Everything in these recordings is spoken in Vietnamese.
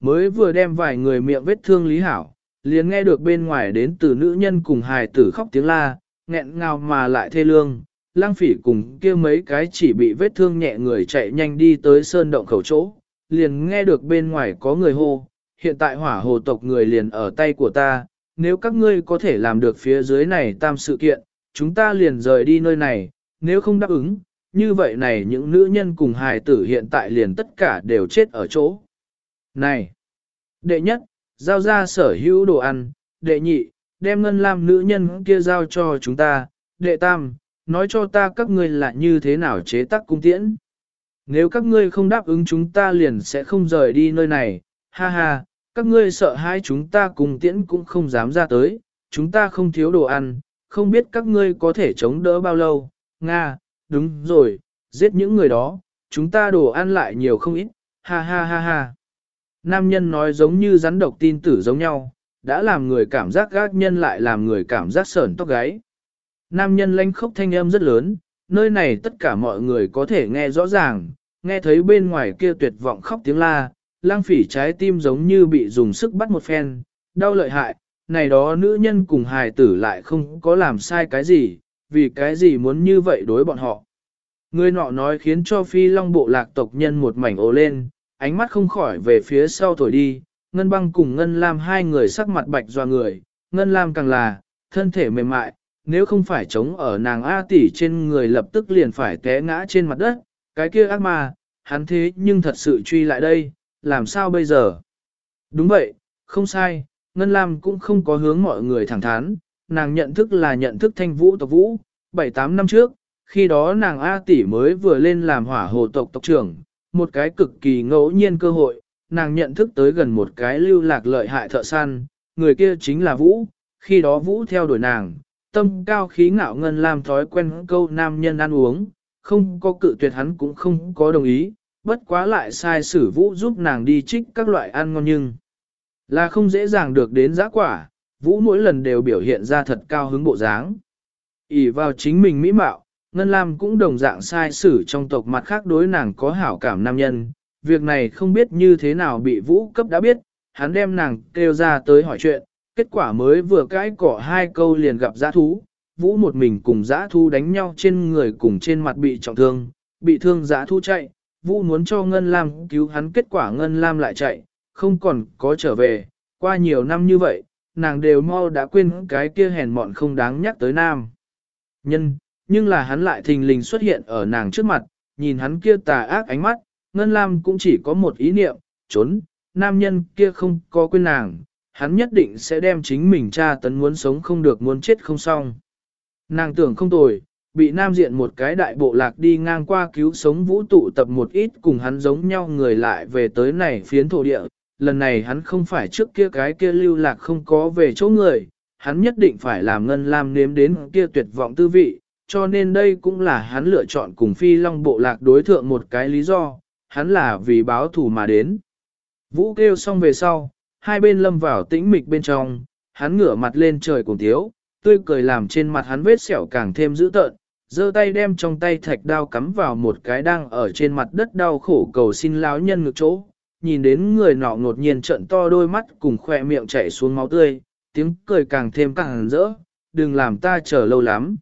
mới vừa đem vài người miệng vết thương lý hảo, liền nghe được bên ngoài đến từ nữ nhân cùng hài tử khóc tiếng la, nghẹn ngào mà lại thê lương. Lang phỉ cùng kia mấy cái chỉ bị vết thương nhẹ người chạy nhanh đi tới sơn động khẩu chỗ, liền nghe được bên ngoài có người hô, hiện tại hỏa hồ tộc người liền ở tay của ta, nếu các ngươi có thể làm được phía dưới này tam sự kiện, chúng ta liền rời đi nơi này, nếu không đáp ứng, như vậy này những nữ nhân cùng hài tử hiện tại liền tất cả đều chết ở chỗ. Này! Đệ nhất, giao ra sở hữu đồ ăn, đệ nhị, đem ngân lam nữ nhân kia giao cho chúng ta, đệ tam, nói cho ta các ngươi là như thế nào chế tác cung tiễn. Nếu các ngươi không đáp ứng chúng ta liền sẽ không rời đi nơi này, ha ha, các ngươi sợ hai chúng ta cùng tiễn cũng không dám ra tới, chúng ta không thiếu đồ ăn, không biết các ngươi có thể chống đỡ bao lâu, Nga, đúng rồi, giết những người đó, chúng ta đồ ăn lại nhiều không ít, ha ha ha ha. Nam nhân nói giống như rắn độc tin tử giống nhau, đã làm người cảm giác gác nhân lại làm người cảm giác sởn tóc gáy. Nam nhân lanh khốc thanh âm rất lớn, nơi này tất cả mọi người có thể nghe rõ ràng, nghe thấy bên ngoài kia tuyệt vọng khóc tiếng la, lang phỉ trái tim giống như bị dùng sức bắt một phen, đau lợi hại, này đó nữ nhân cùng hài tử lại không có làm sai cái gì, vì cái gì muốn như vậy đối bọn họ. Người nọ nói khiến cho phi long bộ lạc tộc nhân một mảnh ồ lên, ánh mắt không khỏi về phía sau thổi đi, ngân băng cùng ngân lam hai người sắc mặt bạch doa người, ngân lam càng là, thân thể mềm mại, nếu không phải chống ở nàng A tỷ trên người lập tức liền phải té ngã trên mặt đất, cái kia ác ma, hắn thế nhưng thật sự truy lại đây, làm sao bây giờ? Đúng vậy, không sai, Ngân Lam cũng không có hướng mọi người thẳng thắn, nàng nhận thức là nhận thức thanh vũ tộc vũ, 7-8 năm trước, khi đó nàng A tỷ mới vừa lên làm hỏa hồ tộc tộc trưởng, một cái cực kỳ ngẫu nhiên cơ hội, nàng nhận thức tới gần một cái lưu lạc lợi hại thợ săn, người kia chính là Vũ, khi đó Vũ theo đuổi nàng, tâm cao khí ngạo ngân làm thói quen câu nam nhân ăn uống, không có cự tuyệt hắn cũng không có đồng ý, bất quá lại sai sử Vũ giúp nàng đi trích các loại ăn ngon nhưng là không dễ dàng được đến giá quả, Vũ mỗi lần đều biểu hiện ra thật cao hứng bộ dáng. ỉ vào chính mình mỹ mạo, Ngân Lam cũng đồng dạng sai sử trong tộc mặt khác đối nàng có hảo cảm nam nhân, việc này không biết như thế nào bị vũ cấp đã biết, hắn đem nàng kêu ra tới hỏi chuyện, kết quả mới vừa cãi cỏ hai câu liền gặp giã thú, vũ một mình cùng giã thú đánh nhau trên người cùng trên mặt bị trọng thương, bị thương giã thú chạy, vũ muốn cho Ngân Lam cứu hắn kết quả Ngân Lam lại chạy, không còn có trở về, qua nhiều năm như vậy, nàng đều mau đã quên cái kia hèn mọn không đáng nhắc tới nam. Nhân, nhưng là hắn lại thình lình xuất hiện ở nàng trước mặt, nhìn hắn kia tà ác ánh mắt, Ngân Lam cũng chỉ có một ý niệm, trốn, nam nhân kia không có quên nàng, hắn nhất định sẽ đem chính mình tra tấn muốn sống không được muốn chết không xong. Nàng tưởng không tồi, bị nam diện một cái đại bộ lạc đi ngang qua cứu sống vũ tụ tập một ít cùng hắn giống nhau người lại về tới này phiến thổ địa, lần này hắn không phải trước kia cái kia lưu lạc không có về chỗ người, hắn nhất định phải làm Ngân Lam nếm đến kia tuyệt vọng tư vị, cho nên đây cũng là hắn lựa chọn cùng phi long bộ lạc đối thượng một cái lý do, hắn là vì báo thù mà đến. Vũ kêu xong về sau, hai bên lâm vào tĩnh mịch bên trong, hắn ngửa mặt lên trời cùng thiếu, tươi cười làm trên mặt hắn vết sẹo càng thêm dữ tợn, giơ tay đem trong tay thạch đao cắm vào một cái đang ở trên mặt đất đau khổ cầu xin lão nhân ngược chỗ, nhìn đến người nọ ngột nhiên trận to đôi mắt cùng khỏe miệng chảy xuống máu tươi, tiếng cười càng thêm càng rỡ, đừng làm ta chờ lâu lắm.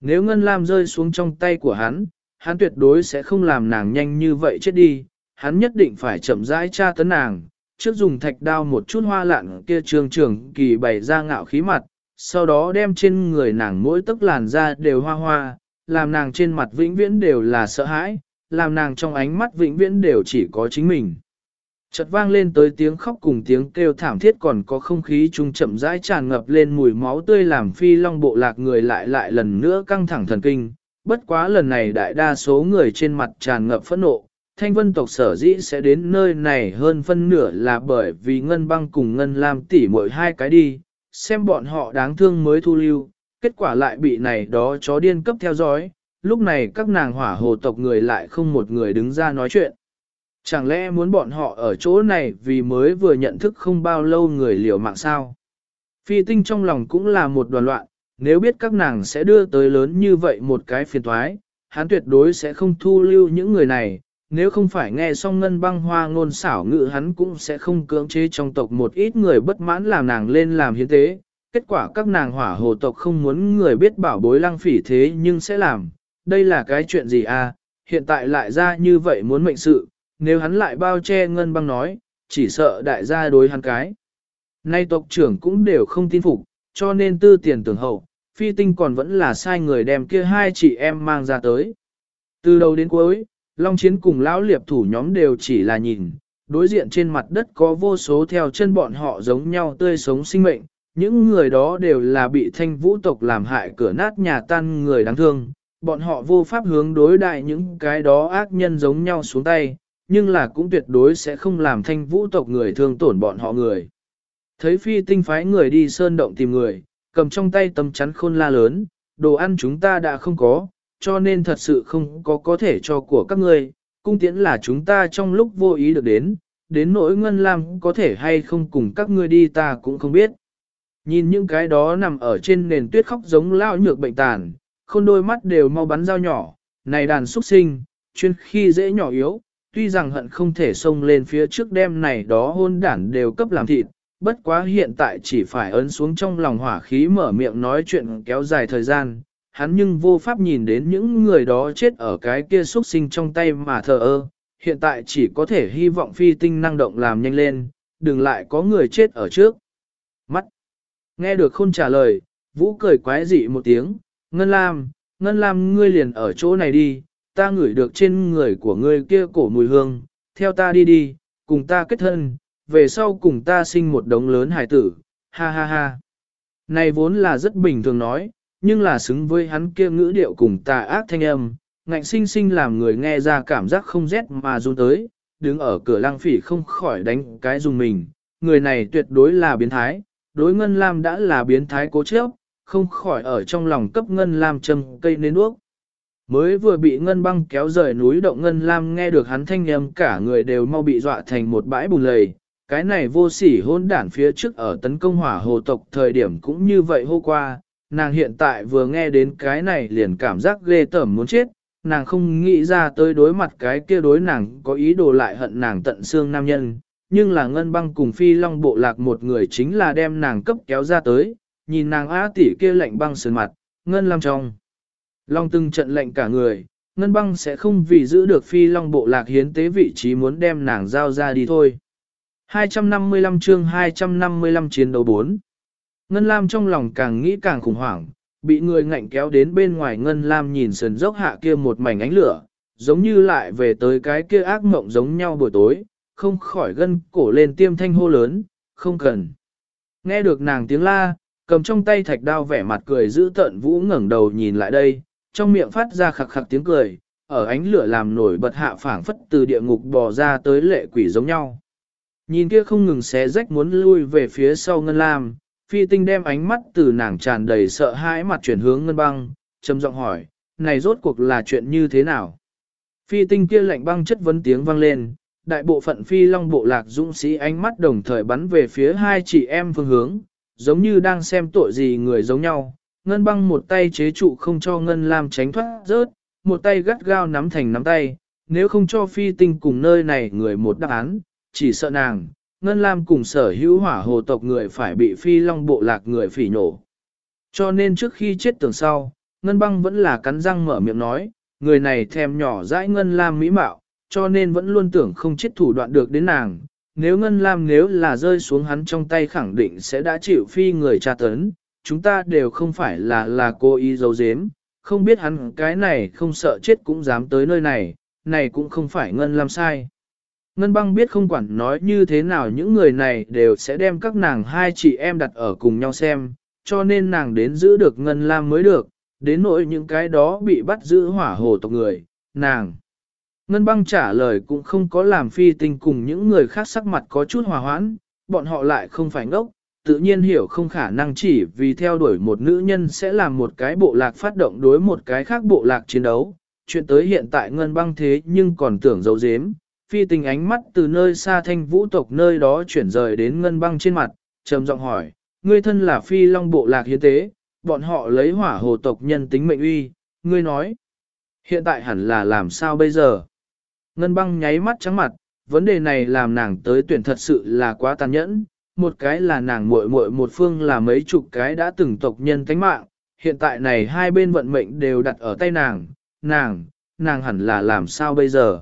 Nếu Ngân Lam rơi xuống trong tay của hắn, hắn tuyệt đối sẽ không làm nàng nhanh như vậy chết đi, hắn nhất định phải chậm rãi tra tấn nàng, trước dùng thạch đao một chút hoa lạn kia trường trường kỳ bày ra ngạo khí mặt, sau đó đem trên người nàng mỗi tức làn da đều hoa hoa, làm nàng trên mặt vĩnh viễn đều là sợ hãi, làm nàng trong ánh mắt vĩnh viễn đều chỉ có chính mình. Chợt vang lên tới tiếng khóc cùng tiếng kêu thảm thiết còn có không khí trung chậm rãi tràn ngập lên mùi máu tươi làm phi long bộ lạc người lại lại lần nữa căng thẳng thần kinh. Bất quá lần này đại đa số người trên mặt tràn ngập phẫn nộ, thanh vân tộc sở dĩ sẽ đến nơi này hơn phân nửa là bởi vì ngân băng cùng ngân lam tỉ mỗi hai cái đi, xem bọn họ đáng thương mới thu lưu, kết quả lại bị này đó chó điên cấp theo dõi, lúc này các nàng hỏa hồ tộc người lại không một người đứng ra nói chuyện. Chẳng lẽ muốn bọn họ ở chỗ này vì mới vừa nhận thức không bao lâu người liều mạng sao? Phi tinh trong lòng cũng là một đoàn loạn, nếu biết các nàng sẽ đưa tới lớn như vậy một cái phiền toái, hắn tuyệt đối sẽ không thu lưu những người này, nếu không phải nghe xong ngân băng hoa ngôn xảo ngữ hắn cũng sẽ không cưỡng chế trong tộc một ít người bất mãn làm nàng lên làm hiến tế. Kết quả các nàng hỏa hồ tộc không muốn người biết bảo bối lăng phỉ thế nhưng sẽ làm, đây là cái chuyện gì à, hiện tại lại ra như vậy muốn mệnh sự, nếu hắn lại bao che ngân băng nói, chỉ sợ đại gia đối hắn cái. Nay tộc trưởng cũng đều không tin phục, cho nên tư tiền tưởng hậu, phi tinh còn vẫn là sai người đem kia hai chị em mang ra tới. Từ đầu đến cuối, Long Chiến cùng lão liệp thủ nhóm đều chỉ là nhìn, đối diện trên mặt đất có vô số theo chân bọn họ giống nhau tươi sống sinh mệnh, những người đó đều là bị thanh vũ tộc làm hại cửa nát nhà tan người đáng thương, bọn họ vô pháp hướng đối đại những cái đó ác nhân giống nhau xuống tay, nhưng là cũng tuyệt đối sẽ không làm thanh vũ tộc người thương tổn bọn họ người. Thấy phi tinh phái người đi sơn động tìm người, cầm trong tay tấm chắn khôn la lớn, đồ ăn chúng ta đã không có, cho nên thật sự không có có thể cho của các ngươi, cung tiễn là chúng ta trong lúc vô ý được đến, đến nỗi ngân lam có thể hay không cùng các ngươi đi ta cũng không biết. Nhìn những cái đó nằm ở trên nền tuyết khóc giống lao nhược bệnh tàn, khôn đôi mắt đều mau bắn dao nhỏ, này đàn xuất sinh, chuyên khi dễ nhỏ yếu, tuy rằng hận không thể xông lên phía trước đêm này đó hôn đản đều cấp làm thịt, bất quá hiện tại chỉ phải ấn xuống trong lòng hỏa khí mở miệng nói chuyện kéo dài thời gian, hắn nhưng vô pháp nhìn đến những người đó chết ở cái kia xuất sinh trong tay mà thờ ơ, hiện tại chỉ có thể hy vọng phi tinh năng động làm nhanh lên, đừng lại có người chết ở trước. Mắt. Nghe được khôn trả lời, Vũ cười quái dị một tiếng, Ngân Lam, Ngân Lam ngươi liền ở chỗ này đi, ta ngửi được trên người của ngươi kia cổ mùi hương, theo ta đi đi, cùng ta kết thân, về sau cùng ta sinh một đống lớn hải tử, ha ha ha. Này vốn là rất bình thường nói, nhưng là xứng với hắn kia ngữ điệu cùng tà ác thanh âm, ngạnh sinh sinh làm người nghe ra cảm giác không rét mà run tới, đứng ở cửa lăng phỉ không khỏi đánh cái dùng mình, người này tuyệt đối là biến thái, đối Ngân Lam đã là biến thái cố chấp, không khỏi ở trong lòng cấp Ngân Lam châm cây nến uốc. Mới vừa bị Ngân băng kéo rời núi động Ngân Lam nghe được hắn thanh âm cả người đều mau bị dọa thành một bãi bùn lầy, cái này vô sỉ hôn đản phía trước ở tấn công hỏa hồ tộc thời điểm cũng như vậy hô qua, nàng hiện tại vừa nghe đến cái này liền cảm giác ghê tởm muốn chết, nàng không nghĩ ra tới đối mặt cái kia đối nàng có ý đồ lại hận nàng tận xương nam nhân, nhưng là ngân băng cùng phi long bộ lạc một người chính là đem nàng cấp kéo ra tới, nhìn nàng á tỷ kia lạnh băng sườn mặt, ngân lam trong. Long từng trận lệnh cả người, ngân băng sẽ không vì giữ được phi long bộ lạc hiến tế vị trí muốn đem nàng giao ra đi thôi. 255 chương 255 chiến đấu 4 Ngân Lam trong lòng càng nghĩ càng khủng hoảng, bị người ngạnh kéo đến bên ngoài Ngân Lam nhìn sườn dốc hạ kia một mảnh ánh lửa, giống như lại về tới cái kia ác mộng giống nhau buổi tối, không khỏi gân cổ lên tiêm thanh hô lớn, không cần. Nghe được nàng tiếng la, cầm trong tay thạch đao vẻ mặt cười giữ tận vũ ngẩng đầu nhìn lại đây, trong miệng phát ra khặc khặc tiếng cười, ở ánh lửa làm nổi bật hạ phảng phất từ địa ngục bò ra tới lệ quỷ giống nhau. Nhìn kia không ngừng xé rách muốn lui về phía sau Ngân Lam, phi tinh đem ánh mắt từ nàng tràn đầy sợ hãi mặt chuyển hướng Ngân băng, trầm giọng hỏi, này rốt cuộc là chuyện như thế nào? Phi tinh kia lạnh băng chất vấn tiếng vang lên, đại bộ phận phi long bộ lạc dũng sĩ ánh mắt đồng thời bắn về phía hai chị em phương hướng, giống như đang xem tội gì người giống nhau. Ngân băng một tay chế trụ không cho Ngân Lam tránh thoát rớt, một tay gắt gao nắm thành nắm tay, nếu không cho phi tinh cùng nơi này người một đáp án, chỉ sợ nàng, Ngân Lam cùng sở hữu hỏa hồ tộc người phải bị phi long bộ lạc người phỉ nổ. Cho nên trước khi chết tường sau, Ngân băng vẫn là cắn răng mở miệng nói, người này thèm nhỏ dãi Ngân Lam mỹ mạo, cho nên vẫn luôn tưởng không chết thủ đoạn được đến nàng. Nếu Ngân Lam nếu là rơi xuống hắn trong tay khẳng định sẽ đã chịu phi người tra tấn, chúng ta đều không phải là là cô ý dấu dếm, không biết hắn cái này không sợ chết cũng dám tới nơi này, này cũng không phải Ngân Lam sai. Ngân băng biết không quản nói như thế nào những người này đều sẽ đem các nàng hai chị em đặt ở cùng nhau xem, cho nên nàng đến giữ được Ngân Lam mới được, đến nỗi những cái đó bị bắt giữ hỏa hồ tộc người, nàng. Ngân băng trả lời cũng không có làm phi tinh cùng những người khác sắc mặt có chút hòa hoãn, bọn họ lại không phải ngốc, tự nhiên hiểu không khả năng chỉ vì theo đuổi một nữ nhân sẽ làm một cái bộ lạc phát động đối một cái khác bộ lạc chiến đấu. Chuyện tới hiện tại ngân băng thế nhưng còn tưởng dấu dếm, phi tình ánh mắt từ nơi xa thanh vũ tộc nơi đó chuyển rời đến ngân băng trên mặt, trầm giọng hỏi, ngươi thân là phi long bộ lạc hiến tế, bọn họ lấy hỏa hồ tộc nhân tính mệnh uy, ngươi nói, hiện tại hẳn là làm sao bây giờ? Ngân băng nháy mắt trắng mặt, vấn đề này làm nàng tới tuyển thật sự là quá tàn nhẫn. Một cái là nàng muội muội một phương là mấy chục cái đã từng tộc nhân tánh mạng, hiện tại này hai bên vận mệnh đều đặt ở tay nàng, nàng, nàng hẳn là làm sao bây giờ.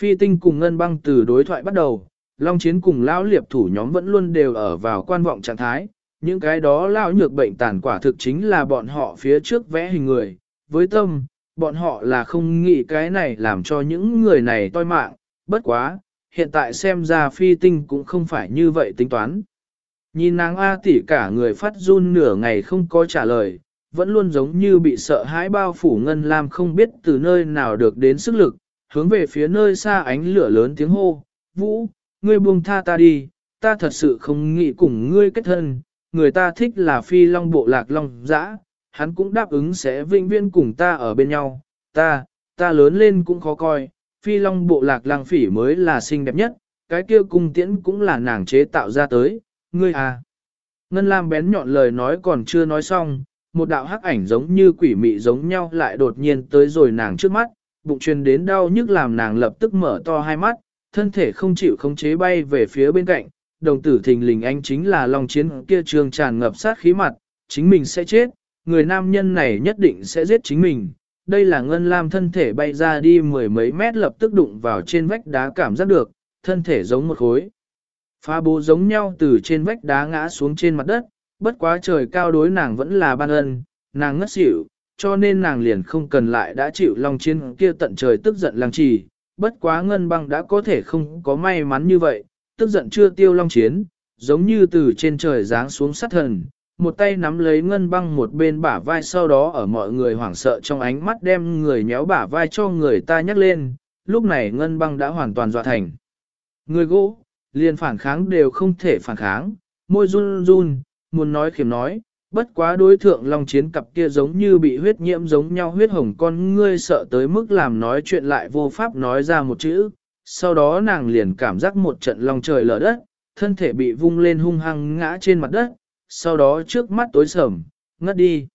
Phi tinh cùng ngân băng từ đối thoại bắt đầu, Long Chiến cùng lão liệp thủ nhóm vẫn luôn đều ở vào quan vọng trạng thái, những cái đó lão nhược bệnh tàn quả thực chính là bọn họ phía trước vẽ hình người, với tâm, bọn họ là không nghĩ cái này làm cho những người này toi mạng, bất quá, hiện tại xem ra phi tinh cũng không phải như vậy tính toán. Nhìn nàng A tỷ cả người phát run nửa ngày không có trả lời, vẫn luôn giống như bị sợ hãi bao phủ ngân lam không biết từ nơi nào được đến sức lực, hướng về phía nơi xa ánh lửa lớn tiếng hô, Vũ, ngươi buông tha ta đi, ta thật sự không nghĩ cùng ngươi kết thân, người ta thích là phi long bộ lạc long dã, hắn cũng đáp ứng sẽ vinh viên cùng ta ở bên nhau, ta, ta lớn lên cũng khó coi, phi long bộ lạc lang phỉ mới là xinh đẹp nhất, cái kia cung tiễn cũng là nàng chế tạo ra tới, ngươi à. Ngân Lam bén nhọn lời nói còn chưa nói xong, một đạo hắc ảnh giống như quỷ mị giống nhau lại đột nhiên tới rồi nàng trước mắt, bụng truyền đến đau nhức làm nàng lập tức mở to hai mắt, thân thể không chịu khống chế bay về phía bên cạnh, đồng tử thình lình anh chính là Long chiến kia trường tràn ngập sát khí mặt, chính mình sẽ chết, người nam nhân này nhất định sẽ giết chính mình. Đây là ngân lam thân thể bay ra đi mười mấy mét lập tức đụng vào trên vách đá cảm giác được, thân thể giống một khối. Pha bố giống nhau từ trên vách đá ngã xuống trên mặt đất, bất quá trời cao đối nàng vẫn là ban ân, nàng ngất xỉu, cho nên nàng liền không cần lại đã chịu lòng chiến kia tận trời tức giận lăng trì, bất quá ngân băng đã có thể không có may mắn như vậy, tức giận chưa tiêu long chiến, giống như từ trên trời giáng xuống sát thần, một tay nắm lấy ngân băng một bên bả vai sau đó ở mọi người hoảng sợ trong ánh mắt đem người nhéo bả vai cho người ta nhắc lên, lúc này ngân băng đã hoàn toàn dọa thành. Người gỗ, liền phản kháng đều không thể phản kháng, môi run run, muốn nói khiểm nói, bất quá đối thượng long chiến cặp kia giống như bị huyết nhiễm giống nhau huyết hồng con ngươi sợ tới mức làm nói chuyện lại vô pháp nói ra một chữ, sau đó nàng liền cảm giác một trận long trời lở đất, thân thể bị vung lên hung hăng ngã trên mặt đất, sau đó trước mắt tối sầm, ngất đi.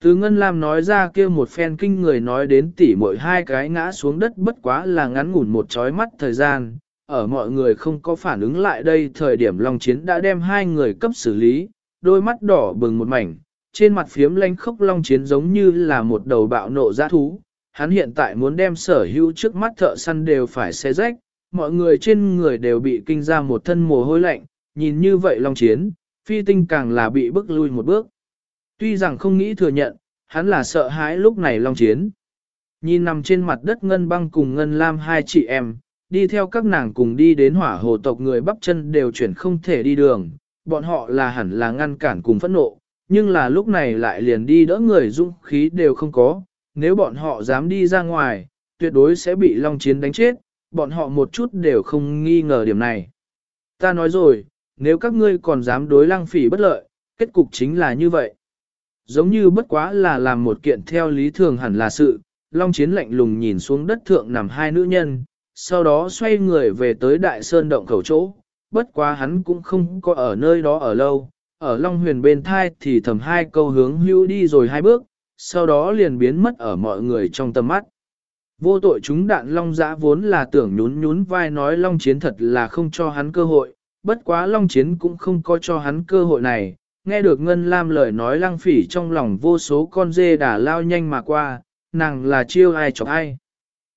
Từ Ngân Lam nói ra kia một phen kinh người nói đến tỉ mỗi hai cái ngã xuống đất bất quá là ngắn ngủn một chói mắt thời gian, ở mọi người không có phản ứng lại đây thời điểm Long Chiến đã đem hai người cấp xử lý, đôi mắt đỏ bừng một mảnh, trên mặt phiếm lanh khốc Long Chiến giống như là một đầu bạo nộ giã thú, hắn hiện tại muốn đem sở hữu trước mắt thợ săn đều phải xé rách, mọi người trên người đều bị kinh ra một thân mồ hôi lạnh, nhìn như vậy Long Chiến, phi tinh càng là bị bước lui một bước. Tuy rằng không nghĩ thừa nhận, hắn là sợ hãi lúc này Long Chiến. Nhìn nằm trên mặt đất Ngân Băng cùng Ngân Lam hai chị em, đi theo các nàng cùng đi đến hỏa hồ tộc người bắp chân đều chuyển không thể đi đường, bọn họ là hẳn là ngăn cản cùng phẫn nộ, nhưng là lúc này lại liền đi đỡ người dũng khí đều không có, nếu bọn họ dám đi ra ngoài, tuyệt đối sẽ bị Long Chiến đánh chết, bọn họ một chút đều không nghi ngờ điểm này. Ta nói rồi, nếu các ngươi còn dám đối lăng phỉ bất lợi, kết cục chính là như vậy. Giống như bất quá là làm một kiện theo lý thường hẳn là sự, Long Chiến lạnh lùng nhìn xuống đất thượng nằm hai nữ nhân, sau đó xoay người về tới đại sơn động khẩu chỗ, bất quá hắn cũng không có ở nơi đó ở lâu, ở Long Huyền bên thai thì thầm hai câu hướng hưu đi rồi hai bước, sau đó liền biến mất ở mọi người trong tầm mắt. Vô tội chúng đạn Long Giã vốn là tưởng nhún nhún vai nói Long Chiến thật là không cho hắn cơ hội, bất quá Long Chiến cũng không có cho hắn cơ hội này, nghe được Ngân Lam lời nói lăng phỉ trong lòng vô số con dê đã lao nhanh mà qua, nàng là chiêu ai chọc ai.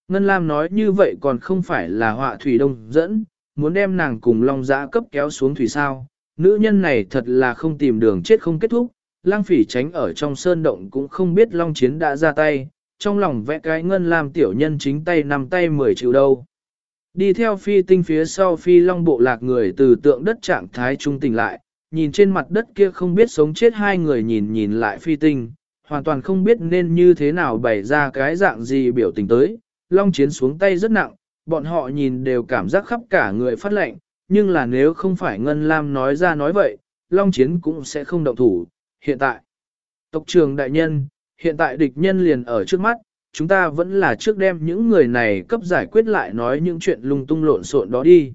Ngân Lam nói như vậy còn không phải là họa thủy đông dẫn, muốn đem nàng cùng Long Giã cấp kéo xuống thủy sao. Nữ nhân này thật là không tìm đường chết không kết thúc, lang phỉ tránh ở trong sơn động cũng không biết Long Chiến đã ra tay, trong lòng vẽ cái Ngân Lam tiểu nhân chính tay nằm tay mười triệu đâu. Đi theo phi tinh phía sau phi long bộ lạc người từ tượng đất trạng thái trung tỉnh lại, nhìn trên mặt đất kia không biết sống chết hai người nhìn nhìn lại phi tinh, hoàn toàn không biết nên như thế nào bày ra cái dạng gì biểu tình tới, long chiến xuống tay rất nặng, bọn họ nhìn đều cảm giác khắp cả người phát lệnh, nhưng là nếu không phải Ngân Lam nói ra nói vậy, long chiến cũng sẽ không động thủ, hiện tại. Tộc trường đại nhân, hiện tại địch nhân liền ở trước mắt, chúng ta vẫn là trước đem những người này cấp giải quyết lại nói những chuyện lung tung lộn xộn đó đi.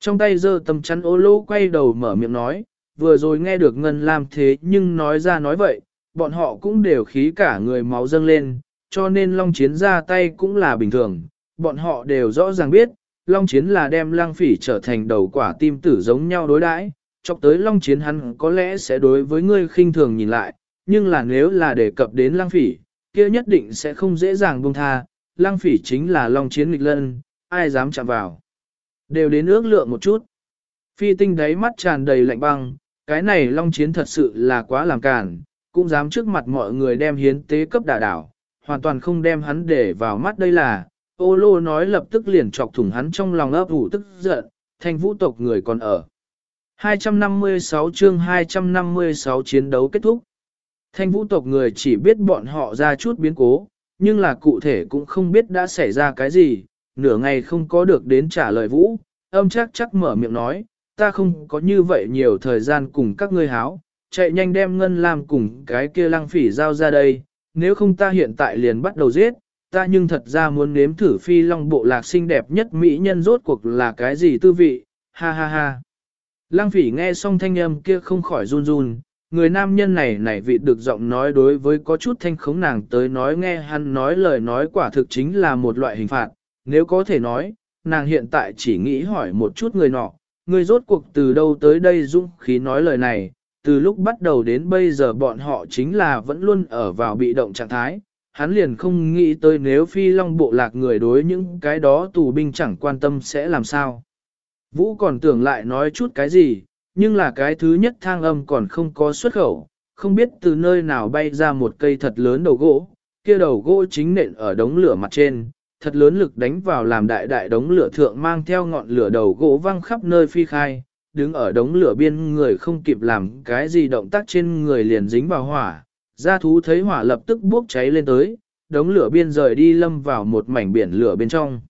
Trong tay giơ tầm chắn ô lô quay đầu mở miệng nói, vừa rồi nghe được Ngân Lam thế nhưng nói ra nói vậy, bọn họ cũng đều khí cả người máu dâng lên, cho nên Long Chiến ra tay cũng là bình thường. bọn họ đều rõ ràng biết, Long Chiến là đem lang Phỉ trở thành đầu quả tim tử giống nhau đối đãi, chọc tới Long Chiến hắn có lẽ sẽ đối với ngươi khinh thường nhìn lại, nhưng là nếu là đề cập đến lang Phỉ, kia nhất định sẽ không dễ dàng buông tha, Lăng Phỉ chính là Long Chiến nghịch lân, ai dám chạm vào. Đều đến ước lượng một chút. Phi tinh đáy mắt tràn đầy lạnh băng, cái này Long Chiến thật sự là quá làm cản, cũng dám trước mặt mọi người đem hiến tế cấp đả đảo, hoàn toàn không đem hắn để vào mắt đây là, ô lô nói lập tức liền chọc thủng hắn trong lòng ấp ủ tức giận, thanh vũ tộc người còn ở. 256 chương 256 chiến đấu kết thúc. Thanh vũ tộc người chỉ biết bọn họ ra chút biến cố, nhưng là cụ thể cũng không biết đã xảy ra cái gì, nửa ngày không có được đến trả lời vũ, âm chắc chắc mở miệng nói, ta không có như vậy nhiều thời gian cùng các ngươi háo, chạy nhanh đem ngân làm cùng cái kia lăng phỉ giao ra đây, nếu không ta hiện tại liền bắt đầu giết, ta nhưng thật ra muốn nếm thử phi long bộ lạc xinh đẹp nhất mỹ nhân rốt cuộc là cái gì tư vị, ha ha ha. Lăng phỉ nghe xong thanh âm kia không khỏi run run, người nam nhân này nảy vị được giọng nói đối với có chút thanh khống nàng tới nói nghe hắn nói lời nói quả thực chính là một loại hình phạt, nếu có thể nói, nàng hiện tại chỉ nghĩ hỏi một chút người nọ, người rốt cuộc từ đâu tới đây dũng khí nói lời này, từ lúc bắt đầu đến bây giờ bọn họ chính là vẫn luôn ở vào bị động trạng thái, hắn liền không nghĩ tới nếu phi long bộ lạc người đối những cái đó tù binh chẳng quan tâm sẽ làm sao. Vũ còn tưởng lại nói chút cái gì, nhưng là cái thứ nhất thang âm còn không có xuất khẩu, không biết từ nơi nào bay ra một cây thật lớn đầu gỗ, kia đầu gỗ chính nện ở đống lửa mặt trên, thật lớn lực đánh vào làm đại đại đống lửa thượng mang theo ngọn lửa đầu gỗ văng khắp nơi phi khai, đứng ở đống lửa biên người không kịp làm cái gì động tác trên người liền dính vào hỏa, gia thú thấy hỏa lập tức bốc cháy lên tới, đống lửa biên rời đi lâm vào một mảnh biển lửa bên trong.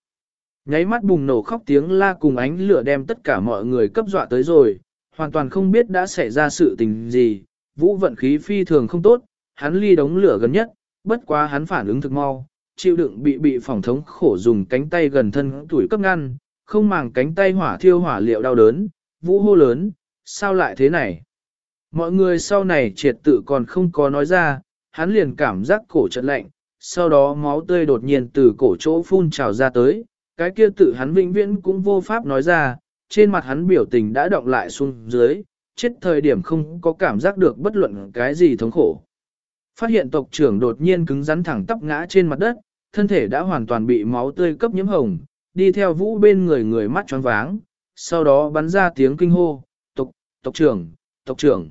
Nháy mắt bùng nổ khóc tiếng la cùng ánh lửa đem tất cả mọi người cấp dọa tới rồi, hoàn toàn không biết đã xảy ra sự tình gì, vũ vận khí phi thường không tốt, hắn ly đống lửa gần nhất, bất quá hắn phản ứng thực mau, chịu đựng bị bị phỏng thống khổ dùng cánh tay gần thân tuổi cấp ngăn, không màng cánh tay hỏa thiêu hỏa liệu đau đớn, vũ hô lớn, sao lại thế này? Mọi người sau này triệt tự còn không có nói ra, hắn liền cảm giác cổ chật lạnh, sau đó máu tươi đột nhiên từ cổ chỗ phun trào ra tới, cái kia tự hắn vĩnh viễn cũng vô pháp nói ra, trên mặt hắn biểu tình đã động lại xuống dưới, chết thời điểm không có cảm giác được bất luận cái gì thống khổ. Phát hiện tộc trưởng đột nhiên cứng rắn thẳng tắp ngã trên mặt đất, thân thể đã hoàn toàn bị máu tươi cấp nhiễm hồng, đi theo vũ bên người người mắt tròn váng, sau đó bắn ra tiếng kinh hô, tộc, tộc trưởng, tộc trưởng.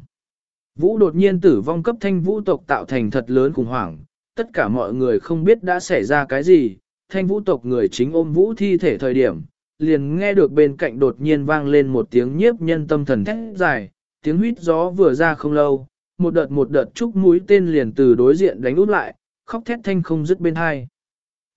Vũ đột nhiên tử vong cấp thanh vũ tộc tạo thành thật lớn khủng hoảng, tất cả mọi người không biết đã xảy ra cái gì, thanh vũ tộc người chính ôm vũ thi thể thời điểm, liền nghe được bên cạnh đột nhiên vang lên một tiếng nhiếp nhân tâm thần thét dài, tiếng huýt gió vừa ra không lâu, một đợt một đợt chúc mũi tên liền từ đối diện đánh út lại, khóc thét thanh không dứt bên hai.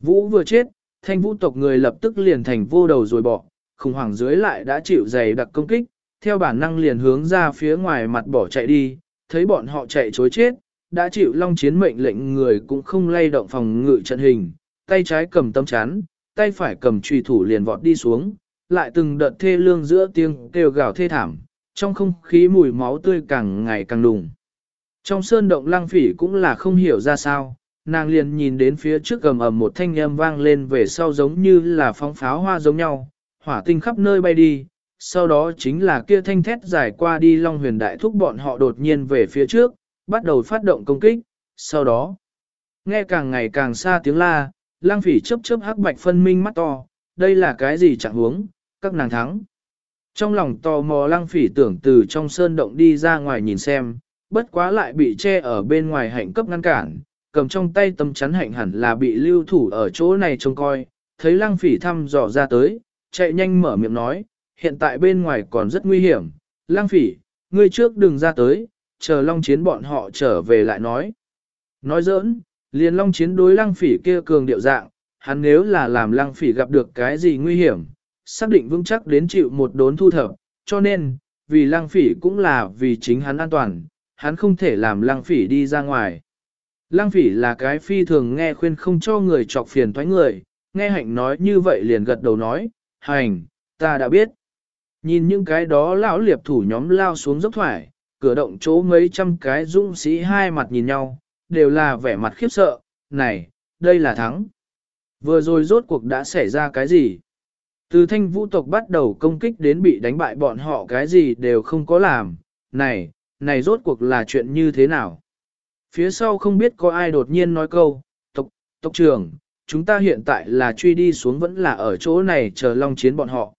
Vũ vừa chết, thanh vũ tộc người lập tức liền thành vô đầu rồi bỏ, khủng hoảng dưới lại đã chịu dày đặc công kích, theo bản năng liền hướng ra phía ngoài mặt bỏ chạy đi, thấy bọn họ chạy chối chết, đã chịu long chiến mệnh lệnh người cũng không lay động phòng ngự trận hình, tay trái cầm tâm chán, tay phải cầm trùy thủ liền vọt đi xuống, lại từng đợt thê lương giữa tiếng kêu gào thê thảm, trong không khí mùi máu tươi càng ngày càng đùng. Trong sơn động lăng phỉ cũng là không hiểu ra sao, nàng liền nhìn đến phía trước gầm ầm một thanh âm vang lên về sau giống như là phóng pháo hoa giống nhau, hỏa tinh khắp nơi bay đi, sau đó chính là kia thanh thét dài qua đi long huyền đại thúc bọn họ đột nhiên về phía trước, bắt đầu phát động công kích, sau đó, nghe càng ngày càng xa tiếng la, lang phỉ chớp chớp hắc bạch phân minh mắt to, đây là cái gì chẳng huống, các nàng thắng. Trong lòng tò mò lang phỉ tưởng từ trong sơn động đi ra ngoài nhìn xem, bất quá lại bị che ở bên ngoài hạnh cấp ngăn cản, cầm trong tay tấm chắn hạnh hẳn là bị lưu thủ ở chỗ này trông coi, thấy lang phỉ thăm dò ra tới, chạy nhanh mở miệng nói, hiện tại bên ngoài còn rất nguy hiểm, lang phỉ, ngươi trước đừng ra tới, chờ long chiến bọn họ trở về lại nói. Nói giỡn, liền long chiến đối lang phỉ kia cường điệu dạng, hắn nếu là làm lang phỉ gặp được cái gì nguy hiểm, xác định vững chắc đến chịu một đốn thu thập, cho nên, vì lang phỉ cũng là vì chính hắn an toàn, hắn không thể làm lang phỉ đi ra ngoài. Lang phỉ là cái phi thường nghe khuyên không cho người chọc phiền thoái người, nghe hạnh nói như vậy liền gật đầu nói, hành, ta đã biết. Nhìn những cái đó lão liệp thủ nhóm lao xuống dốc thoải, cửa động chỗ mấy trăm cái dũng sĩ hai mặt nhìn nhau, đều là vẻ mặt khiếp sợ, này, đây là thắng. Vừa rồi rốt cuộc đã xảy ra cái gì? Từ thanh vũ tộc bắt đầu công kích đến bị đánh bại bọn họ cái gì đều không có làm. Này, này rốt cuộc là chuyện như thế nào? Phía sau không biết có ai đột nhiên nói câu, tộc, tộc trưởng, chúng ta hiện tại là truy đi xuống vẫn là ở chỗ này chờ long chiến bọn họ.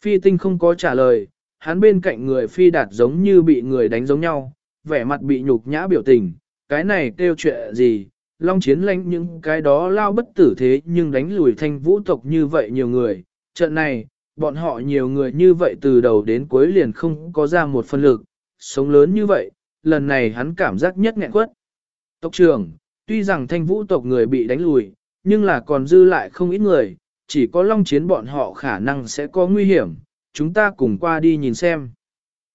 Phi tinh không có trả lời, hắn bên cạnh người phi đạt giống như bị người đánh giống nhau, vẻ mặt bị nhục nhã biểu tình, cái này kêu chuyện gì, long chiến lãnh những cái đó lao bất tử thế nhưng đánh lùi thanh vũ tộc như vậy nhiều người, trận này, bọn họ nhiều người như vậy từ đầu đến cuối liền không có ra một phân lực, sống lớn như vậy, lần này hắn cảm giác nhất nghẹn quất. Tộc trưởng, tuy rằng thanh vũ tộc người bị đánh lùi, nhưng là còn dư lại không ít người, chỉ có long chiến bọn họ khả năng sẽ có nguy hiểm, chúng ta cùng qua đi nhìn xem.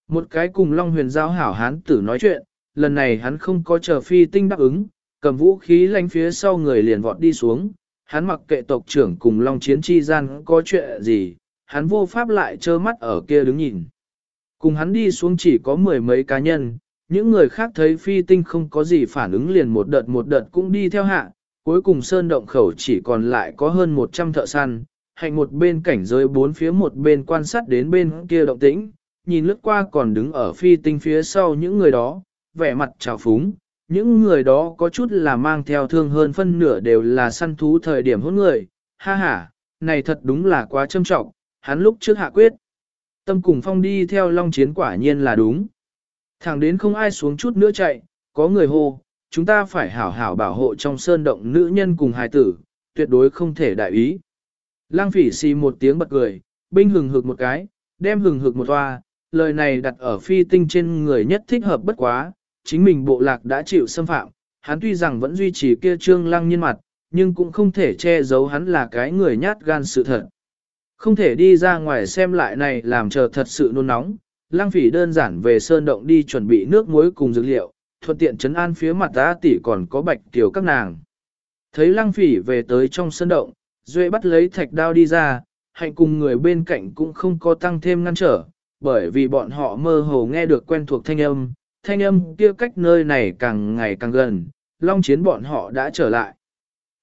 Một cái cùng long huyền giao hảo hán tử nói chuyện, lần này hắn không có chờ phi tinh đáp ứng, cầm vũ khí lánh phía sau người liền vọt đi xuống, hắn mặc kệ tộc trưởng cùng long chiến chi gian có chuyện gì, hắn vô pháp lại trơ mắt ở kia đứng nhìn. Cùng hắn đi xuống chỉ có mười mấy cá nhân, những người khác thấy phi tinh không có gì phản ứng liền một đợt một đợt cũng đi theo hạ, cuối cùng sơn động khẩu chỉ còn lại có hơn 100 thợ săn, hạnh một bên cảnh giới bốn phía một bên quan sát đến bên kia động tĩnh, nhìn lướt qua còn đứng ở phi tinh phía sau những người đó, vẻ mặt trào phúng, những người đó có chút là mang theo thương hơn phân nửa đều là săn thú thời điểm hôn người, ha ha, này thật đúng là quá trâm trọng, hắn lúc trước hạ quyết. Tâm cùng phong đi theo long chiến quả nhiên là đúng. Thẳng đến không ai xuống chút nữa chạy, có người hô, chúng ta phải hảo hảo bảo hộ trong sơn động nữ nhân cùng hài tử, tuyệt đối không thể đại ý. Lang phỉ xì một tiếng bật cười, binh hừng hực một cái, đem hừng hực một toa, lời này đặt ở phi tinh trên người nhất thích hợp bất quá, chính mình bộ lạc đã chịu xâm phạm, hắn tuy rằng vẫn duy trì kia trương lăng nhiên mặt, nhưng cũng không thể che giấu hắn là cái người nhát gan sự thật. Không thể đi ra ngoài xem lại này làm chờ thật sự nôn nóng, lăng phỉ đơn giản về sơn động đi chuẩn bị nước muối cùng dược liệu, thuận tiện chấn an phía mặt ta tỷ còn có bạch tiểu các nàng. Thấy lăng phỉ về tới trong sơn động, Duệ bắt lấy thạch đao đi ra, hạnh cùng người bên cạnh cũng không có tăng thêm ngăn trở, bởi vì bọn họ mơ hồ nghe được quen thuộc thanh âm, thanh âm kia cách nơi này càng ngày càng gần, long chiến bọn họ đã trở lại.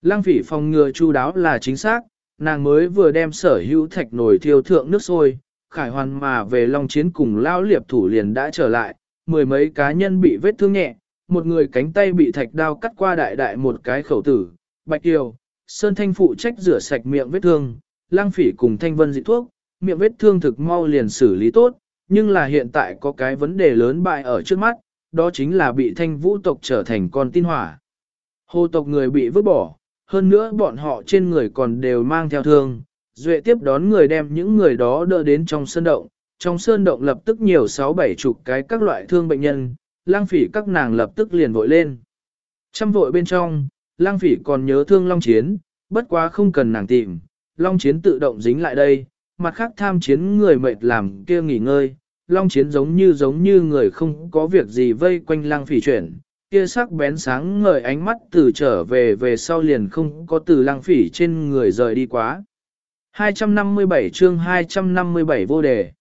Lăng phỉ phòng ngừa chu đáo là chính xác, nàng mới vừa đem sở hữu thạch nổi thiêu thượng nước sôi, khải hoàn mà về long chiến cùng lao liệp thủ liền đã trở lại, mười mấy cá nhân bị vết thương nhẹ, một người cánh tay bị thạch đao cắt qua đại đại một cái khẩu tử, bạch kiều, sơn thanh phụ trách rửa sạch miệng vết thương, lang phỉ cùng thanh vân dị thuốc, miệng vết thương thực mau liền xử lý tốt, nhưng là hiện tại có cái vấn đề lớn bại ở trước mắt, đó chính là bị thanh vũ tộc trở thành con tin hỏa. Hồ tộc người bị vứt bỏ, hơn nữa bọn họ trên người còn đều mang theo thương, duệ tiếp đón người đem những người đó đỡ đến trong sơn động, trong sơn động lập tức nhiều sáu bảy chục cái các loại thương bệnh nhân, lang phỉ các nàng lập tức liền vội lên. Trăm vội bên trong, lang phỉ còn nhớ thương long chiến, bất quá không cần nàng tìm, long chiến tự động dính lại đây, mặt khác tham chiến người mệt làm kia nghỉ ngơi, long chiến giống như giống như người không có việc gì vây quanh lang phỉ chuyển, kia sắc bén sáng ngời ánh mắt từ trở về về sau liền không có từ lang phỉ trên người rời đi quá. 257 chương 257 vô đề.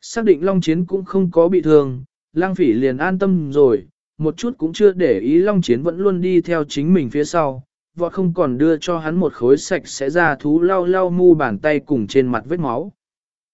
Xác định long chiến cũng không có bị thương, lang phỉ liền an tâm rồi, một chút cũng chưa để ý long chiến vẫn luôn đi theo chính mình phía sau, vọt không còn đưa cho hắn một khối sạch sẽ ra thú lau lau mu bàn tay cùng trên mặt vết máu.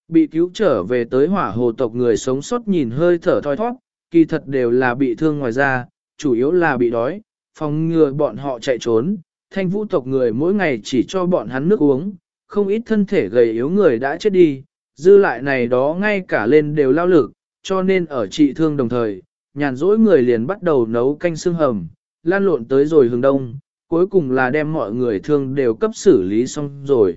Bị cứu trở về tới hỏa hồ tộc người sống sót nhìn hơi thở thoi thoát, kỳ thật đều là bị thương ngoài ra chủ yếu là bị đói, phòng ngừa bọn họ chạy trốn. Thanh vũ tộc người mỗi ngày chỉ cho bọn hắn nước uống, không ít thân thể gầy yếu người đã chết đi, dư lại này đó ngay cả lên đều lao lực, cho nên ở trị thương đồng thời, nhàn rỗi người liền bắt đầu nấu canh xương hầm, lan lộn tới rồi hướng đông, cuối cùng là đem mọi người thương đều cấp xử lý xong rồi.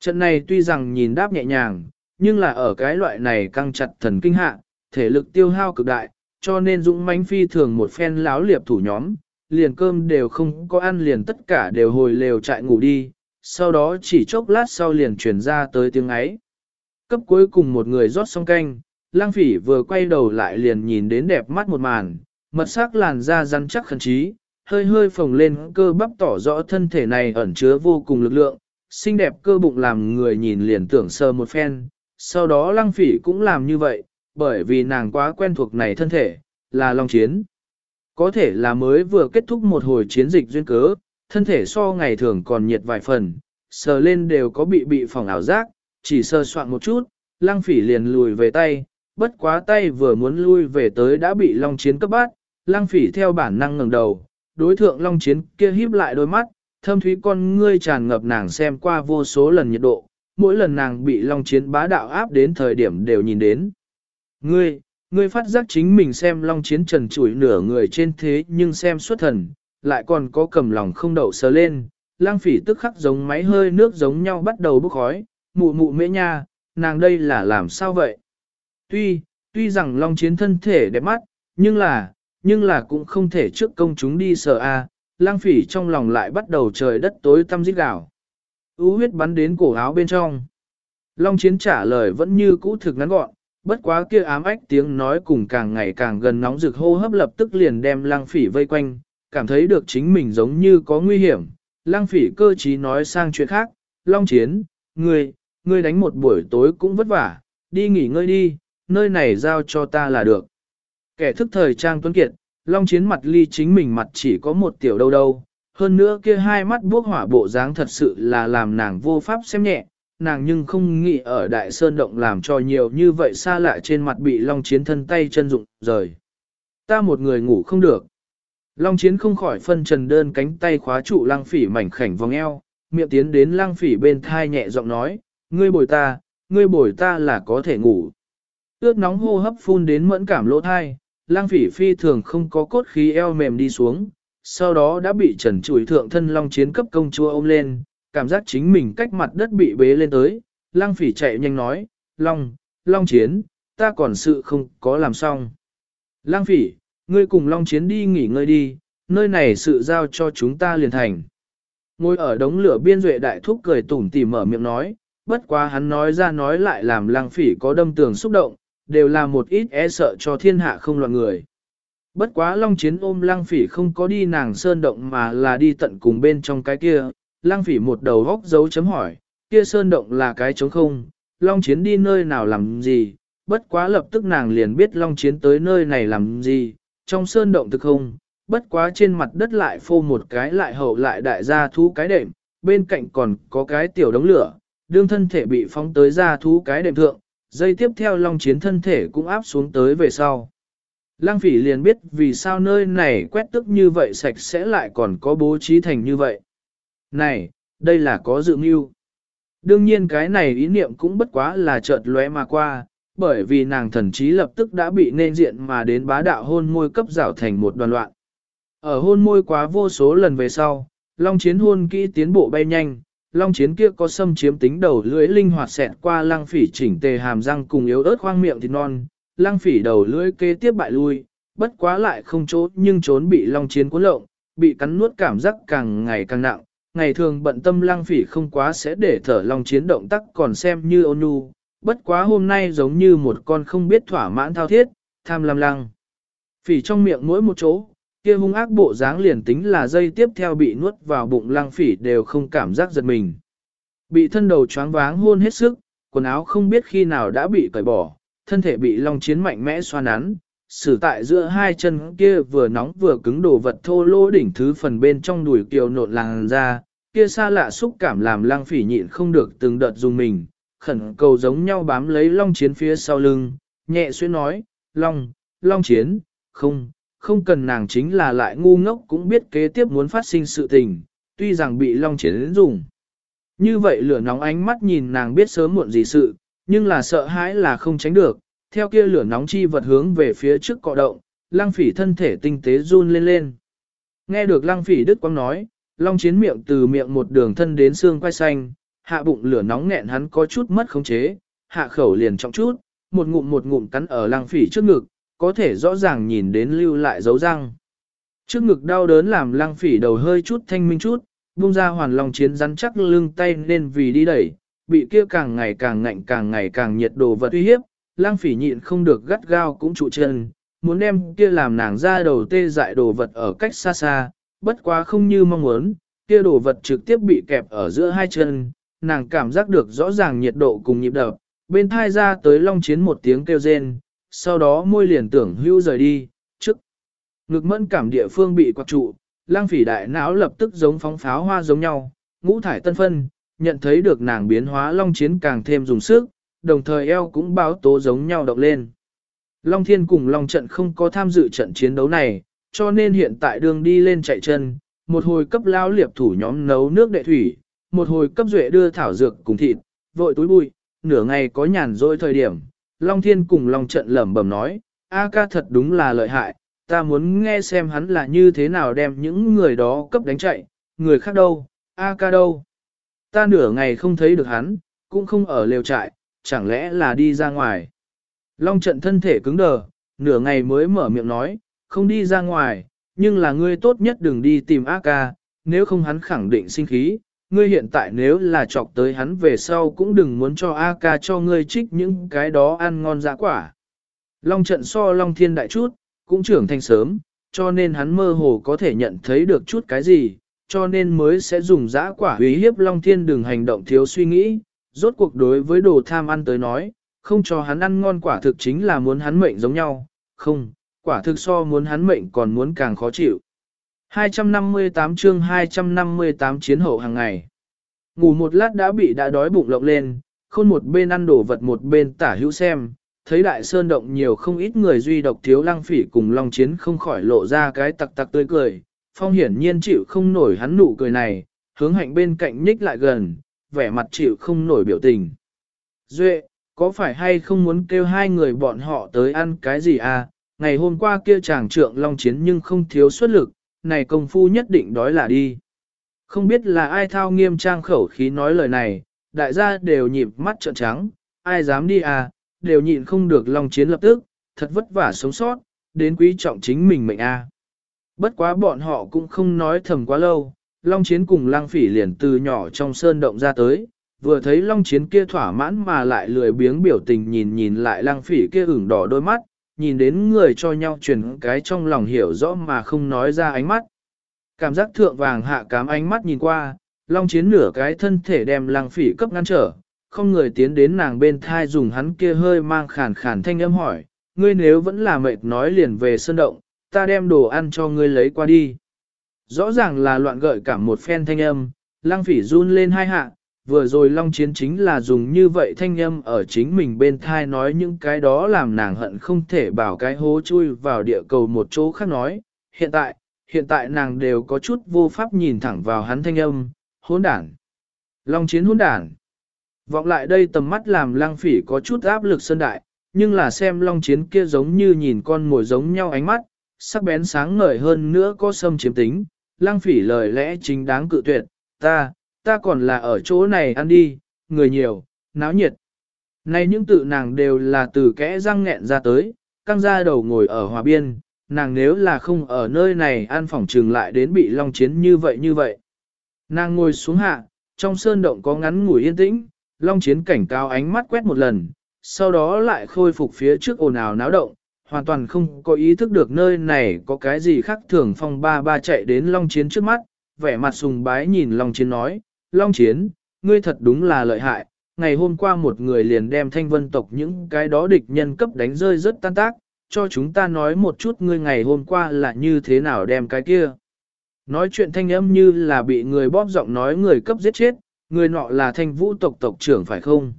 Trận này tuy rằng nhìn đáp nhẹ nhàng, nhưng là ở cái loại này căng chặt thần kinh hạ, thể lực tiêu hao cực đại, cho nên dũng mãnh phi thường một phen láo liệp thủ nhóm, liền cơm đều không có ăn liền tất cả đều hồi lều chạy ngủ đi, sau đó chỉ chốc lát sau liền chuyển ra tới tiếng ấy. Cấp cuối cùng một người rót xong canh, lang phỉ vừa quay đầu lại liền nhìn đến đẹp mắt một màn, mật sắc làn da rắn chắc khẩn trí, hơi hơi phồng lên cơ bắp tỏ rõ thân thể này ẩn chứa vô cùng lực lượng, xinh đẹp cơ bụng làm người nhìn liền tưởng sơ một phen, sau đó lăng phỉ cũng làm như vậy, bởi vì nàng quá quen thuộc này thân thể, là long chiến. Có thể là mới vừa kết thúc một hồi chiến dịch duyên cớ, thân thể so ngày thường còn nhiệt vài phần, sờ lên đều có bị bị phòng ảo giác, chỉ sờ soạn một chút, lăng phỉ liền lùi về tay, bất quá tay vừa muốn lui về tới đã bị long chiến cấp bát, lăng phỉ theo bản năng ngẩng đầu, đối thượng long chiến kia híp lại đôi mắt, thâm thúy con ngươi tràn ngập nàng xem qua vô số lần nhiệt độ, mỗi lần nàng bị long chiến bá đạo áp đến thời điểm đều nhìn đến. Ngươi, ngươi phát giác chính mình xem long chiến trần trụi nửa người trên thế nhưng xem xuất thần, lại còn có cầm lòng không đậu sờ lên, lang phỉ tức khắc giống máy hơi nước giống nhau bắt đầu bốc khói, mụ mụ mễ nha, nàng đây là làm sao vậy? Tuy, tuy rằng long chiến thân thể đẹp mắt, nhưng là, nhưng là cũng không thể trước công chúng đi sợ a. lang phỉ trong lòng lại bắt đầu trời đất tối tăm rít gạo. U huyết bắn đến cổ áo bên trong. Long chiến trả lời vẫn như cũ thực ngắn gọn, bất quá kia ám ách tiếng nói cùng càng ngày càng gần nóng rực hô hấp lập tức liền đem lang phỉ vây quanh, cảm thấy được chính mình giống như có nguy hiểm. Lang phỉ cơ trí nói sang chuyện khác, Long chiến, ngươi, ngươi đánh một buổi tối cũng vất vả, đi nghỉ ngơi đi, nơi này giao cho ta là được. Kẻ thức thời trang tuấn kiệt, Long chiến mặt ly chính mình mặt chỉ có một tiểu đâu đâu, hơn nữa kia hai mắt bốc hỏa bộ dáng thật sự là làm nàng vô pháp xem nhẹ, nàng nhưng không nghĩ ở đại sơn động làm cho nhiều như vậy xa lạ trên mặt bị Long chiến thân tay chân rụng rời. Ta một người ngủ không được. Long chiến không khỏi phân trần đơn cánh tay khóa trụ Lang phỉ mảnh khảnh vòng eo, miệng tiến đến Lang phỉ bên thai nhẹ giọng nói, ngươi bồi ta, ngươi bồi ta là có thể ngủ. Ước nóng hô hấp phun đến mẫn cảm lỗ thai, lang phỉ phi thường không có cốt khí eo mềm đi xuống, sau đó đã bị trần chủi thượng thân long chiến cấp công chúa ôm lên, cảm giác chính mình cách mặt đất bị bế lên tới, lang phỉ chạy nhanh nói, long, long chiến, ta còn sự không có làm xong. Lang phỉ, ngươi cùng long chiến đi nghỉ ngơi đi, nơi này sự giao cho chúng ta liền thành. Ngồi ở đống lửa biên duệ đại thúc cười tủm tỉm mở miệng nói, bất quá hắn nói ra nói lại làm lang phỉ có đâm tường xúc động, đều là một ít e sợ cho thiên hạ không loạn người. Bất quá long chiến ôm lang phỉ không có đi nàng sơn động mà là đi tận cùng bên trong cái kia, lang phỉ một đầu góc dấu chấm hỏi, kia sơn động là cái trống không, long chiến đi nơi nào làm gì, bất quá lập tức nàng liền biết long chiến tới nơi này làm gì, trong sơn động thực không, bất quá trên mặt đất lại phô một cái lại hậu lại đại gia thú cái đệm, bên cạnh còn có cái tiểu đống lửa, đương thân thể bị phóng tới gia thú cái đệm thượng, dây tiếp theo long chiến thân thể cũng áp xuống tới về sau. Lăng phỉ liền biết vì sao nơi này quét tức như vậy sạch sẽ lại còn có bố trí thành như vậy. Này, đây là có dự mưu. Đương nhiên cái này ý niệm cũng bất quá là chợt lóe mà qua, bởi vì nàng thần trí lập tức đã bị nên diện mà đến bá đạo hôn môi cấp rảo thành một đoàn loạn. Ở hôn môi quá vô số lần về sau, long chiến hôn kỹ tiến bộ bay nhanh, long chiến kia có xâm chiếm tính đầu lưỡi linh hoạt xẹt qua lăng phỉ chỉnh tề hàm răng cùng yếu ớt khoang miệng thịt non, lăng phỉ đầu lưỡi kế tiếp bại lui, bất quá lại không trốn nhưng trốn bị long chiến cuốn lộng, bị cắn nuốt cảm giác càng ngày càng nặng. Ngày thường bận tâm lăng phỉ không quá sẽ để thở long chiến động tác còn xem như ôn nhu, bất quá hôm nay giống như một con không biết thỏa mãn thao thiết, tham lam lăng. Phỉ trong miệng mỗi một chỗ, kia hung ác bộ dáng liền tính là dây tiếp theo bị nuốt vào bụng lang phỉ đều không cảm giác giật mình. Bị thân đầu choáng váng hôn hết sức, quần áo không biết khi nào đã bị cởi bỏ, thân thể bị long chiến mạnh mẽ xoa nắn, xử tại giữa hai chân kia vừa nóng vừa cứng đồ vật thô lô đỉnh thứ phần bên trong đùi kiều nộn làng ra, kia xa lạ xúc cảm làm lang phỉ nhịn không được từng đợt dùng mình, khẩn cầu giống nhau bám lấy long chiến phía sau lưng, nhẹ xuyên nói, long, long chiến, không, không cần nàng chính là lại ngu ngốc cũng biết kế tiếp muốn phát sinh sự tình, tuy rằng bị long chiến dùng. Như vậy lửa nóng ánh mắt nhìn nàng biết sớm muộn gì sự, nhưng là sợ hãi là không tránh được, theo kia lửa nóng chi vật hướng về phía trước cọ động, lăng phỉ thân thể tinh tế run lên lên. Nghe được lăng phỉ đức quang nói, long chiến miệng từ miệng một đường thân đến xương quai xanh, hạ bụng lửa nóng nghẹn hắn có chút mất khống chế, hạ khẩu liền trọng chút, một ngụm một ngụm cắn ở lăng phỉ trước ngực, có thể rõ ràng nhìn đến lưu lại dấu răng. Trước ngực đau đớn làm lăng phỉ đầu hơi chút thanh minh chút, buông ra hoàn lòng chiến rắn chắc lưng tay nên vì đi đẩy, bị kia càng ngày càng ngạnh càng ngày càng nhiệt đồ vật uy hiếp, lăng phỉ nhịn không được gắt gao cũng trụ chân, muốn đem kia làm nàng ra đầu tê dại đồ vật ở cách xa xa, bất quá không như mong muốn, kia đồ vật trực tiếp bị kẹp ở giữa hai chân, nàng cảm giác được rõ ràng nhiệt độ cùng nhịp đập, bên thai ra tới long chiến một tiếng kêu rên, sau đó môi liền tưởng hưu rời đi, trước ngực mẫn cảm địa phương bị quạt trụ, lang phỉ đại não lập tức giống phóng pháo hoa giống nhau, ngũ thải tân phân, nhận thấy được nàng biến hóa long chiến càng thêm dùng sức, đồng thời eo cũng báo tố giống nhau động lên. Long thiên cùng long trận không có tham dự trận chiến đấu này, cho nên hiện tại đường đi lên chạy chân, một hồi cấp lao liệp thủ nhóm nấu nước đệ thủy, một hồi cấp duệ đưa thảo dược cùng thịt, vội túi bụi, nửa ngày có nhàn rỗi thời điểm. Long thiên cùng long trận lẩm bẩm nói, A ca thật đúng là lợi hại, ta muốn nghe xem hắn là như thế nào đem những người đó cấp đánh chạy, người khác đâu, A ca đâu. Ta nửa ngày không thấy được hắn, cũng không ở lều trại, chẳng lẽ là đi ra ngoài. Long trận thân thể cứng đờ, nửa ngày mới mở miệng nói, không đi ra ngoài, nhưng là ngươi tốt nhất đừng đi tìm A ca, nếu không hắn khẳng định sinh khí. Ngươi hiện tại nếu là chọc tới hắn về sau cũng đừng muốn cho A ca cho ngươi trích những cái đó ăn ngon dã quả. Long trận so Long thiên đại chút, cũng trưởng thành sớm, cho nên hắn mơ hồ có thể nhận thấy được chút cái gì, cho nên mới sẽ dùng dã quả uy hiếp Long Thiên đừng hành động thiếu suy nghĩ, rốt cuộc đối với đồ tham ăn tới nói, không cho hắn ăn ngon quả thực chính là muốn hắn mệnh giống nhau, không, quả thực so muốn hắn mệnh còn muốn càng khó chịu. 258 chương 258 chiến hậu hàng ngày. Ngủ một lát đã bị đã đói bụng lộng lên, khôn một bên ăn đổ vật một bên tả hữu xem, thấy đại sơn động nhiều không ít người duy độc thiếu lăng phỉ cùng long chiến không khỏi lộ ra cái tặc tặc tươi cười. Phong hiển nhiên chịu không nổi hắn nụ cười này, hướng hạnh bên cạnh nhích lại gần, vẻ mặt chịu không nổi biểu tình. Duệ, có phải hay không muốn kêu hai người bọn họ tới ăn cái gì à? Ngày hôm qua kia chàng trượng long chiến nhưng không thiếu xuất lực, này công phu nhất định đói là đi. Không biết là ai thao nghiêm trang khẩu khí nói lời này, đại gia đều nhịp mắt trợn trắng, ai dám đi à, đều nhịn không được long chiến lập tức, thật vất vả sống sót, đến quý trọng chính mình mệnh a. Bất quá bọn họ cũng không nói thầm quá lâu, long chiến cùng lang phỉ liền từ nhỏ trong sơn động ra tới, vừa thấy long chiến kia thỏa mãn mà lại lười biếng biểu tình nhìn nhìn lại lang phỉ kia ửng đỏ đôi mắt, nhìn đến người cho nhau truyền cái trong lòng hiểu rõ mà không nói ra ánh mắt. Cảm giác thượng vàng hạ cám ánh mắt nhìn qua, long chiến nửa cái thân thể đem lăng phỉ cấp ngăn trở, không người tiến đến nàng bên thai dùng hắn kia hơi mang khàn khàn thanh âm hỏi, ngươi nếu vẫn là mệt nói liền về sơn động, ta đem đồ ăn cho ngươi lấy qua đi. Rõ ràng là loạn gợi cả một phen thanh âm, lăng phỉ run lên hai hạ, vừa rồi long chiến chính là dùng như vậy thanh âm ở chính mình bên thai nói những cái đó làm nàng hận không thể bảo cái hố chui vào địa cầu một chỗ khác nói, hiện tại, hiện tại nàng đều có chút vô pháp nhìn thẳng vào hắn thanh âm, hỗn đản. Long chiến hỗn đản. Vọng lại đây tầm mắt làm lang phỉ có chút áp lực sơn đại, nhưng là xem long chiến kia giống như nhìn con mồi giống nhau ánh mắt, sắc bén sáng ngời hơn nữa có sâm chiếm tính. Lang phỉ lời lẽ chính đáng cự tuyệt, ta, ta còn là ở chỗ này ăn đi, người nhiều, náo nhiệt. Nay những tự nàng đều là từ kẽ răng nghẹn ra tới, căng ra đầu ngồi ở hòa biên, nàng nếu là không ở nơi này ăn phòng trừng lại đến bị long chiến như vậy như vậy. Nàng ngồi xuống hạ, trong sơn động có ngắn ngủi yên tĩnh, Long Chiến cảnh cáo ánh mắt quét một lần, sau đó lại khôi phục phía trước ồn ào náo động, hoàn toàn không có ý thức được nơi này có cái gì khác thường phong ba ba chạy đến Long Chiến trước mắt, vẻ mặt sùng bái nhìn Long Chiến nói, Long Chiến, ngươi thật đúng là lợi hại, ngày hôm qua một người liền đem thanh vân tộc những cái đó địch nhân cấp đánh rơi rất tan tác, cho chúng ta nói một chút ngươi ngày hôm qua là như thế nào đem cái kia. Nói chuyện thanh âm như là bị người bóp giọng nói người cấp giết chết, Người nọ là thanh vũ tộc tộc trưởng phải không?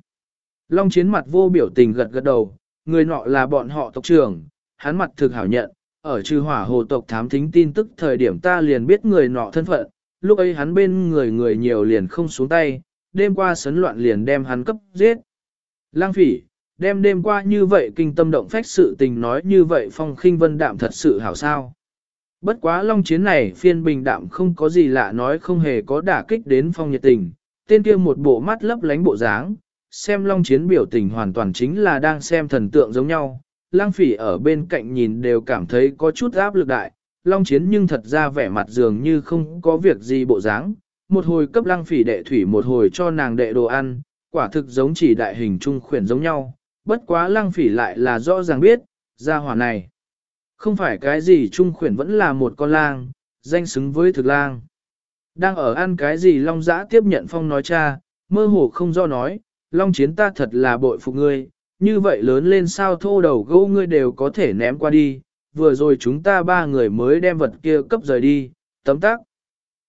Long chiến mặt vô biểu tình gật gật đầu, người nọ là bọn họ tộc trưởng, hắn mặt thực hảo nhận, ở trừ hỏa hồ tộc thám thính tin tức thời điểm ta liền biết người nọ thân phận, lúc ấy hắn bên người người nhiều liền không xuống tay, đêm qua sấn loạn liền đem hắn cấp giết. Lang phỉ, đem đêm qua như vậy kinh tâm động phách sự tình nói như vậy phong khinh vân đạm thật sự hảo sao. Bất quá long chiến này phiên bình đạm không có gì lạ nói không hề có đả kích đến phong nhiệt tình, tên kia một bộ mắt lấp lánh bộ dáng, xem long chiến biểu tình hoàn toàn chính là đang xem thần tượng giống nhau. Lang phỉ ở bên cạnh nhìn đều cảm thấy có chút áp lực đại, long chiến nhưng thật ra vẻ mặt dường như không có việc gì bộ dáng. Một hồi cấp lang phỉ đệ thủy một hồi cho nàng đệ đồ ăn, quả thực giống chỉ đại hình trung khuyển giống nhau. Bất quá lang phỉ lại là rõ ràng biết, gia hỏa này. Không phải cái gì trung khuyển vẫn là một con lang, danh xứng với thực lang. Đang ở ăn cái gì Long Giã tiếp nhận Phong nói cha, mơ hồ không do nói, Long Chiến ta thật là bội phục ngươi, như vậy lớn lên sao thô đầu gỗ ngươi đều có thể ném qua đi, vừa rồi chúng ta ba người mới đem vật kia cấp rời đi, Tấm tắc.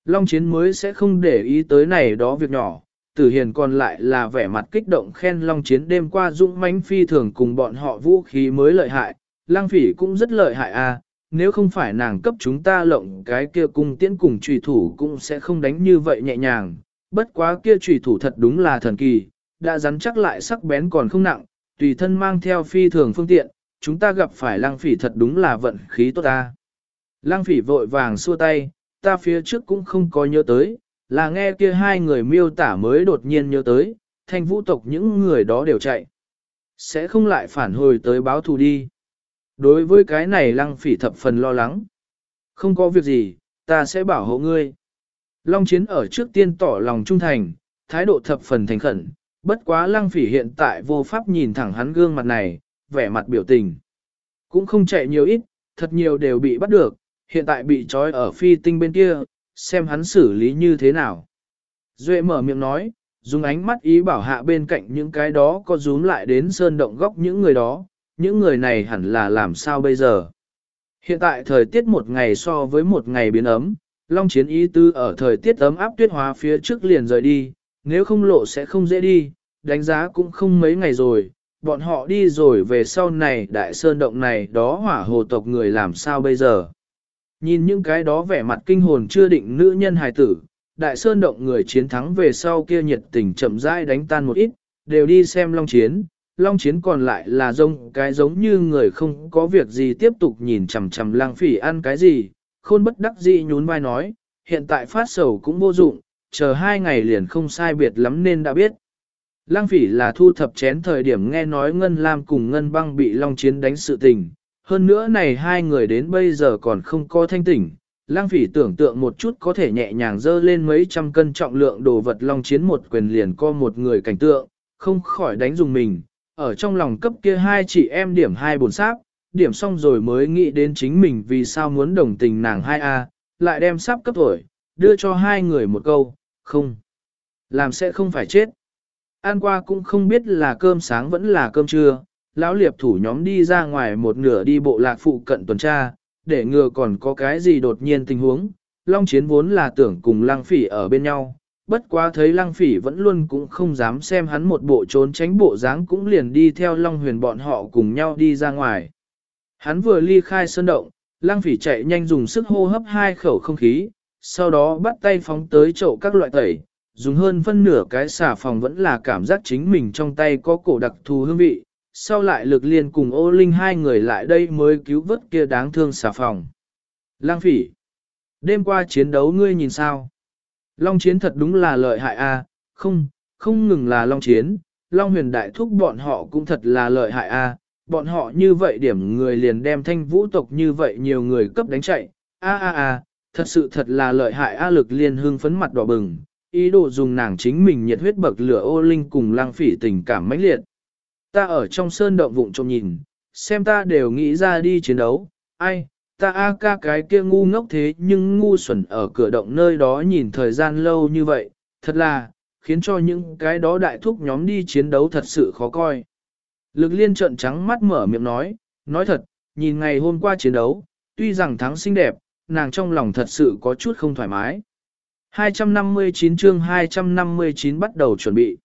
Long chiến mới sẽ không để ý tới này đó việc nhỏ, tử hiền còn lại là vẻ mặt kích động khen long chiến đêm qua dũng mãnh phi thường cùng bọn họ vũ khí mới lợi hại, lang phỉ cũng rất lợi hại à, nếu không phải nàng cấp chúng ta lộng cái kia cung tiễn cùng trùy thủ cũng sẽ không đánh như vậy nhẹ nhàng, bất quá kia trùy thủ thật đúng là thần kỳ, đã rắn chắc lại sắc bén còn không nặng, tùy thân mang theo phi thường phương tiện, chúng ta gặp phải lang phỉ thật đúng là vận khí tốt ta. Lang phỉ vội vàng xua tay, ta phía trước cũng không có nhớ tới, là nghe kia hai người miêu tả mới đột nhiên nhớ tới, thanh vũ tộc những người đó đều chạy. Sẽ không lại phản hồi tới báo thù đi. Đối với cái này lăng phỉ thập phần lo lắng. Không có việc gì, ta sẽ bảo hộ ngươi. Long chiến ở trước tiên tỏ lòng trung thành, thái độ thập phần thành khẩn, bất quá lăng phỉ hiện tại vô pháp nhìn thẳng hắn gương mặt này, vẻ mặt biểu tình. Cũng không chạy nhiều ít, thật nhiều đều bị bắt được, hiện tại bị trói ở phi tinh bên kia, xem hắn xử lý như thế nào. Duệ mở miệng nói, dùng ánh mắt ý bảo hạ bên cạnh những cái đó có rúm lại đến sơn động góc những người đó, những người này hẳn là làm sao bây giờ. Hiện tại thời tiết một ngày so với một ngày biến ấm, Long Chiến ý tư ở thời tiết ấm áp tuyết hóa phía trước liền rời đi, nếu không lộ sẽ không dễ đi, đánh giá cũng không mấy ngày rồi, bọn họ đi rồi về sau này đại sơn động này đó hỏa hồ tộc người làm sao bây giờ. Nhìn những cái đó vẻ mặt kinh hồn chưa định nữ nhân hài tử, đại sơn động người chiến thắng về sau kia nhiệt tình chậm rãi đánh tan một ít, đều đi xem long chiến. Long chiến còn lại là rông cái giống như người không có việc gì tiếp tục nhìn chằm chằm lang phỉ ăn cái gì, khôn bất đắc dĩ nhún vai nói, hiện tại phát sầu cũng vô dụng, chờ hai ngày liền không sai biệt lắm nên đã biết. Lang phỉ là thu thập chén thời điểm nghe nói Ngân Lam cùng Ngân băng bị Long Chiến đánh sự tình, hơn nữa này hai người đến bây giờ còn không có thanh tỉnh, lang phỉ tưởng tượng một chút có thể nhẹ nhàng dơ lên mấy trăm cân trọng lượng đồ vật long chiến một quyền liền co một người cảnh tượng, không khỏi đánh dùng mình, ở trong lòng cấp kia hai chị em điểm hai bồn sáp, điểm xong rồi mới nghĩ đến chính mình vì sao muốn đồng tình nàng hai a lại đem sáp cấp tuổi, đưa cho hai người một câu, không, làm sẽ không phải chết. Ăn qua cũng không biết là cơm sáng vẫn là cơm trưa, lão liệp thủ nhóm đi ra ngoài một nửa đi bộ lạc phụ cận tuần tra, để ngừa còn có cái gì đột nhiên tình huống. Long chiến vốn là tưởng cùng lăng phỉ ở bên nhau, bất quá thấy lăng phỉ vẫn luôn cũng không dám xem hắn một bộ trốn tránh bộ dáng cũng liền đi theo long huyền bọn họ cùng nhau đi ra ngoài. Hắn vừa ly khai sơn động, lăng phỉ chạy nhanh dùng sức hô hấp hai khẩu không khí, sau đó bắt tay phóng tới chậu các loại tẩy, dùng hơn phân nửa cái xà phòng vẫn là cảm giác chính mình trong tay có cổ đặc thù hương vị, sau lại lực liên cùng ô linh hai người lại đây mới cứu vớt kia đáng thương xà phòng. Lang phỉ, đêm qua chiến đấu ngươi nhìn sao? Long chiến thật đúng là lợi hại a, không, không ngừng là long chiến, long huyền đại thúc bọn họ cũng thật là lợi hại a, bọn họ như vậy điểm người liền đem thanh vũ tộc như vậy nhiều người cấp đánh chạy, a a a, thật sự thật là lợi hại a lực liên hương phấn mặt đỏ bừng, ý đồ dùng nàng chính mình nhiệt huyết bậc lửa ô linh cùng lang phỉ tình cảm mãnh liệt. Ta ở trong sơn động vụng trông nhìn, xem ta đều nghĩ ra đi chiến đấu, ai, ta a ca cái kia ngu ngốc thế nhưng ngu xuẩn ở cửa động nơi đó nhìn thời gian lâu như vậy, thật là, khiến cho những cái đó đại thúc nhóm đi chiến đấu thật sự khó coi. Lực liên trợn trắng mắt mở miệng nói, nói thật, nhìn ngày hôm qua chiến đấu, tuy rằng thắng xinh đẹp, nàng trong lòng thật sự có chút không thoải mái. 259 chương 259 bắt đầu chuẩn bị.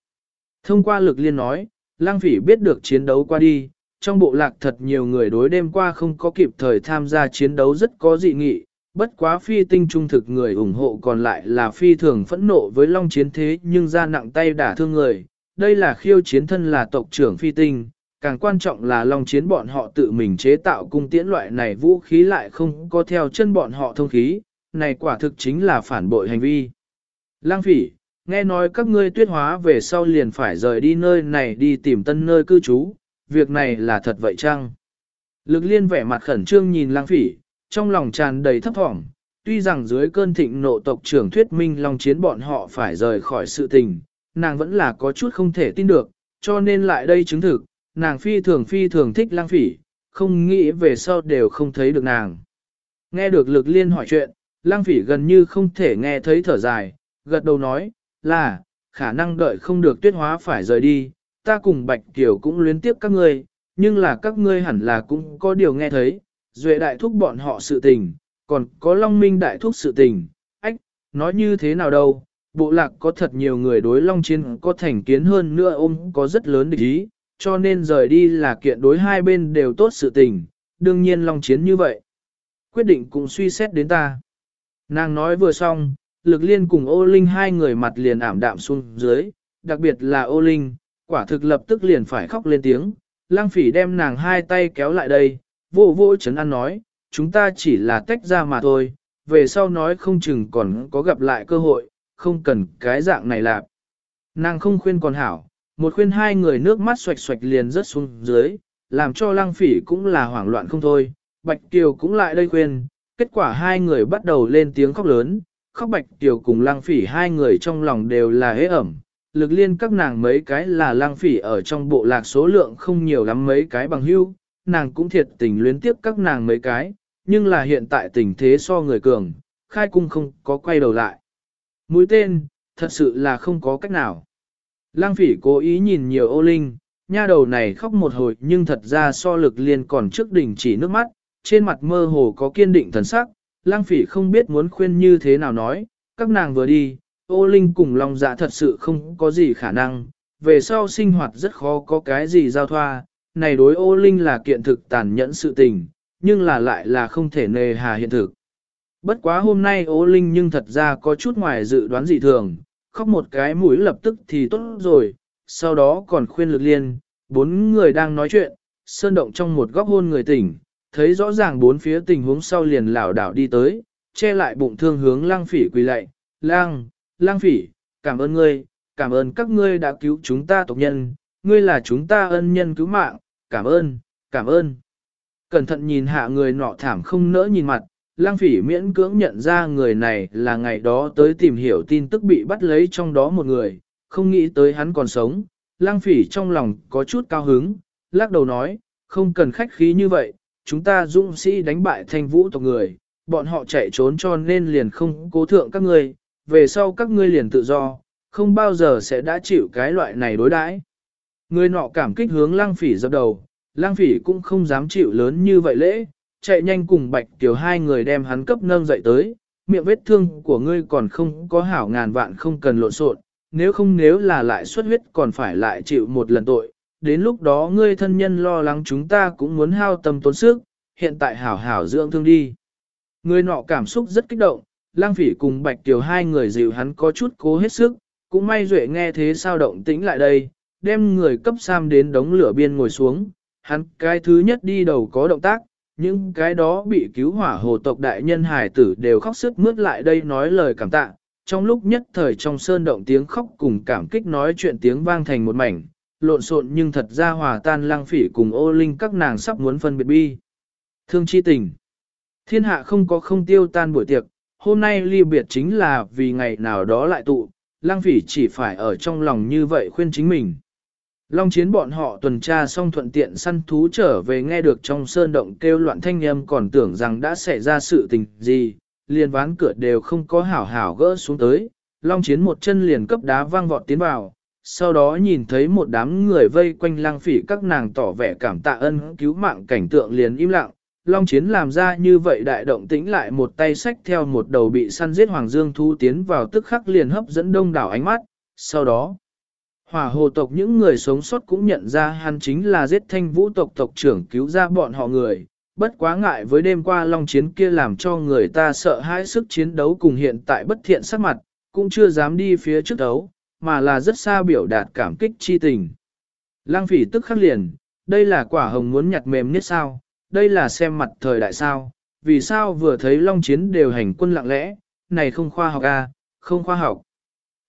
Thông qua lực liên nói, lang phỉ biết được chiến đấu qua đi, trong bộ lạc thật nhiều người đối đêm qua không có kịp thời tham gia chiến đấu rất có dị nghị, bất quá phi tinh trung thực người ủng hộ còn lại là phi thường phẫn nộ với long chiến thế nhưng ra nặng tay đả thương người. Đây là khiêu chiến thân là tộc trưởng phi tinh, càng quan trọng là long chiến bọn họ tự mình chế tạo cung tiễn loại này vũ khí lại không có theo chân bọn họ thông khí, này quả thực chính là phản bội hành vi. Lang phỉ, nghe nói các ngươi tuyết hóa về sau liền phải rời đi nơi này đi tìm tân nơi cư trú, việc này là thật vậy chăng? Lực liên vẻ mặt khẩn trương nhìn lang phỉ, trong lòng tràn đầy thấp thỏm, tuy rằng dưới cơn thịnh nộ tộc trưởng thuyết minh long chiến bọn họ phải rời khỏi sự tình, nàng vẫn là có chút không thể tin được, cho nên lại đây chứng thực, nàng phi thường phi thường thích lang phỉ, không nghĩ về sau đều không thấy được nàng. Nghe được lực liên hỏi chuyện, lang phỉ gần như không thể nghe thấy thở dài, gật đầu nói, là, khả năng đợi không được tuyết hóa phải rời đi, ta cùng Bạch Kiều cũng luyến tiếp các ngươi, nhưng là các ngươi hẳn là cũng có điều nghe thấy, duệ đại thúc bọn họ sự tình, còn có Long Minh đại thúc sự tình, ách, nói như thế nào đâu, bộ lạc có thật nhiều người đối Long Chiến có thành kiến hơn nữa ôm có rất lớn địch ý, cho nên rời đi là kiện đối hai bên đều tốt sự tình, đương nhiên Long Chiến như vậy. Quyết định cũng suy xét đến ta. Nàng nói vừa xong, lực liên cùng ô linh hai người mặt liền ảm đạm xuống dưới, đặc biệt là ô linh, quả thực lập tức liền phải khóc lên tiếng. Lang phỉ đem nàng hai tay kéo lại đây, vô vô chấn an nói, chúng ta chỉ là tách ra mà thôi, về sau nói không chừng còn có gặp lại cơ hội, không cần cái dạng này lạp. Nàng không khuyên còn hảo, một khuyên hai người nước mắt xoạch xoạch liền rớt xuống dưới, làm cho lăng phỉ cũng là hoảng loạn không thôi, Bạch Kiều cũng lại đây khuyên, kết quả hai người bắt đầu lên tiếng khóc lớn, khóc Bạch tiểu cùng Lang phỉ hai người trong lòng đều là hế ẩm, lực liên các nàng mấy cái là Lang phỉ ở trong bộ lạc số lượng không nhiều lắm mấy cái bằng hưu, nàng cũng thiệt tình luyến tiếp các nàng mấy cái, nhưng là hiện tại tình thế so người cường, khai cung không có quay đầu lại. Mũi tên, thật sự là không có cách nào. Lang phỉ cố ý nhìn nhiều ô linh, nha đầu này khóc một hồi nhưng thật ra so lực liên còn trước đỉnh chỉ nước mắt, trên mặt mơ hồ có kiên định thần sắc, lang phỉ không biết muốn khuyên như thế nào nói, các nàng vừa đi, ô linh cùng lòng dạ thật sự không có gì khả năng, về sau sinh hoạt rất khó có cái gì giao thoa, này đối ô linh là kiện thực tàn nhẫn sự tình, nhưng là lại là không thể nề hà hiện thực. Bất quá hôm nay ô linh nhưng thật ra có chút ngoài dự đoán dị thường, khóc một cái mũi lập tức thì tốt rồi, sau đó còn khuyên lực liên, bốn người đang nói chuyện, sơn động trong một góc hôn người tỉnh, thấy rõ ràng bốn phía tình huống sau liền lảo đảo đi tới, che lại bụng thương hướng lang phỉ quỳ lạy, lang, lang phỉ, cảm ơn ngươi, cảm ơn các ngươi đã cứu chúng ta tộc nhân, ngươi là chúng ta ân nhân cứu mạng, cảm ơn, cảm ơn. Cẩn thận nhìn hạ người nọ thảm không nỡ nhìn mặt, lang phỉ miễn cưỡng nhận ra người này là ngày đó tới tìm hiểu tin tức bị bắt lấy trong đó một người, không nghĩ tới hắn còn sống. Lang phỉ trong lòng có chút cao hứng, lắc đầu nói, không cần khách khí như vậy, chúng ta dũng sĩ đánh bại thanh vũ tộc người, bọn họ chạy trốn cho nên liền không cố thượng các ngươi, về sau các ngươi liền tự do, không bao giờ sẽ đã chịu cái loại này đối đãi. Người nọ cảm kích hướng lang phỉ dập đầu, lang phỉ cũng không dám chịu lớn như vậy lễ, chạy nhanh cùng bạch tiểu hai người đem hắn cấp nâng dậy tới, miệng vết thương của ngươi còn không có hảo ngàn vạn không cần lộn xộn, nếu không nếu là lại xuất huyết còn phải lại chịu một lần tội, đến lúc đó ngươi thân nhân lo lắng chúng ta cũng muốn hao tâm tốn sức, hiện tại hảo hảo dưỡng thương đi. Người nọ cảm xúc rất kích động, lang phỉ cùng bạch tiểu hai người dịu hắn có chút cố hết sức, cũng may duệ nghe thế sao động tĩnh lại đây, đem người cấp sam đến đống lửa biên ngồi xuống, hắn cái thứ nhất đi đầu có động tác, những cái đó bị cứu hỏa hồ tộc đại nhân hải tử đều khóc sức mướt lại đây nói lời cảm tạ, trong lúc nhất thời trong sơn động tiếng khóc cùng cảm kích nói chuyện tiếng vang thành một mảnh, lộn xộn nhưng thật ra hòa tan lang phỉ cùng ô linh các nàng sắp muốn phân biệt bi. Thương chi tình. Thiên hạ không có không tiêu tan buổi tiệc, hôm nay ly biệt chính là vì ngày nào đó lại tụ, lang phỉ chỉ phải ở trong lòng như vậy khuyên chính mình. Long chiến bọn họ tuần tra xong thuận tiện săn thú trở về nghe được trong sơn động kêu loạn thanh âm còn tưởng rằng đã xảy ra sự tình gì, liền ván cửa đều không có hảo hảo gỡ xuống tới, Long chiến một chân liền cấp đá vang vọt tiến vào, sau đó nhìn thấy một đám người vây quanh lang phỉ các nàng tỏ vẻ cảm tạ ân cứu mạng cảnh tượng liền im lặng. Long chiến làm ra như vậy đại động tĩnh lại một tay sách theo một đầu bị săn giết Hoàng Dương Thu tiến vào tức khắc liền hấp dẫn đông đảo ánh mắt, sau đó. Hỏa hồ tộc những người sống sót cũng nhận ra hắn chính là giết thanh vũ tộc tộc trưởng cứu ra bọn họ người, bất quá ngại với đêm qua long chiến kia làm cho người ta sợ hãi sức chiến đấu cùng hiện tại bất thiện sắc mặt, cũng chưa dám đi phía trước đấu, mà là rất xa biểu đạt cảm kích chi tình. Lang phỉ tức khắc liền, đây là quả hồng muốn nhặt mềm nhất sao, đây là xem mặt thời đại sao, vì sao vừa thấy long chiến đều hành quân lặng lẽ, này không khoa học à, không khoa học.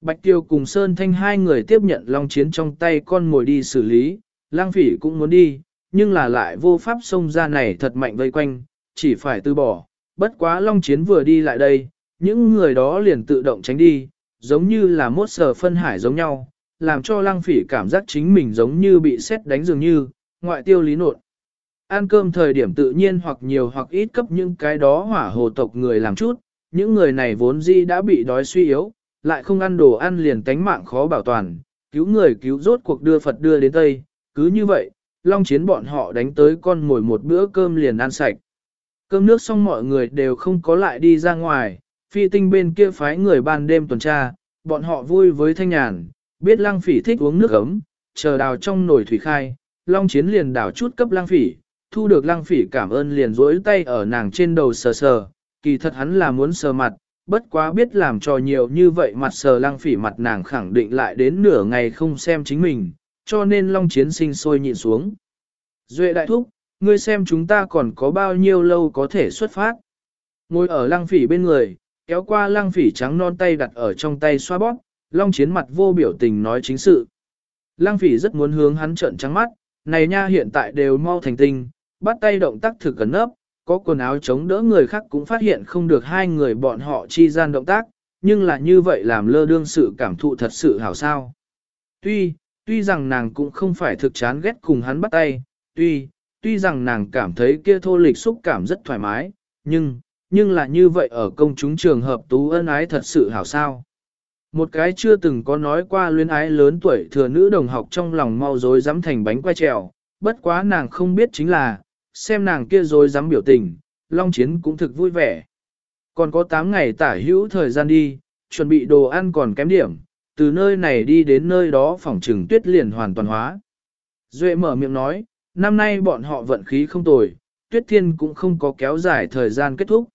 Bạch Tiêu cùng Sơn Thanh hai người tiếp nhận long chiến trong tay con mồi đi xử lý, lang phỉ cũng muốn đi, nhưng là lại vô pháp xông ra này thật mạnh vây quanh, chỉ phải từ bỏ. Bất quá long chiến vừa đi lại đây, những người đó liền tự động tránh đi, giống như là mốt sờ phân hải giống nhau, làm cho lăng phỉ cảm giác chính mình giống như bị xét đánh dường như, ngoại tiêu lý nột. Ăn cơm thời điểm tự nhiên hoặc nhiều hoặc ít cấp những cái đó hỏa hồ tộc người làm chút, những người này vốn di đã bị đói suy yếu, lại không ăn đồ ăn liền tánh mạng khó bảo toàn, cứu người cứu rốt cuộc đưa Phật đưa đến Tây, cứ như vậy, long chiến bọn họ đánh tới con mồi một bữa cơm liền ăn sạch. Cơm nước xong mọi người đều không có lại đi ra ngoài, phi tinh bên kia phái người ban đêm tuần tra, bọn họ vui với thanh nhàn, biết lang phỉ thích uống nước ấm, chờ đào trong nồi thủy khai, long chiến liền đào chút cấp lang phỉ, thu được lang phỉ cảm ơn liền rỗi tay ở nàng trên đầu sờ sờ, kỳ thật hắn là muốn sờ mặt, bất quá biết làm cho nhiều như vậy mặt sờ lang phỉ mặt nàng khẳng định lại đến nửa ngày không xem chính mình, cho nên long chiến sinh sôi nhịn xuống. Duệ đại thúc, ngươi xem chúng ta còn có bao nhiêu lâu có thể xuất phát. Ngồi ở lăng phỉ bên người, kéo qua lang phỉ trắng non tay đặt ở trong tay xoa bóp, long chiến mặt vô biểu tình nói chính sự. Lang phỉ rất muốn hướng hắn trợn trắng mắt, này nha hiện tại đều mau thành tinh, bắt tay động tác thực gần nấp, có quần áo chống đỡ người khác cũng phát hiện không được hai người bọn họ chi gian động tác, nhưng là như vậy làm lơ đương sự cảm thụ thật sự hảo sao. Tuy, tuy rằng nàng cũng không phải thực chán ghét cùng hắn bắt tay, tuy, tuy rằng nàng cảm thấy kia thô lịch xúc cảm rất thoải mái, nhưng, nhưng là như vậy ở công chúng trường hợp tú ân ái thật sự hảo sao. Một cái chưa từng có nói qua luyến ái lớn tuổi thừa nữ đồng học trong lòng mau dối dám thành bánh quay trèo, bất quá nàng không biết chính là, xem nàng kia dối dám biểu tình, Long Chiến cũng thực vui vẻ. Còn có 8 ngày tả hữu thời gian đi, chuẩn bị đồ ăn còn kém điểm, từ nơi này đi đến nơi đó phòng trừng tuyết liền hoàn toàn hóa. Duệ mở miệng nói, năm nay bọn họ vận khí không tồi, tuyết thiên cũng không có kéo dài thời gian kết thúc.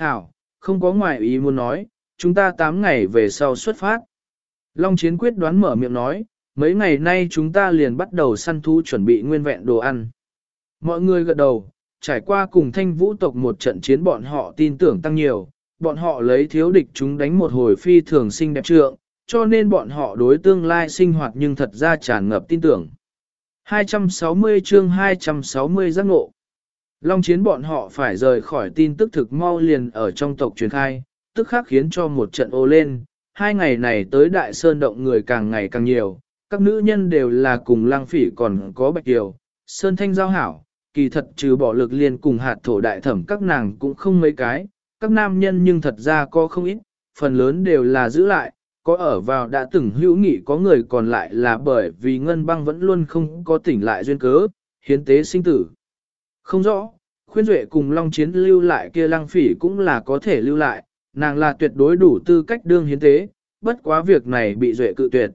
Hảo, không có ngoại ý muốn nói, chúng ta 8 ngày về sau xuất phát. Long Chiến quyết đoán mở miệng nói, mấy ngày nay chúng ta liền bắt đầu săn thú chuẩn bị nguyên vẹn đồ ăn. Mọi người gật đầu, trải qua cùng thanh vũ tộc một trận chiến bọn họ tin tưởng tăng nhiều, bọn họ lấy thiếu địch chúng đánh một hồi phi thường sinh đẹp trượng, cho nên bọn họ đối tương lai sinh hoạt nhưng thật ra tràn ngập tin tưởng. 260 chương 260 giác ngộ. Long chiến bọn họ phải rời khỏi tin tức thực mau liền ở trong tộc truyền khai, tức khắc khiến cho một trận ô lên. Hai ngày này tới Đại Sơn Động người càng ngày càng nhiều, các nữ nhân đều là cùng lang phỉ còn có bạch kiều, Sơn Thanh giao hảo, kỳ thật trừ bỏ lực liền cùng hạt thổ đại thẩm các nàng cũng không mấy cái, các nam nhân nhưng thật ra có không ít, phần lớn đều là giữ lại, có ở vào đã từng hữu nghị có người còn lại là bởi vì ngân băng vẫn luôn không có tỉnh lại duyên cớ, hiến tế sinh tử. Không rõ, khuyên duệ cùng long chiến lưu lại kia lăng phỉ cũng là có thể lưu lại, nàng là tuyệt đối đủ tư cách đương hiến tế, bất quá việc này bị duệ cự tuyệt.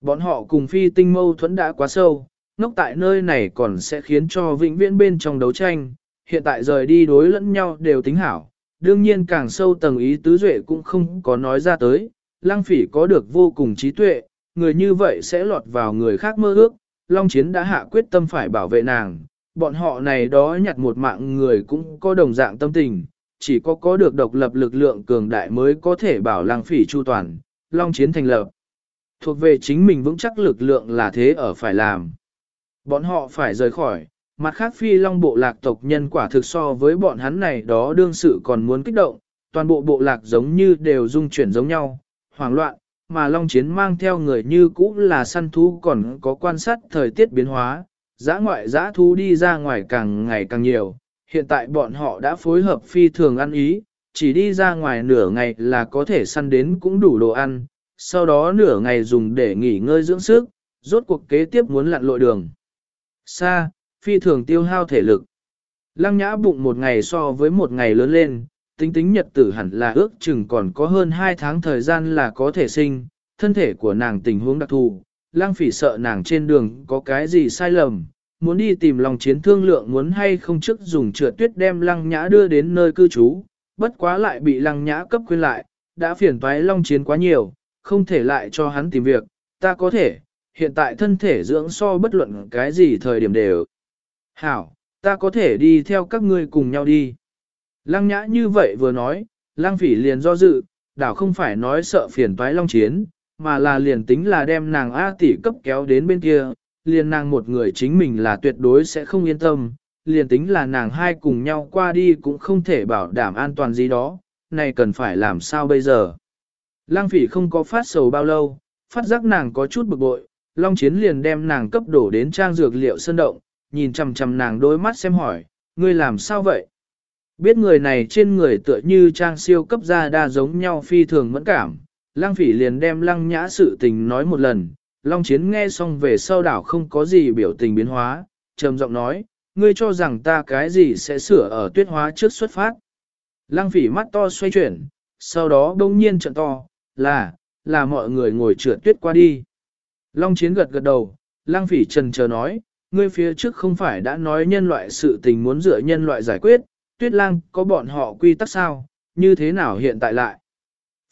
Bọn họ cùng phi tinh mâu thuẫn đã quá sâu, ngốc tại nơi này còn sẽ khiến cho vĩnh viễn bên trong đấu tranh, hiện tại rời đi đối lẫn nhau đều tính hảo, đương nhiên càng sâu tầng ý tứ duệ cũng không có nói ra tới, lang phỉ có được vô cùng trí tuệ, người như vậy sẽ lọt vào người khác mơ ước, Long Chiến đã hạ quyết tâm phải bảo vệ nàng, bọn họ này đó nhặt một mạng người cũng có đồng dạng tâm tình, chỉ có có được độc lập lực lượng cường đại mới có thể bảo lang phỉ chu toàn, Long Chiến thành lập. Thuộc về chính mình vững chắc lực lượng là thế ở phải làm. Bọn họ phải rời khỏi, mặt khác phi long bộ lạc tộc nhân quả thực so với bọn hắn này đó đương sự còn muốn kích động, toàn bộ bộ lạc giống như đều dung chuyển giống nhau, hoảng loạn, mà Long Chiến mang theo người như cũ là săn thú còn có quan sát thời tiết biến hóa, giã ngoại giã thú đi ra ngoài càng ngày càng nhiều, hiện tại bọn họ đã phối hợp phi thường ăn ý, chỉ đi ra ngoài nửa ngày là có thể săn đến cũng đủ đồ ăn, sau đó nửa ngày dùng để nghỉ ngơi dưỡng sức, rốt cuộc kế tiếp muốn lặn lội đường. Xa, phi thường tiêu hao thể lực. Lăng nhã bụng một ngày so với một ngày lớn lên, tính tính nhật tử hẳn là ước chừng còn có hơn 2 tháng thời gian là có thể sinh, thân thể của nàng tình huống đặc thù, lang phỉ sợ nàng trên đường có cái gì sai lầm, muốn đi tìm lòng chiến thương lượng muốn hay không trước dùng trượt tuyết đem lăng nhã đưa đến nơi cư trú, bất quá lại bị lăng nhã cấp khuyên lại, đã phiền toái long chiến quá nhiều, không thể lại cho hắn tìm việc, ta có thể, hiện tại thân thể dưỡng so bất luận cái gì thời điểm đều. Hảo, ta có thể đi theo các ngươi cùng nhau đi. Lăng nhã như vậy vừa nói, lăng phỉ liền do dự, đảo không phải nói sợ phiền toái long chiến, mà là liền tính là đem nàng A tỷ cấp kéo đến bên kia, liền nàng một người chính mình là tuyệt đối sẽ không yên tâm, liền tính là nàng hai cùng nhau qua đi cũng không thể bảo đảm an toàn gì đó, này cần phải làm sao bây giờ. Lăng phỉ không có phát sầu bao lâu, phát giác nàng có chút bực bội, Long Chiến liền đem nàng cấp đổ đến trang dược liệu sơn động, nhìn chằm chằm nàng đôi mắt xem hỏi, ngươi làm sao vậy? Biết người này trên người tựa như trang siêu cấp ra đa giống nhau phi thường mẫn cảm, lăng phỉ liền đem lăng nhã sự tình nói một lần, Long Chiến nghe xong về sau đảo không có gì biểu tình biến hóa, trầm giọng nói, ngươi cho rằng ta cái gì sẽ sửa ở tuyết hóa trước xuất phát. Lăng phỉ mắt to xoay chuyển, sau đó đông nhiên trận to, là, là mọi người ngồi trượt tuyết qua đi. Long chiến gật gật đầu, lăng phỉ trần chờ nói, ngươi phía trước không phải đã nói nhân loại sự tình muốn dựa nhân loại giải quyết, tuyết lang có bọn họ quy tắc sao, như thế nào hiện tại lại.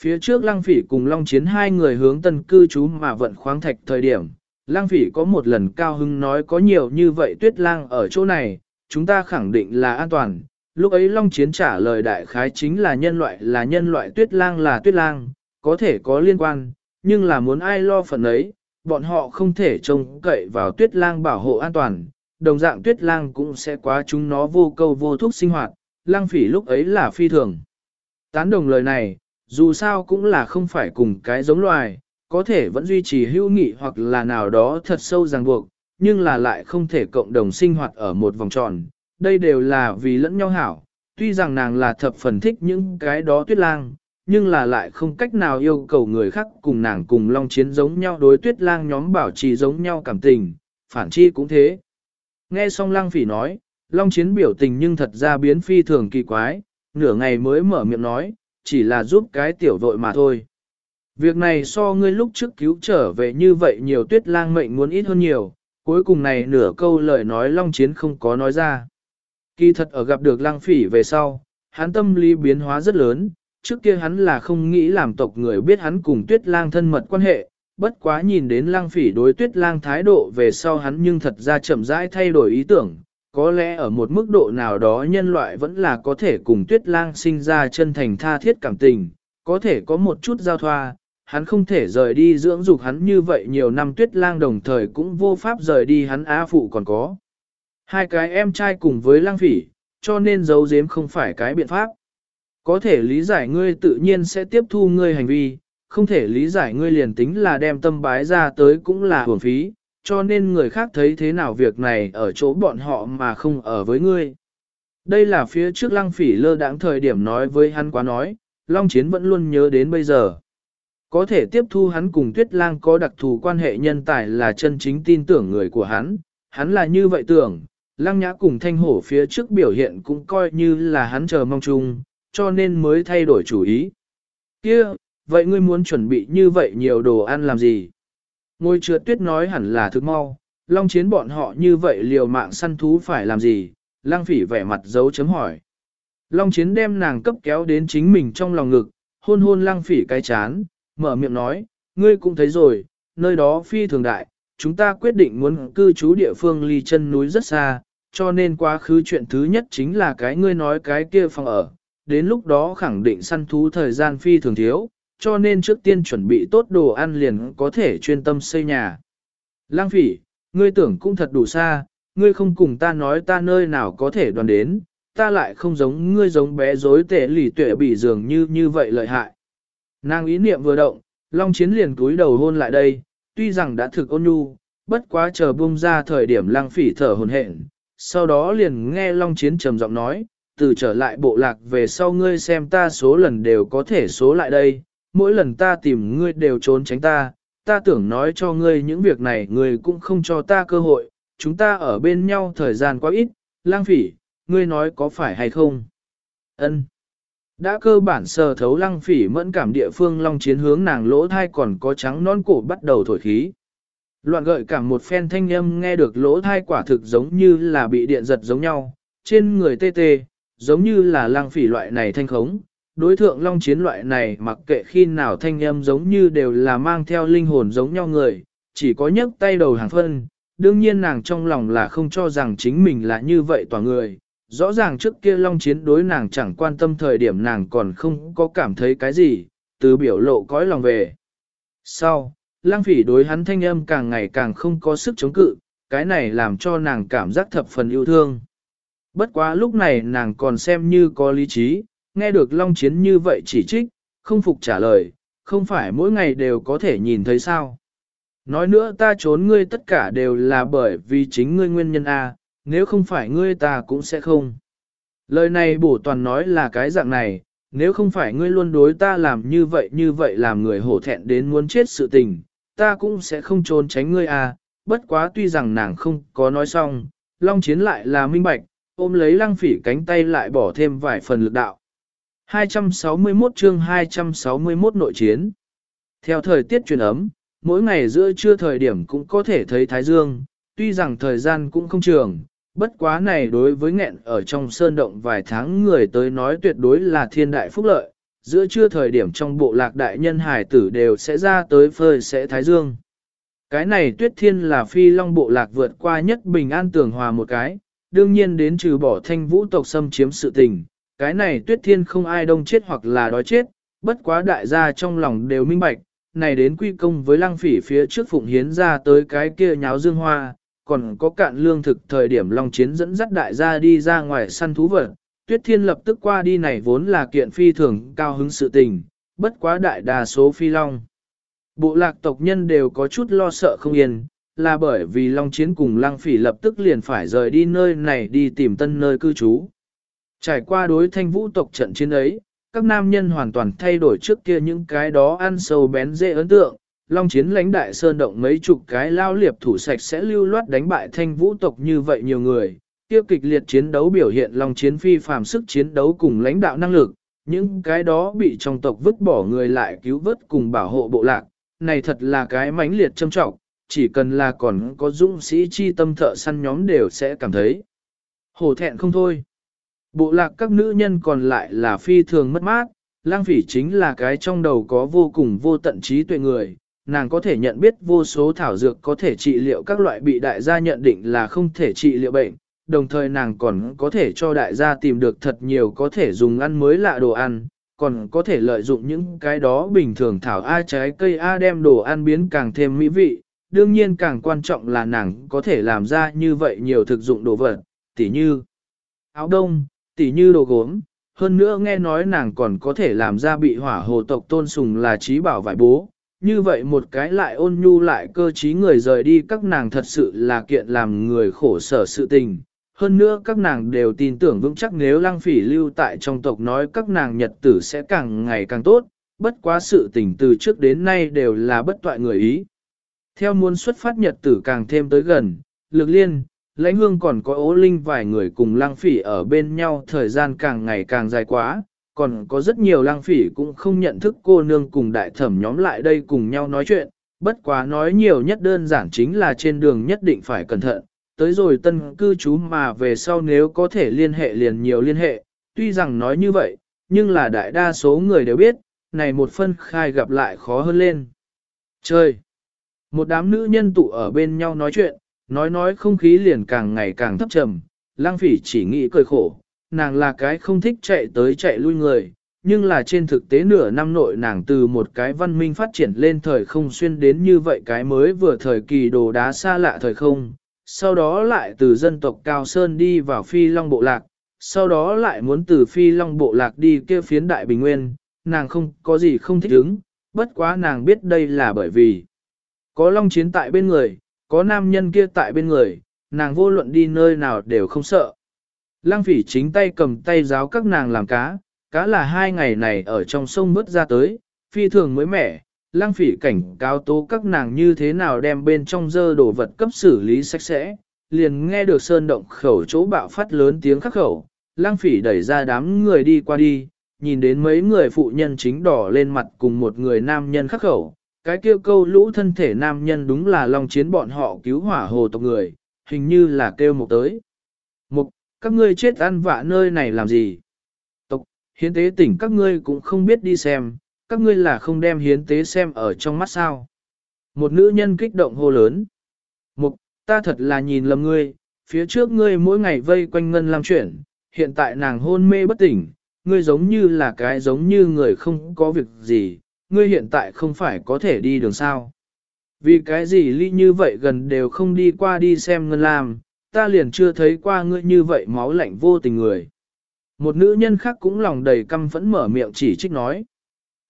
Phía trước lăng phỉ cùng long chiến hai người hướng tân cư trú mà vận khoáng thạch thời điểm, lang phỉ có một lần cao hưng nói có nhiều như vậy tuyết lang ở chỗ này, chúng ta khẳng định là an toàn. Lúc ấy long chiến trả lời đại khái chính là nhân loại là nhân loại tuyết lang là tuyết lang, có thể có liên quan, nhưng là muốn ai lo phần ấy, bọn họ không thể trông cậy vào tuyết lang bảo hộ an toàn, đồng dạng tuyết lang cũng sẽ quá chúng nó vô câu vô thuốc sinh hoạt, lang phỉ lúc ấy là phi thường. Tán đồng lời này, dù sao cũng là không phải cùng cái giống loài, có thể vẫn duy trì hữu nghị hoặc là nào đó thật sâu ràng buộc, nhưng là lại không thể cộng đồng sinh hoạt ở một vòng tròn. Đây đều là vì lẫn nhau hảo, tuy rằng nàng là thập phần thích những cái đó tuyết lang, nhưng là lại không cách nào yêu cầu người khác cùng nàng cùng long chiến giống nhau đối tuyết lang nhóm bảo trì giống nhau cảm tình, phản chi cũng thế. Nghe xong lang phỉ nói, long chiến biểu tình nhưng thật ra biến phi thường kỳ quái, nửa ngày mới mở miệng nói, chỉ là giúp cái tiểu vội mà thôi. Việc này so ngươi lúc trước cứu trở về như vậy nhiều tuyết lang mệnh muốn ít hơn nhiều, cuối cùng này nửa câu lời nói long chiến không có nói ra. Kỳ thật ở gặp được lang phỉ về sau, hắn tâm lý biến hóa rất lớn, trước kia hắn là không nghĩ làm tộc người biết hắn cùng tuyết lang thân mật quan hệ, bất quá nhìn đến lang phỉ đối tuyết lang thái độ về sau hắn nhưng thật ra chậm rãi thay đổi ý tưởng, có lẽ ở một mức độ nào đó nhân loại vẫn là có thể cùng tuyết lang sinh ra chân thành tha thiết cảm tình, có thể có một chút giao thoa, hắn không thể rời đi dưỡng dục hắn như vậy nhiều năm tuyết lang đồng thời cũng vô pháp rời đi hắn á phụ còn có. Hai cái em trai cùng với lang phỉ, cho nên giấu giếm không phải cái biện pháp. Có thể lý giải ngươi tự nhiên sẽ tiếp thu ngươi hành vi, không thể lý giải ngươi liền tính là đem tâm bái ra tới cũng là hưởng phí, cho nên người khác thấy thế nào việc này ở chỗ bọn họ mà không ở với ngươi. Đây là phía trước lăng phỉ lơ đãng thời điểm nói với hắn quá nói, Long Chiến vẫn luôn nhớ đến bây giờ. Có thể tiếp thu hắn cùng Tuyết Lang có đặc thù quan hệ nhân tài là chân chính tin tưởng người của hắn, hắn là như vậy tưởng, Lăng Nhã cùng Thanh Hổ phía trước biểu hiện cũng coi như là hắn chờ mong chung, cho nên mới thay đổi chủ ý. Kia, vậy ngươi muốn chuẩn bị như vậy nhiều đồ ăn làm gì? Ngôi trượt tuyết nói hẳn là thức mau, long chiến bọn họ như vậy liều mạng săn thú phải làm gì, lang phỉ vẻ mặt dấu chấm hỏi. Long chiến đem nàng cấp kéo đến chính mình trong lòng ngực, hôn hôn lang phỉ cái chán, mở miệng nói, ngươi cũng thấy rồi, nơi đó phi thường đại, chúng ta quyết định muốn cư trú địa phương ly chân núi rất xa, cho nên quá khứ chuyện thứ nhất chính là cái ngươi nói cái kia phòng ở, đến lúc đó khẳng định săn thú thời gian phi thường thiếu, cho nên trước tiên chuẩn bị tốt đồ ăn liền có thể chuyên tâm xây nhà. Lang phỉ, ngươi tưởng cũng thật đủ xa, ngươi không cùng ta nói ta nơi nào có thể đoàn đến, ta lại không giống ngươi giống bé dối tệ lì tuệ bị dường như như vậy lợi hại. Nàng ý niệm vừa động, Long Chiến liền cúi đầu hôn lại đây, tuy rằng đã thực ôn nhu, bất quá chờ bung ra thời điểm lang phỉ thở hồn hển, sau đó liền nghe Long Chiến trầm giọng nói, từ trở lại bộ lạc về sau ngươi xem ta số lần đều có thể số lại đây, mỗi lần ta tìm ngươi đều trốn tránh ta, ta tưởng nói cho ngươi những việc này ngươi cũng không cho ta cơ hội, chúng ta ở bên nhau thời gian quá ít, lang phỉ, ngươi nói có phải hay không? Ân. Đã cơ bản sờ thấu lăng phỉ mẫn cảm địa phương long chiến hướng nàng lỗ thai còn có trắng non cổ bắt đầu thổi khí. Loạn gợi cảm một phen thanh âm nghe được lỗ thai quả thực giống như là bị điện giật giống nhau, trên người tê tê, giống như là lăng phỉ loại này thanh khống, đối thượng long chiến loại này mặc kệ khi nào thanh âm giống như đều là mang theo linh hồn giống nhau người, chỉ có nhấc tay đầu hàng phân, đương nhiên nàng trong lòng là không cho rằng chính mình là như vậy tòa người. Rõ ràng trước kia long chiến đối nàng chẳng quan tâm thời điểm nàng còn không có cảm thấy cái gì, từ biểu lộ cõi lòng về. Sau, lang phỉ đối hắn thanh âm càng ngày càng không có sức chống cự, cái này làm cho nàng cảm giác thập phần yêu thương. Bất quá lúc này nàng còn xem như có lý trí, nghe được Long Chiến như vậy chỉ trích, không phục trả lời, không phải mỗi ngày đều có thể nhìn thấy sao. Nói nữa ta trốn ngươi tất cả đều là bởi vì chính ngươi nguyên nhân A, nếu không phải ngươi ta cũng sẽ không. Lời này bổ toàn nói là cái dạng này, nếu không phải ngươi luôn đối ta làm như vậy như vậy làm người hổ thẹn đến muốn chết sự tình, ta cũng sẽ không trốn tránh ngươi A, bất quá tuy rằng nàng không có nói xong, Long Chiến lại là minh bạch, ôm lấy lăng phỉ cánh tay lại bỏ thêm vài phần lực đạo. 261 chương 261 nội chiến. Theo thời tiết chuyển ấm, mỗi ngày giữa trưa thời điểm cũng có thể thấy Thái Dương, tuy rằng thời gian cũng không trường, bất quá này đối với nghẹn ở trong sơn động vài tháng người tới nói tuyệt đối là thiên đại phúc lợi, giữa trưa thời điểm trong bộ lạc đại nhân hải tử đều sẽ ra tới phơi sẽ Thái Dương. Cái này tuyết thiên là phi long bộ lạc vượt qua nhất bình an tường hòa một cái, đương nhiên đến trừ bỏ thanh vũ tộc xâm chiếm sự tình, cái này tuyết thiên không ai đông chết hoặc là đói chết, bất quá đại gia trong lòng đều minh bạch, này đến quy công với lăng phỉ phía trước phụng hiến ra tới cái kia nháo dương hoa, còn có cạn lương thực thời điểm long chiến dẫn dắt đại gia đi ra ngoài săn thú vật, tuyết thiên lập tức qua đi này vốn là kiện phi thường cao hứng sự tình, bất quá đại đa số phi long. Bộ lạc tộc nhân đều có chút lo sợ không yên, là bởi vì long chiến cùng lăng phỉ lập tức liền phải rời đi nơi này đi tìm tân nơi cư trú. Trải qua đối thanh vũ tộc trận chiến ấy, các nam nhân hoàn toàn thay đổi trước kia những cái đó ăn sâu bén dễ ấn tượng. Long chiến lãnh đại sơn động mấy chục cái lao liệp thủ sạch sẽ lưu loát đánh bại thanh vũ tộc như vậy nhiều người. Tiêu kịch liệt chiến đấu biểu hiện Long chiến phi phàm sức chiến đấu cùng lãnh đạo năng lực, những cái đó bị trong tộc vứt bỏ người lại cứu vớt cùng bảo hộ bộ lạc. Này thật là cái mãnh liệt châm trọng, chỉ cần là còn có dũng sĩ chi tâm thợ săn nhóm đều sẽ cảm thấy hổ thẹn không thôi. Bộ lạc các nữ nhân còn lại là phi thường mất mát, lang phỉ chính là cái trong đầu có vô cùng vô tận trí tuệ người, nàng có thể nhận biết vô số thảo dược có thể trị liệu các loại bị đại gia nhận định là không thể trị liệu bệnh, đồng thời nàng còn có thể cho đại gia tìm được thật nhiều có thể dùng ăn mới lạ đồ ăn, còn có thể lợi dụng những cái đó bình thường thảo A trái cây A đem đồ ăn biến càng thêm mỹ vị, đương nhiên càng quan trọng là nàng có thể làm ra như vậy nhiều thực dụng đồ vật, tỉ như áo đông, tỉ như đồ gốm, hơn nữa nghe nói nàng còn có thể làm ra bị hỏa hồ tộc tôn sùng là trí bảo vải bố. Như vậy một cái lại ôn nhu lại cơ trí người rời đi các nàng thật sự là kiện làm người khổ sở sự tình. Hơn nữa các nàng đều tin tưởng vững chắc nếu lăng phỉ lưu tại trong tộc nói các nàng nhật tử sẽ càng ngày càng tốt, bất quá sự tình từ trước đến nay đều là bất toại người ý. Theo muốn xuất phát nhật tử càng thêm tới gần, lực liên, lãnh hương còn có ố linh vài người cùng lang phỉ ở bên nhau thời gian càng ngày càng dài quá, còn có rất nhiều lang phỉ cũng không nhận thức cô nương cùng đại thẩm nhóm lại đây cùng nhau nói chuyện, bất quá nói nhiều nhất đơn giản chính là trên đường nhất định phải cẩn thận, tới rồi tân cư trú mà về sau nếu có thể liên hệ liền nhiều liên hệ, tuy rằng nói như vậy, nhưng là đại đa số người đều biết, này một phân khai gặp lại khó hơn lên. Chơi! Một đám nữ nhân tụ ở bên nhau nói chuyện, nói nói không khí liền càng ngày càng thấp trầm, lang phỉ chỉ nghĩ cười khổ, nàng là cái không thích chạy tới chạy lui người, nhưng là trên thực tế nửa năm nội nàng từ một cái văn minh phát triển lên thời không xuyên đến như vậy cái mới vừa thời kỳ đồ đá xa lạ thời không, sau đó lại từ dân tộc Cao Sơn đi vào Phi Long Bộ Lạc, sau đó lại muốn từ Phi Long Bộ Lạc đi kêu phiến Đại Bình Nguyên, nàng không có gì không thích ứng, bất quá nàng biết đây là bởi vì có Long Chiến tại bên người, có nam nhân kia tại bên người, nàng vô luận đi nơi nào đều không sợ. Lăng phỉ chính tay cầm tay giáo các nàng làm cá, cá là hai ngày này ở trong sông bớt ra tới, phi thường mới mẻ, lăng phỉ cảnh cáo tố các nàng như thế nào đem bên trong dơ đồ vật cấp xử lý sạch sẽ, liền nghe được sơn động khẩu chỗ bạo phát lớn tiếng khắc khẩu, lăng phỉ đẩy ra đám người đi qua đi, nhìn đến mấy người phụ nhân chính đỏ lên mặt cùng một người nam nhân khắc khẩu, cái kia câu lũ thân thể nam nhân đúng là long chiến bọn họ cứu hỏa hồ tộc người, hình như là kêu mục tới. Mục, các ngươi chết ăn vạ nơi này làm gì? Tộc, hiến tế tỉnh các ngươi cũng không biết đi xem, các ngươi là không đem hiến tế xem ở trong mắt sao. Một nữ nhân kích động hô lớn. Mục, ta thật là nhìn lầm ngươi, phía trước ngươi mỗi ngày vây quanh ngân làm chuyện, hiện tại nàng hôn mê bất tỉnh, ngươi giống như là cái giống như người không có việc gì, ngươi hiện tại không phải có thể đi đường sao. Vì cái gì ly như vậy gần đều không đi qua đi xem ngân lam, ta liền chưa thấy qua ngươi như vậy máu lạnh vô tình người. Một nữ nhân khác cũng lòng đầy căm phẫn mở miệng chỉ trích nói.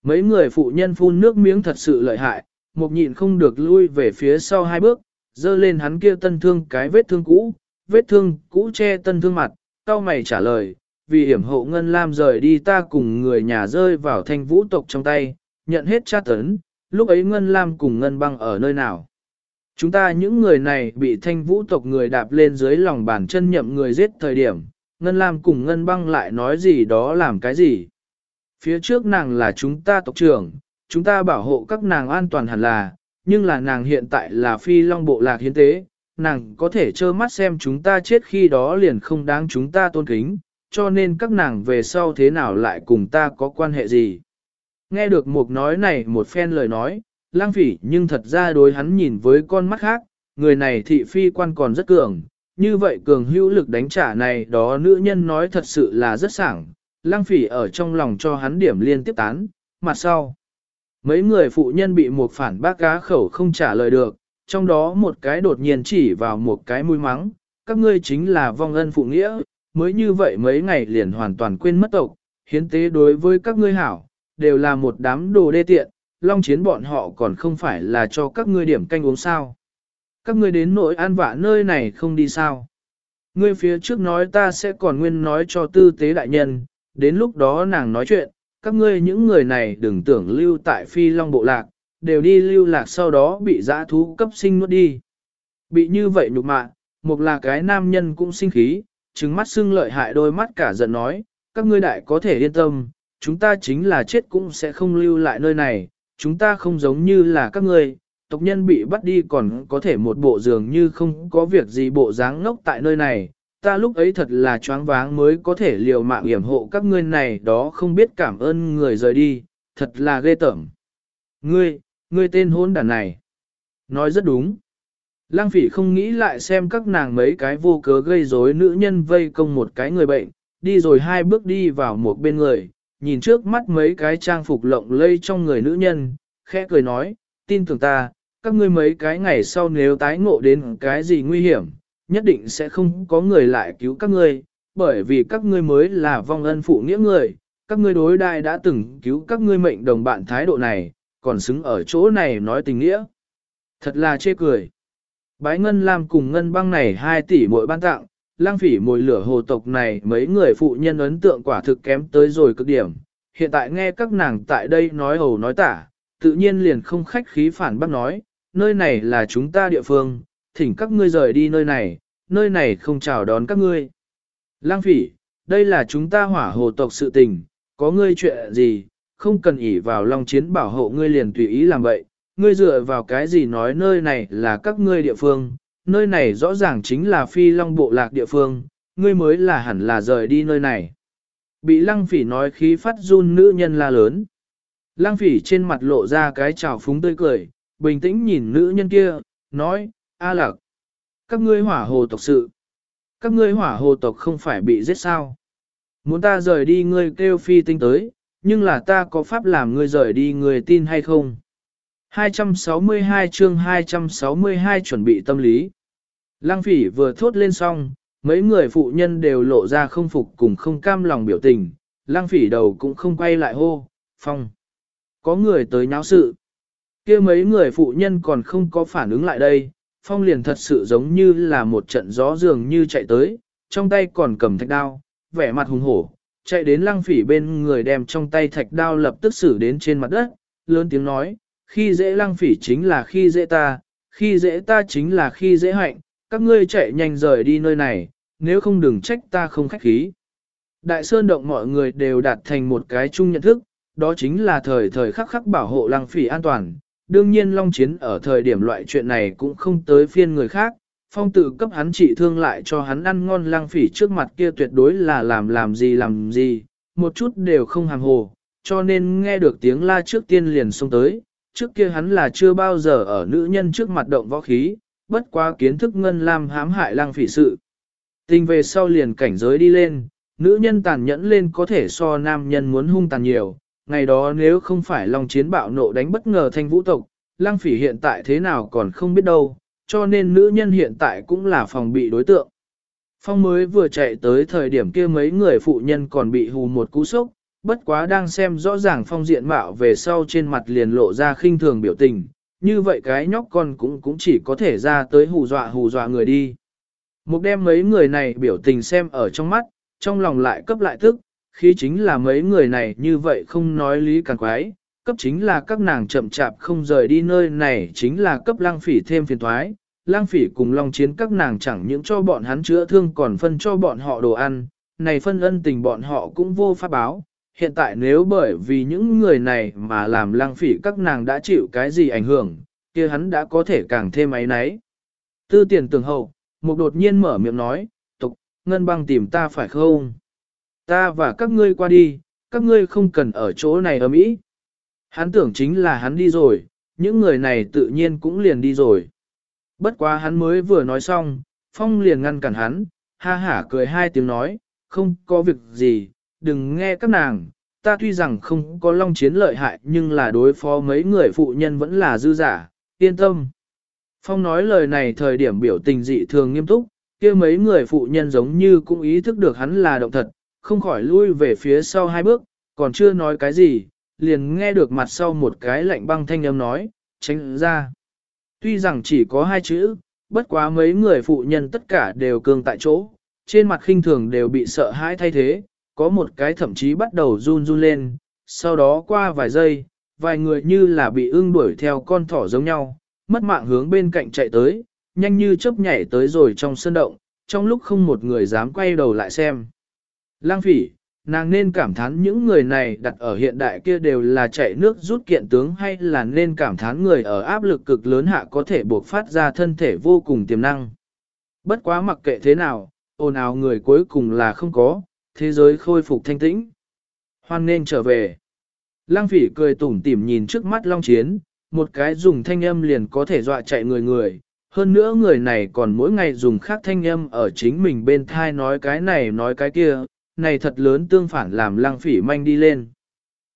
Mấy người phụ nhân phun nước miếng thật sự lợi hại, một nhịn không được lui về phía sau hai bước, dơ lên hắn kia tân thương cái vết thương cũ, vết thương cũ che tân thương mặt, cao mày trả lời, vì hiểm hộ ngân lam rời đi ta cùng người nhà rơi vào thanh vũ tộc trong tay, nhận hết tra tấn, lúc ấy Ngân Lam cùng Ngân Băng ở nơi nào. Chúng ta những người này bị thanh vũ tộc người đạp lên dưới lòng bàn chân nhậm người giết thời điểm, Ngân Lam cùng Ngân Băng lại nói gì đó làm cái gì. Phía trước nàng là chúng ta tộc trưởng, chúng ta bảo hộ các nàng an toàn hẳn là, nhưng là nàng hiện tại là phi long bộ lạc hiến tế, nàng có thể trơ mắt xem chúng ta chết khi đó liền không đáng chúng ta tôn kính, cho nên các nàng về sau thế nào lại cùng ta có quan hệ gì. Nghe được một nói này một phen lời nói, lang phỉ nhưng thật ra đối hắn nhìn với con mắt khác, người này thị phi quan còn rất cường, như vậy cường hữu lực đánh trả này đó nữ nhân nói thật sự là rất sảng, lang phỉ ở trong lòng cho hắn điểm liên tiếp tán, mặt sau. Mấy người phụ nhân bị một phản bác cá khẩu không trả lời được, trong đó một cái đột nhiên chỉ vào một cái mũi mắng, các ngươi chính là vong ân phụ nghĩa, mới như vậy mấy ngày liền hoàn toàn quên mất tộc, hiến tế đối với các ngươi hảo, đều là một đám đồ đê tiện, long chiến bọn họ còn không phải là cho các ngươi điểm canh uống sao. Các ngươi đến nỗi an vạ nơi này không đi sao. Ngươi phía trước nói ta sẽ còn nguyên nói cho tư tế đại nhân, đến lúc đó nàng nói chuyện, các ngươi những người này đừng tưởng lưu tại phi long bộ lạc, đều đi lưu lạc sau đó bị dã thú cấp sinh nuốt đi. Bị như vậy nhục mạ, một là cái nam nhân cũng sinh khí, trừng mắt xưng lợi hại đôi mắt cả giận nói, các ngươi đại có thể yên tâm, chúng ta chính là chết cũng sẽ không lưu lại nơi này, chúng ta không giống như là các ngươi, tộc nhân bị bắt đi còn có thể một bộ dường như không có việc gì bộ dáng ngốc tại nơi này, ta lúc ấy thật là choáng váng mới có thể liều mạng hiểm hộ các ngươi này đó không biết cảm ơn người rời đi, thật là ghê tởm. Ngươi, ngươi tên hôn đàn này. Nói rất đúng. Lang phỉ không nghĩ lại xem các nàng mấy cái vô cớ gây rối nữ nhân vây công một cái người bệnh, đi rồi hai bước đi vào một bên người, nhìn trước mắt mấy cái trang phục lộng lây trong người nữ nhân, khẽ cười nói, tin tưởng ta, các ngươi mấy cái ngày sau nếu tái ngộ đến cái gì nguy hiểm, nhất định sẽ không có người lại cứu các ngươi, bởi vì các ngươi mới là vong ân phụ nghĩa người, các ngươi đối đại đã từng cứu các ngươi mệnh đồng bạn thái độ này, còn xứng ở chỗ này nói tình nghĩa. Thật là chê cười. Bái Ngân Lam cùng Ngân băng này 2 tỷ mỗi ban tặng, lang phỉ mồi lửa hồ tộc này mấy người phụ nhân ấn tượng quả thực kém tới rồi cực điểm. Hiện tại nghe các nàng tại đây nói hầu nói tả, tự nhiên liền không khách khí phản bác nói, nơi này là chúng ta địa phương, thỉnh các ngươi rời đi nơi này, nơi này không chào đón các ngươi. Lang phỉ, đây là chúng ta hỏa hồ tộc sự tình, có ngươi chuyện gì, không cần ỷ vào long chiến bảo hộ ngươi liền tùy ý làm vậy, ngươi dựa vào cái gì nói nơi này là các ngươi địa phương, nơi này rõ ràng chính là phi long bộ lạc địa phương, ngươi mới là hẳn là rời đi nơi này. Bị lăng phỉ nói khí phát run nữ nhân la lớn. Lăng phỉ trên mặt lộ ra cái trào phúng tươi cười, bình tĩnh nhìn nữ nhân kia, nói, A lạc, các ngươi hỏa hồ tộc sự. Các ngươi hỏa hồ tộc không phải bị giết sao. Muốn ta rời đi ngươi kêu phi tinh tới, nhưng là ta có pháp làm ngươi rời đi người tin hay không? 262 chương 262 chuẩn bị tâm lý. Lăng phỉ vừa thốt lên xong, mấy người phụ nhân đều lộ ra không phục cùng không cam lòng biểu tình, lăng phỉ đầu cũng không quay lại hô, phong. Có người tới nháo sự. kia mấy người phụ nhân còn không có phản ứng lại đây, phong liền thật sự giống như là một trận gió dường như chạy tới, trong tay còn cầm thạch đao, vẻ mặt hùng hổ, chạy đến lăng phỉ bên người đem trong tay thạch đao lập tức xử đến trên mặt đất, lớn tiếng nói, khi dễ lăng phỉ chính là khi dễ ta, khi dễ ta chính là khi dễ hạnh, các ngươi chạy nhanh rời đi nơi này, nếu không đừng trách ta không khách khí. Đại Sơn Động mọi người đều đạt thành một cái chung nhận thức, đó chính là thời thời khắc khắc bảo hộ lăng phỉ an toàn. Đương nhiên Long Chiến ở thời điểm loại chuyện này cũng không tới phiên người khác, phong tự cấp hắn trị thương lại cho hắn ăn ngon lăng phỉ trước mặt kia tuyệt đối là làm làm gì làm gì, một chút đều không hàng hồ, cho nên nghe được tiếng la trước tiên liền xông tới, trước kia hắn là chưa bao giờ ở nữ nhân trước mặt động võ khí, bất quá kiến thức ngân lam hãm hại lang phỉ sự. Tình về sau liền cảnh giới đi lên, nữ nhân tàn nhẫn lên có thể so nam nhân muốn hung tàn nhiều, ngày đó nếu không phải lòng chiến bạo nộ đánh bất ngờ thanh vũ tộc, lang phỉ hiện tại thế nào còn không biết đâu, cho nên nữ nhân hiện tại cũng là phòng bị đối tượng. Phong mới vừa chạy tới thời điểm kia mấy người phụ nhân còn bị hù một cú sốc, bất quá đang xem rõ ràng phong diện mạo về sau trên mặt liền lộ ra khinh thường biểu tình, như vậy cái nhóc con cũng cũng chỉ có thể ra tới hù dọa hù dọa người đi. Một đêm mấy người này biểu tình xem ở trong mắt, trong lòng lại cấp lại tức, khi chính là mấy người này như vậy không nói lý càng quái, cấp chính là các nàng chậm chạp không rời đi nơi này chính là cấp lang phỉ thêm phiền thoái. Lang phỉ cùng long chiến các nàng chẳng những cho bọn hắn chữa thương còn phân cho bọn họ đồ ăn, này phân ân tình bọn họ cũng vô pháp báo. Hiện tại nếu bởi vì những người này mà làm lang phỉ các nàng đã chịu cái gì ảnh hưởng, kia hắn đã có thể càng thêm ấy nấy. Tư tiền tường hậu, một đột nhiên mở miệng nói, tục, ngân băng tìm ta phải không? Ta và các ngươi qua đi, các ngươi không cần ở chỗ này ở Mỹ. Hắn tưởng chính là hắn đi rồi, những người này tự nhiên cũng liền đi rồi. Bất quá hắn mới vừa nói xong, Phong liền ngăn cản hắn, ha hả cười hai tiếng nói, không có việc gì, đừng nghe các nàng, ta tuy rằng không có long chiến lợi hại nhưng là đối phó mấy người phụ nhân vẫn là dư giả, yên tâm. Phong nói lời này thời điểm biểu tình dị thường nghiêm túc, kia mấy người phụ nhân giống như cũng ý thức được hắn là động thật, không khỏi lui về phía sau hai bước, còn chưa nói cái gì, liền nghe được mặt sau một cái lạnh băng thanh âm nói, tránh ra. Tuy rằng chỉ có hai chữ, bất quá mấy người phụ nhân tất cả đều cương tại chỗ, trên mặt khinh thường đều bị sợ hãi thay thế, có một cái thậm chí bắt đầu run run lên, sau đó qua vài giây, vài người như là bị ưng đuổi theo con thỏ giống nhau, mất mạng hướng bên cạnh chạy tới, nhanh như chớp nhảy tới rồi trong sân động, trong lúc không một người dám quay đầu lại xem. Lang phỉ, nàng nên cảm thán những người này đặt ở hiện đại kia đều là chạy nước rút kiện tướng hay là nên cảm thán người ở áp lực cực lớn hạ có thể buộc phát ra thân thể vô cùng tiềm năng. Bất quá mặc kệ thế nào, ồn ào người cuối cùng là không có, thế giới khôi phục thanh tĩnh. Hoan nên trở về. Lăng phỉ cười tủm tỉm nhìn trước mắt long chiến, một cái dùng thanh âm liền có thể dọa chạy người người. Hơn nữa người này còn mỗi ngày dùng khác thanh âm ở chính mình bên thai nói cái này nói cái kia, này thật lớn tương phản làm lăng phỉ manh đi lên.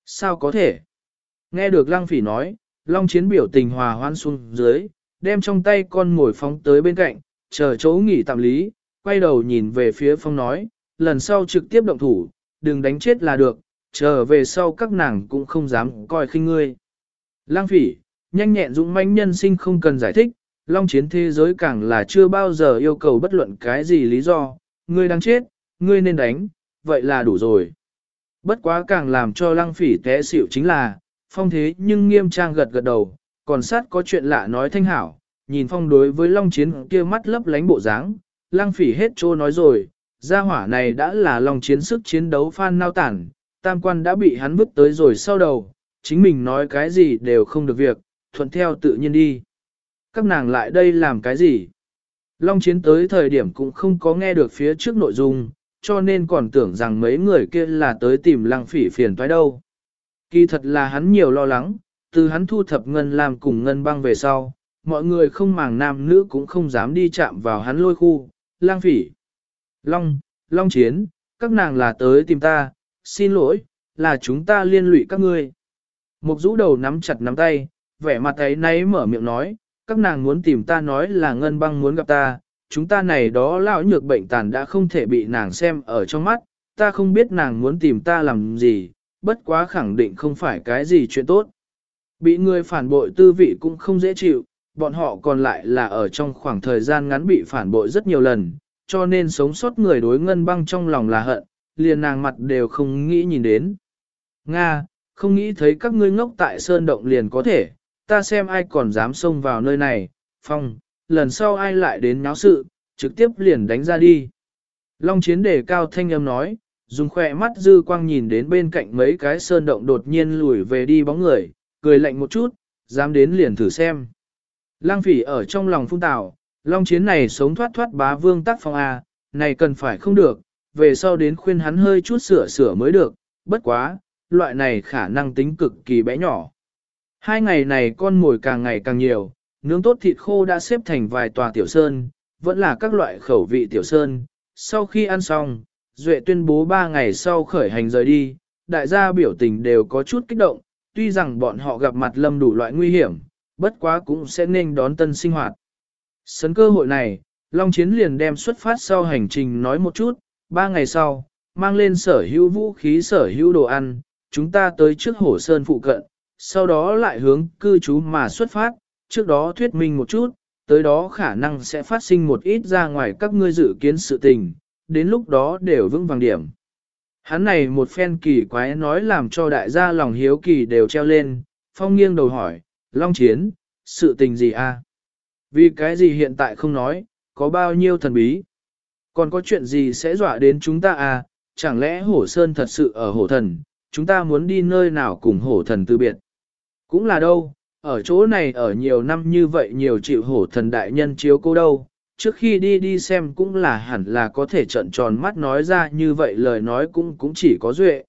Sao có thể? Nghe được lăng phỉ nói, long chiến biểu tình hòa hoan xuống dưới, đem trong tay con ngồi phóng tới bên cạnh, chờ chỗ nghỉ tạm lý, quay đầu nhìn về phía phong nói, lần sau trực tiếp động thủ, đừng đánh chết là được, chờ về sau các nàng cũng không dám coi khinh ngươi. Lang phỉ, nhanh nhẹn dũng mãnh nhân sinh không cần giải thích, long chiến thế giới càng là chưa bao giờ yêu cầu bất luận cái gì lý do, ngươi đang chết, ngươi nên đánh, vậy là đủ rồi. Bất quá càng làm cho lăng phỉ té xỉu chính là, phong thế nhưng nghiêm trang gật gật đầu, còn sát có chuyện lạ nói thanh hảo, nhìn phong đối với long chiến kia mắt lấp lánh bộ dáng, lăng phỉ hết trô nói rồi, gia hỏa này đã là long chiến sức chiến đấu phan nao tản, tam quan đã bị hắn vứt tới rồi sau đầu, chính mình nói cái gì đều không được việc, thuận theo tự nhiên đi. Các nàng lại đây làm cái gì? Long chiến tới thời điểm cũng không có nghe được phía trước nội dung, cho nên còn tưởng rằng mấy người kia là tới tìm lăng phỉ phiền toái đâu. Kỳ thật là hắn nhiều lo lắng, từ hắn thu thập ngân làm cùng ngân băng về sau, mọi người không màng nam nữ cũng không dám đi chạm vào hắn lôi khu, lang phỉ. Long, Long chiến, các nàng là tới tìm ta, xin lỗi, là chúng ta liên lụy các ngươi. Mục rũ đầu nắm chặt nắm tay, vẻ mặt ấy nấy mở miệng nói, các nàng muốn tìm ta nói là ngân băng muốn gặp ta, chúng ta này đó lão nhược bệnh tàn đã không thể bị nàng xem ở trong mắt, ta không biết nàng muốn tìm ta làm gì, bất quá khẳng định không phải cái gì chuyện tốt. Bị người phản bội tư vị cũng không dễ chịu, bọn họ còn lại là ở trong khoảng thời gian ngắn bị phản bội rất nhiều lần, cho nên sống sót người đối ngân băng trong lòng là hận, liền nàng mặt đều không nghĩ nhìn đến. Nga, không nghĩ thấy các ngươi ngốc tại sơn động liền có thể, ta xem ai còn dám xông vào nơi này, phong, lần sau ai lại đến náo sự, trực tiếp liền đánh ra đi. Long chiến đề cao thanh âm nói, dùng khỏe mắt dư quang nhìn đến bên cạnh mấy cái sơn động đột nhiên lùi về đi bóng người, cười lạnh một chút, dám đến liền thử xem. Lang phỉ ở trong lòng phung tạo, long chiến này sống thoát thoát bá vương tác phong A, này cần phải không được, về sau đến khuyên hắn hơi chút sửa sửa mới được, bất quá, loại này khả năng tính cực kỳ bé nhỏ. Hai ngày này con mồi càng ngày càng nhiều, nướng tốt thịt khô đã xếp thành vài tòa tiểu sơn, vẫn là các loại khẩu vị tiểu sơn. Sau khi ăn xong, Duệ tuyên bố ba ngày sau khởi hành rời đi, đại gia biểu tình đều có chút kích động, tuy rằng bọn họ gặp mặt lâm đủ loại nguy hiểm, bất quá cũng sẽ nên đón tân sinh hoạt. Sấn cơ hội này, Long Chiến liền đem xuất phát sau hành trình nói một chút, ba ngày sau, mang lên sở hữu vũ khí sở hữu đồ ăn, chúng ta tới trước hồ sơn phụ cận, sau đó lại hướng cư trú mà xuất phát, trước đó thuyết minh một chút, tới đó khả năng sẽ phát sinh một ít ra ngoài các ngươi dự kiến sự tình, đến lúc đó đều vững vàng điểm. Hắn này một phen kỳ quái nói làm cho đại gia lòng hiếu kỳ đều treo lên, Phong nghiêng đầu hỏi, Long Chiến, sự tình gì a? Vì cái gì hiện tại không nói, có bao nhiêu thần bí? Còn có chuyện gì sẽ dọa đến chúng ta à? Chẳng lẽ hổ sơn thật sự ở hổ thần, chúng ta muốn đi nơi nào cùng hổ thần từ biệt? Cũng là đâu, ở chỗ này ở nhiều năm như vậy nhiều chịu hổ thần đại nhân chiếu cô đâu, trước khi đi đi xem cũng là hẳn là có thể trận tròn mắt nói ra như vậy lời nói cũng cũng chỉ có duệ.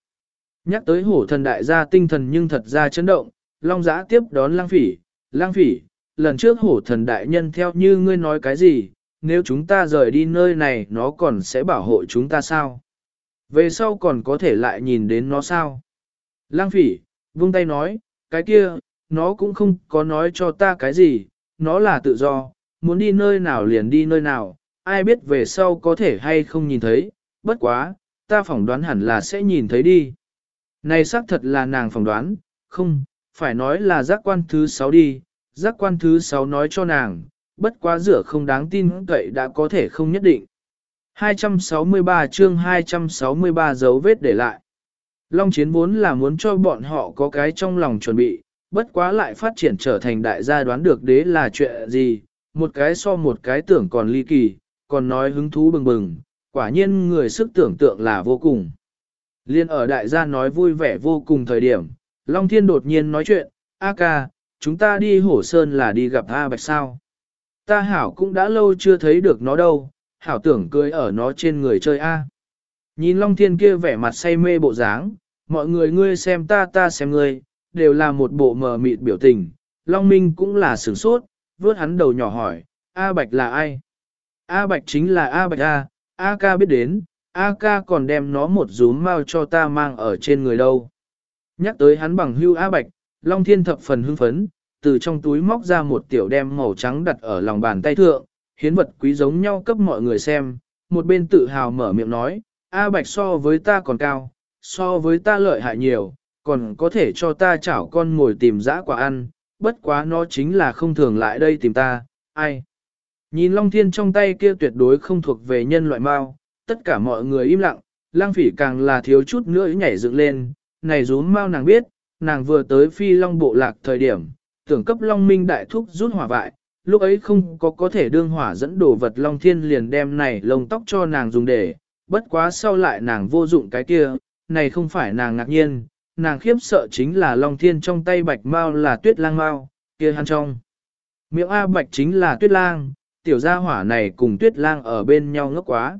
Nhắc tới hổ thần đại gia tinh thần nhưng thật ra chấn động, long giã tiếp đón lang phỉ, lang phỉ, lần trước hổ thần đại nhân theo như ngươi nói cái gì, nếu chúng ta rời đi nơi này nó còn sẽ bảo hộ chúng ta sao? Về sau còn có thể lại nhìn đến nó sao? Lang phỉ, vung tay nói, cái kia, nó cũng không có nói cho ta cái gì, nó là tự do, muốn đi nơi nào liền đi nơi nào, ai biết về sau có thể hay không nhìn thấy, bất quá, ta phỏng đoán hẳn là sẽ nhìn thấy đi. Này xác thật là nàng phỏng đoán, không, phải nói là giác quan thứ 6 đi, giác quan thứ 6 nói cho nàng, bất quá rửa không đáng tin cậy đã có thể không nhất định. 263 chương 263 dấu vết để lại. Long chiến vốn là muốn cho bọn họ có cái trong lòng chuẩn bị, bất quá lại phát triển trở thành đại gia đoán được đế là chuyện gì, một cái so một cái tưởng còn ly kỳ, còn nói hứng thú bừng bừng, quả nhiên người sức tưởng tượng là vô cùng. Liên ở đại gia nói vui vẻ vô cùng thời điểm, Long Thiên đột nhiên nói chuyện, A ca, chúng ta đi hổ sơn là đi gặp A Bạch sao. Ta Hảo cũng đã lâu chưa thấy được nó đâu, Hảo tưởng cười ở nó trên người chơi A. Nhìn Long Thiên kia vẻ mặt say mê bộ dáng, mọi người ngươi xem ta ta xem ngươi, đều là một bộ mờ mịt biểu tình. Long Minh cũng là sửng sốt, vớt hắn đầu nhỏ hỏi, A Bạch là ai? A Bạch chính là A Bạch A, A ca biết đến, A ca còn đem nó một rúm mau cho ta mang ở trên người đâu. Nhắc tới hắn bằng hưu A Bạch, Long Thiên thập phần hưng phấn, từ trong túi móc ra một tiểu đem màu trắng đặt ở lòng bàn tay thượng, hiến vật quý giống nhau cấp mọi người xem, một bên tự hào mở miệng nói, A Bạch so với ta còn cao, so với ta lợi hại nhiều, còn có thể cho ta chảo con ngồi tìm dã quả ăn, bất quá nó chính là không thường lại đây tìm ta, ai. Nhìn Long Thiên trong tay kia tuyệt đối không thuộc về nhân loại mao, tất cả mọi người im lặng, lang phỉ càng là thiếu chút nữa nhảy dựng lên, này rúm mao nàng biết, nàng vừa tới phi long bộ lạc thời điểm, tưởng cấp long minh đại thúc rút hỏa vại, lúc ấy không có có thể đương hỏa dẫn đồ vật long thiên liền đem này lông tóc cho nàng dùng để, bất quá sau lại nàng vô dụng cái kia, này không phải nàng ngạc nhiên, nàng khiếp sợ chính là long thiên trong tay bạch mao là tuyết lang mao kia hắn trong. Miệng A bạch chính là tuyết lang, tiểu gia hỏa này cùng tuyết lang ở bên nhau ngốc quá.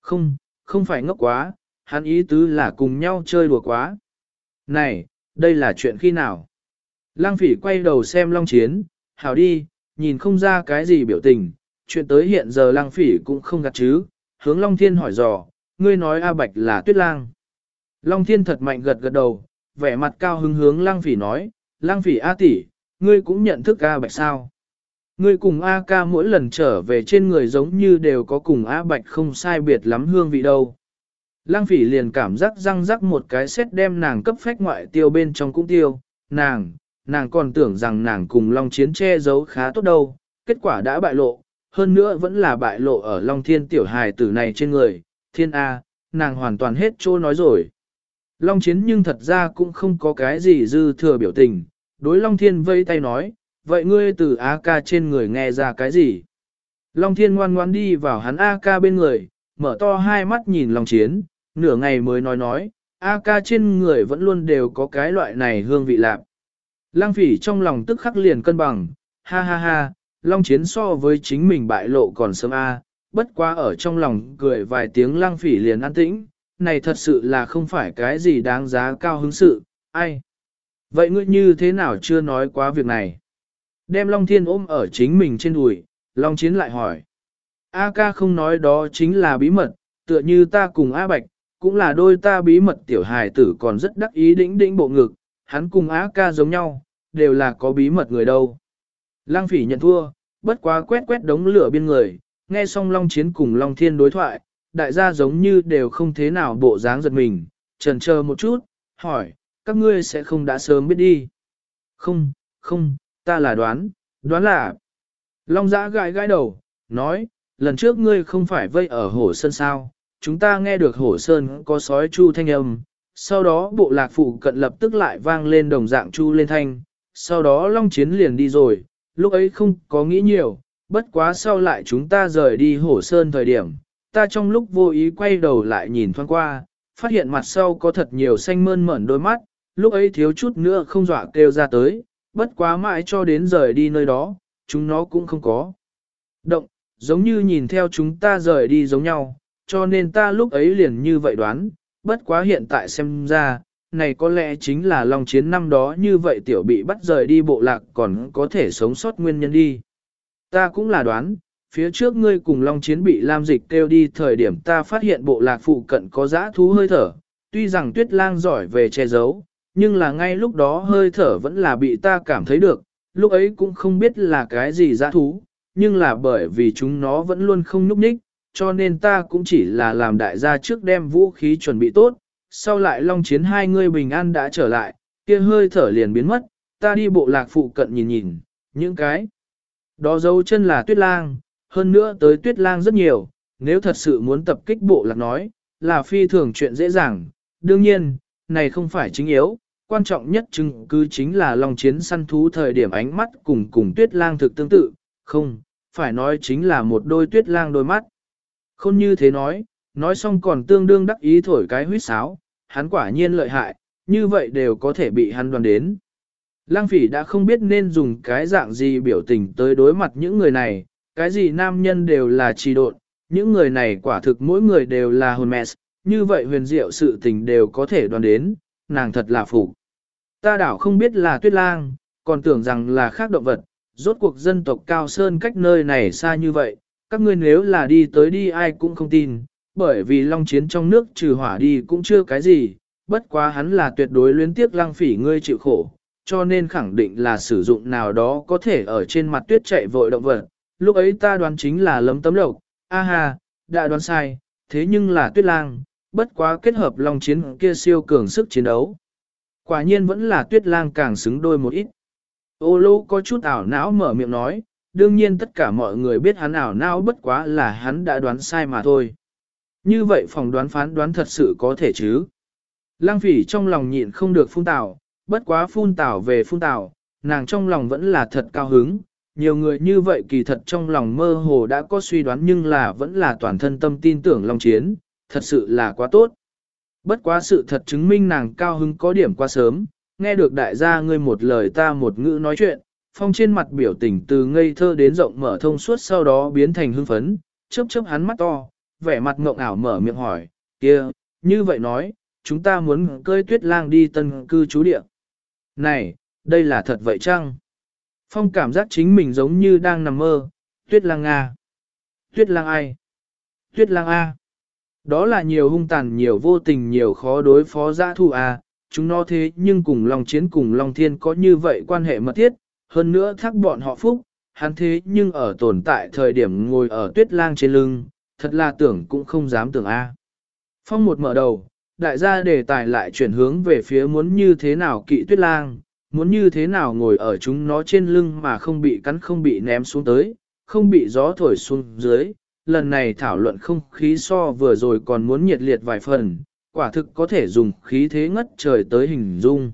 Không, không phải ngốc quá, hắn ý tứ là cùng nhau chơi đùa quá. Này, đây là chuyện khi nào? Lang phỉ quay đầu xem long chiến, hảo đi, nhìn không ra cái gì biểu tình, chuyện tới hiện giờ lang phỉ cũng không gạt chứ, hướng long thiên hỏi dò, ngươi nói A Bạch là tuyết lang. Long thiên thật mạnh gật gật đầu, vẻ mặt cao hứng hướng lang phỉ nói, lang phỉ A tỷ, ngươi cũng nhận thức A Bạch sao? Ngươi cùng A ca mỗi lần trở về trên người giống như đều có cùng A Bạch không sai biệt lắm hương vị đâu. Lang phỉ liền cảm giác răng rắc một cái xét đem nàng cấp phách ngoại tiêu bên trong cũng tiêu, nàng, nàng còn tưởng rằng nàng cùng Long Chiến che giấu khá tốt đâu, kết quả đã bại lộ, hơn nữa vẫn là bại lộ ở Long Thiên tiểu hài tử này trên người, thiên A, nàng hoàn toàn hết chỗ nói rồi. Long Chiến nhưng thật ra cũng không có cái gì dư thừa biểu tình, đối Long Thiên vây tay nói, vậy ngươi từ A ca trên người nghe ra cái gì? Long Thiên ngoan ngoan đi vào hắn A ca bên người, mở to hai mắt nhìn Long Chiến, nửa ngày mới nói nói, A ca trên người vẫn luôn đều có cái loại này hương vị lạc. Lăng phỉ trong lòng tức khắc liền cân bằng, ha ha ha, long chiến so với chính mình bại lộ còn sớm A, bất quá ở trong lòng cười vài tiếng lăng phỉ liền an tĩnh, này thật sự là không phải cái gì đáng giá cao hứng sự, ai. Vậy ngươi như thế nào chưa nói quá việc này? Đem Long Thiên ôm ở chính mình trên đùi, Long Chiến lại hỏi. A ca không nói đó chính là bí mật, tựa như ta cùng A Bạch, cũng là đôi ta bí mật tiểu hài tử còn rất đắc ý đĩnh đĩnh bộ ngực, hắn cùng á ca giống nhau, đều là có bí mật người đâu. Lăng phỉ nhận thua, bất quá quét quét đống lửa bên người, nghe xong Long Chiến cùng Long Thiên đối thoại, đại gia giống như đều không thế nào bộ dáng giật mình, trần chờ một chút, hỏi, các ngươi sẽ không đã sớm biết đi. Không, không, ta là đoán, đoán là. Long giã gãi gãi đầu, nói, lần trước ngươi không phải vây ở hồ sân sao, chúng ta nghe được hổ sơn có sói chu thanh âm, sau đó bộ lạc phụ cận lập tức lại vang lên đồng dạng chu lên thanh, sau đó Long Chiến liền đi rồi, lúc ấy không có nghĩ nhiều, bất quá sau lại chúng ta rời đi hổ sơn thời điểm, ta trong lúc vô ý quay đầu lại nhìn thoáng qua, phát hiện mặt sau có thật nhiều xanh mơn mởn đôi mắt, lúc ấy thiếu chút nữa không dọa kêu ra tới, bất quá mãi cho đến rời đi nơi đó, chúng nó cũng không có. Động, giống như nhìn theo chúng ta rời đi giống nhau, cho nên ta lúc ấy liền như vậy đoán, bất quá hiện tại xem ra, này có lẽ chính là Long Chiến năm đó như vậy tiểu bị bắt rời đi bộ lạc còn có thể sống sót nguyên nhân đi. Ta cũng là đoán, phía trước ngươi cùng Long Chiến bị Lam Dịch kêu đi thời điểm ta phát hiện bộ lạc phụ cận có dã thú hơi thở, tuy rằng tuyết lang giỏi về che giấu, nhưng là ngay lúc đó hơi thở vẫn là bị ta cảm thấy được, lúc ấy cũng không biết là cái gì dã thú, nhưng là bởi vì chúng nó vẫn luôn không nhúc nhích, cho nên ta cũng chỉ là làm đại gia trước đem vũ khí chuẩn bị tốt, sau lại long chiến hai người bình an đã trở lại, kia hơi thở liền biến mất, ta đi bộ lạc phụ cận nhìn nhìn, những cái đó dấu chân là tuyết lang, hơn nữa tới tuyết lang rất nhiều, nếu thật sự muốn tập kích bộ lạc nói, là phi thường chuyện dễ dàng, đương nhiên, này không phải chính yếu, quan trọng nhất chứng cứ chính là long chiến săn thú thời điểm ánh mắt cùng cùng tuyết lang thực tương tự, không, phải nói chính là một đôi tuyết lang đôi mắt. Không như thế nói, nói xong còn tương đương đắc ý thổi cái huyết sáo, hắn quả nhiên lợi hại, như vậy đều có thể bị hắn đoàn đến. Lang phỉ đã không biết nên dùng cái dạng gì biểu tình tới đối mặt những người này, cái gì nam nhân đều là trì độn, những người này quả thực mỗi người đều là hồn mẹ, như vậy huyền diệu sự tình đều có thể đoàn đến, nàng thật là phụ. Ta đảo không biết là tuyết lang, còn tưởng rằng là khác động vật, rốt cuộc dân tộc cao sơn cách nơi này xa như vậy, các ngươi nếu là đi tới đi ai cũng không tin, bởi vì long chiến trong nước trừ hỏa đi cũng chưa cái gì, bất quá hắn là tuyệt đối luyến tiếc lăng phỉ ngươi chịu khổ, cho nên khẳng định là sử dụng nào đó có thể ở trên mặt tuyết chạy vội động vật. Lúc ấy ta đoán chính là lấm tấm lộc, a ha, đã đoán sai, thế nhưng là tuyết lang, bất quá kết hợp long chiến kia siêu cường sức chiến đấu. Quả nhiên vẫn là tuyết lang càng xứng đôi một ít. Ô lô có chút ảo não mở miệng nói, đương nhiên tất cả mọi người biết hắn ảo não bất quá là hắn đã đoán sai mà thôi. Như vậy phòng đoán phán đoán thật sự có thể chứ. Lang phỉ trong lòng nhịn không được phun tảo, bất quá phun tảo về phun tảo, nàng trong lòng vẫn là thật cao hứng. Nhiều người như vậy kỳ thật trong lòng mơ hồ đã có suy đoán nhưng là vẫn là toàn thân tâm tin tưởng Long Chiến, thật sự là quá tốt. Bất quá sự thật chứng minh nàng cao hứng có điểm quá sớm, nghe được đại gia ngươi một lời ta một ngữ nói chuyện, phong trên mặt biểu tình từ ngây thơ đến rộng mở thông suốt sau đó biến thành hưng phấn, chớp chớp hắn mắt to, vẻ mặt ngộng ảo mở miệng hỏi, kia, như vậy nói, chúng ta muốn cơi tuyết lang đi tân cư trú địa. Này, đây là thật vậy chăng? Phong cảm giác chính mình giống như đang nằm mơ, tuyết lang Nga. Tuyết lang ai? Tuyết lang A. Đó là nhiều hung tàn nhiều vô tình nhiều khó đối phó giã thu A, chúng nó thế nhưng cùng Long Chiến cùng Long Thiên có như vậy quan hệ mật thiết, hơn nữa thắc bọn họ phúc, hắn thế nhưng ở tồn tại thời điểm ngồi ở tuyết lang trên lưng, thật là tưởng cũng không dám tưởng A. Phong một mở đầu, đại gia đề tài lại chuyển hướng về phía muốn như thế nào kỵ tuyết lang, muốn như thế nào ngồi ở chúng nó trên lưng mà không bị cắn không bị ném xuống tới, không bị gió thổi xuống dưới. Lần này thảo luận không khí so vừa rồi còn muốn nhiệt liệt vài phần, quả thực có thể dùng khí thế ngất trời tới hình dung.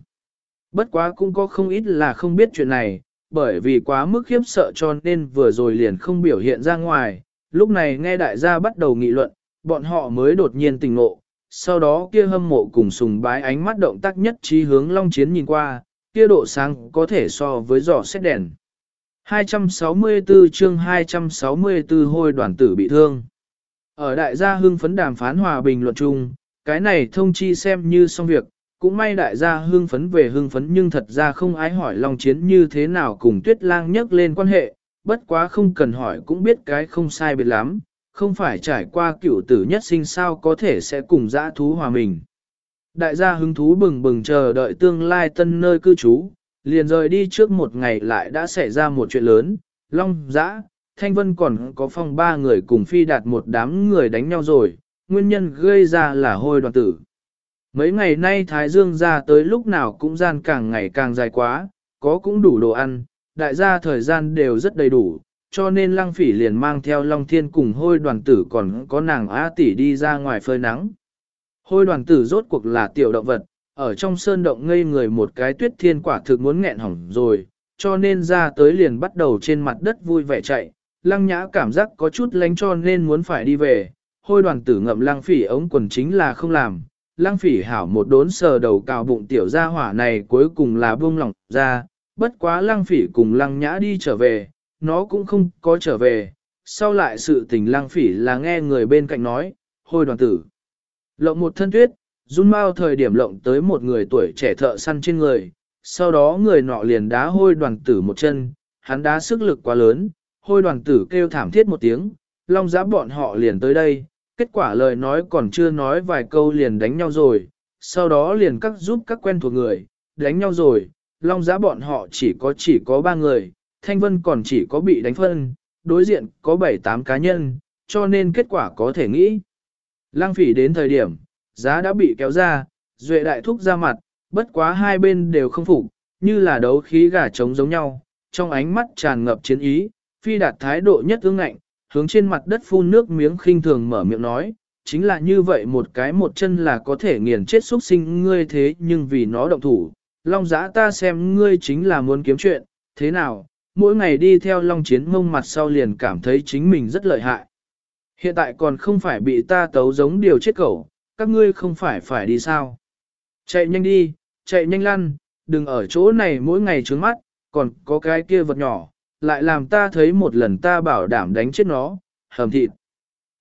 Bất quá cũng có không ít là không biết chuyện này, bởi vì quá mức khiếp sợ cho nên vừa rồi liền không biểu hiện ra ngoài, lúc này nghe đại gia bắt đầu nghị luận, bọn họ mới đột nhiên tỉnh ngộ, sau đó kia hâm mộ cùng sùng bái ánh mắt động tác nhất trí hướng long chiến nhìn qua, kia độ sáng có thể so với giỏ xét đèn. 264 chương 264 hôi đoàn tử bị thương. Ở đại gia hưng phấn đàm phán hòa bình luận chung, cái này thông chi xem như xong việc, cũng may đại gia hưng phấn về hưng phấn nhưng thật ra không ai hỏi Long Chiến như thế nào cùng Tuyết Lang nhắc lên quan hệ, bất quá không cần hỏi cũng biết cái không sai biệt lắm, không phải trải qua cựu tử nhất sinh sao có thể sẽ cùng dã thú hòa mình. Đại gia hứng thú bừng bừng chờ đợi tương lai tân nơi cư trú, liền rời đi trước một ngày lại đã xảy ra một chuyện lớn, Long Dã, Thanh Vân còn có phong ba người cùng phi đạt một đám người đánh nhau rồi, nguyên nhân gây ra là hôi đoàn tử. Mấy ngày nay Thái Dương ra tới lúc nào cũng gian càng ngày càng dài quá, có cũng đủ đồ ăn, đại gia thời gian đều rất đầy đủ, cho nên lăng phỉ liền mang theo Long Thiên cùng hôi đoàn tử còn có nàng a tỷ đi ra ngoài phơi nắng. Hôi đoàn tử rốt cuộc là tiểu động vật, ở trong sơn động ngây người một cái tuyết thiên quả thực muốn nghẹn hỏng rồi, cho nên ra tới liền bắt đầu trên mặt đất vui vẻ chạy, lăng nhã cảm giác có chút lánh cho nên muốn phải đi về, hôi đoàn tử ngậm lăng phỉ ống quần chính là không làm, Lang phỉ hảo một đốn sờ đầu cào bụng tiểu gia hỏa này cuối cùng là buông lỏng ra, bất quá Lang phỉ cùng Lang nhã đi trở về, nó cũng không có trở về, sau lại sự tình Lang phỉ là nghe người bên cạnh nói, hôi đoàn tử. Lộng một thân tuyết, run mau thời điểm lộng tới một người tuổi trẻ thợ săn trên người, sau đó người nọ liền đá hôi đoàn tử một chân, hắn đá sức lực quá lớn, hôi đoàn tử kêu thảm thiết một tiếng, long giã bọn họ liền tới đây, kết quả lời nói còn chưa nói vài câu liền đánh nhau rồi, sau đó liền cắt giúp các quen thuộc người, đánh nhau rồi, long giá bọn họ chỉ có chỉ có ba người, thanh vân còn chỉ có bị đánh phân, đối diện có bảy tám cá nhân, cho nên kết quả có thể nghĩ. Lang phỉ đến thời điểm, giá đã bị kéo ra, duệ đại thúc ra mặt, bất quá hai bên đều không phục, như là đấu khí gà trống giống nhau, trong ánh mắt tràn ngập chiến ý, phi đạt thái độ nhất ương ngạnh, hướng trên mặt đất phun nước miếng khinh thường mở miệng nói, chính là như vậy một cái một chân là có thể nghiền chết xuất sinh ngươi thế nhưng vì nó động thủ, long giã ta xem ngươi chính là muốn kiếm chuyện, thế nào, mỗi ngày đi theo long chiến mông mặt sau liền cảm thấy chính mình rất lợi hại. Hiện tại còn không phải bị ta tấu giống điều chết cẩu, các ngươi không phải phải đi sao. Chạy nhanh đi, chạy nhanh lăn, đừng ở chỗ này mỗi ngày trướng mắt, còn có cái kia vật nhỏ, lại làm ta thấy một lần ta bảo đảm đánh chết nó, hầm thịt.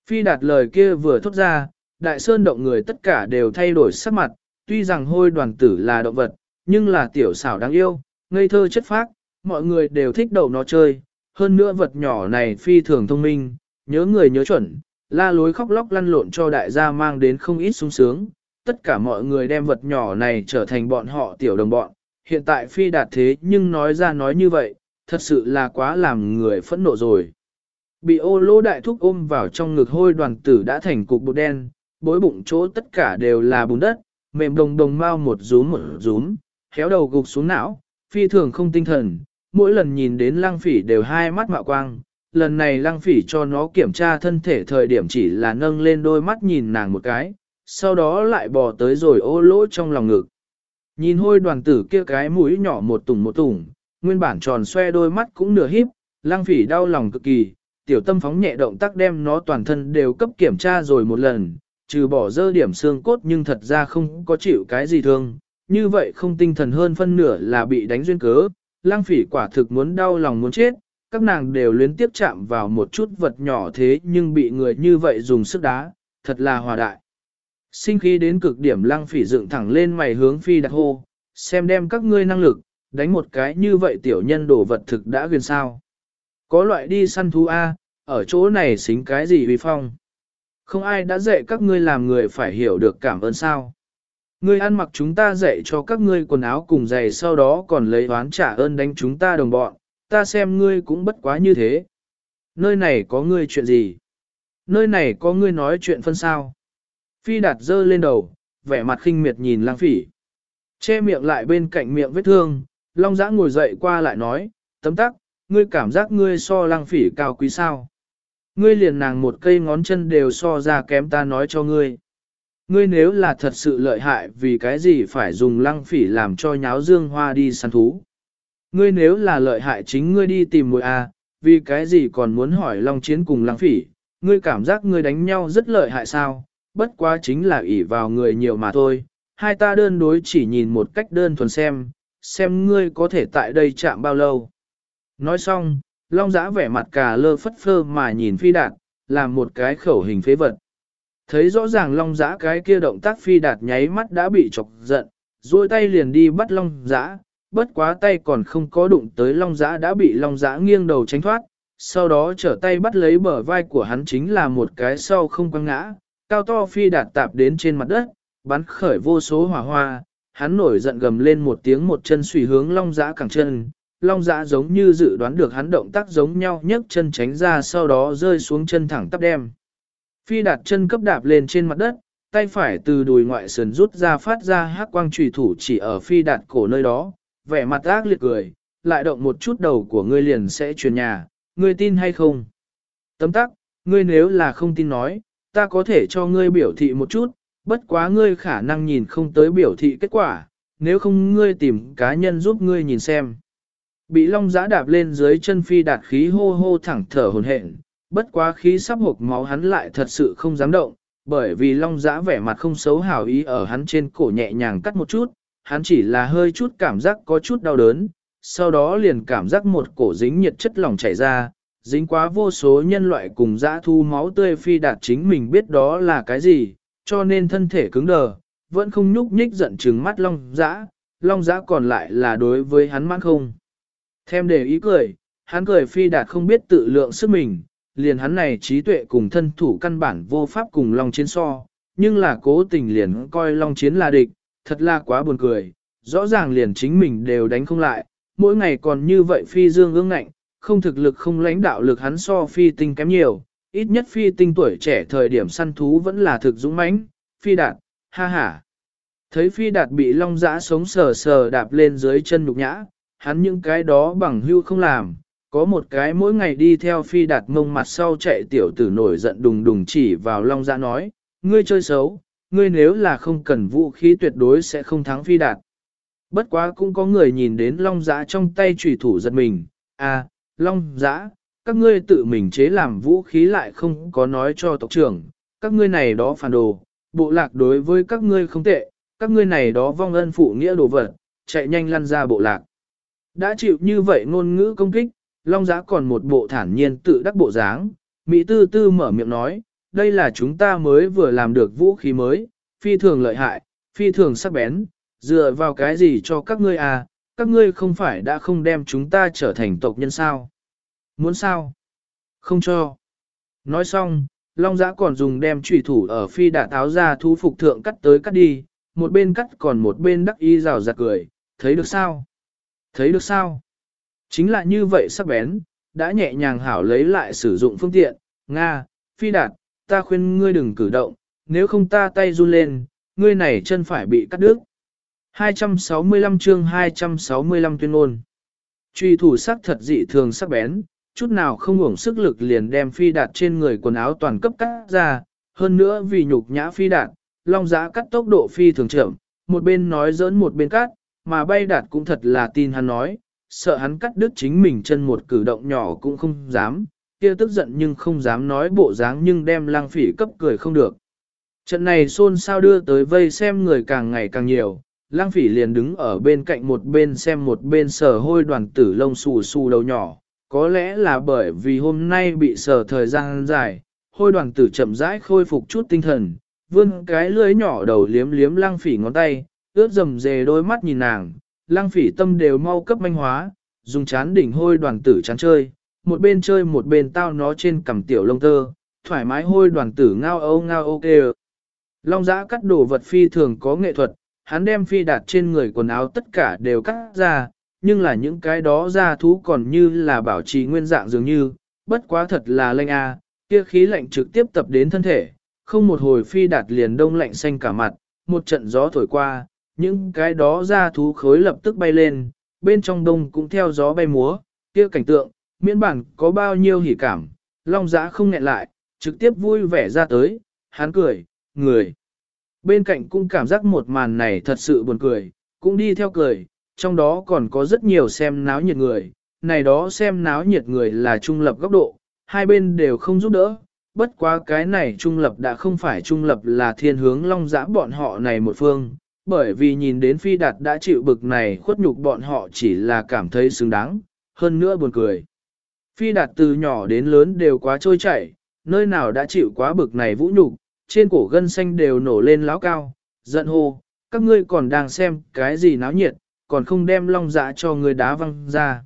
Phi đạt lời kia vừa thốt ra, đại sơn động người tất cả đều thay đổi sắc mặt, tuy rằng hôi đoàn tử là động vật, nhưng là tiểu xảo đáng yêu, ngây thơ chất phác, mọi người đều thích đầu nó chơi, hơn nữa vật nhỏ này phi thường thông minh, nhớ người nhớ chuẩn, la lối khóc lóc lăn lộn cho đại gia mang đến không ít sung sướng, tất cả mọi người đem vật nhỏ này trở thành bọn họ tiểu đồng bọn, hiện tại phi đạt thế nhưng nói ra nói như vậy, thật sự là quá làm người phẫn nộ rồi. Bị ô lô đại thúc ôm vào trong ngực hôi đoàn tử đã thành cục bột đen, bối bụng chỗ tất cả đều là bùn đất, mềm đồng đồng mau một rúm một rúm, khéo đầu gục xuống não, phi thường không tinh thần, mỗi lần nhìn đến lăng phỉ đều hai mắt mạo quang. Lần này lăng phỉ cho nó kiểm tra thân thể thời điểm chỉ là nâng lên đôi mắt nhìn nàng một cái, sau đó lại bò tới rồi ô lỗ trong lòng ngực. Nhìn hôi đoàn tử kia cái mũi nhỏ một tùng một tùng, nguyên bản tròn xoe đôi mắt cũng nửa híp, lang phỉ đau lòng cực kỳ, tiểu tâm phóng nhẹ động tác đem nó toàn thân đều cấp kiểm tra rồi một lần, trừ bỏ dơ điểm xương cốt nhưng thật ra không có chịu cái gì thương, như vậy không tinh thần hơn phân nửa là bị đánh duyên cớ, lang phỉ quả thực muốn đau lòng muốn chết, các nàng đều luyến tiếp chạm vào một chút vật nhỏ thế nhưng bị người như vậy dùng sức đá, thật là hòa đại. Sinh khí đến cực điểm lăng phỉ dựng thẳng lên mày hướng phi đặt hô, xem đem các ngươi năng lực, đánh một cái như vậy tiểu nhân đổ vật thực đã ghiền sao. Có loại đi săn thú A, ở chỗ này xính cái gì vì phong. Không ai đã dạy các ngươi làm người phải hiểu được cảm ơn sao. Ngươi ăn mặc chúng ta dạy cho các ngươi quần áo cùng giày sau đó còn lấy oán trả ơn đánh chúng ta đồng bọn, ta xem ngươi cũng bất quá như thế. Nơi này có ngươi chuyện gì? Nơi này có ngươi nói chuyện phân sao? Phi đạt dơ lên đầu, vẻ mặt khinh miệt nhìn lang phỉ. Che miệng lại bên cạnh miệng vết thương, long giã ngồi dậy qua lại nói, tấm tắc, ngươi cảm giác ngươi so lăng phỉ cao quý sao. Ngươi liền nàng một cây ngón chân đều so ra kém ta nói cho ngươi. Ngươi nếu là thật sự lợi hại vì cái gì phải dùng lăng phỉ làm cho nháo dương hoa đi săn thú. Ngươi nếu là lợi hại chính ngươi đi tìm mùi à, vì cái gì còn muốn hỏi long chiến cùng lăng phỉ, ngươi cảm giác ngươi đánh nhau rất lợi hại sao, bất quá chính là ỷ vào người nhiều mà thôi, hai ta đơn đối chỉ nhìn một cách đơn thuần xem, xem ngươi có thể tại đây chạm bao lâu. Nói xong, Long Giã vẻ mặt cà lơ phất phơ mà nhìn phi đạt, làm một cái khẩu hình phế vật. Thấy rõ ràng Long Giã cái kia động tác phi đạt nháy mắt đã bị chọc giận, duỗi tay liền đi bắt Long Giã, bất quá tay còn không có đụng tới Long Giã đã bị Long Giã nghiêng đầu tránh thoát, sau đó trở tay bắt lấy bờ vai của hắn chính là một cái sau không quăng ngã, cao to phi đạt tạp đến trên mặt đất, bắn khởi vô số hỏa hoa, hắn nổi giận gầm lên một tiếng một chân xùy hướng long giã cẳng chân, long giã giống như dự đoán được hắn động tác giống nhau nhấc chân tránh ra sau đó rơi xuống chân thẳng tắp đem. Phi đạt chân cấp đạp lên trên mặt đất, tay phải từ đùi ngoại sườn rút ra phát ra hắc quang trùy thủ chỉ ở phi đạt cổ nơi đó, vẻ mặt ác liệt cười, lại động một chút đầu của ngươi liền sẽ truyền nhà, ngươi tin hay không? Tấm tắc, ngươi nếu là không tin nói, ta có thể cho ngươi biểu thị một chút, bất quá ngươi khả năng nhìn không tới biểu thị kết quả, nếu không ngươi tìm cá nhân giúp ngươi nhìn xem. Bị long giã đạp lên dưới chân phi đạt khí hô hô thẳng thở hồn hển, bất quá khí sắp hộp máu hắn lại thật sự không dám động, bởi vì long giã vẻ mặt không xấu hảo ý ở hắn trên cổ nhẹ nhàng cắt một chút, hắn chỉ là hơi chút cảm giác có chút đau đớn, sau đó liền cảm giác một cổ dính nhiệt chất lỏng chảy ra, dính quá vô số nhân loại cùng dã thu máu tươi phi đạt chính mình biết đó là cái gì, cho nên thân thể cứng đờ, vẫn không nhúc nhích giận trừng mắt long dã, long dã còn lại là đối với hắn mãn không. Thêm để ý cười, hắn cười phi đạt không biết tự lượng sức mình, liền hắn này trí tuệ cùng thân thủ căn bản vô pháp cùng long chiến so, nhưng là cố tình liền coi long chiến là địch, thật là quá buồn cười, rõ ràng liền chính mình đều đánh không lại, mỗi ngày còn như vậy phi dương ương ngạnh, không thực lực không lãnh đạo lực hắn so phi tinh kém nhiều, ít nhất phi tinh tuổi trẻ thời điểm săn thú vẫn là thực dũng mãnh, phi đạt, ha ha. Thấy phi đạt bị long dã sống sờ sờ đạp lên dưới chân nhục nhã, hắn những cái đó bằng hưu không làm, có một cái mỗi ngày đi theo phi đạt mông mặt sau chạy tiểu tử nổi giận đùng đùng chỉ vào long dã nói, ngươi chơi xấu, ngươi nếu là không cần vũ khí tuyệt đối sẽ không thắng phi đạt. Bất quá cũng có người nhìn đến long dã trong tay trùy thủ giật mình, à, long dã, các ngươi tự mình chế làm vũ khí lại không có nói cho tộc trưởng, các ngươi này đó phản đồ, bộ lạc đối với các ngươi không tệ, các ngươi này đó vong ân phụ nghĩa đồ vật, chạy nhanh lăn ra bộ lạc. Đã chịu như vậy ngôn ngữ công kích, long Giá còn một bộ thản nhiên tự đắc bộ dáng, Mỹ tư tư mở miệng nói, đây là chúng ta mới vừa làm được vũ khí mới, phi thường lợi hại, phi thường sắc bén, dựa vào cái gì cho các ngươi à, các ngươi không phải đã không đem chúng ta trở thành tộc nhân sao? Muốn sao? Không cho. Nói xong, Long Giã còn dùng đem trùy thủ ở phi đạ táo ra thu phục thượng cắt tới cắt đi, một bên cắt còn một bên đắc y rào giặt cười, thấy được sao? Thấy được sao? Chính là như vậy sắc bén, đã nhẹ nhàng hảo lấy lại sử dụng phương tiện, Nga, phi đạt, ta khuyên ngươi đừng cử động, nếu không ta tay run lên, ngươi này chân phải bị cắt đứt. 265 chương 265 tuyên ngôn. Truy thủ sắc thật dị thường sắc bén, chút nào không uổng sức lực liền đem phi đạt trên người quần áo toàn cấp cắt ra, hơn nữa vì nhục nhã phi đạt, long giã cắt tốc độ phi thường chậm, một bên nói giỡn một bên cắt, mà bay đạt cũng thật là tin hắn nói, sợ hắn cắt đứt chính mình chân một cử động nhỏ cũng không dám, kia tức giận nhưng không dám nói bộ dáng nhưng đem Lang phỉ cấp cười không được. Trận này xôn xao đưa tới vây xem người càng ngày càng nhiều, lang phỉ liền đứng ở bên cạnh một bên xem một bên sờ hôi đoàn tử lông xù xù đầu nhỏ, có lẽ là bởi vì hôm nay bị sờ thời gian dài, hôi đoàn tử chậm rãi khôi phục chút tinh thần, vươn cái lưới nhỏ đầu liếm liếm lăng phỉ ngón tay, ướt dầm dề đôi mắt nhìn nàng, lăng phỉ tâm đều mau cấp manh hóa, dùng chán đỉnh hôi đoàn tử chán chơi, một bên chơi một bên tao nó trên cằm tiểu lông tơ, thoải mái hôi đoàn tử ngao âu ngao ok. Long giã cắt đồ vật phi thường có nghệ thuật, hắn đem phi đạt trên người quần áo tất cả đều cắt ra, nhưng là những cái đó ra thú còn như là bảo trì nguyên dạng dường như, bất quá thật là lạnh a, kia khí lạnh trực tiếp tập đến thân thể, không một hồi phi đạt liền đông lạnh xanh cả mặt, một trận gió thổi qua, những cái đó ra thú khối lập tức bay lên, bên trong đông cũng theo gió bay múa, kia cảnh tượng, miễn bản có bao nhiêu hỉ cảm, long giã không nghẹn lại, trực tiếp vui vẻ ra tới, hắn cười, người. Bên cạnh cũng cảm giác một màn này thật sự buồn cười, cũng đi theo cười, trong đó còn có rất nhiều xem náo nhiệt người, này đó xem náo nhiệt người là trung lập góc độ, hai bên đều không giúp đỡ, bất quá cái này trung lập đã không phải trung lập là thiên hướng long giã bọn họ này một phương, bởi vì nhìn đến phi đạt đã chịu bực này khuất nhục bọn họ chỉ là cảm thấy xứng đáng, hơn nữa buồn cười. Phi đạt từ nhỏ đến lớn đều quá trôi chảy, nơi nào đã chịu quá bực này vũ nhục, trên cổ gân xanh đều nổ lên lão cao, giận hô, các ngươi còn đang xem cái gì náo nhiệt, còn không đem long dạ cho người đá văng ra.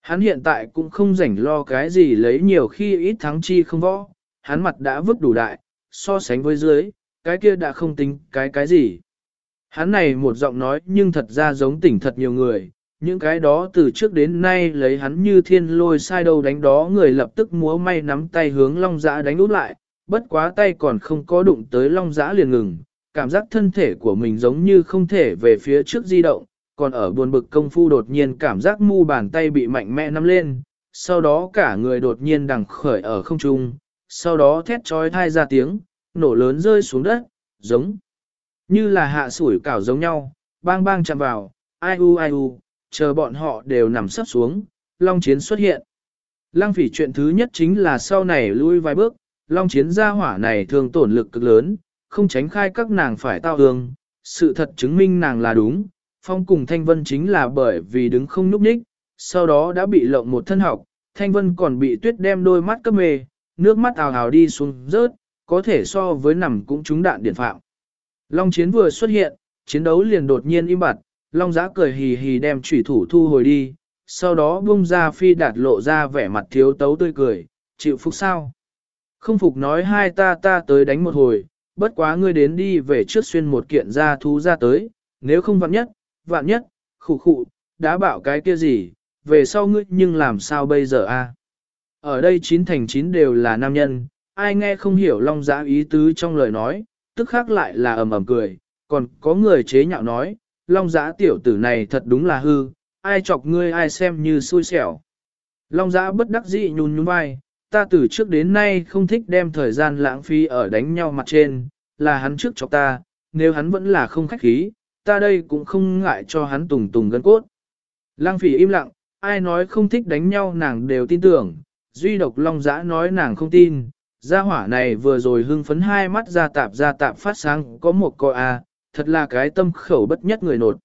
Hắn hiện tại cũng không rảnh lo cái gì lấy nhiều khi ít thắng chi không võ, hắn mặt đã vứt đủ đại, so sánh với dưới, cái kia đã không tính cái cái gì. Hắn này một giọng nói nhưng thật ra giống tỉnh thật nhiều người, những cái đó từ trước đến nay lấy hắn như thiên lôi sai đầu đánh đó người lập tức múa may nắm tay hướng long dã đánh út lại, bất quá tay còn không có đụng tới long dã liền ngừng, cảm giác thân thể của mình giống như không thể về phía trước di động, còn ở buồn bực công phu đột nhiên cảm giác mu bàn tay bị mạnh mẽ nắm lên, sau đó cả người đột nhiên đằng khởi ở không trung, sau đó thét trói thai ra tiếng, nổ lớn rơi xuống đất, giống như là hạ sủi cảo giống nhau, bang bang chạm vào, ai u ai u, chờ bọn họ đều nằm sắp xuống, long chiến xuất hiện. Lăng phỉ chuyện thứ nhất chính là sau này lui vài bước, long chiến gia hỏa này thường tổn lực cực lớn, không tránh khai các nàng phải tao hương, sự thật chứng minh nàng là đúng, phong cùng thanh vân chính là bởi vì đứng không núp ních, sau đó đã bị lộng một thân học, thanh vân còn bị tuyết đem đôi mắt cấp mê, nước mắt ào ào đi xuống rớt, có thể so với nằm cũng trúng đạn điện phạm. Long chiến vừa xuất hiện, chiến đấu liền đột nhiên im bặt, Long giã cười hì hì đem chủy thủ thu hồi đi, sau đó bung ra phi đạt lộ ra vẻ mặt thiếu tấu tươi cười, chịu phục sao. Không phục nói hai ta ta tới đánh một hồi, bất quá ngươi đến đi về trước xuyên một kiện ra thú ra tới, nếu không vạn nhất, vạn nhất, khủ khụ, đã bảo cái kia gì, về sau ngươi nhưng làm sao bây giờ a? Ở đây chín thành chín đều là nam nhân, ai nghe không hiểu long giã ý tứ trong lời nói, tức khác lại là ầm ầm cười, còn có người chế nhạo nói, long giã tiểu tử này thật đúng là hư, ai chọc ngươi ai xem như xui xẻo. Long giã bất đắc dĩ nhún nhún vai, ta từ trước đến nay không thích đem thời gian lãng phí ở đánh nhau mặt trên, là hắn trước chọc ta, nếu hắn vẫn là không khách khí, ta đây cũng không ngại cho hắn tùng tùng gân cốt. Lăng phỉ im lặng, ai nói không thích đánh nhau nàng đều tin tưởng, duy độc long giã nói nàng không tin, gia hỏa này vừa rồi hưng phấn hai mắt ra tạp ra tạp phát sáng có một coi à, thật là cái tâm khẩu bất nhất người nột.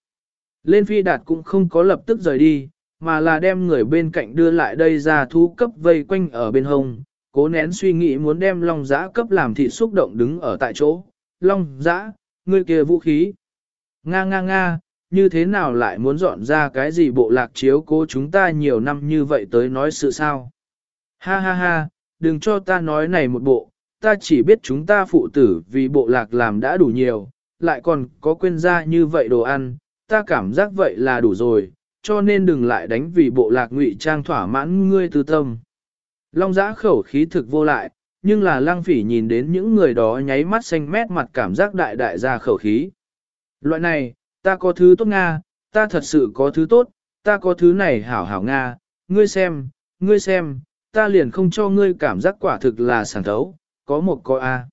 Lên phi đạt cũng không có lập tức rời đi, mà là đem người bên cạnh đưa lại đây ra thú cấp vây quanh ở bên hông, cố nén suy nghĩ muốn đem long giã cấp làm thị xúc động đứng ở tại chỗ. Long giã, người kia vũ khí. Nga nga nga, như thế nào lại muốn dọn ra cái gì bộ lạc chiếu cố chúng ta nhiều năm như vậy tới nói sự sao? Ha ha ha, đừng cho ta nói này một bộ, ta chỉ biết chúng ta phụ tử vì bộ lạc làm đã đủ nhiều, lại còn có quên ra như vậy đồ ăn, ta cảm giác vậy là đủ rồi, cho nên đừng lại đánh vì bộ lạc ngụy trang thỏa mãn ngươi tư tâm. Long giã khẩu khí thực vô lại, nhưng là lăng phỉ nhìn đến những người đó nháy mắt xanh mét mặt cảm giác đại đại ra khẩu khí. Loại này, ta có thứ tốt Nga, ta thật sự có thứ tốt, ta có thứ này hảo hảo Nga, ngươi xem, ngươi xem, ta liền không cho ngươi cảm giác quả thực là sảng thấu, có một coi A.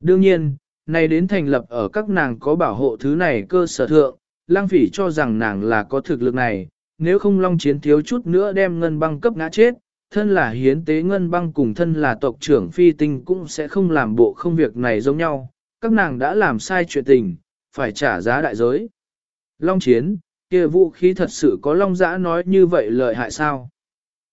Đương nhiên, này đến thành lập ở các nàng có bảo hộ thứ này cơ sở thượng, lang phỉ cho rằng nàng là có thực lực này, nếu không long chiến thiếu chút nữa đem ngân băng cấp ngã chết, thân là hiến tế ngân băng cùng thân là tộc trưởng phi tinh cũng sẽ không làm bộ không việc này giống nhau, các nàng đã làm sai chuyện tình, phải trả giá đại giới. Long chiến, kia vũ khí thật sự có long giã nói như vậy lợi hại sao?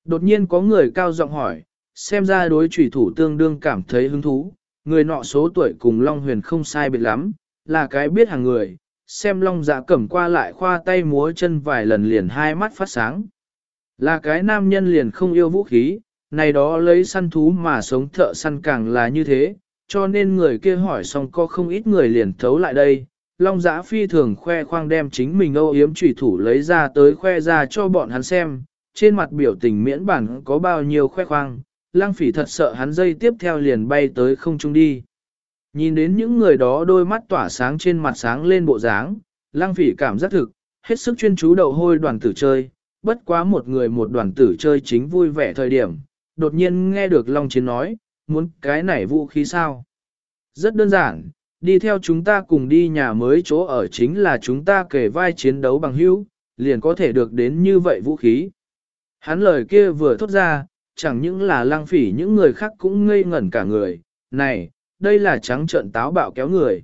Đột nhiên có người cao giọng hỏi, xem ra đối chủy thủ tương đương cảm thấy hứng thú, người nọ số tuổi cùng Long Huyền không sai biệt lắm, là cái biết hàng người, xem Long dạ cẩm qua lại khoa tay múa chân vài lần liền hai mắt phát sáng. Là cái nam nhân liền không yêu vũ khí, này đó lấy săn thú mà sống thợ săn càng là như thế, cho nên người kia hỏi xong có không ít người liền thấu lại đây. Long giã phi thường khoe khoang đem chính mình âu yếm trùy thủ lấy ra tới khoe ra cho bọn hắn xem, trên mặt biểu tình miễn bản có bao nhiêu khoe khoang, lang phỉ thật sợ hắn dây tiếp theo liền bay tới không trung đi. Nhìn đến những người đó đôi mắt tỏa sáng trên mặt sáng lên bộ dáng, lang phỉ cảm giác thực, hết sức chuyên chú đầu hôi đoàn tử chơi, bất quá một người một đoàn tử chơi chính vui vẻ thời điểm, đột nhiên nghe được Long Chiến nói, muốn cái này vũ khí sao? Rất đơn giản, đi theo chúng ta cùng đi nhà mới chỗ ở chính là chúng ta kể vai chiến đấu bằng hữu, liền có thể được đến như vậy vũ khí. Hắn lời kia vừa thốt ra, chẳng những là lang phỉ những người khác cũng ngây ngẩn cả người, này, đây là trắng trợn táo bạo kéo người.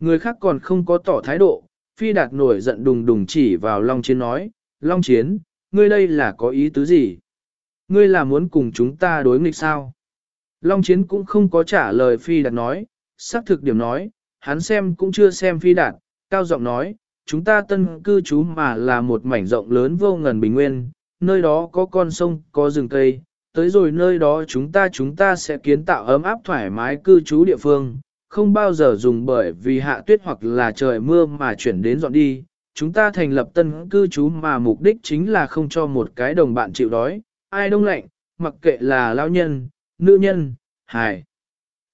Người khác còn không có tỏ thái độ, phi đạt nổi giận đùng đùng chỉ vào Long Chiến nói, Long Chiến, ngươi đây là có ý tứ gì? Ngươi là muốn cùng chúng ta đối nghịch sao? Long Chiến cũng không có trả lời phi đạt nói, xác thực điểm nói, hắn xem cũng chưa xem phi đạt, cao giọng nói, chúng ta tân cư trú mà là một mảnh rộng lớn vô ngần bình nguyên, nơi đó có con sông, có rừng cây, tới rồi nơi đó chúng ta chúng ta sẽ kiến tạo ấm áp thoải mái cư trú địa phương, không bao giờ dùng bởi vì hạ tuyết hoặc là trời mưa mà chuyển đến dọn đi. Chúng ta thành lập tân cư trú mà mục đích chính là không cho một cái đồng bạn chịu đói, ai đông lạnh, mặc kệ là lao nhân, nữ nhân, hài,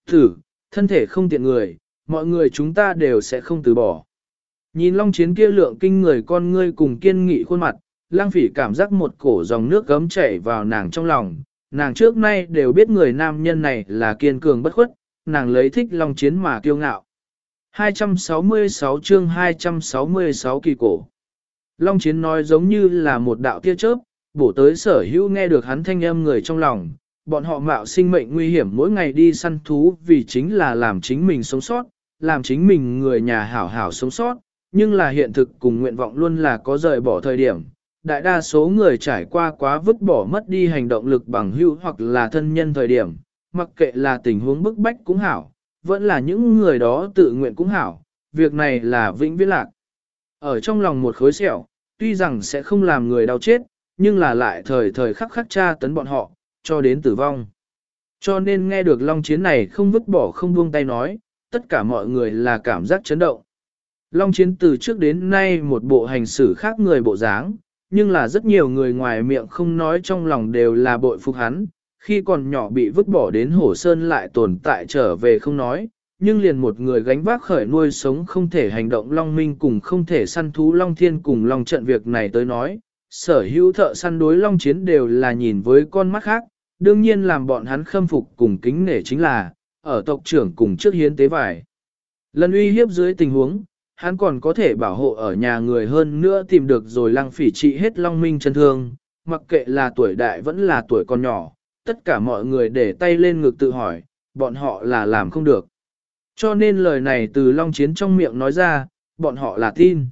thử, thân thể không tiện người, mọi người chúng ta đều sẽ không từ bỏ. Nhìn long chiến kia lượng kinh người con ngươi cùng kiên nghị khuôn mặt, lang phỉ cảm giác một cổ dòng nước gấm chảy vào nàng trong lòng, nàng trước nay đều biết người nam nhân này là kiên cường bất khuất, nàng lấy thích long chiến mà kiêu ngạo. 266 chương 266 kỳ cổ. Long Chiến nói giống như là một đạo tia chớp, bổ tới sở hữu nghe được hắn thanh âm người trong lòng. Bọn họ mạo sinh mệnh nguy hiểm mỗi ngày đi săn thú vì chính là làm chính mình sống sót, làm chính mình người nhà hảo hảo sống sót, nhưng là hiện thực cùng nguyện vọng luôn là có rời bỏ thời điểm. Đại đa số người trải qua quá vứt bỏ mất đi hành động lực bằng hữu hoặc là thân nhân thời điểm, mặc kệ là tình huống bức bách cũng hảo, vẫn là những người đó tự nguyện cũng hảo, việc này là vĩnh viễn lạc. Ở trong lòng một khối sẹo, tuy rằng sẽ không làm người đau chết, nhưng là lại thời thời khắc khắc tra tấn bọn họ, cho đến tử vong. Cho nên nghe được Long Chiến này không vứt bỏ không buông tay nói, tất cả mọi người là cảm giác chấn động. Long Chiến từ trước đến nay một bộ hành xử khác người bộ dáng, nhưng là rất nhiều người ngoài miệng không nói trong lòng đều là bội phục hắn, khi còn nhỏ bị vứt bỏ đến hổ sơn lại tồn tại trở về không nói, nhưng liền một người gánh vác khởi nuôi sống không thể hành động long minh cùng không thể săn thú long thiên cùng long trận việc này tới nói, sở hữu thợ săn đối long chiến đều là nhìn với con mắt khác, đương nhiên làm bọn hắn khâm phục cùng kính nể chính là, ở tộc trưởng cùng trước hiến tế vải. Lần uy hiếp dưới tình huống, hắn còn có thể bảo hộ ở nhà người hơn nữa tìm được rồi lăng phỉ trị hết long minh chân thương, mặc kệ là tuổi đại vẫn là tuổi còn nhỏ, tất cả mọi người để tay lên ngực tự hỏi, bọn họ là làm không được. Cho nên lời này từ Long Chiến trong miệng nói ra, bọn họ là tin.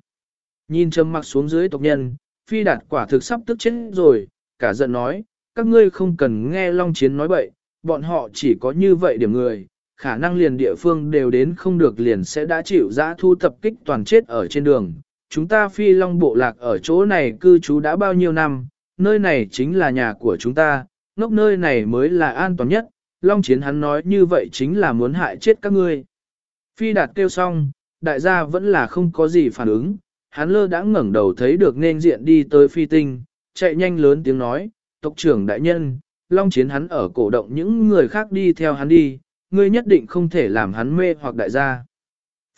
Nhìn châm mặc xuống dưới tộc nhân, phi đạt quả thực sắp tức chết rồi, cả giận nói, các ngươi không cần nghe Long Chiến nói bậy, bọn họ chỉ có như vậy điểm người, khả năng liền địa phương đều đến không được liền sẽ đã chịu giã thu tập kích toàn chết ở trên đường. Chúng ta phi long bộ lạc ở chỗ này cư trú đã bao nhiêu năm, nơi này chính là nhà của chúng ta, ngốc nơi này mới là an toàn nhất, Long Chiến hắn nói như vậy chính là muốn hại chết các ngươi. Phi đạt kêu xong, đại gia vẫn là không có gì phản ứng, hắn lơ đã ngẩng đầu thấy được nên diện đi tới phi tinh, chạy nhanh lớn tiếng nói, tộc trưởng đại nhân, Long Chiến hắn ở cổ động những người khác đi theo hắn đi, ngươi nhất định không thể làm hắn mê hoặc đại gia.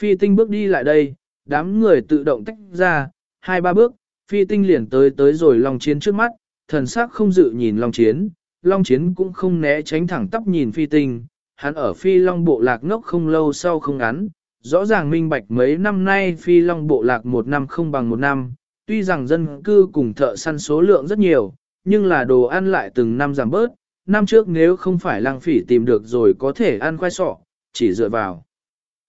Phi tinh bước đi lại đây, đám người tự động tách ra, hai ba bước, phi tinh liền tới tới rồi Long Chiến trước mắt, thần sắc không dự nhìn Long Chiến, Long Chiến cũng không né tránh thẳng tắp nhìn phi tinh, hắn ở phi long bộ lạc ngốc không lâu sau không ngắn, rõ ràng minh bạch mấy năm nay phi long bộ lạc một năm không bằng một năm, tuy rằng dân cư cùng thợ săn số lượng rất nhiều, nhưng là đồ ăn lại từng năm giảm bớt, năm trước nếu không phải lang phỉ tìm được rồi có thể ăn khoai sọ, chỉ dựa vào.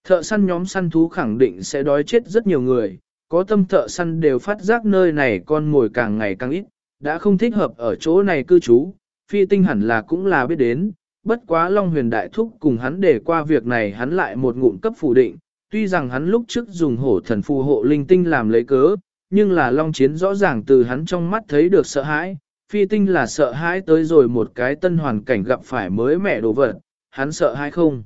Thợ săn nhóm săn thú khẳng định sẽ đói chết rất nhiều người, có tâm thợ săn đều phát giác nơi này con ngồi càng ngày càng ít, đã không thích hợp ở chỗ này cư trú, phi tinh hẳn là cũng là biết đến, bất quá Long huyền đại thúc cùng hắn để qua việc này hắn lại một ngụm cấp phủ định, tuy rằng hắn lúc trước dùng hổ thần phù hộ linh tinh làm lấy cớ, nhưng là Long chiến rõ ràng từ hắn trong mắt thấy được sợ hãi, phi tinh là sợ hãi tới rồi một cái tân hoàn cảnh gặp phải mới mẹ đồ vật, hắn sợ hãi không?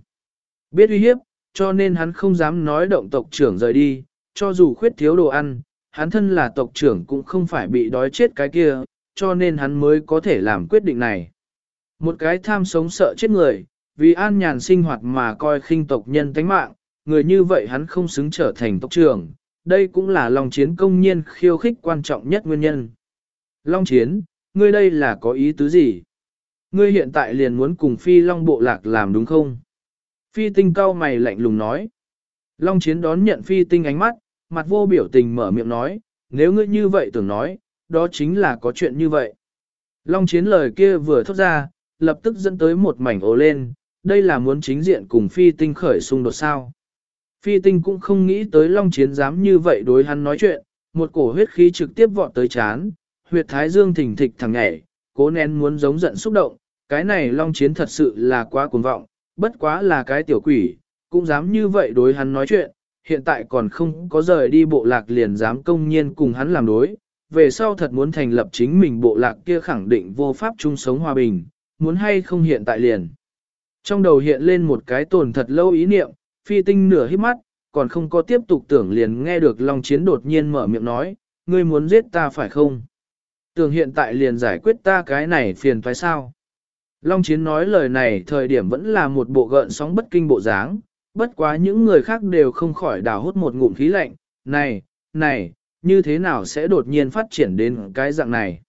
Biết uy hiếp, cho nên hắn không dám nói động tộc trưởng rời đi, cho dù khuyết thiếu đồ ăn, hắn thân là tộc trưởng cũng không phải bị đói chết cái kia, cho nên hắn mới có thể làm quyết định này. Một cái tham sống sợ chết người, vì an nhàn sinh hoạt mà coi khinh tộc nhân tánh mạng, người như vậy hắn không xứng trở thành tộc trưởng, đây cũng là lòng chiến công nhiên khiêu khích quan trọng nhất nguyên nhân. Long chiến, ngươi đây là có ý tứ gì? Ngươi hiện tại liền muốn cùng phi long bộ lạc làm đúng không? Phi tinh cao mày lạnh lùng nói. Long chiến đón nhận phi tinh ánh mắt, mặt vô biểu tình mở miệng nói, nếu ngươi như vậy tưởng nói, đó chính là có chuyện như vậy. Long chiến lời kia vừa thốt ra, lập tức dẫn tới một mảnh ồ lên, đây là muốn chính diện cùng phi tinh khởi xung đột sao. Phi tinh cũng không nghĩ tới long chiến dám như vậy đối hắn nói chuyện, một cổ huyết khí trực tiếp vọt tới chán, huyệt thái dương thỉnh thịch thẳng nhảy, cố nén muốn giống giận xúc động, cái này long chiến thật sự là quá cuồng vọng, bất quá là cái tiểu quỷ, cũng dám như vậy đối hắn nói chuyện, hiện tại còn không có rời đi bộ lạc liền dám công nhiên cùng hắn làm đối, về sau thật muốn thành lập chính mình bộ lạc kia khẳng định vô pháp chung sống hòa bình, muốn hay không hiện tại liền. Trong đầu hiện lên một cái tồn thật lâu ý niệm, phi tinh nửa hít mắt, còn không có tiếp tục tưởng liền nghe được Long Chiến đột nhiên mở miệng nói, ngươi muốn giết ta phải không? Tưởng hiện tại liền giải quyết ta cái này phiền phải sao? Long Chiến nói lời này thời điểm vẫn là một bộ gợn sóng bất kinh bộ dáng, bất quá những người khác đều không khỏi đào hút một ngụm khí lạnh, này, này, như thế nào sẽ đột nhiên phát triển đến cái dạng này?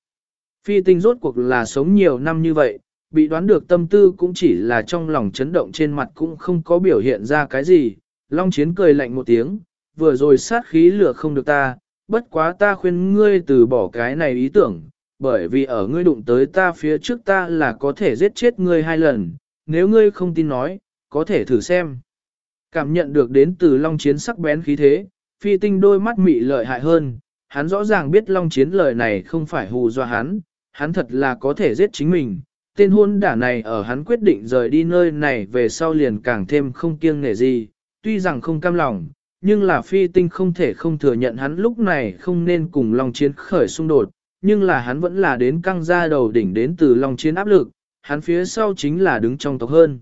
Phi tinh rốt cuộc là sống nhiều năm như vậy, bị đoán được tâm tư cũng chỉ là trong lòng chấn động trên mặt cũng không có biểu hiện ra cái gì, Long chiến cười lạnh một tiếng, vừa rồi sát khí lửa không được ta, bất quá ta khuyên ngươi từ bỏ cái này ý tưởng, bởi vì ở ngươi đụng tới ta phía trước ta là có thể giết chết ngươi hai lần, nếu ngươi không tin nói, có thể thử xem. Cảm nhận được đến từ Long Chiến sắc bén khí thế, phi tinh đôi mắt mị lợi hại hơn, hắn rõ ràng biết Long Chiến lời này không phải hù dọa hắn, hắn thật là có thể giết chính mình. Tên hôn đả này ở hắn quyết định rời đi nơi này về sau liền càng thêm không kiêng nể gì, tuy rằng không cam lòng, nhưng là phi tinh không thể không thừa nhận hắn lúc này không nên cùng Long Chiến khởi xung đột, nhưng là hắn vẫn là đến căng ra đầu đỉnh đến từ Long Chiến áp lực, hắn phía sau chính là đứng trong tộc hơn.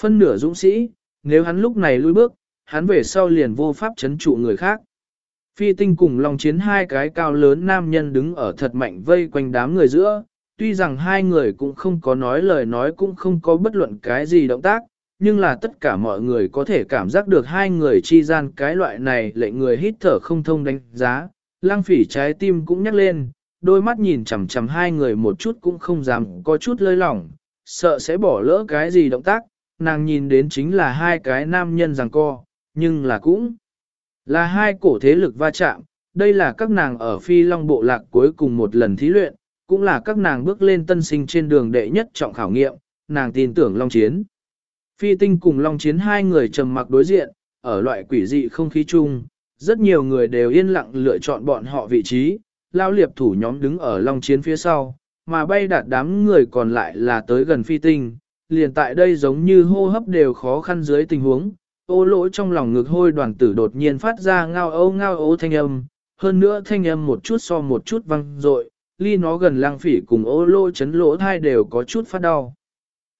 Phân nửa dũng sĩ, nếu hắn lúc này lui bước, hắn về sau liền vô pháp chấn trụ người khác. Phi tinh cùng Long Chiến hai cái cao lớn nam nhân đứng ở thật mạnh vây quanh đám người giữa, tuy rằng hai người cũng không có nói lời nói cũng không có bất luận cái gì động tác, nhưng là tất cả mọi người có thể cảm giác được hai người chi gian cái loại này lệnh người hít thở không thông đánh giá. Lăng phỉ trái tim cũng nhắc lên, đôi mắt nhìn chằm chằm hai người một chút cũng không dám có chút lơi lỏng, sợ sẽ bỏ lỡ cái gì động tác, nàng nhìn đến chính là hai cái nam nhân rằng co, nhưng là cũng là hai cổ thế lực va chạm, đây là các nàng ở phi long bộ lạc cuối cùng một lần thí luyện, cũng là các nàng bước lên tân sinh trên đường đệ nhất trọng khảo nghiệm, nàng tin tưởng long chiến. Phi tinh cùng long chiến hai người trầm mặc đối diện, ở loại quỷ dị không khí chung, rất nhiều người đều yên lặng lựa chọn bọn họ vị trí, lao liệp thủ nhóm đứng ở long chiến phía sau, mà bay đạt đám người còn lại là tới gần phi tinh, liền tại đây giống như hô hấp đều khó khăn dưới tình huống, ô lỗ trong lòng ngực hôi đoàn tử đột nhiên phát ra ngao ấu ngao ấu thanh âm, hơn nữa thanh âm một chút so một chút văng rội, ly nó gần lang phỉ cùng ô lỗ chấn lỗ thai đều có chút phát đau.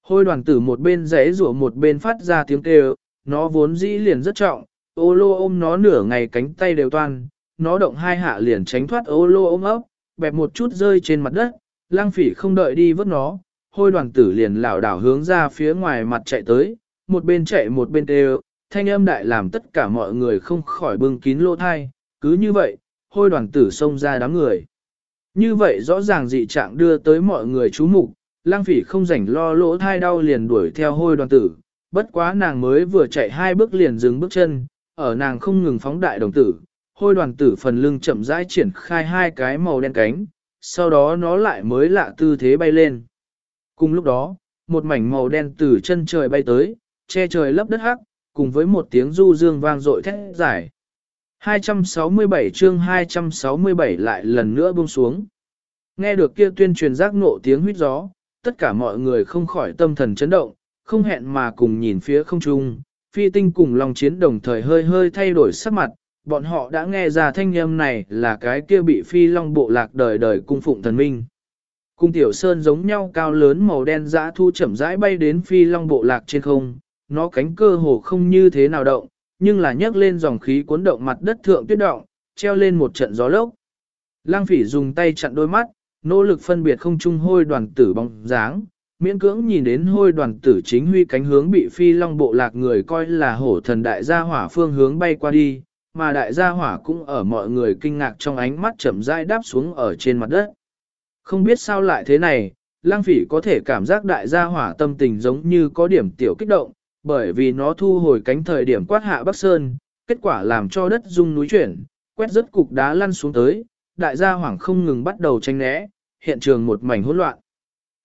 Hôi đoàn tử một bên rẽ rủa một bên phát ra tiếng kêu, nó vốn dĩ liền rất trọng, ô lô ôm nó nửa ngày cánh tay đều toan, nó động hai hạ liền tránh thoát ô lô ôm ấp, bẹp một chút rơi trên mặt đất, lang phỉ không đợi đi vớt nó, hôi đoàn tử liền lảo đảo hướng ra phía ngoài mặt chạy tới, một bên chạy một bên đều, thanh âm đại làm tất cả mọi người không khỏi bưng kín lỗ thai, cứ như vậy, hôi đoàn tử xông ra đám người. Như vậy rõ ràng dị trạng đưa tới mọi người chú mục, lang phỉ không rảnh lo lỗ thai đau liền đuổi theo hôi đoàn tử, bất quá nàng mới vừa chạy hai bước liền dừng bước chân, ở nàng không ngừng phóng đại đồng tử, hôi đoàn tử phần lưng chậm rãi triển khai hai cái màu đen cánh, sau đó nó lại mới lạ tư thế bay lên. Cùng lúc đó, một mảnh màu đen từ chân trời bay tới, che trời lấp đất hắc, cùng với một tiếng du dương vang dội thét giải. 267 chương 267 lại lần nữa buông xuống. Nghe được kia tuyên truyền giác nộ tiếng huyết gió, tất cả mọi người không khỏi tâm thần chấn động, không hẹn mà cùng nhìn phía không trung, phi tinh cùng lòng chiến đồng thời hơi hơi thay đổi sắc mặt, bọn họ đã nghe ra thanh âm này là cái kia bị phi long bộ lạc đời đời cung phụng thần minh. Cung tiểu sơn giống nhau cao lớn màu đen dã thu chậm rãi bay đến phi long bộ lạc trên không, nó cánh cơ hồ không như thế nào động, nhưng là nhấc lên dòng khí cuốn động mặt đất thượng tuyết động, treo lên một trận gió lốc. Lang phỉ dùng tay chặn đôi mắt, nỗ lực phân biệt không trung hôi đoàn tử bóng dáng, miễn cưỡng nhìn đến hôi đoàn tử chính huy cánh hướng bị phi long bộ lạc người coi là hổ thần đại gia hỏa phương hướng bay qua đi, mà đại gia hỏa cũng ở mọi người kinh ngạc trong ánh mắt chậm rãi đáp xuống ở trên mặt đất. Không biết sao lại thế này, lang phỉ có thể cảm giác đại gia hỏa tâm tình giống như có điểm tiểu kích động, bởi vì nó thu hồi cánh thời điểm quát hạ Bắc Sơn, kết quả làm cho đất rung núi chuyển, quét rất cục đá lăn xuống tới, đại gia hoảng không ngừng bắt đầu tranh né, hiện trường một mảnh hỗn loạn.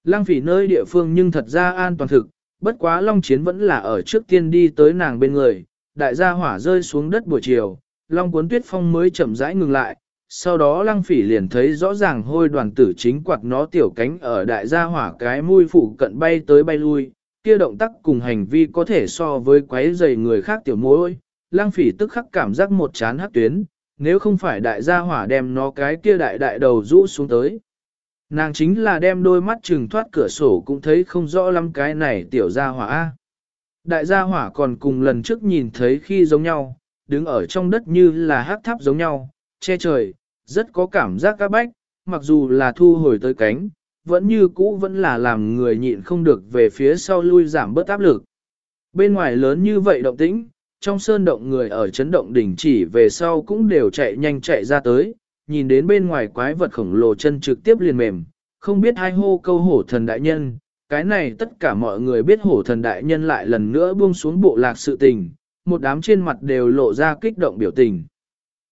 Lăng phỉ nơi địa phương nhưng thật ra an toàn thực, bất quá Long Chiến vẫn là ở trước tiên đi tới nàng bên người, đại gia hỏa rơi xuống đất buổi chiều, Long cuốn tuyết phong mới chậm rãi ngừng lại, sau đó lăng phỉ liền thấy rõ ràng hôi đoàn tử chính quạt nó tiểu cánh ở đại gia hỏa cái mũi phụ cận bay tới bay lui, kia động tác cùng hành vi có thể so với quấy giày người khác tiểu mối. Lăng phỉ tức khắc cảm giác một chán hắc tuyến, nếu không phải đại gia hỏa đem nó cái kia đại đại đầu rũ xuống tới. Nàng chính là đem đôi mắt trừng thoát cửa sổ cũng thấy không rõ lắm cái này tiểu gia hỏa. Đại gia hỏa còn cùng lần trước nhìn thấy khi giống nhau, đứng ở trong đất như là hát tháp giống nhau, che trời, rất có cảm giác các bách, mặc dù là thu hồi tới cánh, vẫn như cũ vẫn là làm người nhịn không được về phía sau lui giảm bớt áp lực. Bên ngoài lớn như vậy động tĩnh, trong sơn động người ở chấn động đỉnh chỉ về sau cũng đều chạy nhanh chạy ra tới, nhìn đến bên ngoài quái vật khổng lồ chân trực tiếp liền mềm, không biết hai hô câu hổ thần đại nhân, cái này tất cả mọi người biết hổ thần đại nhân lại lần nữa buông xuống bộ lạc sự tình, một đám trên mặt đều lộ ra kích động biểu tình.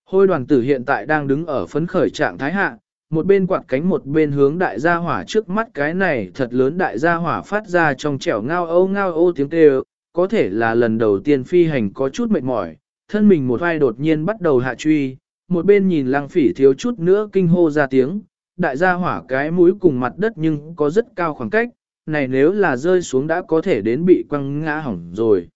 Hôi đoàn tử hiện tại đang đứng ở phấn khởi trạng thái hạ, một bên quạt cánh một bên hướng đại gia hỏa trước mắt cái này thật lớn đại gia hỏa phát ra trong trẻo ngao âu ngao ô tiếng kêu, có thể là lần đầu tiên phi hành có chút mệt mỏi, thân mình một vai đột nhiên bắt đầu hạ truy, một bên nhìn lăng phỉ thiếu chút nữa kinh hô ra tiếng, đại gia hỏa cái mũi cùng mặt đất nhưng có rất cao khoảng cách, này nếu là rơi xuống đã có thể đến bị quăng ngã hỏng rồi.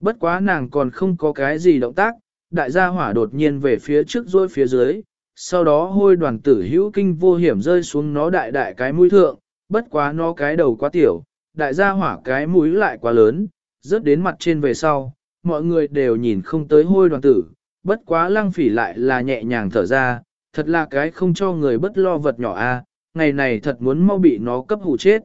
Bất quá nàng còn không có cái gì động tác, đại gia hỏa đột nhiên về phía trước rồi phía dưới, sau đó hôi đoàn tử hữu kinh vô hiểm rơi xuống nó đại đại cái mũi thượng, bất quá nó cái đầu quá tiểu, đại gia hỏa cái mũi lại quá lớn, rớt đến mặt trên về sau, mọi người đều nhìn không tới hôi đoàn tử, bất quá lăng phỉ lại là nhẹ nhàng thở ra, thật là cái không cho người bất lo vật nhỏ a, ngày này thật muốn mau bị nó cấp hủ chết.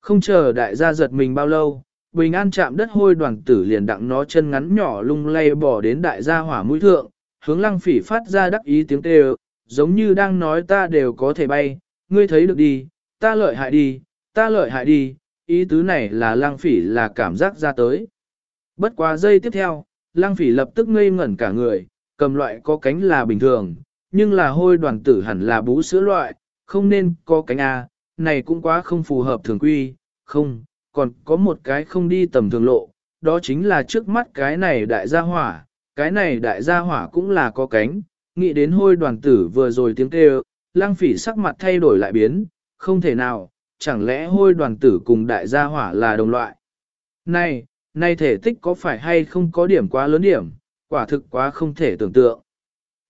Không chờ đại gia giật mình bao lâu, bình an chạm đất hôi đoàn tử liền đặng nó chân ngắn nhỏ lung lay bỏ đến đại gia hỏa mũi thượng, hướng lăng phỉ phát ra đắc ý tiếng kêu, giống như đang nói ta đều có thể bay, ngươi thấy được đi, ta lợi hại đi, ta lợi hại đi, ý tứ này là lăng phỉ là cảm giác ra tới. Bất quá giây tiếp theo, lăng phỉ lập tức ngây ngẩn cả người, cầm loại có cánh là bình thường, nhưng là hôi đoàn tử hẳn là bú sữa loại, không nên có cánh A, này cũng quá không phù hợp thường quy, không, còn có một cái không đi tầm thường lộ, đó chính là trước mắt cái này đại gia hỏa, cái này đại gia hỏa cũng là có cánh, nghĩ đến hôi đoàn tử vừa rồi tiếng kêu, lang phỉ sắc mặt thay đổi lại biến, không thể nào, chẳng lẽ hôi đoàn tử cùng đại gia hỏa là đồng loại. Này, nay thể tích có phải hay không có điểm quá lớn điểm, quả thực quá không thể tưởng tượng.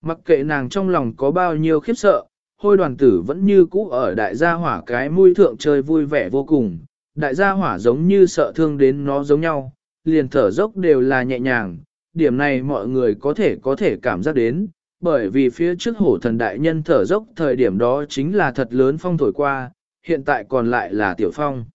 Mặc kệ nàng trong lòng có bao nhiêu khiếp sợ, hôi đoàn tử vẫn như cũ ở đại gia hỏa cái mũi thượng chơi vui vẻ vô cùng, đại gia hỏa giống như sợ thương đến nó giống nhau, liền thở dốc đều là nhẹ nhàng, điểm này mọi người có thể có thể cảm giác đến, bởi vì phía trước hổ thần đại nhân thở dốc thời điểm đó chính là thật lớn phong thổi qua, hiện tại còn lại là tiểu phong.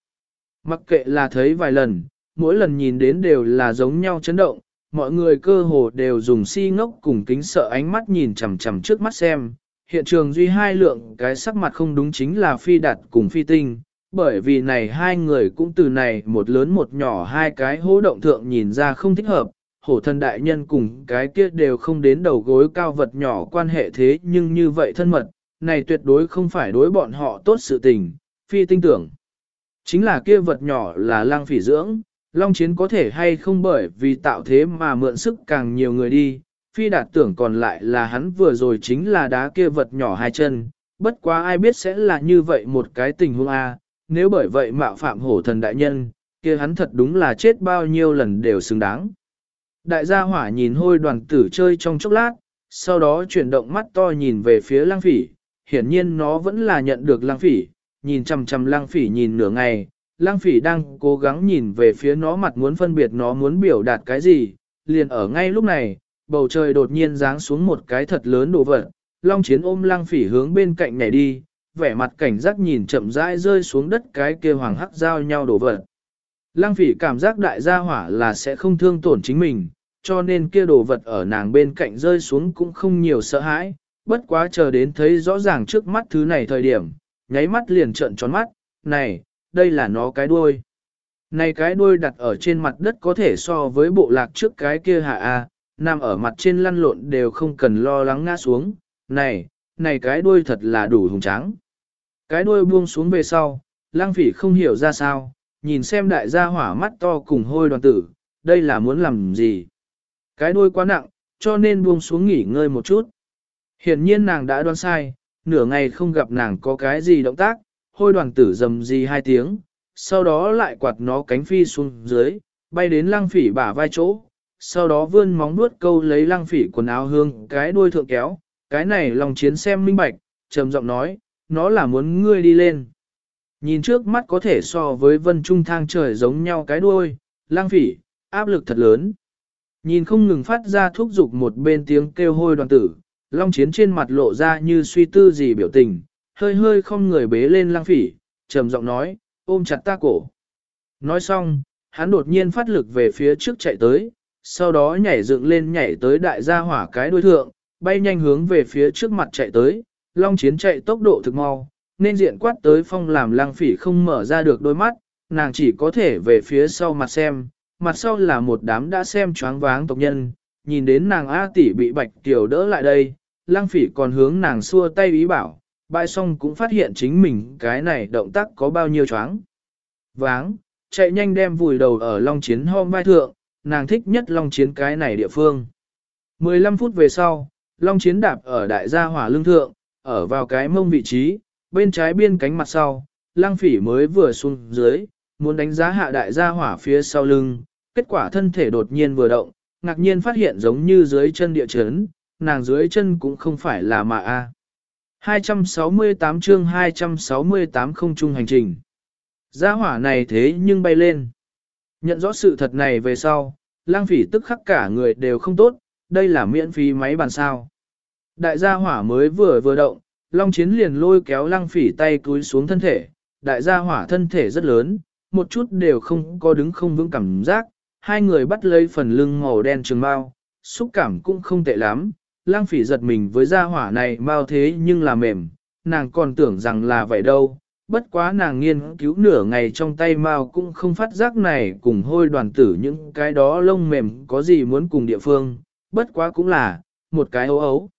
Mặc kệ là thấy vài lần, mỗi lần nhìn đến đều là giống nhau chấn động, mọi người cơ hồ đều dùng si ngốc cùng kính sợ ánh mắt nhìn chằm chằm trước mắt xem. Hiện trường duy hai lượng cái sắc mặt không đúng chính là phi đạt cùng phi tinh, bởi vì này hai người cũng từ này một lớn một nhỏ hai cái hố động thượng nhìn ra không thích hợp, hổ thân đại nhân cùng cái kia đều không đến đầu gối cao vật nhỏ quan hệ thế nhưng như vậy thân mật, này tuyệt đối không phải đối bọn họ tốt sự tình, phi tinh tưởng. Chính là kia vật nhỏ là lang phỉ dưỡng, long chiến có thể hay không bởi vì tạo thế mà mượn sức càng nhiều người đi, phi đạt tưởng còn lại là hắn vừa rồi chính là đá kia vật nhỏ hai chân, bất quá ai biết sẽ là như vậy một cái tình huống A, nếu bởi vậy mạo phạm hổ thần đại nhân, kia hắn thật đúng là chết bao nhiêu lần đều xứng đáng. Đại gia hỏa nhìn hôi đoàn tử chơi trong chốc lát, sau đó chuyển động mắt to nhìn về phía lang phỉ, hiển nhiên nó vẫn là nhận được lang phỉ, nhìn chằm chằm lang phỉ nhìn nửa ngày, lang phỉ đang cố gắng nhìn về phía nó mặt muốn phân biệt nó muốn biểu đạt cái gì, liền ở ngay lúc này, bầu trời đột nhiên giáng xuống một cái thật lớn đồ vật, long chiến ôm lang phỉ hướng bên cạnh này đi, vẻ mặt cảnh giác nhìn chậm rãi rơi xuống đất cái kia hoàng hắc giao nhau đổ vật. Lăng phỉ cảm giác đại gia hỏa là sẽ không thương tổn chính mình, cho nên kia đồ vật ở nàng bên cạnh rơi xuống cũng không nhiều sợ hãi, bất quá chờ đến thấy rõ ràng trước mắt thứ này thời điểm, nháy mắt liền trợn tròn mắt, này, đây là nó cái đuôi. Này cái đuôi đặt ở trên mặt đất có thể so với bộ lạc trước cái kia hạ A, nằm ở mặt trên lăn lộn đều không cần lo lắng ngã xuống, này, này cái đuôi thật là đủ hùng tráng. Cái đuôi buông xuống về sau, lang phỉ không hiểu ra sao, nhìn xem đại gia hỏa mắt to cùng hôi đoàn tử, đây là muốn làm gì. Cái đuôi quá nặng, cho nên buông xuống nghỉ ngơi một chút. Hiển nhiên nàng đã đoán sai, nửa ngày không gặp nàng có cái gì động tác, hôi đoàn tử dầm gì hai tiếng, sau đó lại quạt nó cánh phi xuống dưới, bay đến lăng phỉ bả vai chỗ, sau đó vươn móng nuốt câu lấy lăng phỉ quần áo hương cái đuôi thượng kéo, cái này lòng chiến xem minh bạch, trầm giọng nói, nó là muốn ngươi đi lên. Nhìn trước mắt có thể so với vân trung thang trời giống nhau cái đuôi, lang phỉ, áp lực thật lớn. Nhìn không ngừng phát ra thúc giục một bên tiếng kêu hôi đoàn tử, long chiến trên mặt lộ ra như suy tư gì biểu tình, hơi hơi không người bế lên lang phỉ, trầm giọng nói, ôm chặt ta cổ. Nói xong, hắn đột nhiên phát lực về phía trước chạy tới, sau đó nhảy dựng lên nhảy tới đại gia hỏa cái đuôi thượng, bay nhanh hướng về phía trước mặt chạy tới, long chiến chạy tốc độ thực mau, nên diện quát tới phong làm lang phỉ không mở ra được đôi mắt, nàng chỉ có thể về phía sau mặt xem, mặt sau là một đám đã xem choáng váng tộc nhân, nhìn đến nàng A tỷ bị bạch tiểu đỡ lại đây, lang phỉ còn hướng nàng xua tay ý bảo, bãi xong cũng phát hiện chính mình cái này động tác có bao nhiêu choáng. Váng, chạy nhanh đem vùi đầu ở long chiến hôm vai thượng, nàng thích nhất long chiến cái này địa phương. 15 phút về sau, long chiến đạp ở đại gia hỏa lương thượng, ở vào cái mông vị trí, bên trái biên cánh mặt sau, lang phỉ mới vừa xuống dưới, muốn đánh giá hạ đại gia hỏa phía sau lưng, kết quả thân thể đột nhiên vừa động, ngạc nhiên phát hiện giống như dưới chân địa chấn, nàng dưới chân cũng không phải là mà a. 268 chương 268 không chung hành trình. Gia hỏa này thế nhưng bay lên. Nhận rõ sự thật này về sau, lang phỉ tức khắc cả người đều không tốt, đây là miễn phí máy bàn sao. Đại gia hỏa mới vừa vừa động, Long Chiến liền lôi kéo lang phỉ tay cúi xuống thân thể, đại gia hỏa thân thể rất lớn, một chút đều không có đứng không vững cảm giác, hai người bắt lấy phần lưng màu đen trường bao, xúc cảm cũng không tệ lắm, lang phỉ giật mình với gia hỏa này mau thế nhưng là mềm, nàng còn tưởng rằng là vậy đâu, bất quá nàng nghiên cứu nửa ngày trong tay mao cũng không phát giác này cùng hôi đoàn tử những cái đó lông mềm có gì muốn cùng địa phương, bất quá cũng là, một cái ấu ấu.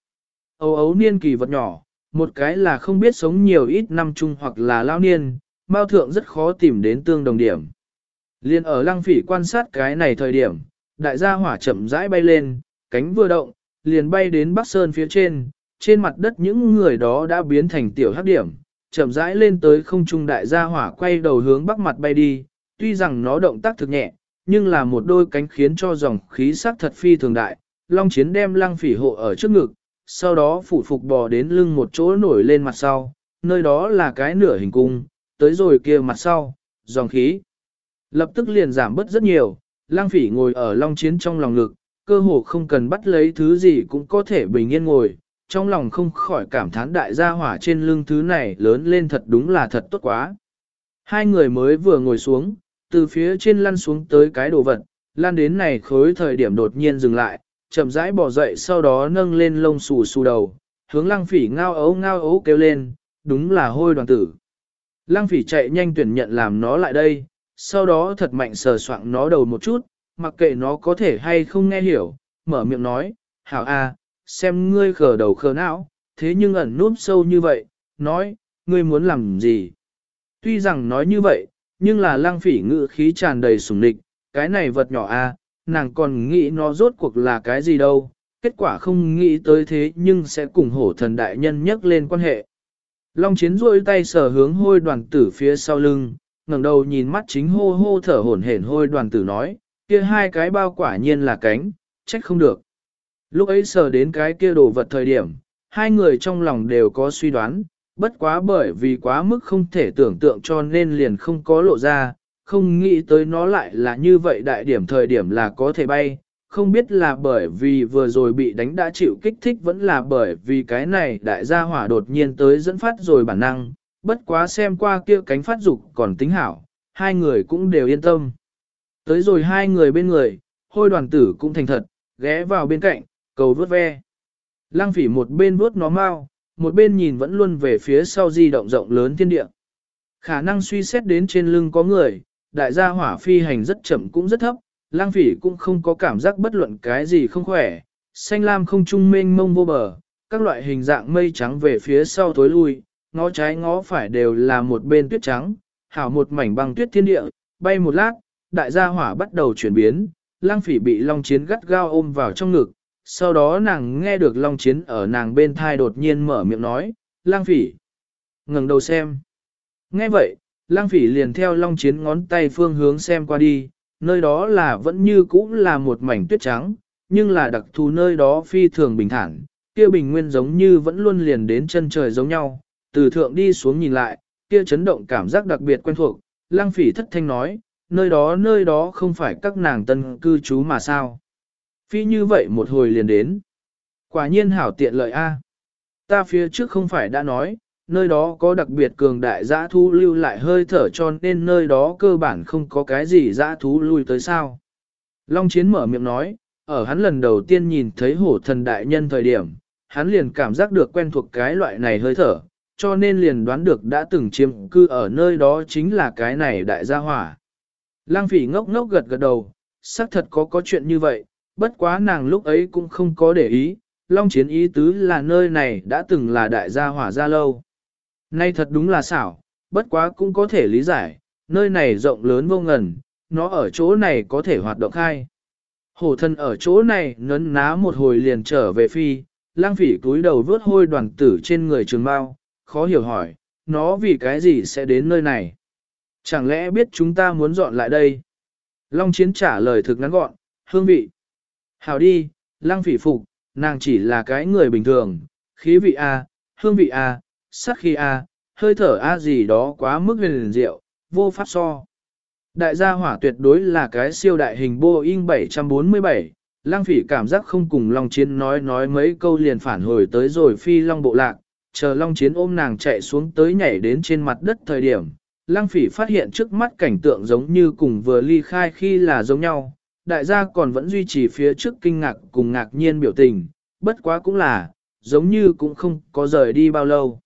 Ấu ấu niên kỳ vật nhỏ, một cái là không biết sống nhiều ít năm chung hoặc là lao niên, mao thượng rất khó tìm đến tương đồng điểm. Liên ở lăng phỉ quan sát cái này thời điểm, đại gia hỏa chậm rãi bay lên, cánh vừa động, liền bay đến Bắc Sơn phía trên, trên mặt đất những người đó đã biến thành tiểu hắc điểm, chậm rãi lên tới không trung đại gia hỏa quay đầu hướng bắc mặt bay đi, tuy rằng nó động tác thực nhẹ, nhưng là một đôi cánh khiến cho dòng khí sắc thật phi thường đại, long chiến đem lăng phỉ hộ ở trước ngực, sau đó phủ phục bò đến lưng một chỗ nổi lên mặt sau, nơi đó là cái nửa hình cung, tới rồi kia mặt sau, dòng khí. Lập tức liền giảm bớt rất nhiều, lăng phỉ ngồi ở long chiến trong lòng ngực, cơ hồ không cần bắt lấy thứ gì cũng có thể bình yên ngồi, trong lòng không khỏi cảm thán đại gia hỏa trên lưng thứ này lớn lên thật đúng là thật tốt quá. Hai người mới vừa ngồi xuống, từ phía trên lăn xuống tới cái đồ vật, lăn đến này khối thời điểm đột nhiên dừng lại, chậm rãi bỏ dậy sau đó nâng lên lông xù xù đầu, hướng lăng phỉ ngao ấu ngao ấu kêu lên, đúng là hôi đoàn tử. Lăng phỉ chạy nhanh tuyển nhận làm nó lại đây, sau đó thật mạnh sờ soạng nó đầu một chút, mặc kệ nó có thể hay không nghe hiểu, mở miệng nói, hảo a, xem ngươi khờ đầu khờ não, thế nhưng ẩn núp sâu như vậy, nói, ngươi muốn làm gì? Tuy rằng nói như vậy, nhưng là lang phỉ ngự khí tràn đầy sủng địch, cái này vật nhỏ a, nàng còn nghĩ nó rốt cuộc là cái gì đâu, kết quả không nghĩ tới thế nhưng sẽ cùng hổ thần đại nhân nhắc lên quan hệ. Long chiến duỗi tay sờ hướng hôi đoàn tử phía sau lưng, ngẩng đầu nhìn mắt chính hô hô thở hổn hển hôi đoàn tử nói, kia hai cái bao quả nhiên là cánh, trách không được. Lúc ấy sờ đến cái kia đồ vật thời điểm, hai người trong lòng đều có suy đoán, bất quá bởi vì quá mức không thể tưởng tượng cho nên liền không có lộ ra, không nghĩ tới nó lại là như vậy đại điểm thời điểm là có thể bay, không biết là bởi vì vừa rồi bị đánh đã chịu kích thích vẫn là bởi vì cái này đại gia hỏa đột nhiên tới dẫn phát rồi bản năng, bất quá xem qua kia cánh phát dục còn tính hảo, hai người cũng đều yên tâm. Tới rồi hai người bên người, hôi đoàn tử cũng thành thật, ghé vào bên cạnh, cầu vớt ve. Lăng phỉ một bên vớt nó mau, một bên nhìn vẫn luôn về phía sau di động rộng lớn thiên địa. Khả năng suy xét đến trên lưng có người, đại gia hỏa phi hành rất chậm cũng rất thấp, lang phỉ cũng không có cảm giác bất luận cái gì không khỏe, xanh lam không trung mênh mông vô bờ, các loại hình dạng mây trắng về phía sau tối lui, ngó trái ngó phải đều là một bên tuyết trắng, hảo một mảnh băng tuyết thiên địa, bay một lát, đại gia hỏa bắt đầu chuyển biến, lang phỉ bị long chiến gắt gao ôm vào trong ngực, sau đó nàng nghe được long chiến ở nàng bên thai đột nhiên mở miệng nói, lang phỉ, ngẩng đầu xem. Nghe vậy, lang phỉ liền theo long chiến ngón tay phương hướng xem qua đi, nơi đó là vẫn như cũ là một mảnh tuyết trắng, nhưng là đặc thù nơi đó phi thường bình thản, kia bình nguyên giống như vẫn luôn liền đến chân trời giống nhau, từ thượng đi xuống nhìn lại, kia chấn động cảm giác đặc biệt quen thuộc, lang phỉ thất thanh nói, nơi đó nơi đó không phải các nàng tân cư trú mà sao. Phi như vậy một hồi liền đến. Quả nhiên hảo tiện lợi A. Ta phía trước không phải đã nói, nơi đó có đặc biệt cường đại giã thú lưu lại hơi thở cho nên nơi đó cơ bản không có cái gì giã thú lui tới sao. Long Chiến mở miệng nói, ở hắn lần đầu tiên nhìn thấy hổ thần đại nhân thời điểm, hắn liền cảm giác được quen thuộc cái loại này hơi thở, cho nên liền đoán được đã từng chiếm cư ở nơi đó chính là cái này đại gia hỏa. Lang phỉ ngốc ngốc gật gật đầu, xác thật có có chuyện như vậy, bất quá nàng lúc ấy cũng không có để ý, Long Chiến ý tứ là nơi này đã từng là đại gia hỏa gia lâu. Nay thật đúng là xảo, bất quá cũng có thể lý giải, nơi này rộng lớn vô ngần, nó ở chỗ này có thể hoạt động khai. Hổ thân ở chỗ này nấn ná một hồi liền trở về phi, lang phỉ túi đầu vớt hôi đoàn tử trên người trường bao, khó hiểu hỏi, nó vì cái gì sẽ đến nơi này? Chẳng lẽ biết chúng ta muốn dọn lại đây? Long chiến trả lời thực ngắn gọn, hương vị. Hào đi, lang phỉ phục, nàng chỉ là cái người bình thường, khí vị A, hương vị A, sắc khí A, hơi thở A gì đó quá mức huyền diệu, vô pháp so. Đại gia hỏa tuyệt đối là cái siêu đại hình Boeing 747, lang phỉ cảm giác không cùng Long Chiến nói nói mấy câu liền phản hồi tới rồi phi Long bộ lạc, chờ Long Chiến ôm nàng chạy xuống tới nhảy đến trên mặt đất thời điểm. Lang phỉ phát hiện trước mắt cảnh tượng giống như cùng vừa ly khai khi là giống nhau, đại gia còn vẫn duy trì phía trước kinh ngạc cùng ngạc nhiên biểu tình, bất quá cũng là, giống như cũng không có rời đi bao lâu.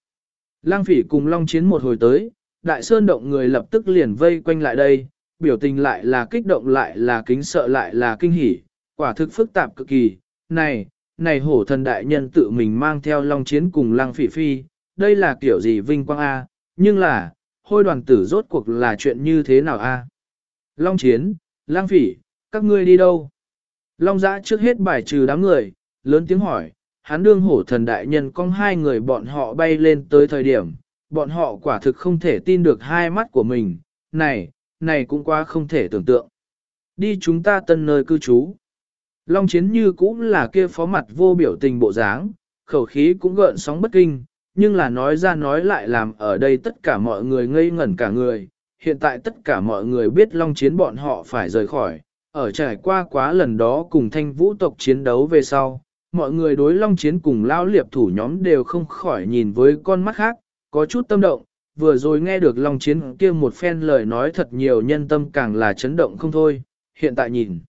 Lang phỉ cùng Long Chiến một hồi tới, đại sơn động người lập tức liền vây quanh lại đây, biểu tình lại là kích động lại là kính sợ lại là kinh hỉ, quả thực phức tạp cực kỳ. Này, này hổ thần đại nhân tự mình mang theo long chiến cùng lăng phỉ phi, đây là kiểu gì vinh quang A, nhưng là, hôi đoàn tử rốt cuộc là chuyện như thế nào A. Long chiến, Lang phỉ, các ngươi đi đâu? Long giã trước hết bài trừ đám người, lớn tiếng hỏi, hắn đương hổ thần đại nhân cong hai người bọn họ bay lên tới thời điểm, bọn họ quả thực không thể tin được hai mắt của mình, này, này cũng quá không thể tưởng tượng. Đi chúng ta tân nơi cư trú. Long chiến như cũng là kia phó mặt vô biểu tình bộ dáng, khẩu khí cũng gợn sóng bất kinh, nhưng là nói ra nói lại làm ở đây tất cả mọi người ngây ngẩn cả người. Hiện tại tất cả mọi người biết Long chiến bọn họ phải rời khỏi, ở trải qua quá lần đó cùng thanh vũ tộc chiến đấu về sau. Mọi người đối Long chiến cùng lao liệp thủ nhóm đều không khỏi nhìn với con mắt khác, có chút tâm động, vừa rồi nghe được Long Chiến kia một phen lời nói thật nhiều nhân tâm càng là chấn động không thôi, hiện tại nhìn.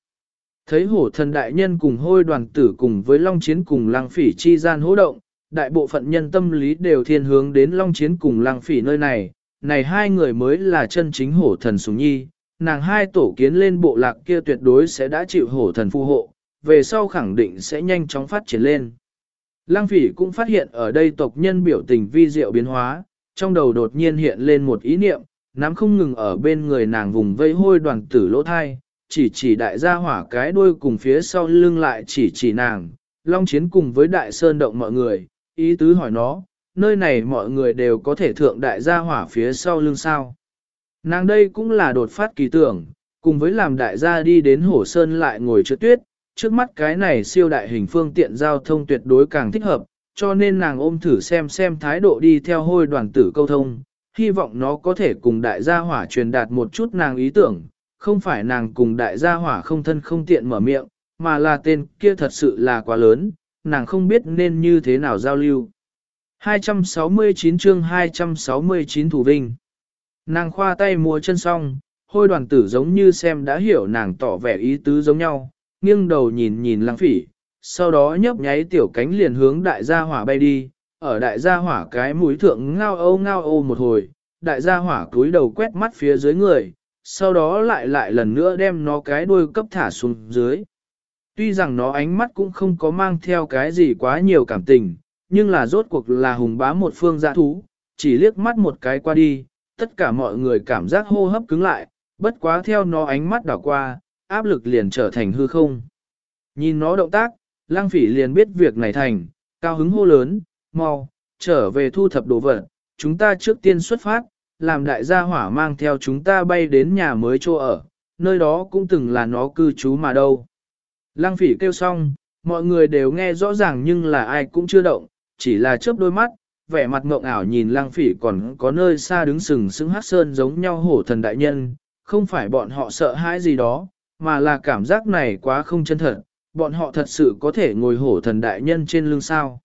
Thấy hổ thần đại nhân cùng hôi đoàn tử cùng với Long Chiến cùng lang phỉ chi gian hỗ động, đại bộ phận nhân tâm lý đều thiên hướng đến Long Chiến cùng lang phỉ nơi này, này hai người mới là chân chính hổ thần Sủng nhi, nàng hai tổ kiến lên bộ lạc kia tuyệt đối sẽ đã chịu hổ thần phù hộ, về sau khẳng định sẽ nhanh chóng phát triển lên. Lang phỉ cũng phát hiện ở đây tộc nhân biểu tình vi diệu biến hóa, trong đầu đột nhiên hiện lên một ý niệm, nắm không ngừng ở bên người nàng vùng vây hôi đoàn tử lỗ thai, chỉ chỉ đại gia hỏa cái đuôi cùng phía sau lưng lại chỉ chỉ nàng, long chiến cùng với đại sơn động mọi người, ý tứ hỏi nó, nơi này mọi người đều có thể thượng đại gia hỏa phía sau lưng sao. Nàng đây cũng là đột phát kỳ tưởng, cùng với làm đại gia đi đến hồ sơn lại ngồi trước tuyết, trước mắt cái này siêu đại hình phương tiện giao thông tuyệt đối càng thích hợp, cho nên nàng ôm thử xem xem thái độ đi theo hôi đoàn tử câu thông, hy vọng nó có thể cùng đại gia hỏa truyền đạt một chút nàng ý tưởng, không phải nàng cùng đại gia hỏa không thân không tiện mở miệng, mà là tên kia thật sự là quá lớn, nàng không biết nên như thế nào giao lưu. 269 chương 269 thủ vinh. Nàng khoa tay múa chân song, hôi đoàn tử giống như xem đã hiểu nàng tỏ vẻ ý tứ giống nhau, nghiêng đầu nhìn nhìn lăng phỉ, sau đó nhấp nháy tiểu cánh liền hướng đại gia hỏa bay đi, ở đại gia hỏa cái mũi thượng ngao âu ngao ô một hồi, đại gia hỏa cúi đầu quét mắt phía dưới người, sau đó lại lại lần nữa đem nó cái đuôi cấp thả xuống dưới. Tuy rằng nó ánh mắt cũng không có mang theo cái gì quá nhiều cảm tình, nhưng là rốt cuộc là hùng bá một phương dạ thú, chỉ liếc mắt một cái qua đi, tất cả mọi người cảm giác hô hấp cứng lại, bất quá theo nó ánh mắt đảo qua, áp lực liền trở thành hư không. Nhìn nó động tác, lang phỉ liền biết việc này thành, cao hứng hô lớn, mau, trở về thu thập đồ vật, chúng ta trước tiên xuất phát, làm đại gia hỏa mang theo chúng ta bay đến nhà mới chỗ ở, nơi đó cũng từng là nó cư trú mà đâu. Lang phỉ kêu xong, mọi người đều nghe rõ ràng nhưng là ai cũng chưa động, chỉ là chớp đôi mắt, vẻ mặt mộng ảo nhìn lang phỉ còn có nơi xa đứng sừng sững hát sơn giống nhau hổ thần đại nhân, không phải bọn họ sợ hãi gì đó, mà là cảm giác này quá không chân thật, bọn họ thật sự có thể ngồi hổ thần đại nhân trên lưng sao.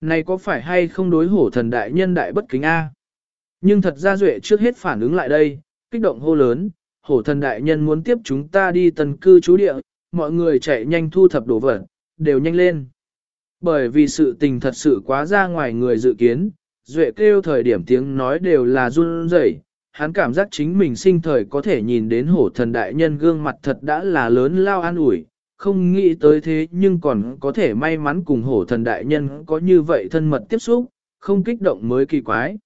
Này có phải hay không đối hổ thần đại nhân đại bất kính A? Nhưng thật ra Duệ trước hết phản ứng lại đây, kích động hô lớn, hổ thần đại nhân muốn tiếp chúng ta đi tần cư trú địa, mọi người chạy nhanh thu thập đồ vật, đều nhanh lên. Bởi vì sự tình thật sự quá ra ngoài người dự kiến, Duệ kêu thời điểm tiếng nói đều là run rẩy, hắn cảm giác chính mình sinh thời có thể nhìn đến hổ thần đại nhân gương mặt thật đã là lớn lao an ủi, không nghĩ tới thế nhưng còn có thể may mắn cùng hổ thần đại nhân có như vậy thân mật tiếp xúc, không kích động mới kỳ quái.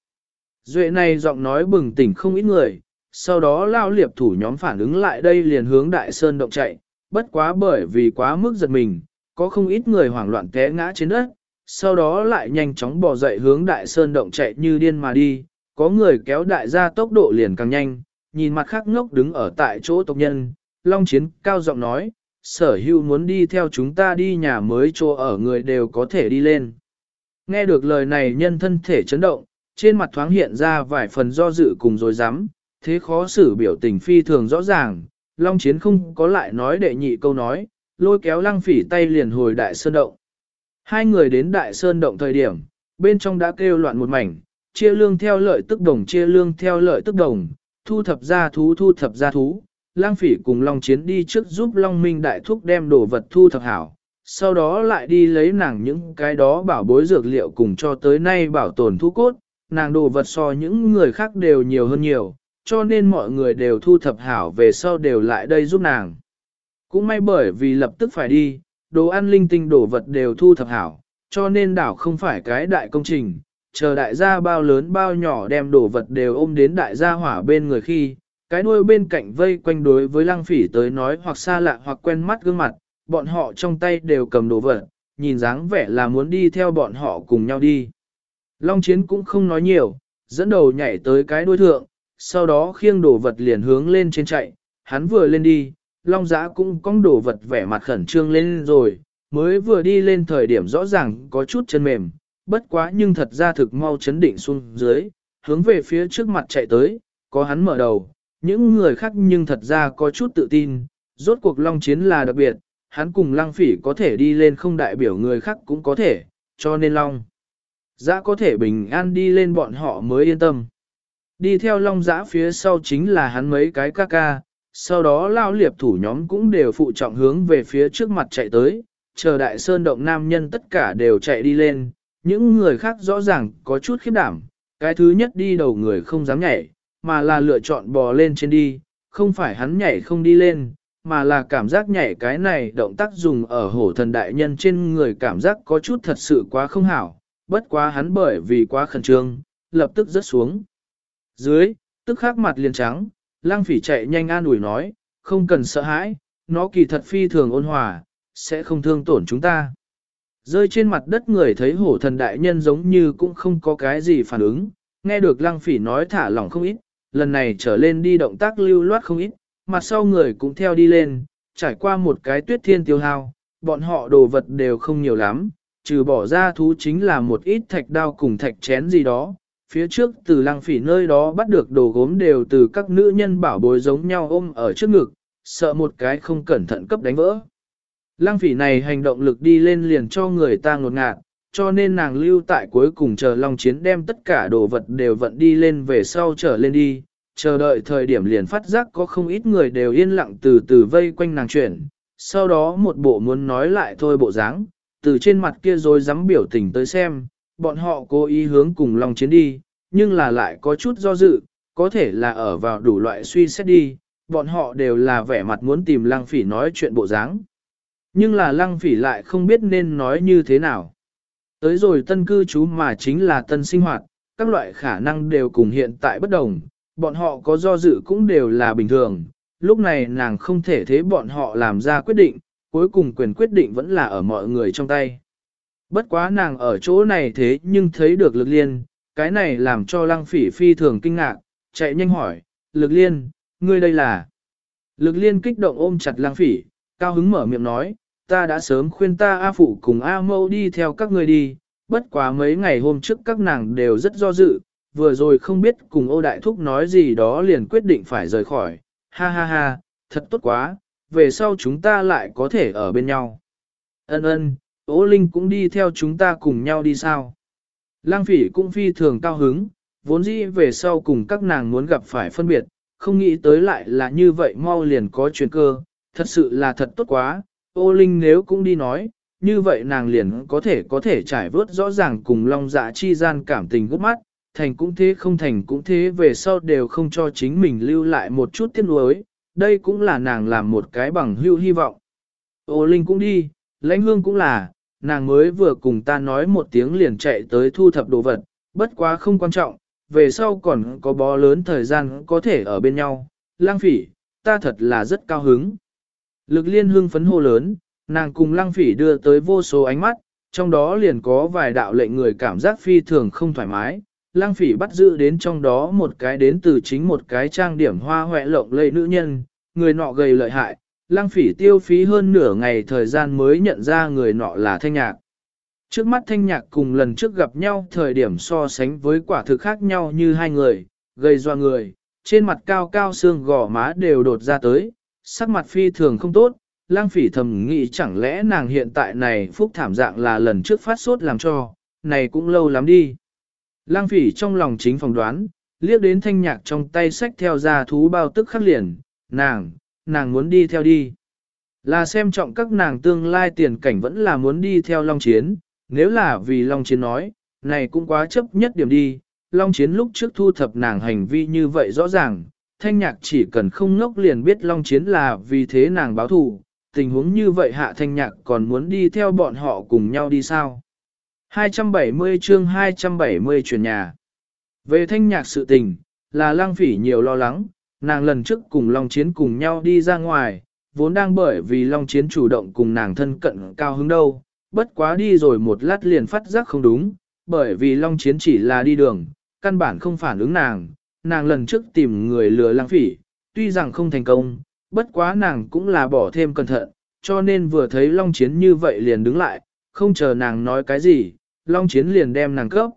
Duệ này giọng nói bừng tỉnh không ít người, sau đó lao liệp thủ nhóm phản ứng lại đây liền hướng đại sơn động chạy, bất quá bởi vì quá mức giật mình, có không ít người hoảng loạn té ngã trên đất, sau đó lại nhanh chóng bò dậy hướng đại sơn động chạy như điên mà đi, có người kéo đại gia tốc độ liền càng nhanh, nhìn mặt khác ngốc đứng ở tại chỗ tộc nhân, Long Chiến cao giọng nói, sở hữu muốn đi theo chúng ta đi nhà mới chỗ ở người đều có thể đi lên. Nghe được lời này nhân thân thể chấn động, trên mặt thoáng hiện ra vài phần do dự cùng dối rắm thế khó xử biểu tình phi thường rõ ràng, Long Chiến không có lại nói đệ nhị câu nói, lôi kéo lăng phỉ tay liền hồi đại sơn động. Hai người đến đại sơn động thời điểm, bên trong đã kêu loạn một mảnh, chia lương theo lợi tức đồng chia lương theo lợi tức đồng, thu thập ra thú thu thập ra thú. Lang phỉ cùng Long Chiến đi trước giúp Long Minh Đại Thúc đem đồ vật thu thập hảo, sau đó lại đi lấy nàng những cái đó bảo bối dược liệu cùng cho tới nay bảo tồn thú cốt, nàng đồ vật so những người khác đều nhiều hơn nhiều, cho nên mọi người đều thu thập hảo về sau đều lại đây giúp nàng. Cũng may bởi vì lập tức phải đi, đồ ăn linh tinh đồ vật đều thu thập hảo, cho nên đảo không phải cái đại công trình, chờ đại gia bao lớn bao nhỏ đem đồ vật đều ôm đến đại gia hỏa bên người khi, cái đuôi bên cạnh vây quanh đối với lăng phỉ tới nói hoặc xa lạ hoặc quen mắt gương mặt, bọn họ trong tay đều cầm đồ vật, nhìn dáng vẻ là muốn đi theo bọn họ cùng nhau đi. Long chiến cũng không nói nhiều, dẫn đầu nhảy tới cái đuôi thượng, sau đó khiêng đồ vật liền hướng lên trên chạy, hắn vừa lên đi, Long giã cũng cong đồ vật vẻ mặt khẩn trương lên rồi, mới vừa đi lên thời điểm rõ ràng có chút chân mềm, bất quá nhưng thật ra thực mau chấn định xuống dưới, hướng về phía trước mặt chạy tới, có hắn mở đầu, những người khác nhưng thật ra có chút tự tin, rốt cuộc long chiến là đặc biệt, hắn cùng lăng phỉ có thể đi lên không đại biểu người khác cũng có thể, cho nên long. Giã có thể bình an đi lên bọn họ mới yên tâm. Đi theo long giã phía sau chính là hắn mấy cái ca ca, sau đó lao liệp thủ nhóm cũng đều phụ trọng hướng về phía trước mặt chạy tới, chờ đại sơn động nam nhân tất cả đều chạy đi lên, những người khác rõ ràng có chút khiếp đảm, cái thứ nhất đi đầu người không dám nhảy, mà là lựa chọn bò lên trên đi, không phải hắn nhảy không đi lên, mà là cảm giác nhảy cái này động tác dùng ở hổ thần đại nhân trên người cảm giác có chút thật sự quá không hảo, bất quá hắn bởi vì quá khẩn trương, lập tức rớt xuống. Dưới, tức khắc mặt liền trắng, lang phỉ chạy nhanh an ủi nói, không cần sợ hãi, nó kỳ thật phi thường ôn hòa, sẽ không thương tổn chúng ta. Rơi trên mặt đất người thấy hổ thần đại nhân giống như cũng không có cái gì phản ứng, nghe được Lang phỉ nói thả lỏng không ít, lần này trở lên đi động tác lưu loát không ít, mặt sau người cũng theo đi lên, trải qua một cái tuyết thiên tiêu hao, bọn họ đồ vật đều không nhiều lắm, trừ bỏ ra thú chính là một ít thạch đao cùng thạch chén gì đó. Phía trước từ lăng phỉ nơi đó bắt được đồ gốm đều từ các nữ nhân bảo bối giống nhau ôm ở trước ngực, sợ một cái không cẩn thận cấp đánh vỡ. Lăng phỉ này hành động lực đi lên liền cho người ta ngột ngạt, cho nên nàng lưu tại cuối cùng chờ Long Chiến đem tất cả đồ vật đều vận đi lên về sau trở lên đi, chờ đợi thời điểm liền phát giác có không ít người đều yên lặng từ từ vây quanh nàng chuyển, sau đó một bộ muốn nói lại thôi bộ dáng, từ trên mặt kia rồi dám biểu tình tới xem, bọn họ cố ý hướng cùng Long Chiến đi, nhưng là lại có chút do dự, có thể là ở vào đủ loại suy xét đi, bọn họ đều là vẻ mặt muốn tìm Lăng Phỉ nói chuyện bộ dáng. Nhưng là lăng phỉ lại không biết nên nói như thế nào. Tới rồi tân cư trú mà chính là tân sinh hoạt, các loại khả năng đều cùng hiện tại bất đồng, bọn họ có do dự cũng đều là bình thường. Lúc này nàng không thể thế bọn họ làm ra quyết định, cuối cùng quyền quyết định vẫn là ở mọi người trong tay. Bất quá nàng ở chỗ này thế nhưng thấy được lực liên, cái này làm cho lăng phỉ phi thường kinh ngạc, chạy nhanh hỏi, lực liên, ngươi đây là... Lực liên kích động ôm chặt lăng phỉ, cao hứng mở miệng nói, ta đã sớm khuyên ta A Phụ cùng A Mâu đi theo các người đi, bất quá mấy ngày hôm trước các nàng đều rất do dự, vừa rồi không biết cùng ô đại thúc nói gì đó liền quyết định phải rời khỏi, ha ha ha, thật tốt quá, về sau chúng ta lại có thể ở bên nhau. Ân ân, Ô Linh cũng đi theo chúng ta cùng nhau đi sao? Lang phỉ cũng phi thường cao hứng, vốn dĩ về sau cùng các nàng muốn gặp phải phân biệt, không nghĩ tới lại là như vậy mau liền có chuyện cơ, thật sự là thật tốt quá, ô linh nếu cũng đi nói, như vậy nàng liền có thể có thể trải vớt rõ ràng cùng long dạ chi gian cảm tình gút mắt, thành cũng thế không thành cũng thế về sau đều không cho chính mình lưu lại một chút tiếc nuối, đây cũng là nàng làm một cái bằng hưu hy vọng. Ô Linh cũng đi, lãnh hương cũng là, nàng mới vừa cùng ta nói một tiếng liền chạy tới thu thập đồ vật, bất quá không quan trọng, về sau còn có bó lớn thời gian có thể ở bên nhau, lang phỉ, ta thật là rất cao hứng. Lực liên hương phấn hô lớn, nàng cùng lang phỉ đưa tới vô số ánh mắt, trong đó liền có vài đạo lệnh người cảm giác phi thường không thoải mái. Lang phỉ bắt giữ đến trong đó một cái đến từ chính một cái trang điểm hoa hoẹ lộng lây nữ nhân, người nọ gầy lợi hại, lang phỉ tiêu phí hơn nửa ngày thời gian mới nhận ra người nọ là thanh nhạc. Trước mắt thanh nhạc cùng lần trước gặp nhau thời điểm so sánh với quả thực khác nhau như hai người, gây doa người, trên mặt cao cao xương gò má đều đột ra tới, sắc mặt phi thường không tốt, lang phỉ thầm nghĩ chẳng lẽ nàng hiện tại này phúc thảm dạng là lần trước phát sốt làm cho, này cũng lâu lắm đi. Lang phỉ trong lòng chính phòng đoán, liếc đến thanh nhạc trong tay sách theo ra thú bao tức khắc liền, nàng, nàng muốn đi theo đi. Là xem trọng các nàng tương lai tiền cảnh vẫn là muốn đi theo Long Chiến, nếu là vì Long Chiến nói, này cũng quá chấp nhất điểm đi, Long Chiến lúc trước thu thập nàng hành vi như vậy rõ ràng, thanh nhạc chỉ cần không ngốc liền biết Long Chiến là vì thế nàng báo thù, tình huống như vậy hạ thanh nhạc còn muốn đi theo bọn họ cùng nhau đi sao. 270 chương 270 chuyển nhà. Về thanh nhạc sự tình, là lang phỉ nhiều lo lắng, nàng lần trước cùng Long Chiến cùng nhau đi ra ngoài, vốn đang bởi vì Long Chiến chủ động cùng nàng thân cận cao hứng đâu, bất quá đi rồi một lát liền phát giác không đúng, bởi vì Long Chiến chỉ là đi đường, căn bản không phản ứng nàng, nàng lần trước tìm người lừa lang phỉ, tuy rằng không thành công, bất quá nàng cũng là bỏ thêm cẩn thận, cho nên vừa thấy Long Chiến như vậy liền đứng lại, không chờ nàng nói cái gì, Long Chiến liền đem nàng cấp.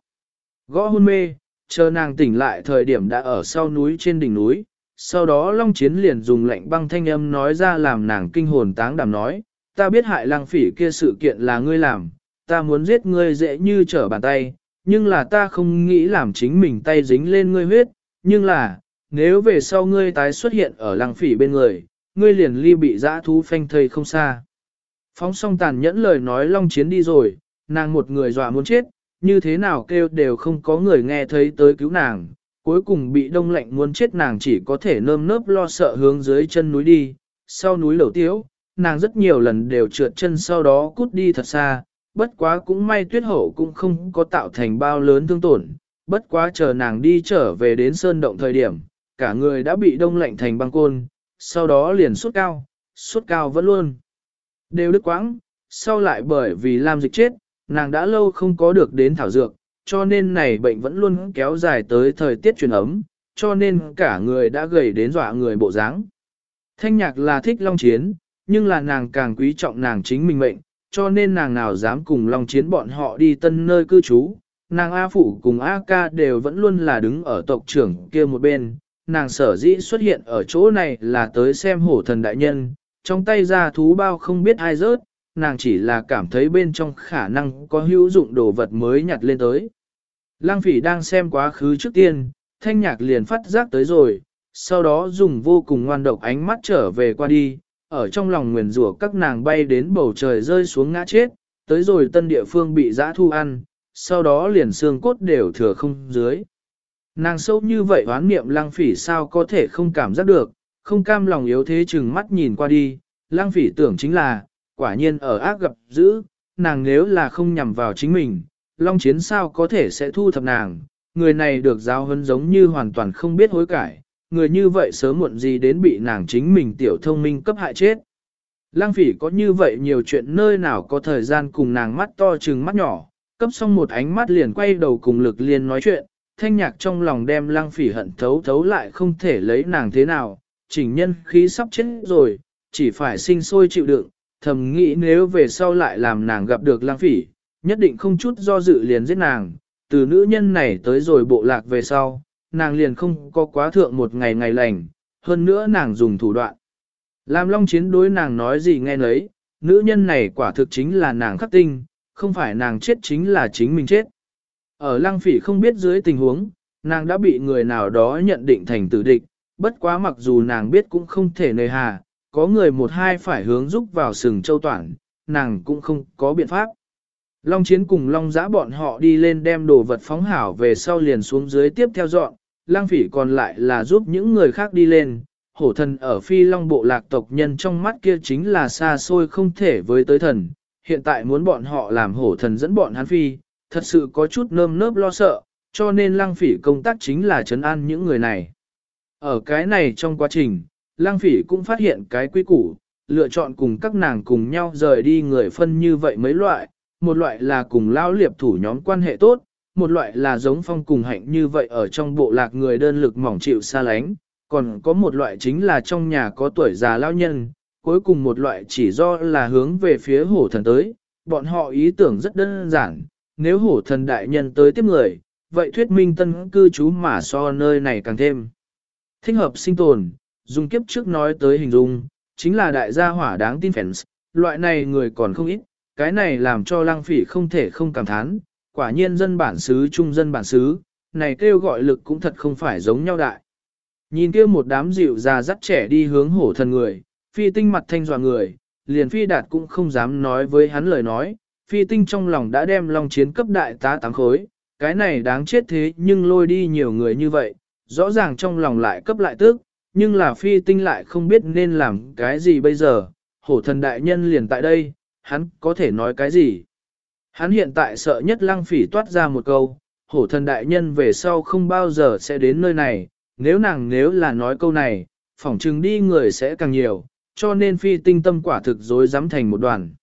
Gõ hôn mê, chờ nàng tỉnh lại thời điểm đã ở sau núi trên đỉnh núi, sau đó Long Chiến liền dùng lệnh băng thanh âm nói ra làm nàng kinh hồn táng đảm nói, ta biết hại lang phỉ kia sự kiện là ngươi làm, ta muốn giết ngươi dễ như trở bàn tay, nhưng là ta không nghĩ làm chính mình tay dính lên ngươi huyết, nhưng là, nếu về sau ngươi tái xuất hiện ở lang phỉ bên người, ngươi liền ly bị dã thú phanh thây không xa. Phóng song tàn nhẫn lời nói Long Chiến đi rồi, nàng một người dọa muốn chết, như thế nào kêu đều không có người nghe thấy tới cứu nàng, cuối cùng bị đông lạnh muốn chết nàng chỉ có thể nơm nớp lo sợ hướng dưới chân núi đi, sau núi lẩu tiếu, nàng rất nhiều lần đều trượt chân sau đó cút đi thật xa, bất quá cũng may tuyết hậu cũng không có tạo thành bao lớn thương tổn, bất quá chờ nàng đi trở về đến sơn động thời điểm, cả người đã bị đông lạnh thành băng côn, sau đó liền suốt cao, suốt cao vẫn luôn. Đều đứt quãng, sau lại bởi vì làm dịch chết, nàng đã lâu không có được đến thảo dược, cho nên này bệnh vẫn luôn kéo dài tới thời tiết chuyển ấm, cho nên cả người đã gầy đến dọa người bộ dáng. Thanh nhạc là thích long chiến, nhưng là nàng càng quý trọng nàng chính mình mệnh, cho nên nàng nào dám cùng long chiến bọn họ đi tân nơi cư trú. Nàng A Phụ cùng A Ca đều vẫn luôn là đứng ở tộc trưởng kia một bên, nàng sở dĩ xuất hiện ở chỗ này là tới xem hổ thần đại nhân, trong tay ra thú bao không biết ai rớt, nàng chỉ là cảm thấy bên trong khả năng có hữu dụng đồ vật mới nhặt lên tới. Lăng phỉ đang xem quá khứ trước tiên, thanh nhạc liền phát giác tới rồi, sau đó dùng vô cùng ngoan độc ánh mắt trở về qua đi, ở trong lòng nguyền rủa các nàng bay đến bầu trời rơi xuống ngã chết, tới rồi tân địa phương bị giã thu ăn, sau đó liền xương cốt đều thừa không dưới. Nàng sâu như vậy oán niệm lăng phỉ sao có thể không cảm giác được, không cam lòng yếu thế chừng mắt nhìn qua đi, lăng phỉ tưởng chính là, quả nhiên ở ác gặp dữ, nàng nếu là không nhằm vào chính mình, Long Chiến sao có thể sẽ thu thập nàng, người này được giáo huấn giống như hoàn toàn không biết hối cải, người như vậy sớm muộn gì đến bị nàng chính mình tiểu thông minh cấp hại chết. Lăng phỉ có như vậy nhiều chuyện nơi nào có thời gian cùng nàng mắt to trừng mắt nhỏ, cấp xong một ánh mắt liền quay đầu cùng lực liên nói chuyện, thanh nhạc trong lòng đem lăng phỉ hận thấu thấu lại không thể lấy nàng thế nào, chỉnh nhân khí sắp chết rồi, chỉ phải sinh sôi chịu đựng, thầm nghĩ nếu về sau lại làm nàng gặp được Lang phỉ, nhất định không chút do dự liền giết nàng, từ nữ nhân này tới rồi bộ lạc về sau, nàng liền không có quá thượng một ngày ngày lành, hơn nữa nàng dùng thủ đoạn. Làm long chiến đối nàng nói gì nghe nấy, nữ nhân này quả thực chính là nàng khắc tinh, không phải nàng chết chính là chính mình chết. Ở lăng phỉ không biết dưới tình huống, nàng đã bị người nào đó nhận định thành tử địch, bất quá mặc dù nàng biết cũng không thể nơi hà, có người một hai phải hướng giúp vào sừng châu toàn, nàng cũng không có biện pháp. Long chiến cùng long giã bọn họ đi lên đem đồ vật phóng hảo về sau liền xuống dưới tiếp theo dọn, lang phỉ còn lại là giúp những người khác đi lên. Hổ thần ở phi long bộ lạc tộc nhân trong mắt kia chính là xa xôi không thể với tới thần, hiện tại muốn bọn họ làm hổ thần dẫn bọn hắn phi, thật sự có chút nơm nớp lo sợ, cho nên lang phỉ công tác chính là chấn an những người này. Ở cái này trong quá trình, lang phỉ cũng phát hiện cái quy củ, lựa chọn cùng các nàng cùng nhau rời đi người phân như vậy mấy loại, một loại là cùng lao liệp thủ nhóm quan hệ tốt, một loại là giống phong cùng hạnh như vậy ở trong bộ lạc người đơn lực mỏng chịu xa lánh, còn có một loại chính là trong nhà có tuổi già lao nhân, cuối cùng một loại chỉ do là hướng về phía hổ thần tới, bọn họ ý tưởng rất đơn giản, nếu hổ thần đại nhân tới tiếp người, vậy thuyết minh tân cư trú mà so nơi này càng thêm. Thích hợp sinh tồn, dùng kiếp trước nói tới hình dung, chính là đại gia hỏa đáng tin fans, loại này người còn không ít, cái này làm cho lăng phỉ không thể không cảm thán, quả nhiên dân bản xứ trung dân bản xứ, này kêu gọi lực cũng thật không phải giống nhau đại. Nhìn kia một đám dịu già dắt trẻ đi hướng hổ thần người, phi tinh mặt thanh dọa người, liền phi đạt cũng không dám nói với hắn lời nói, phi tinh trong lòng đã đem long chiến cấp đại tá tám khối, cái này đáng chết thế nhưng lôi đi nhiều người như vậy, rõ ràng trong lòng lại cấp lại tức, nhưng là phi tinh lại không biết nên làm cái gì bây giờ, hổ thần đại nhân liền tại đây, hắn có thể nói cái gì. Hắn hiện tại sợ nhất lăng phỉ toát ra một câu, hổ thần đại nhân về sau không bao giờ sẽ đến nơi này, nếu nàng nếu là nói câu này, phỏng chừng đi người sẽ càng nhiều, cho nên phi tinh tâm quả thực dối dám thành một đoàn.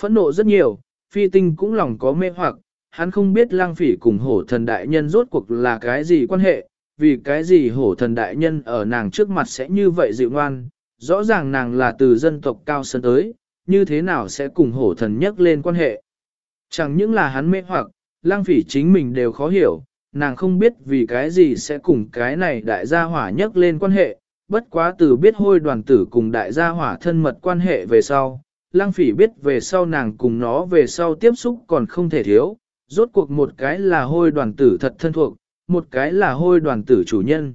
Phẫn nộ rất nhiều, phi tinh cũng lòng có mê hoặc, hắn không biết lang phỉ cùng hổ thần đại nhân rốt cuộc là cái gì quan hệ, vì cái gì hổ thần đại nhân ở nàng trước mặt sẽ như vậy dịu ngoan, rõ ràng nàng là từ dân tộc cao sơn tới, như thế nào sẽ cùng hổ thần nhắc lên quan hệ. Chẳng những là hắn mê hoặc, lang phỉ chính mình đều khó hiểu, nàng không biết vì cái gì sẽ cùng cái này đại gia hỏa nhắc lên quan hệ, bất quá từ biết hôi đoàn tử cùng đại gia hỏa thân mật quan hệ về sau, lang phỉ biết về sau nàng cùng nó về sau tiếp xúc còn không thể thiếu, rốt cuộc một cái là hôi đoàn tử thật thân thuộc, một cái là hôi đoàn tử chủ nhân.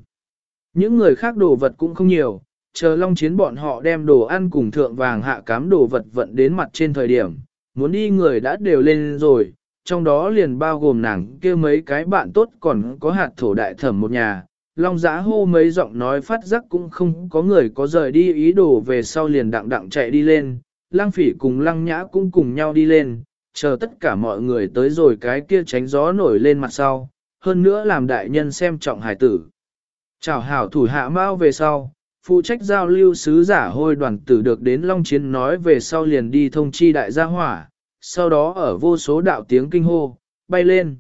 Những người khác đồ vật cũng không nhiều, chờ long chiến bọn họ đem đồ ăn cùng thượng vàng hạ cám đồ vật vận đến mặt trên thời điểm, muốn đi người đã đều lên rồi, trong đó liền bao gồm nàng kia mấy cái bạn tốt còn có hạt thổ đại thẩm một nhà. Long giã hô mấy giọng nói phát giác cũng không có người có rời đi ý đồ về sau liền đặng đặng chạy đi lên, lang phỉ cùng lăng nhã cũng cùng nhau đi lên, chờ tất cả mọi người tới rồi cái kia tránh gió nổi lên mặt sau, hơn nữa làm đại nhân xem trọng hải tử. Chào hảo thủ hạ mau về sau, phụ trách giao lưu sứ giả hôi đoàn tử được đến Long Chiến nói về sau liền đi thông chi đại gia hỏa, sau đó ở vô số đạo tiếng kinh hô, bay lên.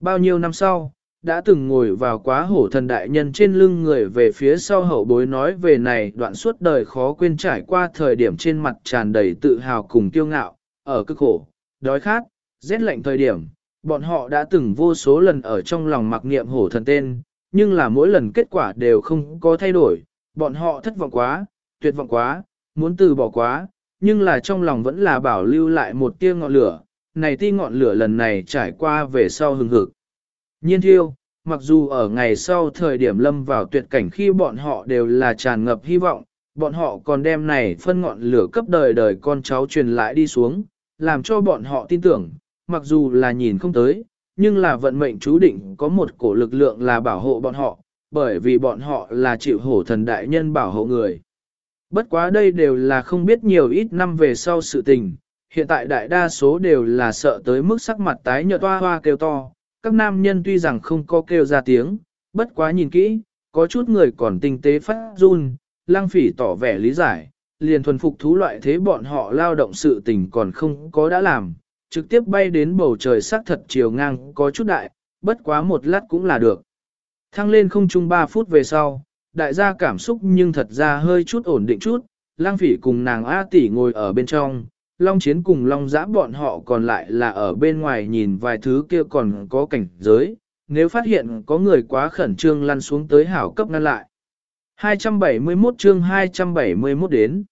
Bao nhiêu năm sau, đã từng ngồi vào quá hổ thần đại nhân trên lưng người về phía sau hậu bối nói về này đoạn suốt đời khó quên trải qua thời điểm trên mặt tràn đầy tự hào cùng kiêu ngạo, ở cực khổ, đói khát, rét lạnh thời điểm, bọn họ đã từng vô số lần ở trong lòng mặc niệm hổ thần tên, nhưng là mỗi lần kết quả đều không có thay đổi, bọn họ thất vọng quá, tuyệt vọng quá, muốn từ bỏ quá, nhưng là trong lòng vẫn là bảo lưu lại một tia ngọn lửa, này ti ngọn lửa lần này trải qua về sau hừng hực. Nhiên thiêu, mặc dù ở ngày sau thời điểm lâm vào tuyệt cảnh khi bọn họ đều là tràn ngập hy vọng, bọn họ còn đem này phân ngọn lửa cấp đời đời con cháu truyền lại đi xuống, làm cho bọn họ tin tưởng, mặc dù là nhìn không tới, nhưng là vận mệnh chú định có một cổ lực lượng là bảo hộ bọn họ, bởi vì bọn họ là chịu hổ thần đại nhân bảo hộ người. Bất quá đây đều là không biết nhiều ít năm về sau sự tình, hiện tại đại đa số đều là sợ tới mức sắc mặt tái nhợt hoa hoa kêu to, các nam nhân tuy rằng không có kêu ra tiếng, bất quá nhìn kỹ, có chút người còn tinh tế phát run, lang phỉ tỏ vẻ lý giải, liền thuần phục thú loại thế bọn họ lao động sự tình còn không có đã làm, trực tiếp bay đến bầu trời sắc thật chiều ngang có chút đại, bất quá một lát cũng là được. Thăng lên không chung 3 phút về sau, đại gia cảm xúc nhưng thật ra hơi chút ổn định chút, lang phỉ cùng nàng A tỷ ngồi ở bên trong, long chiến cùng long giã bọn họ còn lại là ở bên ngoài nhìn vài thứ kia còn có cảnh giới, nếu phát hiện có người quá khẩn trương lăn xuống tới hảo cấp ngăn lại. 271 chương 271 đến.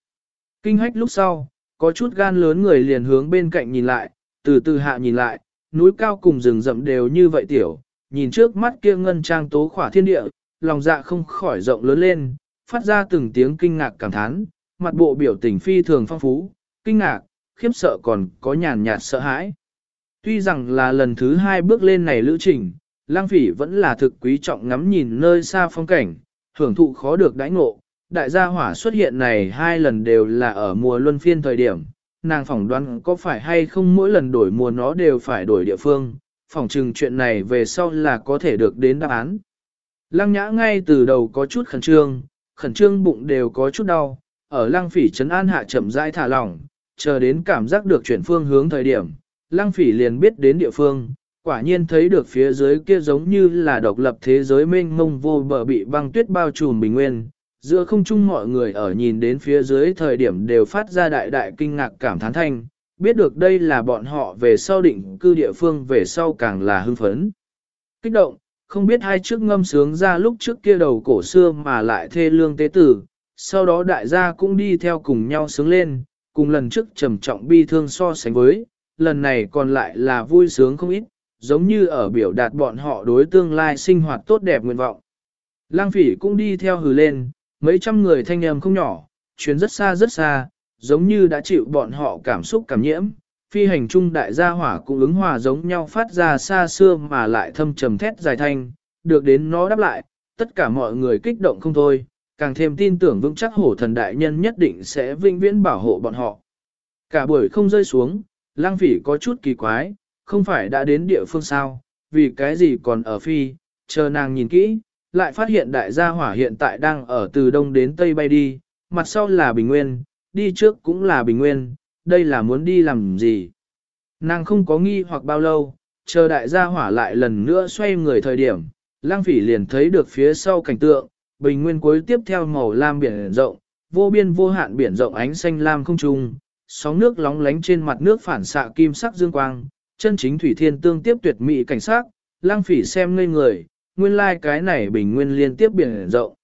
Kinh hách lúc sau, có chút gan lớn người liền hướng bên cạnh nhìn lại, từ từ hạ nhìn lại, núi cao cùng rừng rậm đều như vậy tiểu, nhìn trước mắt kia ngân trang tố khỏa thiên địa, lòng dạ không khỏi rộng lớn lên, phát ra từng tiếng kinh ngạc cảm thán, mặt bộ biểu tình phi thường phong phú, kinh ngạc, khiếp sợ còn có nhàn nhạt sợ hãi. Tuy rằng là lần thứ hai bước lên này lữ trình, lang phỉ vẫn là thực quý trọng ngắm nhìn nơi xa phong cảnh, hưởng thụ khó được đãi ngộ. Đại gia hỏa xuất hiện này hai lần đều là ở mùa luân phiên thời điểm, nàng phỏng đoán có phải hay không mỗi lần đổi mùa nó đều phải đổi địa phương, phỏng chừng chuyện này về sau là có thể được đến đáp án. Lăng nhã ngay từ đầu có chút khẩn trương, khẩn trương bụng đều có chút đau, ở lăng phỉ trấn an hạ chậm rãi thả lỏng, chờ đến cảm giác được chuyển phương hướng thời điểm, lăng phỉ liền biết đến địa phương, quả nhiên thấy được phía dưới kia giống như là độc lập thế giới mênh mông vô bờ bị băng tuyết bao trùm bình nguyên. Giữa không chung mọi người ở nhìn đến phía dưới thời điểm đều phát ra đại đại kinh ngạc cảm thán thanh, biết được đây là bọn họ về sau định cư địa phương về sau càng là hưng phấn. Kích động, không biết hai trước ngâm sướng ra lúc trước kia đầu cổ xưa mà lại thê lương tế tử, sau đó đại gia cũng đi theo cùng nhau sướng lên, cùng lần trước trầm trọng bi thương so sánh với, lần này còn lại là vui sướng không ít, giống như ở biểu đạt bọn họ đối tương lai sinh hoạt tốt đẹp nguyện vọng. Lang phỉ cũng đi theo hừ lên, mấy trăm người thanh âm không nhỏ, chuyến rất xa rất xa, giống như đã chịu bọn họ cảm xúc cảm nhiễm. Phi hành trung đại gia hỏa cũng ứng hòa giống nhau phát ra xa xưa mà lại thâm trầm thét dài thanh, được đến nó đáp lại, tất cả mọi người kích động không thôi, càng thêm tin tưởng vững chắc hổ thần đại nhân nhất định sẽ vinh viễn bảo hộ bọn họ. Cả buổi không rơi xuống, lang phỉ có chút kỳ quái, không phải đã đến địa phương sao, vì cái gì còn ở phi, chờ nàng nhìn kỹ, lại phát hiện đại gia hỏa hiện tại đang ở từ đông đến tây bay đi, mặt sau là bình nguyên, đi trước cũng là bình nguyên, đây là muốn đi làm gì. Nàng không có nghi hoặc bao lâu, chờ đại gia hỏa lại lần nữa xoay người thời điểm, lang phỉ liền thấy được phía sau cảnh tượng, bình nguyên cuối tiếp theo màu lam biển rộng, vô biên vô hạn biển rộng ánh xanh lam không trung, sóng nước lóng lánh trên mặt nước phản xạ kim sắc dương quang, chân chính thủy thiên tương tiếp tuyệt mỹ cảnh sát, lang phỉ xem ngây người, nguyên lai like cái này bình nguyên liên tiếp biển rộng.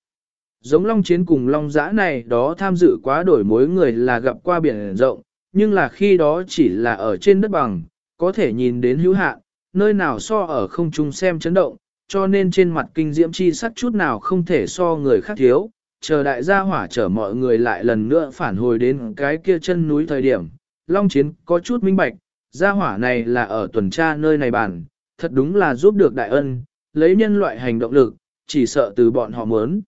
Giống long chiến cùng long giã này đó tham dự quá đổi mối người là gặp qua biển rộng, nhưng là khi đó chỉ là ở trên đất bằng, có thể nhìn đến hữu hạn, nơi nào so ở không trung xem chấn động, cho nên trên mặt kinh diễm chi sắc chút nào không thể so người khác thiếu, chờ đại gia hỏa chở mọi người lại lần nữa phản hồi đến cái kia chân núi thời điểm. Long chiến có chút minh bạch, gia hỏa này là ở tuần tra nơi này bàn, thật đúng là giúp được đại ân, lấy nhân loại hành động lực, chỉ sợ từ bọn họ muốn.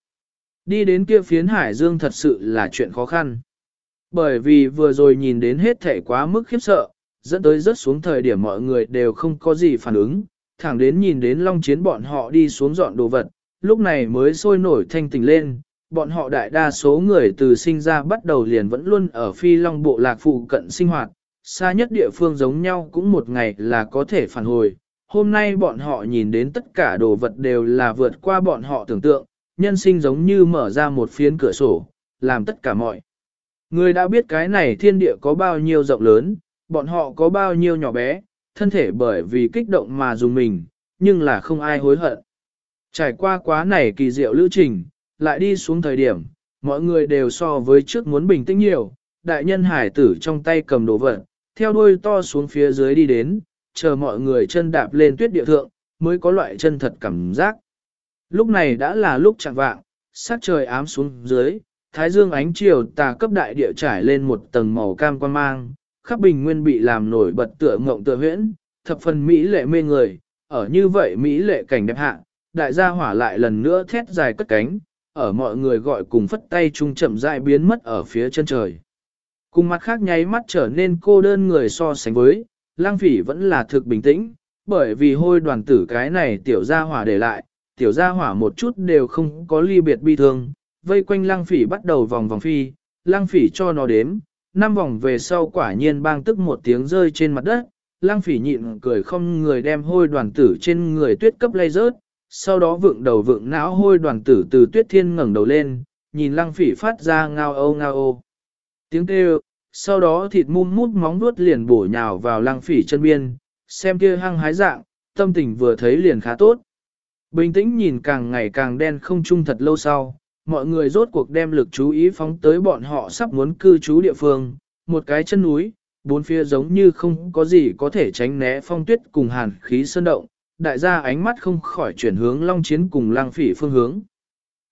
Đi đến kia phiến hải dương thật sự là chuyện khó khăn. Bởi vì vừa rồi nhìn đến hết thể quá mức khiếp sợ, dẫn tới rất xuống thời điểm mọi người đều không có gì phản ứng, thẳng đến nhìn đến long chiến bọn họ đi xuống dọn đồ vật, lúc này mới sôi nổi thanh tình lên, bọn họ đại đa số người từ sinh ra bắt đầu liền vẫn luôn ở phi long bộ lạc phụ cận sinh hoạt, xa nhất địa phương giống nhau cũng một ngày là có thể phản hồi. Hôm nay bọn họ nhìn đến tất cả đồ vật đều là vượt qua bọn họ tưởng tượng, nhân sinh giống như mở ra một phiến cửa sổ, làm tất cả mọi. Người đã biết cái này thiên địa có bao nhiêu rộng lớn, bọn họ có bao nhiêu nhỏ bé, thân thể bởi vì kích động mà dùng mình, nhưng là không ai hối hận. Trải qua quá này kỳ diệu lữ trình, lại đi xuống thời điểm, mọi người đều so với trước muốn bình tĩnh nhiều, đại nhân hải tử trong tay cầm đồ vật, theo đuôi to xuống phía dưới đi đến, chờ mọi người chân đạp lên tuyết địa thượng, mới có loại chân thật cảm giác. Lúc này đã là lúc chẳng vạng, sát trời ám xuống dưới, thái dương ánh chiều tà cấp đại địa trải lên một tầng màu cam quan mang, khắp bình nguyên bị làm nổi bật tựa ngộng tựa huyễn, thập phần mỹ lệ mê người, ở như vậy mỹ lệ cảnh đẹp hạ, đại gia hỏa lại lần nữa thét dài cất cánh, ở mọi người gọi cùng phất tay chung chậm rãi biến mất ở phía chân trời. Cùng mặt khác nháy mắt trở nên cô đơn người so sánh với, lang phỉ vẫn là thực bình tĩnh, bởi vì hôi đoàn tử cái này tiểu gia hỏa để lại, tiểu gia hỏa một chút đều không có ly biệt bi thương, vây quanh lang phỉ bắt đầu vòng vòng phi, lang phỉ cho nó đếm, năm vòng về sau quả nhiên bang tức một tiếng rơi trên mặt đất, lang phỉ nhịn cười không người đem hôi đoàn tử trên người tuyết cấp lay rớt, sau đó vượng đầu vượng não hôi đoàn tử từ tuyết thiên ngẩng đầu lên, nhìn lang phỉ phát ra ngao âu ngao ô. Tiếng kêu, sau đó thịt mum mút móng vuốt liền bổ nhào vào lăng phỉ chân biên, xem kia hăng hái dạng, tâm tình vừa thấy liền khá tốt. Bình tĩnh nhìn càng ngày càng đen không chung thật lâu sau, mọi người rốt cuộc đem lực chú ý phóng tới bọn họ sắp muốn cư trú địa phương, một cái chân núi, bốn phía giống như không có gì có thể tránh né phong tuyết cùng hàn khí sơn động, đại gia ánh mắt không khỏi chuyển hướng Long Chiến cùng lang phỉ phương hướng.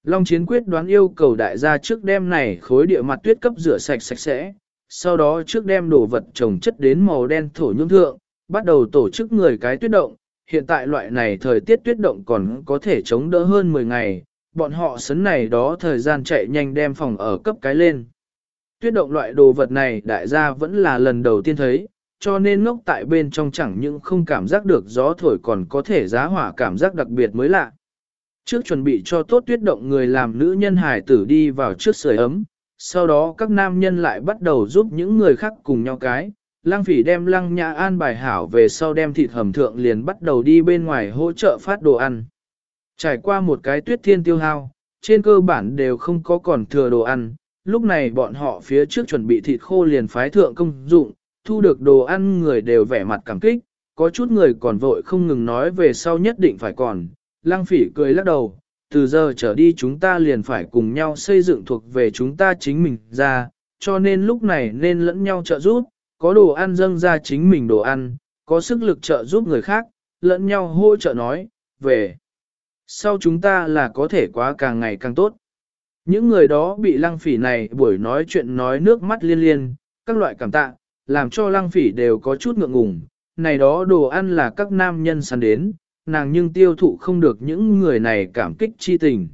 Long Chiến quyết đoán yêu cầu đại gia trước đêm này khối địa mặt tuyết cấp rửa sạch sạch sẽ, sau đó trước đem đồ vật trồng chất đến màu đen thổ nhưỡng thượng, bắt đầu tổ chức người cái tuyết động, hiện tại loại này thời tiết tuyết động còn có thể chống đỡ hơn 10 ngày, bọn họ sấn này đó thời gian chạy nhanh đem phòng ở cấp cái lên. Tuyết động loại đồ vật này đại gia vẫn là lần đầu tiên thấy, cho nên ngốc tại bên trong chẳng những không cảm giác được gió thổi còn có thể giá hỏa cảm giác đặc biệt mới lạ. Trước chuẩn bị cho tốt tuyết động người làm nữ nhân hải tử đi vào trước sưởi ấm, sau đó các nam nhân lại bắt đầu giúp những người khác cùng nhau cái. Lăng phỉ đem lăng nhã an bài hảo về sau đem thịt hầm thượng liền bắt đầu đi bên ngoài hỗ trợ phát đồ ăn. Trải qua một cái tuyết thiên tiêu hao, trên cơ bản đều không có còn thừa đồ ăn, lúc này bọn họ phía trước chuẩn bị thịt khô liền phái thượng công dụng, thu được đồ ăn người đều vẻ mặt cảm kích, có chút người còn vội không ngừng nói về sau nhất định phải còn. Lăng phỉ cười lắc đầu, từ giờ trở đi chúng ta liền phải cùng nhau xây dựng thuộc về chúng ta chính mình ra, cho nên lúc này nên lẫn nhau trợ giúp, có đồ ăn dâng ra chính mình đồ ăn, có sức lực trợ giúp người khác, lẫn nhau hỗ trợ nói, về. Sau chúng ta là có thể quá càng ngày càng tốt. Những người đó bị lăng phỉ này buổi nói chuyện nói nước mắt liên liên, các loại cảm tạ, làm cho lăng phỉ đều có chút ngượng ngùng. Này đó đồ ăn là các nam nhân săn đến, nàng nhưng tiêu thụ không được những người này cảm kích chi tình.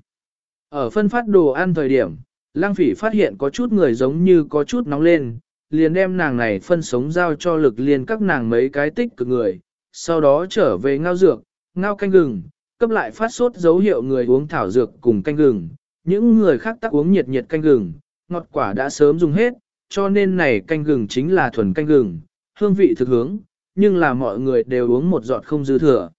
Ở phân phát đồ ăn thời điểm, lang phỉ phát hiện có chút người giống như có chút nóng lên, liền đem nàng này phân sống giao cho lực liền các nàng mấy cái tích cực người, sau đó trở về ngao dược, ngao canh gừng, cấp lại phát sốt dấu hiệu người uống thảo dược cùng canh gừng, những người khác tắc uống nhiệt nhiệt canh gừng, ngọt quả đã sớm dùng hết, cho nên này canh gừng chính là thuần canh gừng, hương vị thực hướng, nhưng là mọi người đều uống một giọt không dư thừa.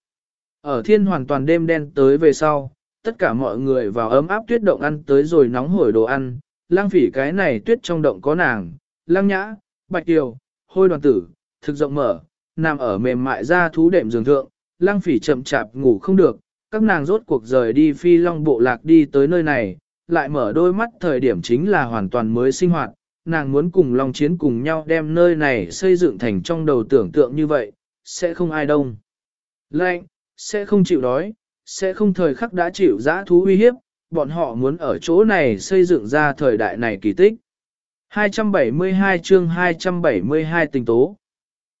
Ở thiên hoàn toàn đêm đen tới về sau, tất cả mọi người vào ấm áp tuyết động ăn tới rồi nóng hổi đồ ăn, lang phỉ cái này tuyết trong động có nàng, lang nhã, bạch tiều, hôi đoàn tử, thực rộng mở, nằm ở mềm mại ra thú đệm giường thượng, lang phỉ chậm chạp ngủ không được, các nàng rốt cuộc rời đi phi long bộ lạc đi tới nơi này, lại mở đôi mắt thời điểm chính là hoàn toàn mới sinh hoạt, nàng muốn cùng Long Chiến cùng nhau đem nơi này xây dựng thành trong đầu tưởng tượng như vậy, sẽ không ai đông. Lạnh, sẽ không chịu đói, sẽ không thời khắc đã chịu giã thú uy hiếp, bọn họ muốn ở chỗ này xây dựng ra thời đại này kỳ tích. 272 chương 272 tình tố.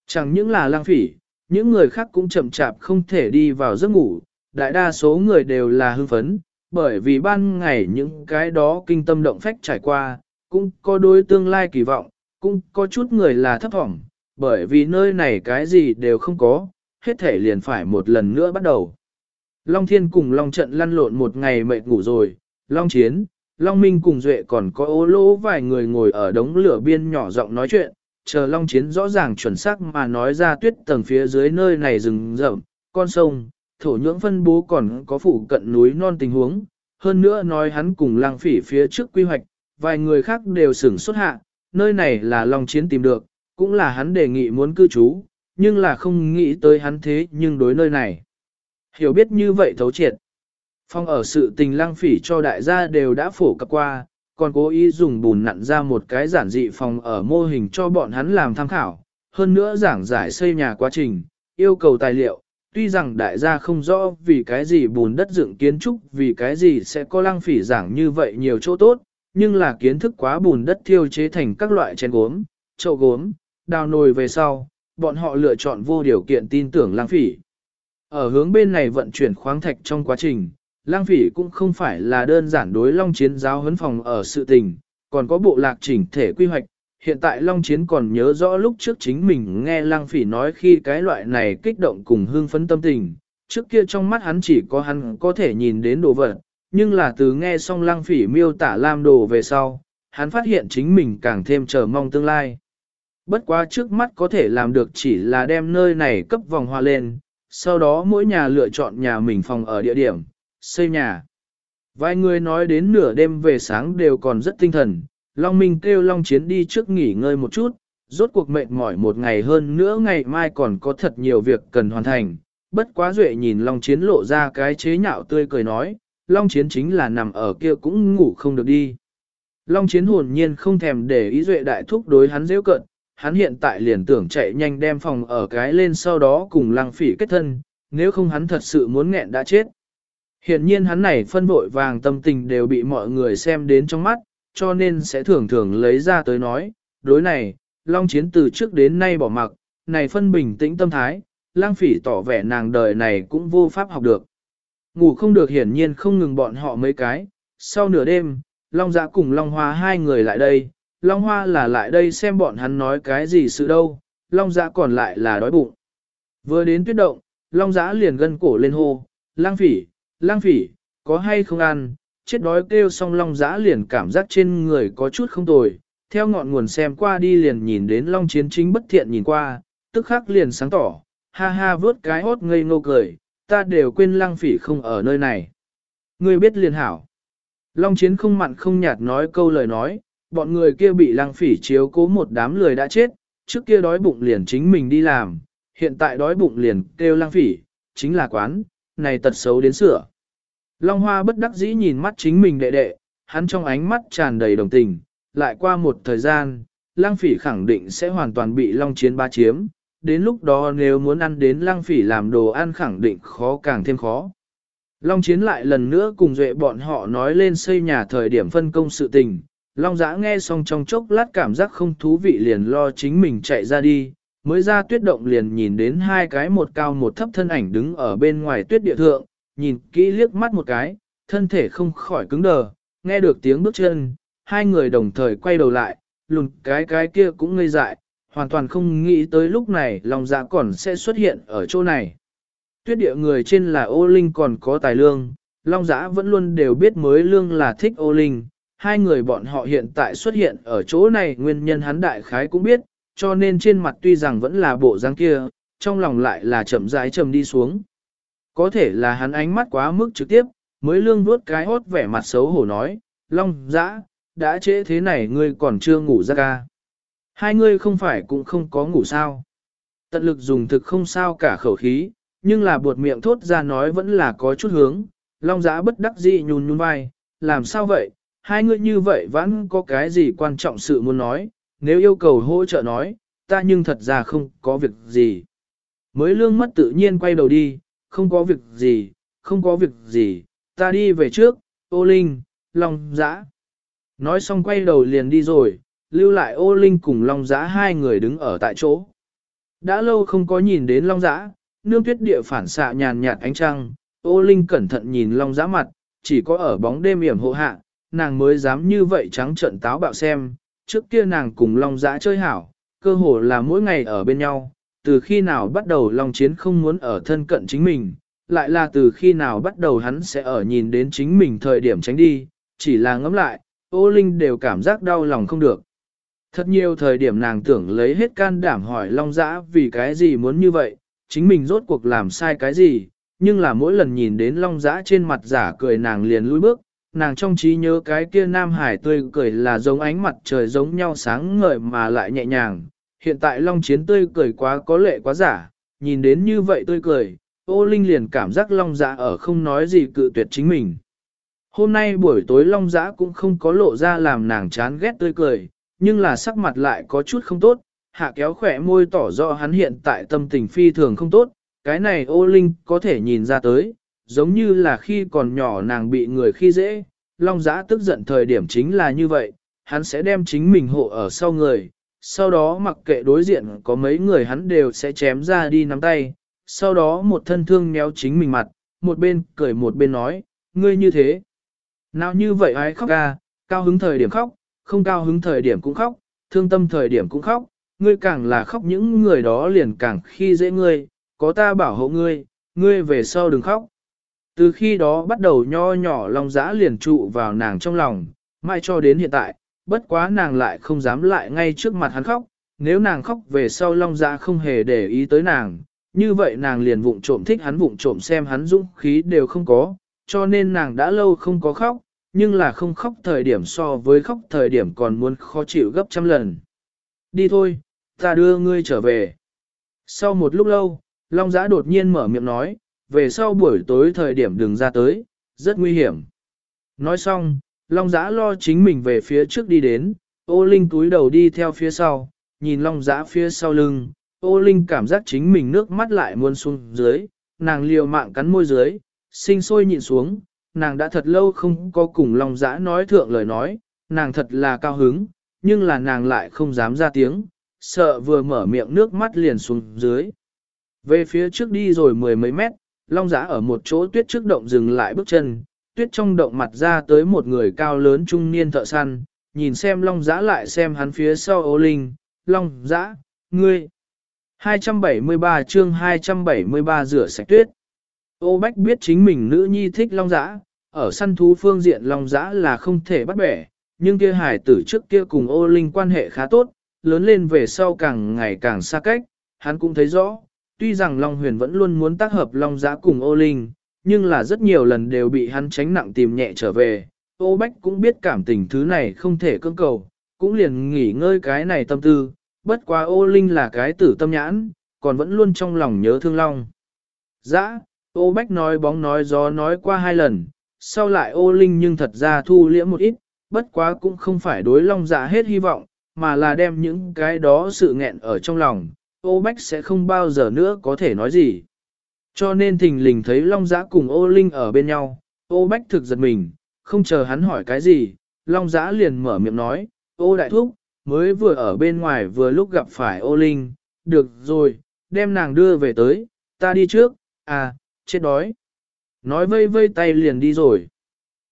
Chẳng những là lang phỉ, những người khác cũng chậm chạp không thể đi vào giấc ngủ, đại đa số người đều là hưng phấn, bởi vì ban ngày những cái đó kinh tâm động phách trải qua, cũng có đôi tương lai kỳ vọng, cũng có chút người là thấp vọng, bởi vì nơi này cái gì đều không có, hết thể liền phải một lần nữa bắt đầu. Long Thiên cùng Long Trận lăn lộn một ngày mệt ngủ rồi, Long Chiến, Long Minh cùng Duệ còn có ô lỗ vài người ngồi ở đống lửa biên nhỏ giọng nói chuyện, chờ Long Chiến rõ ràng chuẩn xác mà nói ra tuyết tầng phía dưới nơi này rừng rậm, con sông, thổ nhưỡng phân bố còn có phụ cận núi non tình huống, hơn nữa nói hắn cùng lang phỉ phía trước quy hoạch, vài người khác đều sửng xuất hạ, nơi này là Long Chiến tìm được, cũng là hắn đề nghị muốn cư trú, nhưng là không nghĩ tới hắn thế nhưng đối nơi này. Hiểu biết như vậy thấu triệt. Phong ở sự tình lang phỉ cho đại gia đều đã phổ cập qua, còn cố ý dùng bùn nặn ra một cái giản dị phòng ở mô hình cho bọn hắn làm tham khảo, hơn nữa giảng giải xây nhà quá trình, yêu cầu tài liệu, tuy rằng đại gia không rõ vì cái gì bùn đất dựng kiến trúc vì cái gì sẽ có lăng phỉ giảng như vậy nhiều chỗ tốt, nhưng là kiến thức quá bùn đất thiêu chế thành các loại chén gốm, chậu gốm, đào nồi về sau, bọn họ lựa chọn vô điều kiện tin tưởng Lang phỉ. Ở hướng bên này vận chuyển khoáng thạch trong quá trình, lang phỉ cũng không phải là đơn giản đối long chiến giáo huấn phòng ở sự tình, còn có bộ lạc chỉnh thể quy hoạch, hiện tại Long Chiến còn nhớ rõ lúc trước chính mình nghe Lăng Phỉ nói khi cái loại này kích động cùng hương phấn tâm tình, trước kia trong mắt hắn chỉ có hắn có thể nhìn đến đồ vật, nhưng là từ nghe xong Lăng Phỉ miêu tả Lam đồ về sau, hắn phát hiện chính mình càng thêm chờ mong tương lai. Bất quá trước mắt có thể làm được chỉ là đem nơi này cấp vòng hoa lên, sau đó mỗi nhà lựa chọn nhà mình phòng ở địa điểm, xây nhà. Vài người nói đến nửa đêm về sáng đều còn rất tinh thần, Long Minh kêu Long Chiến đi trước nghỉ ngơi một chút, rốt cuộc mệt mỏi một ngày hơn nữa ngày mai còn có thật nhiều việc cần hoàn thành. Bất quá duệ nhìn Long Chiến lộ ra cái chế nhạo tươi cười nói, Long Chiến chính là nằm ở kia cũng ngủ không được đi. Long Chiến hồn nhiên không thèm để ý duệ đại thúc đối hắn dễ cận, hắn hiện tại liền tưởng chạy nhanh đem phòng ở cái lên sau đó cùng lăng phỉ kết thân, nếu không hắn thật sự muốn nghẹn đã chết. Hiện nhiên hắn này phân vội vàng tâm tình đều bị mọi người xem đến trong mắt, cho nên sẽ thường thường lấy ra tới nói, đối này, Long Chiến từ trước đến nay bỏ mặc, này phân bình tĩnh tâm thái, lang phỉ tỏ vẻ nàng đời này cũng vô pháp học được. Ngủ không được hiển nhiên không ngừng bọn họ mấy cái, sau nửa đêm, Long Giã cùng Long Hoa hai người lại đây, Long Hoa là lại đây xem bọn hắn nói cái gì sự đâu, Long Giã còn lại là đói bụng. Vừa đến tuyết động, Long Giã liền gân cổ lên hô, lang phỉ, lang phỉ, có hay không ăn, chết đói kêu xong Long Giã liền cảm giác trên người có chút không tồi, theo ngọn nguồn xem qua đi liền nhìn đến Long Chiến chính bất thiện nhìn qua, tức khắc liền sáng tỏ, ha ha vớt cái hốt ngây ngô cười, ta đều quên lang phỉ không ở nơi này. Ngươi biết liền hảo. Long Chiến không mặn không nhạt nói câu lời nói, bọn người kia bị lang phỉ chiếu cố một đám lười đã chết, trước kia đói bụng liền chính mình đi làm, hiện tại đói bụng liền kêu lang phỉ, chính là quán, này tật xấu đến sửa. Long Hoa bất đắc dĩ nhìn mắt chính mình đệ đệ, hắn trong ánh mắt tràn đầy đồng tình, lại qua một thời gian, lang phỉ khẳng định sẽ hoàn toàn bị Long Chiến ba chiếm, đến lúc đó nếu muốn ăn đến lang phỉ làm đồ ăn khẳng định khó càng thêm khó. Long Chiến lại lần nữa cùng duệ bọn họ nói lên xây nhà thời điểm phân công sự tình, Long Giã nghe xong trong chốc lát cảm giác không thú vị liền lo chính mình chạy ra đi, mới ra tuyết động liền nhìn đến hai cái một cao một thấp thân ảnh đứng ở bên ngoài tuyết địa thượng, nhìn kỹ liếc mắt một cái, thân thể không khỏi cứng đờ, nghe được tiếng bước chân, hai người đồng thời quay đầu lại, lùn cái cái kia cũng ngây dại, hoàn toàn không nghĩ tới lúc này Long Giã còn sẽ xuất hiện ở chỗ này. Tuyết địa người trên là ô linh còn có tài lương, Long Giã vẫn luôn đều biết mới lương là thích ô linh, hai người bọn họ hiện tại xuất hiện ở chỗ này nguyên nhân hắn đại khái cũng biết, cho nên trên mặt tuy rằng vẫn là bộ dáng kia, trong lòng lại là chậm rãi trầm đi xuống. Có thể là hắn ánh mắt quá mức trực tiếp, mới lương vuốt cái hốt vẻ mặt xấu hổ nói, Long dã, đã trễ thế này ngươi còn chưa ngủ ra ca. À? Hai ngươi không phải cũng không có ngủ sao. Tận lực dùng thực không sao cả khẩu khí, nhưng là buột miệng thốt ra nói vẫn là có chút hướng. Long giã bất đắc dĩ nhún nhún vai, làm sao vậy, hai người như vậy vẫn có cái gì quan trọng sự muốn nói, nếu yêu cầu hỗ trợ nói, ta nhưng thật ra không có việc gì. Mới lương mất tự nhiên quay đầu đi, không có việc gì, không có việc gì, ta đi về trước, ô linh, long dã. Nói xong quay đầu liền đi rồi, lưu lại ô linh cùng long dã hai người đứng ở tại chỗ. Đã lâu không có nhìn đến long giã, nương tuyết địa phản xạ nhàn nhạt ánh trăng, ô linh cẩn thận nhìn long giã mặt, chỉ có ở bóng đêm yểm hộ hạ, nàng mới dám như vậy trắng trận táo bạo xem, trước kia nàng cùng long giã chơi hảo, cơ hồ là mỗi ngày ở bên nhau, từ khi nào bắt đầu long chiến không muốn ở thân cận chính mình, lại là từ khi nào bắt đầu hắn sẽ ở nhìn đến chính mình thời điểm tránh đi, chỉ là ngẫm lại, ô linh đều cảm giác đau lòng không được. Thật nhiều thời điểm nàng tưởng lấy hết can đảm hỏi Long Giã vì cái gì muốn như vậy, chính mình rốt cuộc làm sai cái gì, nhưng là mỗi lần nhìn đến Long Giã trên mặt giả cười nàng liền lùi bước, nàng trong trí nhớ cái kia Nam Hải tươi cười là giống ánh mặt trời giống nhau sáng ngời mà lại nhẹ nhàng. Hiện tại Long Chiến tươi cười quá có lệ quá giả, nhìn đến như vậy tươi cười, ô Linh liền cảm giác Long Giã ở không nói gì cự tuyệt chính mình. Hôm nay buổi tối Long Giã cũng không có lộ ra làm nàng chán ghét tươi cười, nhưng là sắc mặt lại có chút không tốt, hạ kéo khỏe môi tỏ rõ hắn hiện tại tâm tình phi thường không tốt, cái này ô Linh có thể nhìn ra tới, giống như là khi còn nhỏ nàng bị người khi dễ, Long Giã tức giận thời điểm chính là như vậy, hắn sẽ đem chính mình hộ ở sau người, sau đó mặc kệ đối diện có mấy người hắn đều sẽ chém ra đi nắm tay, sau đó một thân thương méo chính mình mặt, một bên cười một bên nói, ngươi như thế. Nào như vậy ai khóc ca, cao hứng thời điểm khóc, không cao hứng thời điểm cũng khóc, thương tâm thời điểm cũng khóc, ngươi càng là khóc những người đó liền càng khi dễ ngươi, có ta bảo hộ ngươi, ngươi về sau đừng khóc. Từ khi đó bắt đầu nho nhỏ lòng Giã liền trụ vào nàng trong lòng, mai cho đến hiện tại, bất quá nàng lại không dám lại ngay trước mặt hắn khóc, nếu nàng khóc về sau long Giã không hề để ý tới nàng, như vậy nàng liền vụng trộm thích hắn vụng trộm xem hắn dũng khí đều không có, cho nên nàng đã lâu không có khóc, nhưng là không khóc thời điểm so với khóc thời điểm còn muốn khó chịu gấp trăm lần. Đi thôi, ta đưa ngươi trở về. Sau một lúc lâu, Long Giã đột nhiên mở miệng nói, về sau buổi tối thời điểm đừng ra tới, rất nguy hiểm. Nói xong, Long Giã lo chính mình về phía trước đi đến, ô Linh túi đầu đi theo phía sau, nhìn Long Giã phía sau lưng, ô Linh cảm giác chính mình nước mắt lại muôn xuống dưới, nàng liều mạng cắn môi dưới, sinh sôi nhịn xuống, nàng đã thật lâu không có cùng Long Giã nói thượng lời nói, nàng thật là cao hứng, nhưng là nàng lại không dám ra tiếng, sợ vừa mở miệng nước mắt liền xuống dưới. Về phía trước đi rồi mười mấy mét, long giã ở một chỗ tuyết trước động dừng lại bước chân, tuyết trong động mặt ra tới một người cao lớn trung niên thợ săn, nhìn xem long giã lại xem hắn phía sau ô linh, long giã, ngươi. 273 chương 273 rửa sạch tuyết. Ô Bách biết chính mình nữ nhi thích long giã, ở săn thú phương diện long giã là không thể bắt bẻ, nhưng kia hải tử trước kia cùng ô linh quan hệ khá tốt, lớn lên về sau càng ngày càng xa cách, hắn cũng thấy rõ, tuy rằng Long Huyền vẫn luôn muốn tác hợp Long Giã cùng ô linh, nhưng là rất nhiều lần đều bị hắn tránh nặng tìm nhẹ trở về. Ô Bách cũng biết cảm tình thứ này không thể cưỡng cầu, cũng liền nghỉ ngơi cái này tâm tư, bất quá ô linh là cái tử tâm nhãn, còn vẫn luôn trong lòng nhớ thương Long. Dã, ô Bách nói bóng nói gió nói qua hai lần, sau lại ô linh nhưng thật ra thu liễm một ít, bất quá cũng không phải đối Long Dạ hết hy vọng, mà là đem những cái đó sự nghẹn ở trong lòng, ô Bách sẽ không bao giờ nữa có thể nói gì. Cho nên thình lình thấy Long Giã cùng ô Linh ở bên nhau, ô Bách thực giật mình, không chờ hắn hỏi cái gì, Long Giã liền mở miệng nói, ô đại thúc, mới vừa ở bên ngoài vừa lúc gặp phải ô Linh, được rồi, đem nàng đưa về tới, ta đi trước, à, chết đói. Nói vây vây tay liền đi rồi.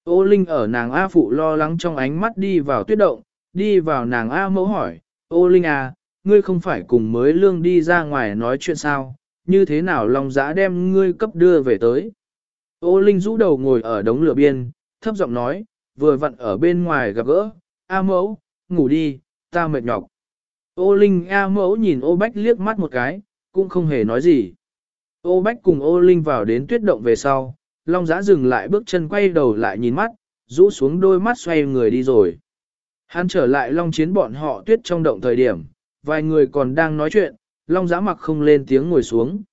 Ô Linh ở nàng A Phụ lo lắng trong ánh mắt đi vào tuyết động, đi vào nàng A mẫu hỏi, ô Linh à, ngươi không phải cùng mới lương đi ra ngoài nói chuyện sao, như thế nào Long Giã đem ngươi cấp đưa về tới. Ô Linh rũ đầu ngồi ở đống lửa biên, thấp giọng nói, vừa vặn ở bên ngoài gặp gỡ, A mẫu, ngủ đi, ta mệt nhọc. Ô Linh A mẫu nhìn ô Bách liếc mắt một cái, cũng không hề nói gì. Ô Bách cùng ô Linh vào đến tuyết động về sau, Long Giã dừng lại bước chân quay đầu lại nhìn mắt, rũ xuống đôi mắt xoay người đi rồi. Hắn trở lại Long Chiến bọn họ tuyết trong động thời điểm, vài người còn đang nói chuyện, Long Giã mặc không lên tiếng ngồi xuống.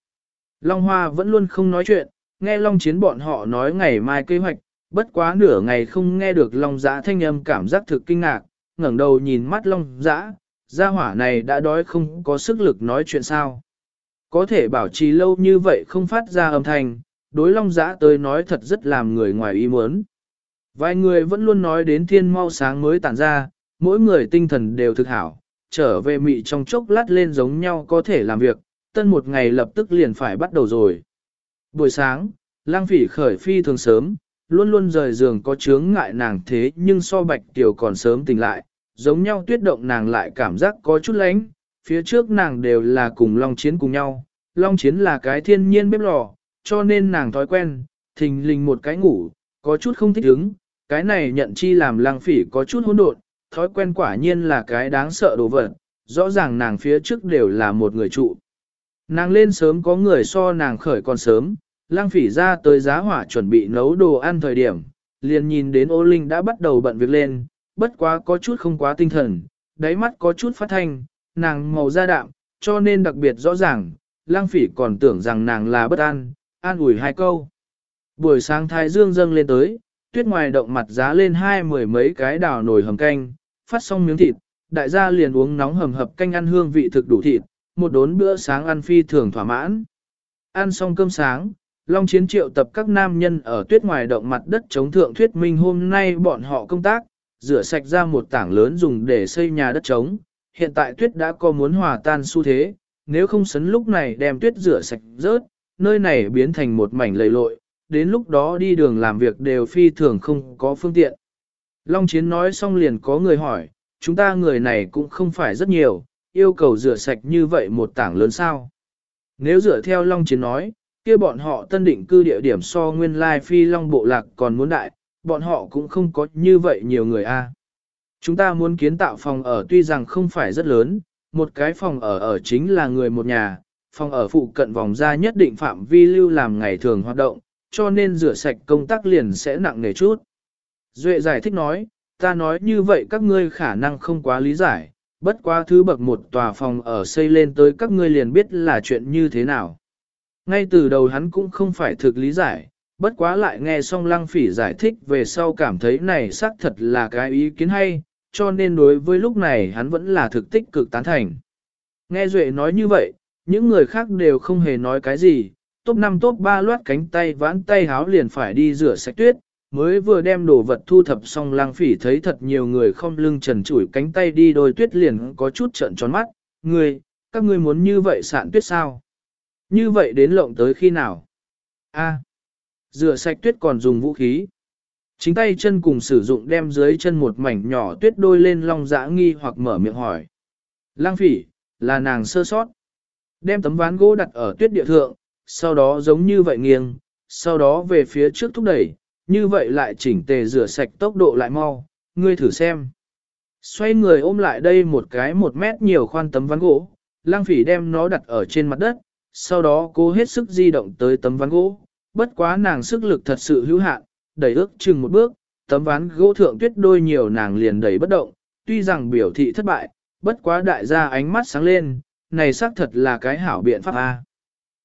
Long Hoa vẫn luôn không nói chuyện, nghe Long Chiến bọn họ nói ngày mai kế hoạch, bất quá nửa ngày không nghe được Long Giã thanh âm cảm giác thực kinh ngạc, ngẩng đầu nhìn mắt Long Giã, gia hỏa này đã đói không có sức lực nói chuyện sao. Có thể bảo trì lâu như vậy không phát ra âm thanh, đối Long Giã tới nói thật rất làm người ngoài ý muốn. Vài người vẫn luôn nói đến thiên mau sáng mới tản ra, mỗi người tinh thần đều thực hảo, trở về mị trong chốc lát lên giống nhau có thể làm việc, tân một ngày lập tức liền phải bắt đầu rồi. Buổi sáng, lang phỉ khởi phi thường sớm, luôn luôn rời giường có chướng ngại nàng thế nhưng so bạch tiểu còn sớm tỉnh lại, giống nhau tuyết động nàng lại cảm giác có chút lánh, phía trước nàng đều là cùng Long Chiến cùng nhau, Long Chiến là cái thiên nhiên bếp lò, cho nên nàng thói quen, thình lình một cái ngủ, có chút không thích ứng, cái này nhận chi làm lang phỉ có chút hỗn độn, thói quen quả nhiên là cái đáng sợ đồ vật, rõ ràng nàng phía trước đều là một người trụ. Nàng lên sớm có người so nàng khởi còn sớm, lang phỉ ra tới giá hỏa chuẩn bị nấu đồ ăn thời điểm, liền nhìn đến ô linh đã bắt đầu bận việc lên, bất quá có chút không quá tinh thần, đáy mắt có chút phát thanh, nàng màu da đạm, cho nên đặc biệt rõ ràng, lang phỉ còn tưởng rằng nàng là bất an, an ủi hai câu. Buổi sáng thái dương dâng lên tới, tuyết ngoài động mặt giá lên hai mười mấy cái đào nồi hầm canh, phát xong miếng thịt, đại gia liền uống nóng hầm hập canh ăn hương vị thực đủ thịt, một đốn bữa sáng ăn phi thường thỏa mãn. Ăn xong cơm sáng, Long Chiến triệu tập các nam nhân ở tuyết ngoài động mặt đất chống thượng thuyết minh hôm nay bọn họ công tác, rửa sạch ra một tảng lớn dùng để xây nhà đất trống. Hiện tại tuyết đã có muốn hòa tan xu thế, nếu không sấn lúc này đem tuyết rửa sạch rớt, nơi này biến thành một mảnh lầy lội, đến lúc đó đi đường làm việc đều phi thường không có phương tiện. Long Chiến nói xong liền có người hỏi, chúng ta người này cũng không phải rất nhiều, yêu cầu rửa sạch như vậy một tảng lớn sao. Nếu dựa theo Long Chiến nói, kia bọn họ tân định cư địa điểm so nguyên lai phi Long Bộ Lạc còn muốn đại, bọn họ cũng không có như vậy nhiều người a. Chúng ta muốn kiến tạo phòng ở tuy rằng không phải rất lớn, một cái phòng ở ở chính là người một nhà, phòng ở phụ cận vòng ra nhất định phạm vi lưu làm ngày thường hoạt động, cho nên rửa sạch công tác liền sẽ nặng nề chút. Duệ giải thích nói, ta nói như vậy các ngươi khả năng không quá lý giải, bất quá thứ bậc một tòa phòng ở xây lên tới các ngươi liền biết là chuyện như thế nào. Ngay từ đầu hắn cũng không phải thực lý giải, bất quá lại nghe xong lăng phỉ giải thích về sau cảm thấy này xác thật là cái ý kiến hay, cho nên đối với lúc này hắn vẫn là thực tích cực tán thành. Nghe Duệ nói như vậy, những người khác đều không hề nói cái gì, top 5 top 3 loát cánh tay vãn tay háo liền phải đi rửa sạch tuyết, mới vừa đem đồ vật thu thập xong lang phỉ thấy thật nhiều người không lưng trần chủi cánh tay đi đôi tuyết liền có chút trận tròn mắt, người các ngươi muốn như vậy sạn tuyết sao? Như vậy đến lộng tới khi nào? A. rửa sạch tuyết còn dùng vũ khí. Chính tay chân cùng sử dụng đem dưới chân một mảnh nhỏ tuyết đôi lên long dã nghi hoặc mở miệng hỏi. Lang phỉ, là nàng sơ sót. Đem tấm ván gỗ đặt ở tuyết địa thượng, sau đó giống như vậy nghiêng, sau đó về phía trước thúc đẩy, như vậy lại chỉnh tề rửa sạch tốc độ lại mau, ngươi thử xem. Xoay người ôm lại đây một cái một mét nhiều khoan tấm ván gỗ, lang phỉ đem nó đặt ở trên mặt đất, sau đó cố hết sức di động tới tấm ván gỗ, bất quá nàng sức lực thật sự hữu hạn, đẩy ước chừng một bước, tấm ván gỗ thượng tuyết đôi nhiều nàng liền đẩy bất động, tuy rằng biểu thị thất bại, bất quá đại gia ánh mắt sáng lên, này xác thật là cái hảo biện pháp A.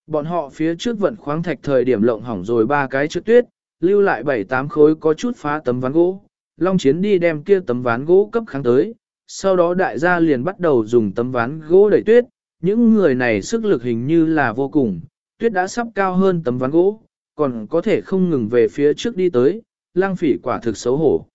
Bọn họ phía trước vận khoáng thạch thời điểm lộng hỏng rồi ba cái trước tuyết, lưu lại bảy tám khối có chút phá tấm ván gỗ, Long Chiến đi đem kia tấm ván gỗ cấp kháng tới, sau đó đại gia liền bắt đầu dùng tấm ván gỗ đẩy tuyết, những người này sức lực hình như là vô cùng, tuyết đã sắp cao hơn tấm ván gỗ, còn có thể không ngừng về phía trước đi tới, lang phỉ quả thực xấu hổ.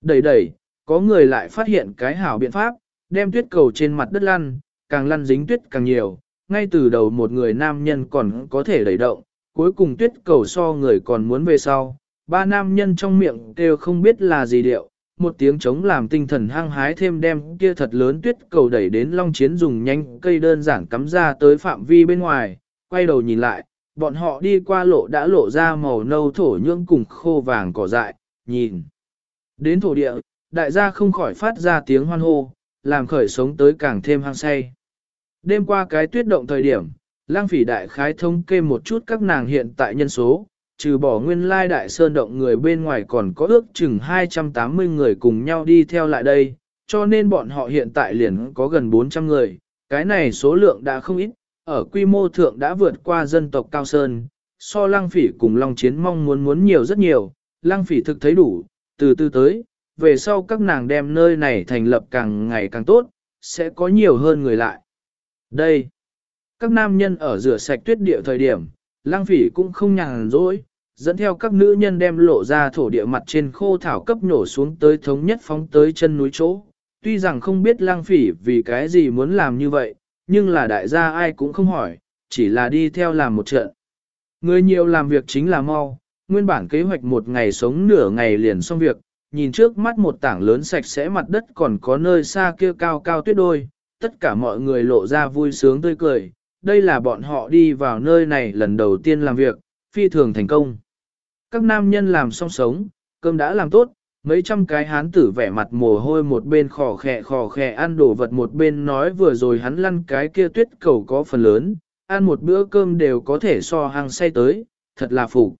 Đẩy đẩy, có người lại phát hiện cái hảo biện pháp, đem tuyết cầu trên mặt đất lăn, càng lăn dính tuyết càng nhiều, ngay từ đầu một người nam nhân còn có thể đẩy động, cuối cùng tuyết cầu so người còn muốn về sau, ba nam nhân trong miệng đều không biết là gì điệu, một tiếng chống làm tinh thần hăng hái thêm đem kia thật lớn tuyết cầu đẩy đến long chiến dùng nhanh cây đơn giản cắm ra tới phạm vi bên ngoài, quay đầu nhìn lại, bọn họ đi qua lộ đã lộ ra màu nâu thổ nhưỡng cùng khô vàng cỏ dại, nhìn. Đến thổ địa, đại gia không khỏi phát ra tiếng hoan hô, làm khởi sống tới càng thêm hăng say. Đêm qua cái tuyết động thời điểm, lang phỉ đại khái thống kê một chút các nàng hiện tại nhân số, trừ bỏ nguyên lai đại sơn động người bên ngoài còn có ước chừng 280 người cùng nhau đi theo lại đây, cho nên bọn họ hiện tại liền có gần 400 người, cái này số lượng đã không ít, ở quy mô thượng đã vượt qua dân tộc Cao Sơn, so Lang phỉ cùng Long Chiến mong muốn muốn nhiều rất nhiều, Lang phỉ thực thấy đủ, từ từ tới, về sau các nàng đem nơi này thành lập càng ngày càng tốt, sẽ có nhiều hơn người lại. Đây, các nam nhân ở rửa sạch tuyết địa thời điểm, lang phỉ cũng không nhàn rỗi, dẫn theo các nữ nhân đem lộ ra thổ địa mặt trên khô thảo cấp nổ xuống tới thống nhất phóng tới chân núi chỗ. Tuy rằng không biết lang phỉ vì cái gì muốn làm như vậy, nhưng là đại gia ai cũng không hỏi, chỉ là đi theo làm một trận. Người nhiều làm việc chính là mau, nguyên bản kế hoạch một ngày sống nửa ngày liền xong việc, nhìn trước mắt một tảng lớn sạch sẽ mặt đất còn có nơi xa kia cao cao tuyết đôi, tất cả mọi người lộ ra vui sướng tươi cười, đây là bọn họ đi vào nơi này lần đầu tiên làm việc, phi thường thành công. Các nam nhân làm xong sống, cơm đã làm tốt, mấy trăm cái hán tử vẻ mặt mồ hôi một bên khò khẹ khò khẹ ăn đồ vật một bên nói vừa rồi hắn lăn cái kia tuyết cầu có phần lớn, ăn một bữa cơm đều có thể so hàng say tới, thật là phục.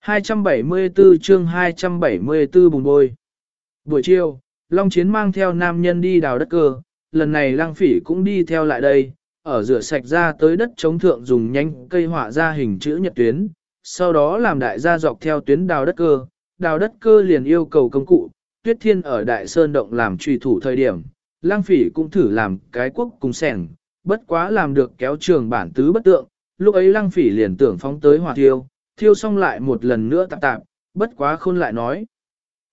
274 chương 274 bùng bôi. Buổi chiều, Long Chiến mang theo nam nhân đi đào đất cơ, lần này lang phỉ cũng đi theo lại đây, ở rửa sạch ra tới đất chống thượng dùng nhanh cây họa ra hình chữ nhật tuyến, sau đó làm đại gia dọc theo tuyến đào đất cơ, đào đất cơ liền yêu cầu công cụ, tuyết thiên ở đại sơn động làm trùy thủ thời điểm, lang phỉ cũng thử làm cái quốc cùng sẻng, bất quá làm được kéo trường bản tứ bất tượng, lúc ấy lang phỉ liền tưởng phóng tới hỏa thiêu, thiêu xong lại một lần nữa tạp tạp, bất quá khôn lại nói.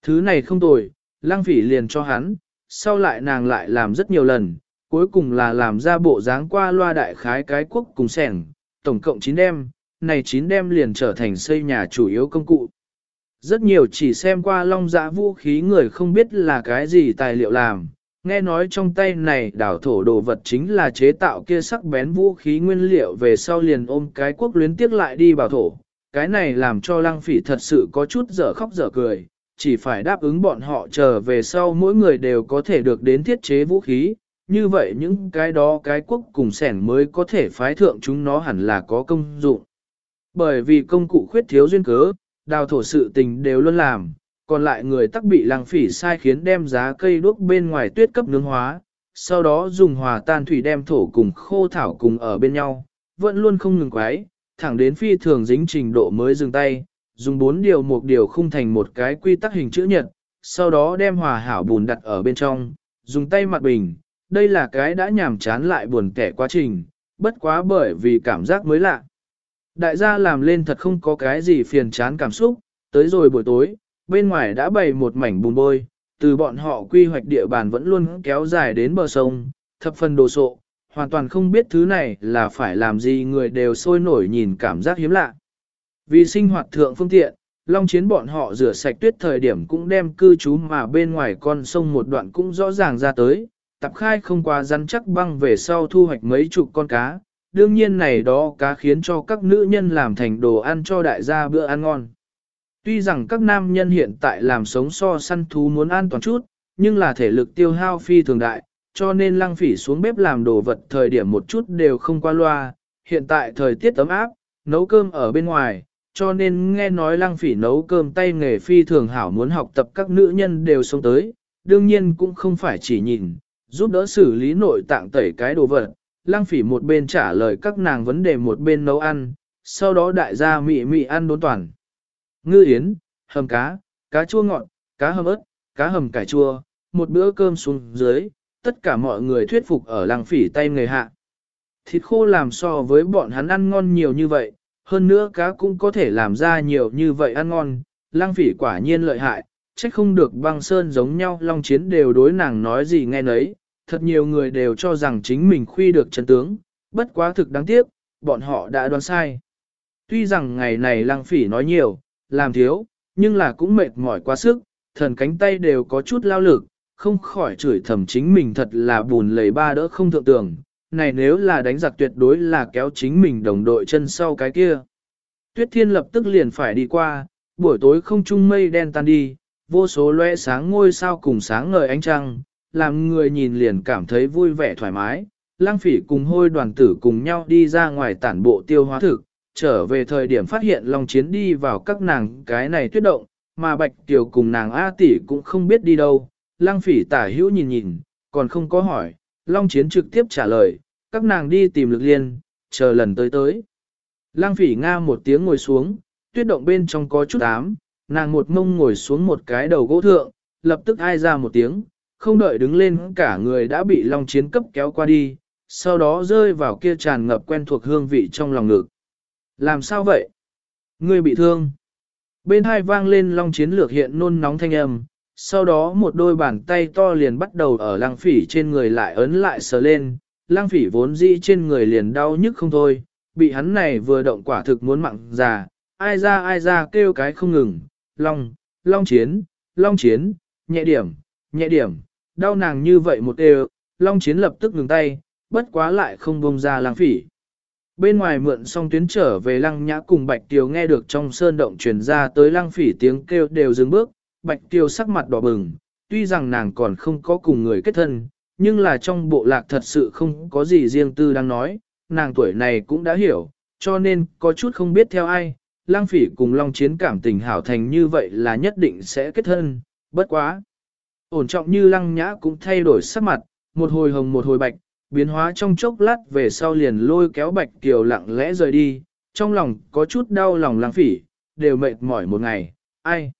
Thứ này không tồi, lang phỉ liền cho hắn, sau lại nàng lại làm rất nhiều lần, cuối cùng là làm ra bộ dáng qua loa đại khái cái quốc cùng sẻng, tổng cộng 9 đêm, này 9 đêm liền trở thành xây nhà chủ yếu công cụ. Rất nhiều chỉ xem qua long dã vũ khí người không biết là cái gì tài liệu làm, nghe nói trong tay này đảo thổ đồ vật chính là chế tạo kia sắc bén vũ khí nguyên liệu về sau liền ôm cái quốc luyến tiếc lại đi bảo thổ. Cái này làm cho lăng phỉ thật sự có chút dở khóc dở cười, chỉ phải đáp ứng bọn họ chờ về sau mỗi người đều có thể được đến thiết chế vũ khí, như vậy những cái đó cái quốc cùng sẻn mới có thể phái thượng chúng nó hẳn là có công dụng. Bởi vì công cụ khuyết thiếu duyên cớ, đào thổ sự tình đều luôn làm, còn lại người tắc bị lăng phỉ sai khiến đem giá cây đuốc bên ngoài tuyết cấp nướng hóa, sau đó dùng hòa tan thủy đem thổ cùng khô thảo cùng ở bên nhau, vẫn luôn không ngừng quái, thẳng đến phi thường dính trình độ mới dừng tay, dùng bốn điều một điều khung thành một cái quy tắc hình chữ nhật, sau đó đem hòa hảo bùn đặt ở bên trong, dùng tay mặt bình, đây là cái đã nhàm chán lại buồn kẻ quá trình, bất quá bởi vì cảm giác mới lạ. Đại gia làm lên thật không có cái gì phiền chán cảm xúc, tới rồi buổi tối, bên ngoài đã bày một mảnh bùn bôi, từ bọn họ quy hoạch địa bàn vẫn luôn kéo dài đến bờ sông, thập phần đồ sộ, hoàn toàn không biết thứ này là phải làm gì người đều sôi nổi nhìn cảm giác hiếm lạ. Vì sinh hoạt thượng phương tiện, Long Chiến bọn họ rửa sạch tuyết thời điểm cũng đem cư trú mà bên ngoài con sông một đoạn cũng rõ ràng ra tới, tập khai không qua rắn chắc băng về sau thu hoạch mấy chục con cá, đương nhiên này đó cá khiến cho các nữ nhân làm thành đồ ăn cho đại gia bữa ăn ngon. Tuy rằng các nam nhân hiện tại làm sống so săn thú muốn an toàn chút, nhưng là thể lực tiêu hao phi thường đại, cho nên lăng phỉ xuống bếp làm đồ vật thời điểm một chút đều không qua loa. Hiện tại thời tiết ấm áp, nấu cơm ở bên ngoài, cho nên nghe nói lăng phỉ nấu cơm tay nghề phi thường hảo muốn học tập các nữ nhân đều sống tới, đương nhiên cũng không phải chỉ nhìn, giúp đỡ xử lý nội tạng tẩy cái đồ vật. Lăng phỉ một bên trả lời các nàng vấn đề một bên nấu ăn, sau đó đại gia mị mị ăn đốn toàn. Ngư yến, hầm cá, cá chua ngọt, cá hầm ớt, cá hầm cải chua, một bữa cơm xuống dưới, tất cả mọi người thuyết phục ở lăng phỉ tay người hạ. Thịt khô làm so với bọn hắn ăn ngon nhiều như vậy, hơn nữa cá cũng có thể làm ra nhiều như vậy ăn ngon, lăng phỉ quả nhiên lợi hại, trách không được băng sơn giống nhau long chiến đều đối nàng nói gì nghe nấy, thật nhiều người đều cho rằng chính mình khuy được chân tướng, bất quá thực đáng tiếc, bọn họ đã đoán sai. Tuy rằng ngày này lang phỉ nói nhiều, làm thiếu, nhưng là cũng mệt mỏi quá sức, thần cánh tay đều có chút lao lực, không khỏi chửi thầm chính mình thật là bùn lầy ba đỡ không thượng tưởng, này nếu là đánh giặc tuyệt đối là kéo chính mình đồng đội chân sau cái kia. Tuyết thiên lập tức liền phải đi qua, buổi tối không trung mây đen tan đi, vô số loe sáng ngôi sao cùng sáng ngời ánh trăng, làm người nhìn liền cảm thấy vui vẻ thoải mái. Lang phỉ cùng hôi đoàn tử cùng nhau đi ra ngoài tản bộ tiêu hóa thực, trở về thời điểm phát hiện Long Chiến đi vào các nàng cái này tuyết động, mà Bạch Tiểu cùng nàng A tỷ cũng không biết đi đâu. Lăng phỉ tả hữu nhìn nhìn, còn không có hỏi, Long Chiến trực tiếp trả lời, các nàng đi tìm lực liên, chờ lần tới tới. Lăng phỉ nga một tiếng ngồi xuống, tuyết động bên trong có chút ám, nàng một mông ngồi xuống một cái đầu gỗ thượng, lập tức ai ra một tiếng, không đợi đứng lên cả người đã bị Long Chiến cấp kéo qua đi, sau đó rơi vào kia tràn ngập quen thuộc hương vị trong lòng ngực. Làm sao vậy? Ngươi bị thương. Bên hai vang lên long chiến lược hiện nôn nóng thanh âm, sau đó một đôi bàn tay to liền bắt đầu ở lăng phỉ trên người lại ấn lại sờ lên, lăng phỉ vốn dĩ trên người liền đau nhức không thôi, bị hắn này vừa động quả thực muốn mặn già, ai ra ai ra kêu cái không ngừng, long, long chiến, long chiến, nhẹ điểm, nhẹ điểm, đau nàng như vậy một đều, long chiến lập tức ngừng tay, bất quá lại không bông ra Lang phỉ. Bên ngoài mượn xong tuyến trở về lăng nhã cùng Bạch Tiều nghe được trong sơn động truyền ra tới lăng phỉ tiếng kêu đều dừng bước, Bạch Tiều sắc mặt đỏ bừng, tuy rằng nàng còn không có cùng người kết thân, nhưng là trong bộ lạc thật sự không có gì riêng tư đang nói, nàng tuổi này cũng đã hiểu, cho nên có chút không biết theo ai, Lang phỉ cùng long chiến cảm tình hảo thành như vậy là nhất định sẽ kết thân, bất quá. Ổn trọng như lăng nhã cũng thay đổi sắc mặt, một hồi hồng một hồi bạch, biến hóa trong chốc lát về sau liền lôi kéo Bạch Kiều lặng lẽ rời đi, trong lòng có chút đau lòng Lang phỉ, đều mệt mỏi một ngày, ai.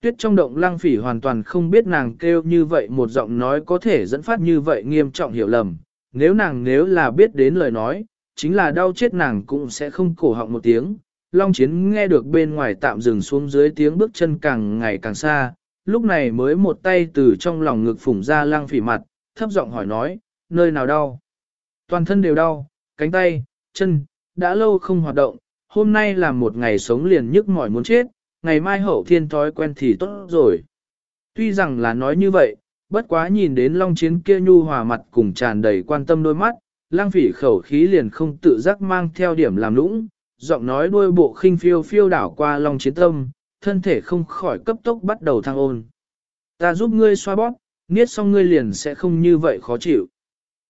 Tuyết trong động lăng phỉ hoàn toàn không biết nàng kêu như vậy một giọng nói có thể dẫn phát như vậy nghiêm trọng hiểu lầm, nếu nàng nếu là biết đến lời nói, chính là đau chết nàng cũng sẽ không cổ họng một tiếng. Long chiến nghe được bên ngoài tạm dừng xuống dưới tiếng bước chân càng ngày càng xa, lúc này mới một tay từ trong lòng ngực phủng ra Lang phỉ mặt, thấp giọng hỏi nói, nơi nào đau. Toàn thân đều đau, cánh tay, chân, đã lâu không hoạt động, hôm nay là một ngày sống liền nhức mỏi muốn chết, ngày mai hậu thiên thói quen thì tốt rồi. Tuy rằng là nói như vậy, bất quá nhìn đến long chiến kia nhu hòa mặt cùng tràn đầy quan tâm đôi mắt, lang phỉ khẩu khí liền không tự giác mang theo điểm làm lũng, giọng nói đuôi bộ khinh phiêu phiêu đảo qua lòng chiến tâm, thân thể không khỏi cấp tốc bắt đầu thăng ôn. Ta giúp ngươi xoa bóp, niết xong ngươi liền sẽ không như vậy khó chịu.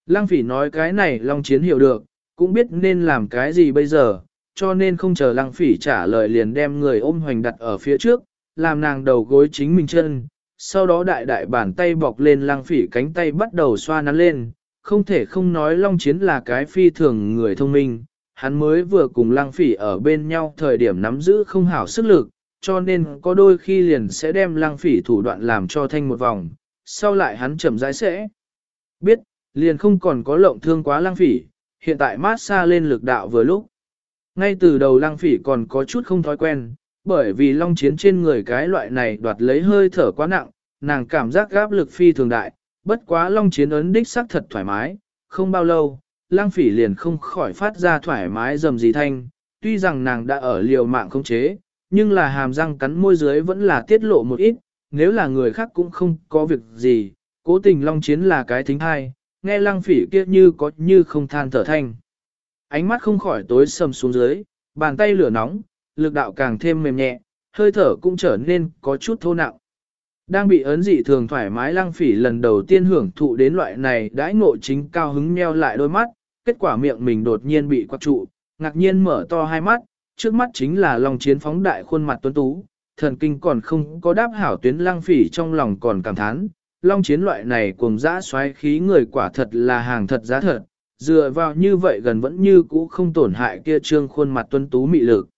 Lăng phỉ nói cái này Long Chiến hiểu được, cũng biết nên làm cái gì bây giờ, cho nên không chờ Lăng phỉ trả lời liền đem người ôm hoành đặt ở phía trước, làm nàng đầu gối chính mình chân, sau đó đại đại bàn tay bọc lên Lăng phỉ cánh tay bắt đầu xoa nắn lên, không thể không nói Long Chiến là cái phi thường người thông minh, hắn mới vừa cùng Lăng phỉ ở bên nhau thời điểm nắm giữ không hảo sức lực, cho nên có đôi khi liền sẽ đem Lăng phỉ thủ đoạn làm cho thanh một vòng, sau lại hắn chậm rãi sẽ biết, Liền không còn có lộng thương quá lăng phỉ, hiện tại mát xa lên lực đạo vừa lúc. Ngay từ đầu lăng phỉ còn có chút không thói quen, bởi vì long chiến trên người cái loại này đoạt lấy hơi thở quá nặng, nàng cảm giác gáp lực phi thường đại, bất quá long chiến ấn đích xác thật thoải mái, không bao lâu, lang phỉ liền không khỏi phát ra thoải mái dầm dì thanh, tuy rằng nàng đã ở liều mạng không chế, nhưng là hàm răng cắn môi dưới vẫn là tiết lộ một ít, nếu là người khác cũng không có việc gì, cố tình long chiến là cái thính hai, nghe lang phỉ kia như có như không than thở thanh. Ánh mắt không khỏi tối sầm xuống dưới, bàn tay lửa nóng, lực đạo càng thêm mềm nhẹ, hơi thở cũng trở nên có chút thô nặng. Đang bị ấn dị thường thoải mái Lang phỉ lần đầu tiên hưởng thụ đến loại này đãi ngộ chính cao hứng meo lại đôi mắt, kết quả miệng mình đột nhiên bị quạt trụ, ngạc nhiên mở to hai mắt, trước mắt chính là lòng chiến phóng đại khuôn mặt tuấn tú, thần kinh còn không có đáp hảo tuyến Lang phỉ trong lòng còn cảm thán, long chiến loại này cùng dã xoáy khí người quả thật là hàng thật giá thật, dựa vào như vậy gần vẫn như cũ không tổn hại kia trương khuôn mặt tuấn tú mị lực.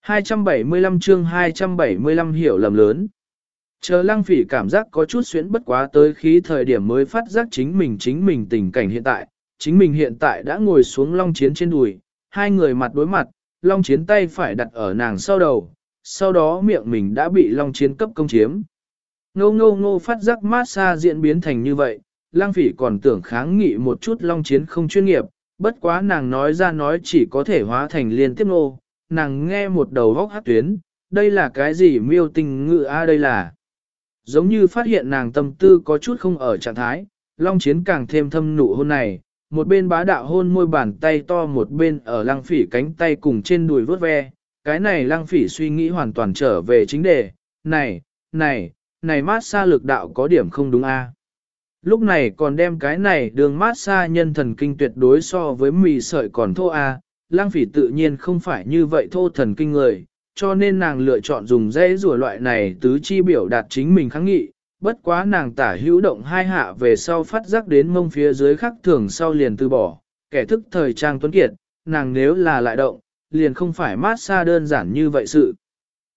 275 chương 275 hiểu lầm lớn. Chờ lăng phỉ cảm giác có chút xuyến bất quá tới khí thời điểm mới phát giác chính mình chính mình tình cảnh hiện tại, chính mình hiện tại đã ngồi xuống long chiến trên đùi, hai người mặt đối mặt, long chiến tay phải đặt ở nàng sau đầu, sau đó miệng mình đã bị long chiến cấp công chiếm. Ngô ngô ngô phát giác mát xa diễn biến thành như vậy, lang phỉ còn tưởng kháng nghị một chút long chiến không chuyên nghiệp, bất quá nàng nói ra nói chỉ có thể hóa thành liên tiếp Ngô, nàng nghe một đầu vóc hát tuyến, đây là cái gì miêu tình ngự a đây là. Giống như phát hiện nàng tâm tư có chút không ở trạng thái, long chiến càng thêm thâm nụ hôn này, một bên bá đạo hôn môi bàn tay to một bên ở lăng phỉ cánh tay cùng trên đùi vớt ve, cái này lăng phỉ suy nghĩ hoàn toàn trở về chính đề, này, này, này mát xa lực đạo có điểm không đúng a? Lúc này còn đem cái này đường mát xa nhân thần kinh tuyệt đối so với mì sợi còn thô a. Lang phỉ tự nhiên không phải như vậy thô thần kinh người, cho nên nàng lựa chọn dùng dây rùa loại này tứ chi biểu đạt chính mình kháng nghị, bất quá nàng tả hữu động hai hạ về sau phát giác đến mông phía dưới khắc thường sau liền từ bỏ, kẻ thức thời trang tuấn kiệt, nàng nếu là lại động, liền không phải mát xa đơn giản như vậy sự.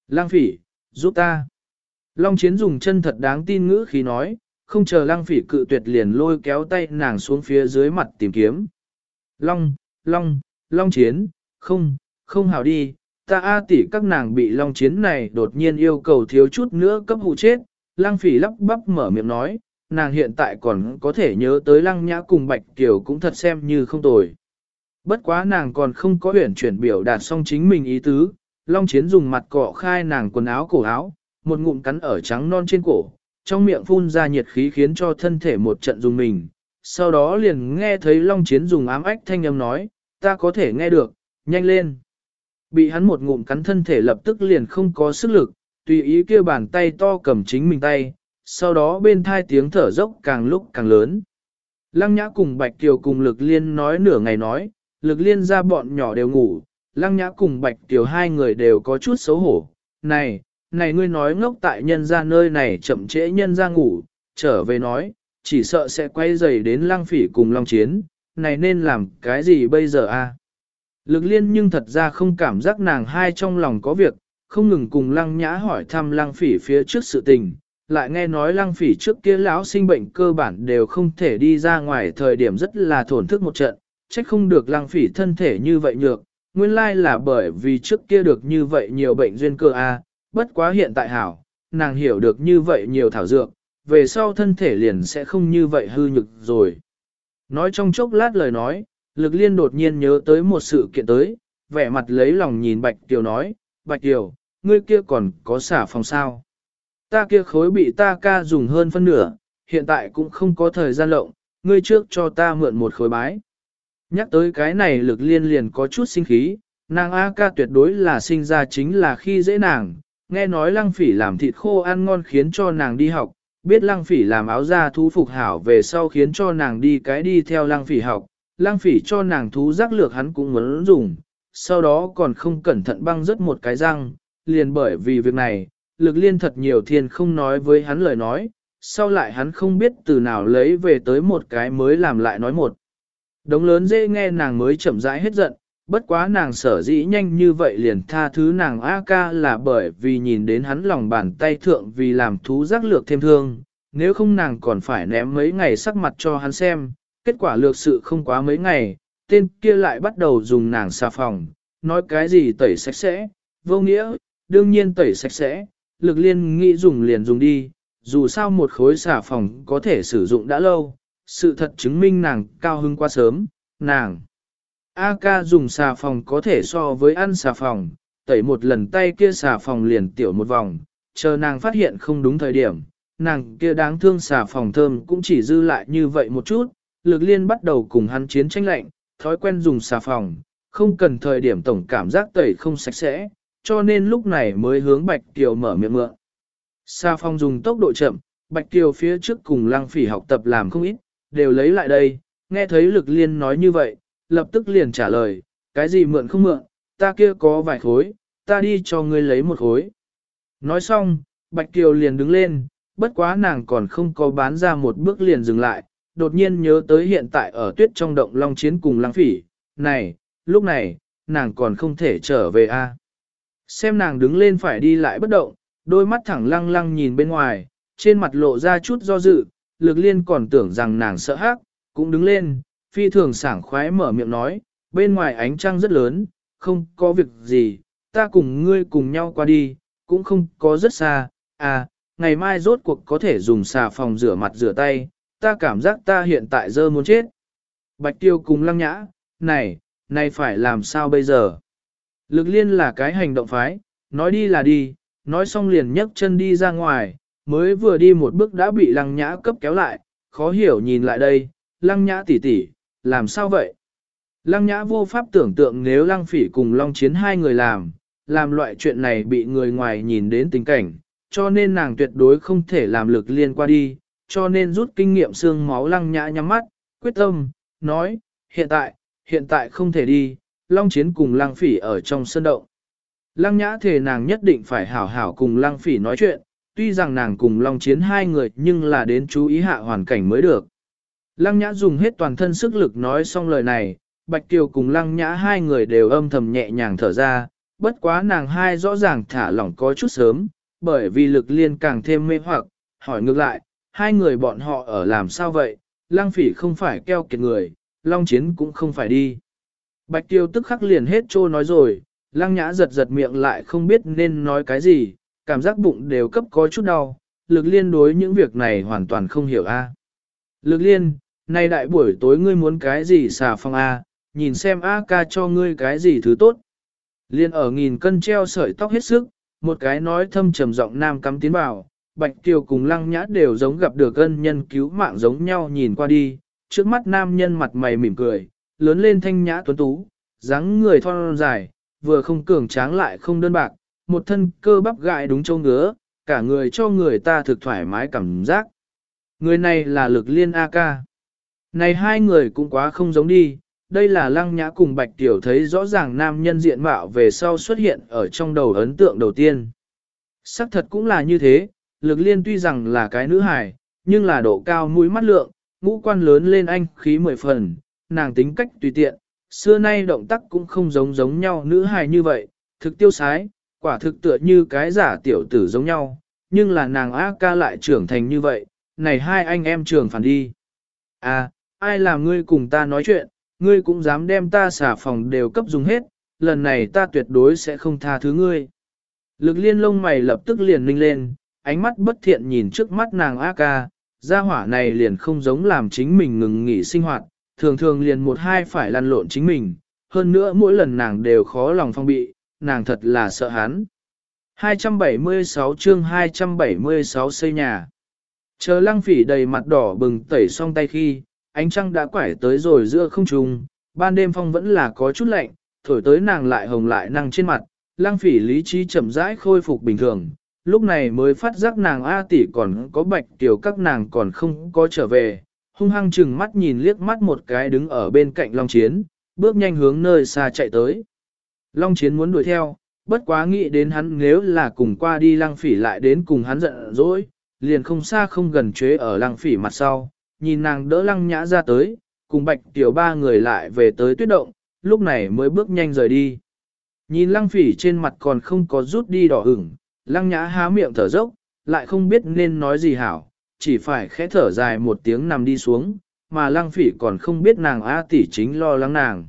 Lang phỉ, giúp ta. Long chiến dùng chân thật đáng tin ngữ khí nói, không chờ lăng phỉ cự tuyệt liền lôi kéo tay nàng xuống phía dưới mặt tìm kiếm. Long, Long, Long chiến, không, không hảo đi, ta a tỷ các nàng bị Long chiến này đột nhiên yêu cầu thiếu chút nữa cấp hụ chết, lăng phỉ lắp bắp mở miệng nói, nàng hiện tại còn có thể nhớ tới lăng nhã cùng Bạch Kiều cũng thật xem như không tồi. Bất quá nàng còn không có huyển chuyển biểu đạt xong chính mình ý tứ, Long Chiến dùng mặt cọ khai nàng quần áo cổ áo, một ngụm cắn ở trắng non trên cổ, trong miệng phun ra nhiệt khí khiến cho thân thể một trận dùng mình. Sau đó liền nghe thấy Long Chiến dùng ám ách thanh âm nói, ta có thể nghe được, nhanh lên. Bị hắn một ngụm cắn thân thể lập tức liền không có sức lực, tùy ý kia bàn tay to cầm chính mình tay, sau đó bên thai tiếng thở dốc càng lúc càng lớn. Lăng Nhã cùng Bạch Kiều cùng Lực Liên nói nửa ngày nói, Lực Liên ra bọn nhỏ đều ngủ, Lăng Nhã cùng Bạch Kiều hai người đều có chút xấu hổ. Này, này ngươi nói ngốc tại nhân ra nơi này chậm trễ nhân ra ngủ, trở về nói, chỉ sợ sẽ quay dày đến lăng phỉ cùng long chiến, này nên làm cái gì bây giờ a? Lực liên nhưng thật ra không cảm giác nàng hai trong lòng có việc, không ngừng cùng lăng nhã hỏi thăm lăng phỉ phía trước sự tình, lại nghe nói lăng phỉ trước kia lão sinh bệnh cơ bản đều không thể đi ra ngoài thời điểm rất là thổn thức một trận, trách không được lăng phỉ thân thể như vậy nhược, nguyên lai là bởi vì trước kia được như vậy nhiều bệnh duyên cơ a, bất quá hiện tại hảo, nàng hiểu được như vậy nhiều thảo dược, về sau thân thể liền sẽ không như vậy hư nhược rồi. Nói trong chốc lát lời nói, lực liên đột nhiên nhớ tới một sự kiện tới, vẻ mặt lấy lòng nhìn Bạch tiểu nói, Bạch Kiều, ngươi kia còn có xả phòng sao. Ta kia khối bị ta ca dùng hơn phân nửa, hiện tại cũng không có thời gian lộng, ngươi trước cho ta mượn một khối bái. Nhắc tới cái này lực liên liền có chút sinh khí, nàng A ca tuyệt đối là sinh ra chính là khi dễ nàng, nghe nói lăng phỉ làm thịt khô ăn ngon khiến cho nàng đi học, biết lăng phỉ làm áo da thú phục hảo về sau khiến cho nàng đi cái đi theo lăng phỉ học, lăng phỉ cho nàng thú giác lược hắn cũng muốn dùng, sau đó còn không cẩn thận băng rớt một cái răng, liền bởi vì việc này, lực liên thật nhiều thiên không nói với hắn lời nói, sau lại hắn không biết từ nào lấy về tới một cái mới làm lại nói một. Đống lớn dễ nghe nàng mới chậm rãi hết giận, bất quá nàng sở dĩ nhanh như vậy liền tha thứ nàng A ca là bởi vì nhìn đến hắn lòng bàn tay thượng vì làm thú giác lược thêm thương, nếu không nàng còn phải ném mấy ngày sắc mặt cho hắn xem, kết quả lược sự không quá mấy ngày, tên kia lại bắt đầu dùng nàng xà phòng, nói cái gì tẩy sạch sẽ, vô nghĩa, đương nhiên tẩy sạch sẽ, lực liên nghĩ dùng liền dùng đi, dù sao một khối xà phòng có thể sử dụng đã lâu, sự thật chứng minh nàng cao hưng quá sớm, nàng. A ca dùng xà phòng có thể so với ăn xà phòng, tẩy một lần tay kia xà phòng liền tiểu một vòng, chờ nàng phát hiện không đúng thời điểm, nàng kia đáng thương xà phòng thơm cũng chỉ dư lại như vậy một chút, lực liên bắt đầu cùng hắn chiến tranh lạnh, thói quen dùng xà phòng, không cần thời điểm tổng cảm giác tẩy không sạch sẽ, cho nên lúc này mới hướng Bạch Kiều mở miệng mượn. Xà phòng dùng tốc độ chậm, Bạch Kiều phía trước cùng lăng phỉ học tập làm không ít, đều lấy lại đây, nghe thấy lực liên nói như vậy, lập tức liền trả lời, cái gì mượn không mượn, ta kia có vài khối, ta đi cho ngươi lấy một khối. Nói xong, Bạch Kiều liền đứng lên, bất quá nàng còn không có bán ra một bước liền dừng lại, đột nhiên nhớ tới hiện tại ở tuyết trong động long chiến cùng lăng phỉ, này, lúc này, nàng còn không thể trở về a. Xem nàng đứng lên phải đi lại bất động, đôi mắt thẳng lăng lăng nhìn bên ngoài, trên mặt lộ ra chút do dự, lực liên còn tưởng rằng nàng sợ hãi, cũng đứng lên, phi thường sảng khoái mở miệng nói, bên ngoài ánh trăng rất lớn, không có việc gì, ta cùng ngươi cùng nhau qua đi, cũng không có rất xa, à, ngày mai rốt cuộc có thể dùng xà phòng rửa mặt rửa tay, ta cảm giác ta hiện tại dơ muốn chết. Bạch tiêu cùng lăng nhã, này, này phải làm sao bây giờ? Lực liên là cái hành động phái, nói đi là đi, nói xong liền nhấc chân đi ra ngoài, mới vừa đi một bước đã bị lăng nhã cấp kéo lại, khó hiểu nhìn lại đây, lăng nhã tỷ tỷ, làm sao vậy? Lăng nhã vô pháp tưởng tượng nếu lăng phỉ cùng long chiến hai người làm, làm loại chuyện này bị người ngoài nhìn đến tình cảnh, cho nên nàng tuyệt đối không thể làm lực liên qua đi, cho nên rút kinh nghiệm xương máu lăng nhã nhắm mắt, quyết tâm, nói, hiện tại, hiện tại không thể đi, long chiến cùng lăng phỉ ở trong sân động. Lăng nhã thề nàng nhất định phải hảo hảo cùng lăng phỉ nói chuyện, tuy rằng nàng cùng long chiến hai người nhưng là đến chú ý hạ hoàn cảnh mới được. Lăng nhã dùng hết toàn thân sức lực nói xong lời này, Bạch Kiều cùng lăng nhã hai người đều âm thầm nhẹ nhàng thở ra, bất quá nàng hai rõ ràng thả lỏng có chút sớm, bởi vì lực liên càng thêm mê hoặc, hỏi ngược lại, hai người bọn họ ở làm sao vậy, Lang phỉ không phải keo kiệt người, long chiến cũng không phải đi. Bạch tiêu tức khắc liền hết trô nói rồi, Lang nhã giật giật miệng lại không biết nên nói cái gì, cảm giác bụng đều cấp có chút đau, lực liên đối những việc này hoàn toàn không hiểu a. Lực liên, nay đại buổi tối ngươi muốn cái gì xà phong a, nhìn xem a ca cho ngươi cái gì thứ tốt. Liên ở nghìn cân treo sợi tóc hết sức, một cái nói thâm trầm giọng nam cắm tiến vào, Bạch Kiều cùng Lăng Nhã đều giống gặp được ân nhân cứu mạng giống nhau nhìn qua đi, trước mắt nam nhân mặt mày mỉm cười, lớn lên thanh nhã tuấn tú, dáng người thon dài, vừa không cường tráng lại không đơn bạc, một thân cơ bắp gại đúng châu ngứa, cả người cho người ta thực thoải mái cảm giác. Người này là lực liên A ca. Này hai người cũng quá không giống đi, đây là lăng nhã cùng bạch tiểu thấy rõ ràng nam nhân diện mạo về sau xuất hiện ở trong đầu ấn tượng đầu tiên. Sắc thật cũng là như thế, lực liên tuy rằng là cái nữ hài, nhưng là độ cao mũi mắt lượng, ngũ quan lớn lên anh khí mười phần, nàng tính cách tùy tiện, xưa nay động tác cũng không giống giống nhau nữ hài như vậy, thực tiêu sái, quả thực tựa như cái giả tiểu tử giống nhau, nhưng là nàng A ca lại trưởng thành như vậy, này hai anh em trưởng phản đi. À, ai làm ngươi cùng ta nói chuyện, ngươi cũng dám đem ta xả phòng đều cấp dùng hết, lần này ta tuyệt đối sẽ không tha thứ ngươi. Lực liên lông mày lập tức liền ninh lên, ánh mắt bất thiện nhìn trước mắt nàng A ca, gia hỏa này liền không giống làm chính mình ngừng nghỉ sinh hoạt, thường thường liền một hai phải lăn lộn chính mình, hơn nữa mỗi lần nàng đều khó lòng phong bị, nàng thật là sợ hắn. 276 chương 276 xây nhà. Chờ lăng phỉ đầy mặt đỏ bừng tẩy xong tay khi, ánh trăng đã quải tới rồi giữa không trung, ban đêm phong vẫn là có chút lạnh, thổi tới nàng lại hồng lại năng trên mặt, lăng phỉ lý trí chậm rãi khôi phục bình thường, lúc này mới phát giác nàng A tỷ còn có bạch tiểu các nàng còn không có trở về, hung hăng chừng mắt nhìn liếc mắt một cái đứng ở bên cạnh Long Chiến, bước nhanh hướng nơi xa chạy tới. Long Chiến muốn đuổi theo, bất quá nghĩ đến hắn nếu là cùng qua đi lăng phỉ lại đến cùng hắn giận dỗi, liền không xa không gần chế ở lăng phỉ mặt sau, nhìn nàng đỡ lăng nhã ra tới, cùng bạch tiểu ba người lại về tới tuyết động, lúc này mới bước nhanh rời đi. Nhìn lăng phỉ trên mặt còn không có rút đi đỏ ửng, lăng nhã há miệng thở dốc, lại không biết nên nói gì hảo, chỉ phải khẽ thở dài một tiếng nằm đi xuống, mà lăng phỉ còn không biết nàng A tỷ chính lo lắng nàng.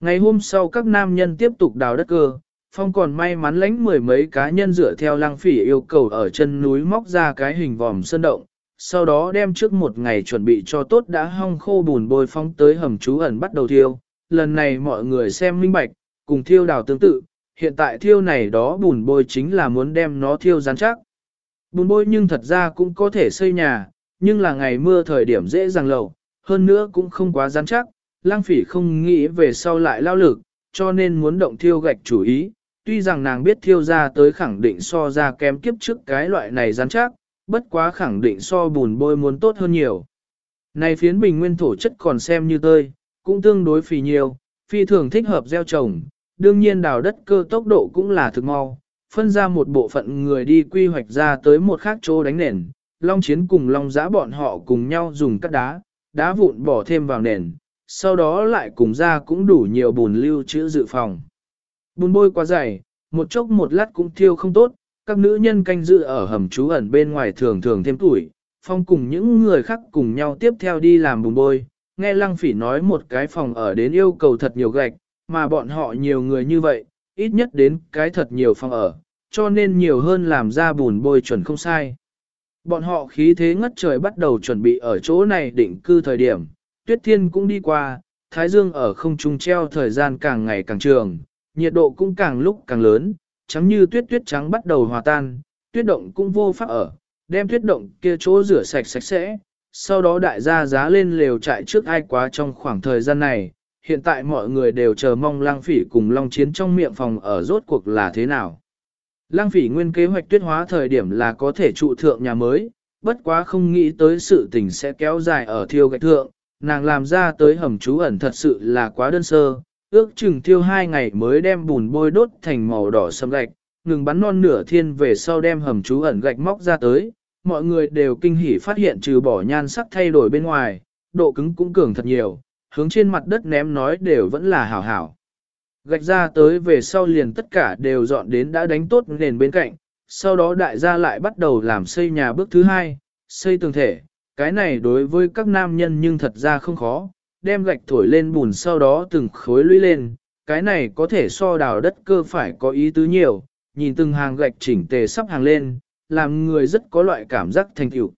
Ngày hôm sau các nam nhân tiếp tục đào đất cơ, Phong còn may mắn lãnh mười mấy cá nhân dựa theo lăng phỉ yêu cầu ở chân núi móc ra cái hình vòm sơn động, sau đó đem trước một ngày chuẩn bị cho tốt đã hong khô bùn bôi phong tới hầm trú ẩn bắt đầu thiêu. Lần này mọi người xem minh bạch, cùng thiêu đào tương tự, hiện tại thiêu này đó bùn bôi chính là muốn đem nó thiêu rắn chắc. Bùn bôi nhưng thật ra cũng có thể xây nhà, nhưng là ngày mưa thời điểm dễ dàng lầu, hơn nữa cũng không quá rắn chắc, lang phỉ không nghĩ về sau lại lao lực, cho nên muốn động thiêu gạch chủ ý, tuy rằng nàng biết thiêu ra tới khẳng định so ra kém kiếp trước cái loại này rắn chắc, bất quá khẳng định so bùn bôi muốn tốt hơn nhiều. Này phiến bình nguyên thổ chất còn xem như tơi, cũng tương đối phì nhiều, phi thường thích hợp gieo trồng, đương nhiên đào đất cơ tốc độ cũng là thực mau, phân ra một bộ phận người đi quy hoạch ra tới một khác chỗ đánh nền, long chiến cùng long giã bọn họ cùng nhau dùng cắt đá, đá vụn bỏ thêm vào nền, sau đó lại cùng ra cũng đủ nhiều bùn lưu trữ dự phòng. Bùn bôi quá dày, một chốc một lát cũng thiêu không tốt, các nữ nhân canh dự ở hầm trú ẩn bên ngoài thường thường thêm tuổi, phong cùng những người khác cùng nhau tiếp theo đi làm bùn bôi. Nghe lăng phỉ nói một cái phòng ở đến yêu cầu thật nhiều gạch, mà bọn họ nhiều người như vậy, ít nhất đến cái thật nhiều phòng ở, cho nên nhiều hơn làm ra bùn bôi chuẩn không sai. Bọn họ khí thế ngất trời bắt đầu chuẩn bị ở chỗ này định cư thời điểm, tuyết thiên cũng đi qua, thái dương ở không trung treo thời gian càng ngày càng trường, nhiệt độ cũng càng lúc càng lớn, trắng như tuyết tuyết trắng bắt đầu hòa tan, tuyết động cũng vô pháp ở, đem tuyết động kia chỗ rửa sạch sạch sẽ, sau đó đại gia giá lên lều trại trước ai quá trong khoảng thời gian này, hiện tại mọi người đều chờ mong lang phỉ cùng long chiến trong miệng phòng ở rốt cuộc là thế nào. Lang phỉ nguyên kế hoạch tuyết hóa thời điểm là có thể trụ thượng nhà mới, bất quá không nghĩ tới sự tình sẽ kéo dài ở thiêu gạch thượng, nàng làm ra tới hầm trú ẩn thật sự là quá đơn sơ, ước chừng thiêu hai ngày mới đem bùn bôi đốt thành màu đỏ sâm gạch, ngừng bắn non nửa thiên về sau đem hầm trú ẩn gạch móc ra tới, mọi người đều kinh hỉ phát hiện trừ bỏ nhan sắc thay đổi bên ngoài, độ cứng cũng cường thật nhiều, hướng trên mặt đất ném nói đều vẫn là hảo hảo. Gạch ra tới về sau liền tất cả đều dọn đến đã đánh tốt nền bên cạnh, sau đó đại gia lại bắt đầu làm xây nhà bước thứ hai, xây tường thể, cái này đối với các nam nhân nhưng thật ra không khó, đem gạch thổi lên bùn sau đó từng khối lũy lên, cái này có thể so đào đất cơ phải có ý tứ nhiều, nhìn từng hàng gạch chỉnh tề sắp hàng lên, làm người rất có loại cảm giác thành tựu.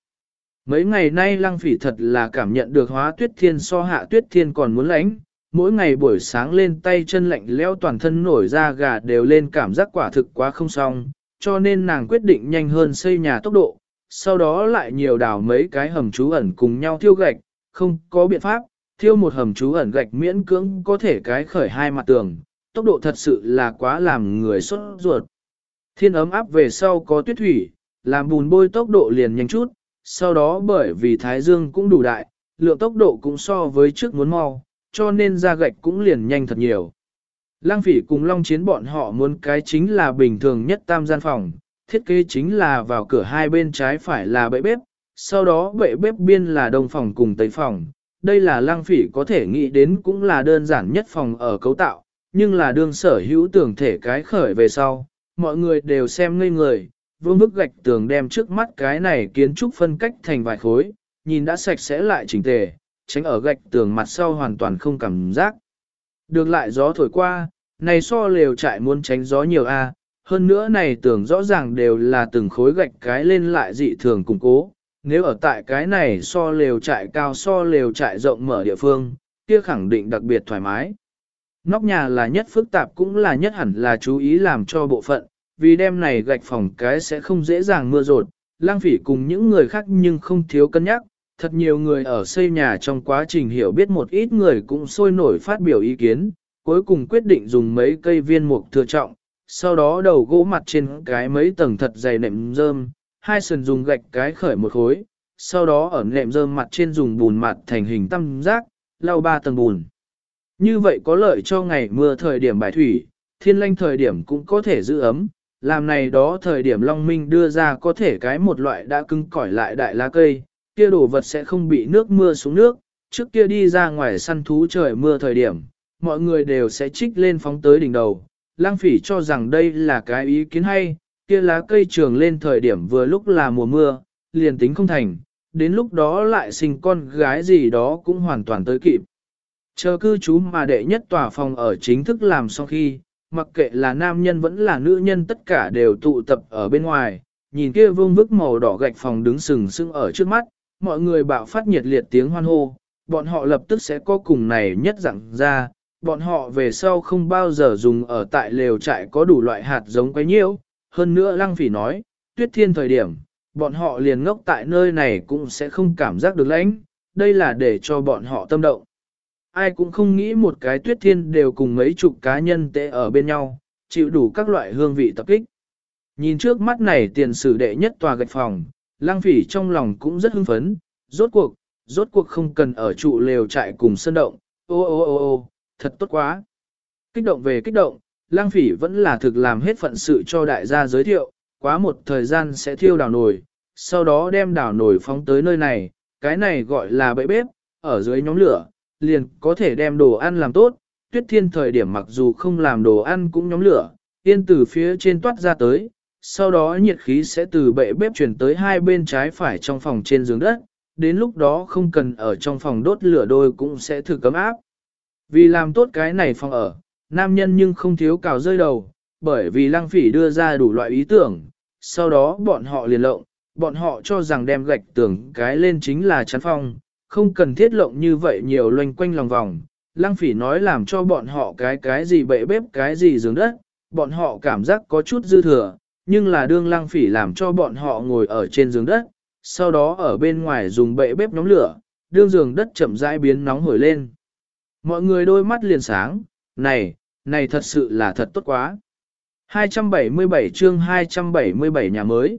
Mấy ngày nay lăng phỉ thật là cảm nhận được hóa tuyết thiên so hạ tuyết thiên còn muốn lãnh, mỗi ngày buổi sáng lên tay chân lạnh leo toàn thân nổi ra gà đều lên cảm giác quả thực quá không xong, cho nên nàng quyết định nhanh hơn xây nhà tốc độ, sau đó lại nhiều đào mấy cái hầm trú ẩn cùng nhau thiêu gạch, không có biện pháp, thiêu một hầm trú ẩn gạch miễn cưỡng có thể cái khởi hai mặt tường, tốc độ thật sự là quá làm người sốt ruột. Thiên ấm áp về sau có tuyết thủy, làm bùn bôi tốc độ liền nhanh chút, sau đó bởi vì thái dương cũng đủ đại, lượng tốc độ cũng so với trước muốn mau, cho nên ra gạch cũng liền nhanh thật nhiều. Lang phỉ cùng long chiến bọn họ muốn cái chính là bình thường nhất tam gian phòng, thiết kế chính là vào cửa hai bên trái phải là bệ bếp, sau đó bệ bếp biên là đông phòng cùng tây phòng. Đây là lang phỉ có thể nghĩ đến cũng là đơn giản nhất phòng ở cấu tạo, nhưng là đương sở hữu tưởng thể cái khởi về sau, mọi người đều xem ngây người, vương bức gạch tường đem trước mắt cái này kiến trúc phân cách thành vài khối, nhìn đã sạch sẽ lại chỉnh tề, tránh ở gạch tường mặt sau hoàn toàn không cảm giác. Được lại gió thổi qua, này so lều trại muốn tránh gió nhiều a, hơn nữa này tưởng rõ ràng đều là từng khối gạch cái lên lại dị thường củng cố. Nếu ở tại cái này so lều trại cao so lều trại rộng mở địa phương, kia khẳng định đặc biệt thoải mái. Nóc nhà là nhất phức tạp cũng là nhất hẳn là chú ý làm cho bộ phận, vì đêm này gạch phòng cái sẽ không dễ dàng mưa rột, lang phỉ cùng những người khác nhưng không thiếu cân nhắc, thật nhiều người ở xây nhà trong quá trình hiểu biết một ít người cũng sôi nổi phát biểu ý kiến, cuối cùng quyết định dùng mấy cây viên mục thừa trọng, sau đó đầu gỗ mặt trên cái mấy tầng thật dày nệm rơm, hai sườn dùng gạch cái khởi một khối, sau đó ở nệm rơm mặt trên dùng bùn mặt thành hình tam giác, lau ba tầng bùn. Như vậy có lợi cho ngày mưa thời điểm bài thủy, thiên lanh thời điểm cũng có thể giữ ấm, làm này đó thời điểm Long Minh đưa ra có thể cái một loại đã cứng cỏi lại đại lá cây, kia đồ vật sẽ không bị nước mưa xuống nước, trước kia đi ra ngoài săn thú trời mưa thời điểm, mọi người đều sẽ trích lên phóng tới đỉnh đầu. Lang phỉ cho rằng đây là cái ý kiến hay, kia lá cây trường lên thời điểm vừa lúc là mùa mưa, liền tính không thành, đến lúc đó lại sinh con gái gì đó cũng hoàn toàn tới kịp. Chờ cư trú mà đệ nhất tòa phòng ở chính thức làm sau khi, mặc kệ là nam nhân vẫn là nữ nhân tất cả đều tụ tập ở bên ngoài, nhìn kia vương vức màu đỏ gạch phòng đứng sừng sững ở trước mắt, mọi người bạo phát nhiệt liệt tiếng hoan hô, bọn họ lập tức sẽ có cùng này nhất dạng ra, bọn họ về sau không bao giờ dùng ở tại lều trại có đủ loại hạt giống quấy nhiễu, hơn nữa lăng phỉ nói, tuyết thiên thời điểm, bọn họ liền ngốc tại nơi này cũng sẽ không cảm giác được lãnh, đây là để cho bọn họ tâm động. Ai cũng không nghĩ một cái tuyết thiên đều cùng mấy chục cá nhân tệ ở bên nhau, chịu đủ các loại hương vị tập kích. Nhìn trước mắt này tiền sử đệ nhất tòa gạch phòng, lang phỉ trong lòng cũng rất hưng phấn, rốt cuộc, rốt cuộc không cần ở trụ lều trại cùng sân động, ô ô ô ô, thật tốt quá. Kích động về kích động, lang phỉ vẫn là thực làm hết phận sự cho đại gia giới thiệu, quá một thời gian sẽ thiêu đảo nồi, sau đó đem đảo nồi phóng tới nơi này, cái này gọi là bẫy bếp, ở dưới nhóm lửa, liền có thể đem đồ ăn làm tốt, tuyết thiên thời điểm mặc dù không làm đồ ăn cũng nhóm lửa, yên từ phía trên toát ra tới, sau đó nhiệt khí sẽ từ bệ bếp chuyển tới hai bên trái phải trong phòng trên giường đất, đến lúc đó không cần ở trong phòng đốt lửa đôi cũng sẽ thử cấm áp. Vì làm tốt cái này phòng ở, nam nhân nhưng không thiếu cào rơi đầu, bởi vì lăng phỉ đưa ra đủ loại ý tưởng, sau đó bọn họ liền lộng, bọn họ cho rằng đem gạch tưởng cái lên chính là chắn phòng không cần thiết lộng như vậy nhiều loanh quanh lòng vòng. Lăng phỉ nói làm cho bọn họ cái cái gì bệ bếp cái gì giường đất, bọn họ cảm giác có chút dư thừa, nhưng là đương lăng phỉ làm cho bọn họ ngồi ở trên giường đất, sau đó ở bên ngoài dùng bệ bếp nhóm lửa, đương giường đất chậm rãi biến nóng hổi lên. Mọi người đôi mắt liền sáng, này, này thật sự là thật tốt quá. 277 chương 277 nhà mới.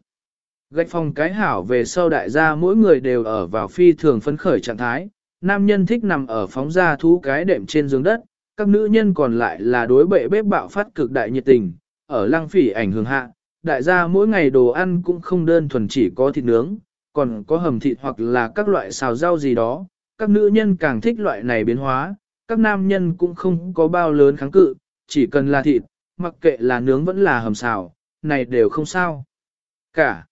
Gạch phòng cái hảo về sau đại gia mỗi người đều ở vào phi thường phấn khởi trạng thái, nam nhân thích nằm ở phóng ra thú cái đệm trên giường đất, các nữ nhân còn lại là đối bệ bếp bạo phát cực đại nhiệt tình, ở lăng phỉ ảnh hưởng hạ, đại gia mỗi ngày đồ ăn cũng không đơn thuần chỉ có thịt nướng, còn có hầm thịt hoặc là các loại xào rau gì đó, các nữ nhân càng thích loại này biến hóa, các nam nhân cũng không có bao lớn kháng cự, chỉ cần là thịt, mặc kệ là nướng vẫn là hầm xào, này đều không sao. Cả.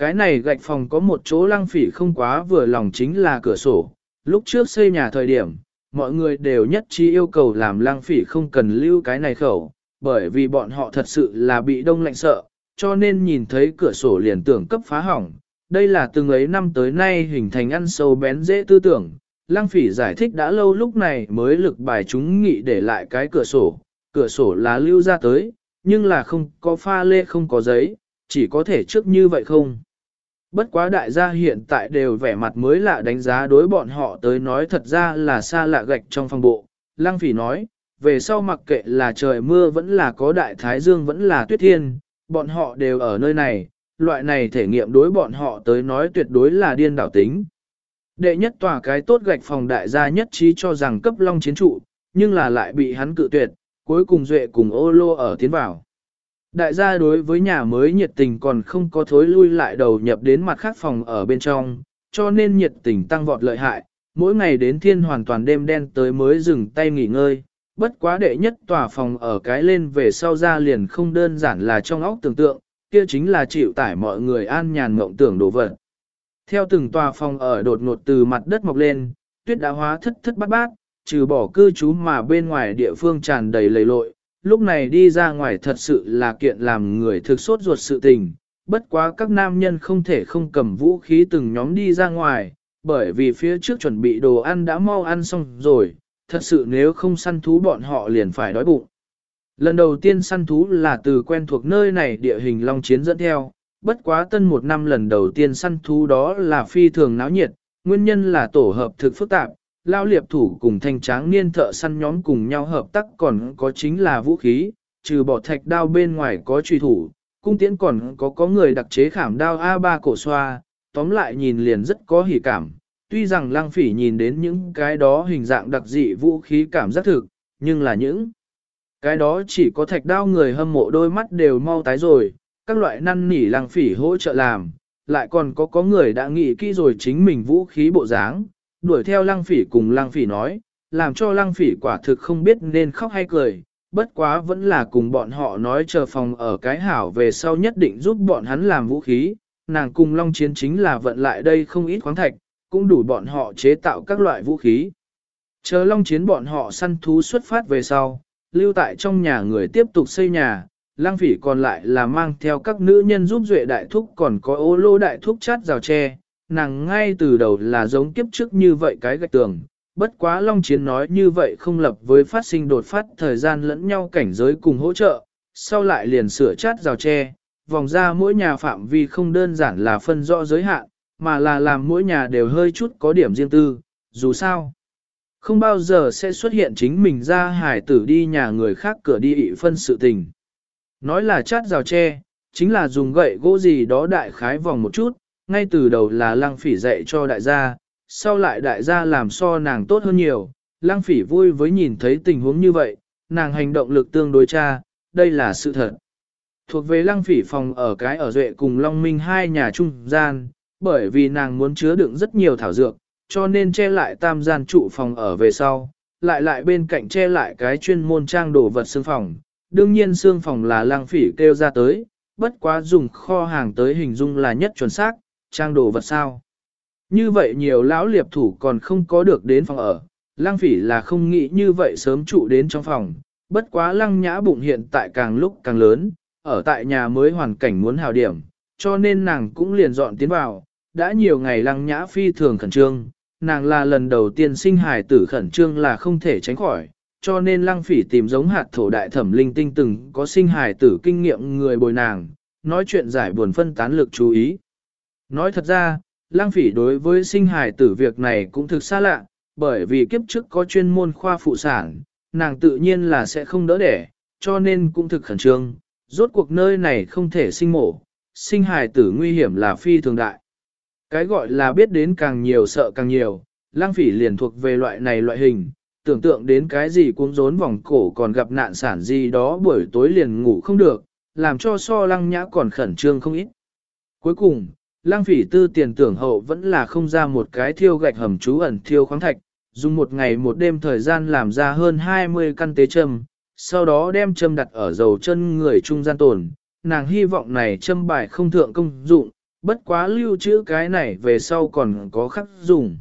Cái này gạch phòng có một chỗ lăng phỉ không quá vừa lòng chính là cửa sổ. Lúc trước xây nhà thời điểm, mọi người đều nhất trí yêu cầu làm lăng phỉ không cần lưu cái này khẩu, bởi vì bọn họ thật sự là bị đông lạnh sợ, cho nên nhìn thấy cửa sổ liền tưởng cấp phá hỏng. Đây là từng ấy năm tới nay hình thành ăn sâu bén dễ tư tưởng. Lăng phỉ giải thích đã lâu lúc này mới lực bài chúng nghị để lại cái cửa sổ. Cửa sổ là lưu ra tới, nhưng là không có pha lê không có giấy, chỉ có thể trước như vậy không. Bất quá đại gia hiện tại đều vẻ mặt mới lạ đánh giá đối bọn họ tới nói thật ra là xa lạ gạch trong phòng bộ. Lăng phỉ nói, về sau mặc kệ là trời mưa vẫn là có đại thái dương vẫn là tuyết thiên, bọn họ đều ở nơi này, loại này thể nghiệm đối bọn họ tới nói tuyệt đối là điên đảo tính. Đệ nhất tòa cái tốt gạch phòng đại gia nhất trí cho rằng cấp long chiến trụ, nhưng là lại bị hắn cự tuyệt, cuối cùng duệ cùng ô lô ở tiến vào. Đại gia đối với nhà mới nhiệt tình còn không có thối lui lại đầu nhập đến mặt khác phòng ở bên trong, cho nên nhiệt tình tăng vọt lợi hại, mỗi ngày đến thiên hoàn toàn đêm đen tới mới dừng tay nghỉ ngơi. Bất quá đệ nhất tòa phòng ở cái lên về sau ra liền không đơn giản là trong óc tưởng tượng, kia chính là chịu tải mọi người an nhàn mộng tưởng đồ vật. Theo từng tòa phòng ở đột ngột từ mặt đất mọc lên, tuyết đã hóa thất thất bát bát, trừ bỏ cư trú mà bên ngoài địa phương tràn đầy lầy lội, lúc này đi ra ngoài thật sự là kiện làm người thực sốt ruột sự tình, bất quá các nam nhân không thể không cầm vũ khí từng nhóm đi ra ngoài, bởi vì phía trước chuẩn bị đồ ăn đã mau ăn xong rồi, thật sự nếu không săn thú bọn họ liền phải đói bụng. Lần đầu tiên săn thú là từ quen thuộc nơi này địa hình long chiến dẫn theo, bất quá tân một năm lần đầu tiên săn thú đó là phi thường náo nhiệt, nguyên nhân là tổ hợp thực phức tạp, lao liệp thủ cùng thanh tráng niên thợ săn nhóm cùng nhau hợp tác còn có chính là vũ khí, trừ bỏ thạch đao bên ngoài có truy thủ, cung tiễn còn có có người đặc chế khảm đao A3 cổ xoa, tóm lại nhìn liền rất có hỉ cảm. Tuy rằng lăng phỉ nhìn đến những cái đó hình dạng đặc dị vũ khí cảm giác thực, nhưng là những cái đó chỉ có thạch đao người hâm mộ đôi mắt đều mau tái rồi, các loại năn nỉ lăng phỉ hỗ trợ làm, lại còn có có người đã nghĩ kỹ rồi chính mình vũ khí bộ dáng, đuổi theo lăng phỉ cùng lăng phỉ nói, làm cho lăng phỉ quả thực không biết nên khóc hay cười, bất quá vẫn là cùng bọn họ nói chờ phòng ở cái hảo về sau nhất định giúp bọn hắn làm vũ khí, nàng cùng Long Chiến chính là vận lại đây không ít khoáng thạch, cũng đủ bọn họ chế tạo các loại vũ khí. Chờ Long Chiến bọn họ săn thú xuất phát về sau, lưu tại trong nhà người tiếp tục xây nhà, lang phỉ còn lại là mang theo các nữ nhân giúp duệ đại thúc còn có ô lô đại thúc chát rào tre, nàng ngay từ đầu là giống kiếp trước như vậy cái gạch tường. Bất quá Long Chiến nói như vậy không lập với phát sinh đột phát thời gian lẫn nhau cảnh giới cùng hỗ trợ, sau lại liền sửa chát rào tre, vòng ra mỗi nhà phạm vi không đơn giản là phân rõ giới hạn, mà là làm mỗi nhà đều hơi chút có điểm riêng tư, dù sao. Không bao giờ sẽ xuất hiện chính mình ra hải tử đi nhà người khác cửa đi ị phân sự tình. Nói là chát rào tre, chính là dùng gậy gỗ gì đó đại khái vòng một chút, ngay từ đầu là lăng phỉ dạy cho đại gia, sau lại đại gia làm so nàng tốt hơn nhiều, lăng phỉ vui với nhìn thấy tình huống như vậy, nàng hành động lực tương đối cha, đây là sự thật. Thuộc về lăng phỉ phòng ở cái ở duệ cùng Long Minh hai nhà trung gian, bởi vì nàng muốn chứa đựng rất nhiều thảo dược, cho nên che lại tam gian trụ phòng ở về sau, lại lại bên cạnh che lại cái chuyên môn trang đồ vật xương phòng. Đương nhiên xương phòng là lăng phỉ kêu ra tới, bất quá dùng kho hàng tới hình dung là nhất chuẩn xác, trang đồ vật sao. Như vậy nhiều lão liệp thủ còn không có được đến phòng ở, lăng phỉ là không nghĩ như vậy sớm trụ đến trong phòng, bất quá lăng nhã bụng hiện tại càng lúc càng lớn, ở tại nhà mới hoàn cảnh muốn hào điểm, cho nên nàng cũng liền dọn tiến vào, đã nhiều ngày lăng nhã phi thường khẩn trương, nàng là lần đầu tiên sinh hài tử khẩn trương là không thể tránh khỏi, cho nên lăng phỉ tìm giống hạt thổ đại thẩm linh tinh từng có sinh hài tử kinh nghiệm người bồi nàng, nói chuyện giải buồn phân tán lực chú ý. Nói thật ra, lang phỉ đối với sinh hài tử việc này cũng thực xa lạ, bởi vì kiếp trước có chuyên môn khoa phụ sản, nàng tự nhiên là sẽ không đỡ đẻ, cho nên cũng thực khẩn trương, rốt cuộc nơi này không thể sinh mổ, sinh hài tử nguy hiểm là phi thường đại. Cái gọi là biết đến càng nhiều sợ càng nhiều, lang phỉ liền thuộc về loại này loại hình, tưởng tượng đến cái gì cũng rốn vòng cổ còn gặp nạn sản gì đó buổi tối liền ngủ không được, làm cho so lăng nhã còn khẩn trương không ít. Cuối cùng, lang phỉ tư tiền tưởng hậu vẫn là không ra một cái thiêu gạch hầm trú ẩn thiêu khoáng thạch, dùng một ngày một đêm thời gian làm ra hơn 20 căn tế châm, sau đó đem châm đặt ở dầu chân người trung gian tồn. Nàng hy vọng này châm bài không thượng công dụng, bất quá lưu trữ cái này về sau còn có khắc dùng.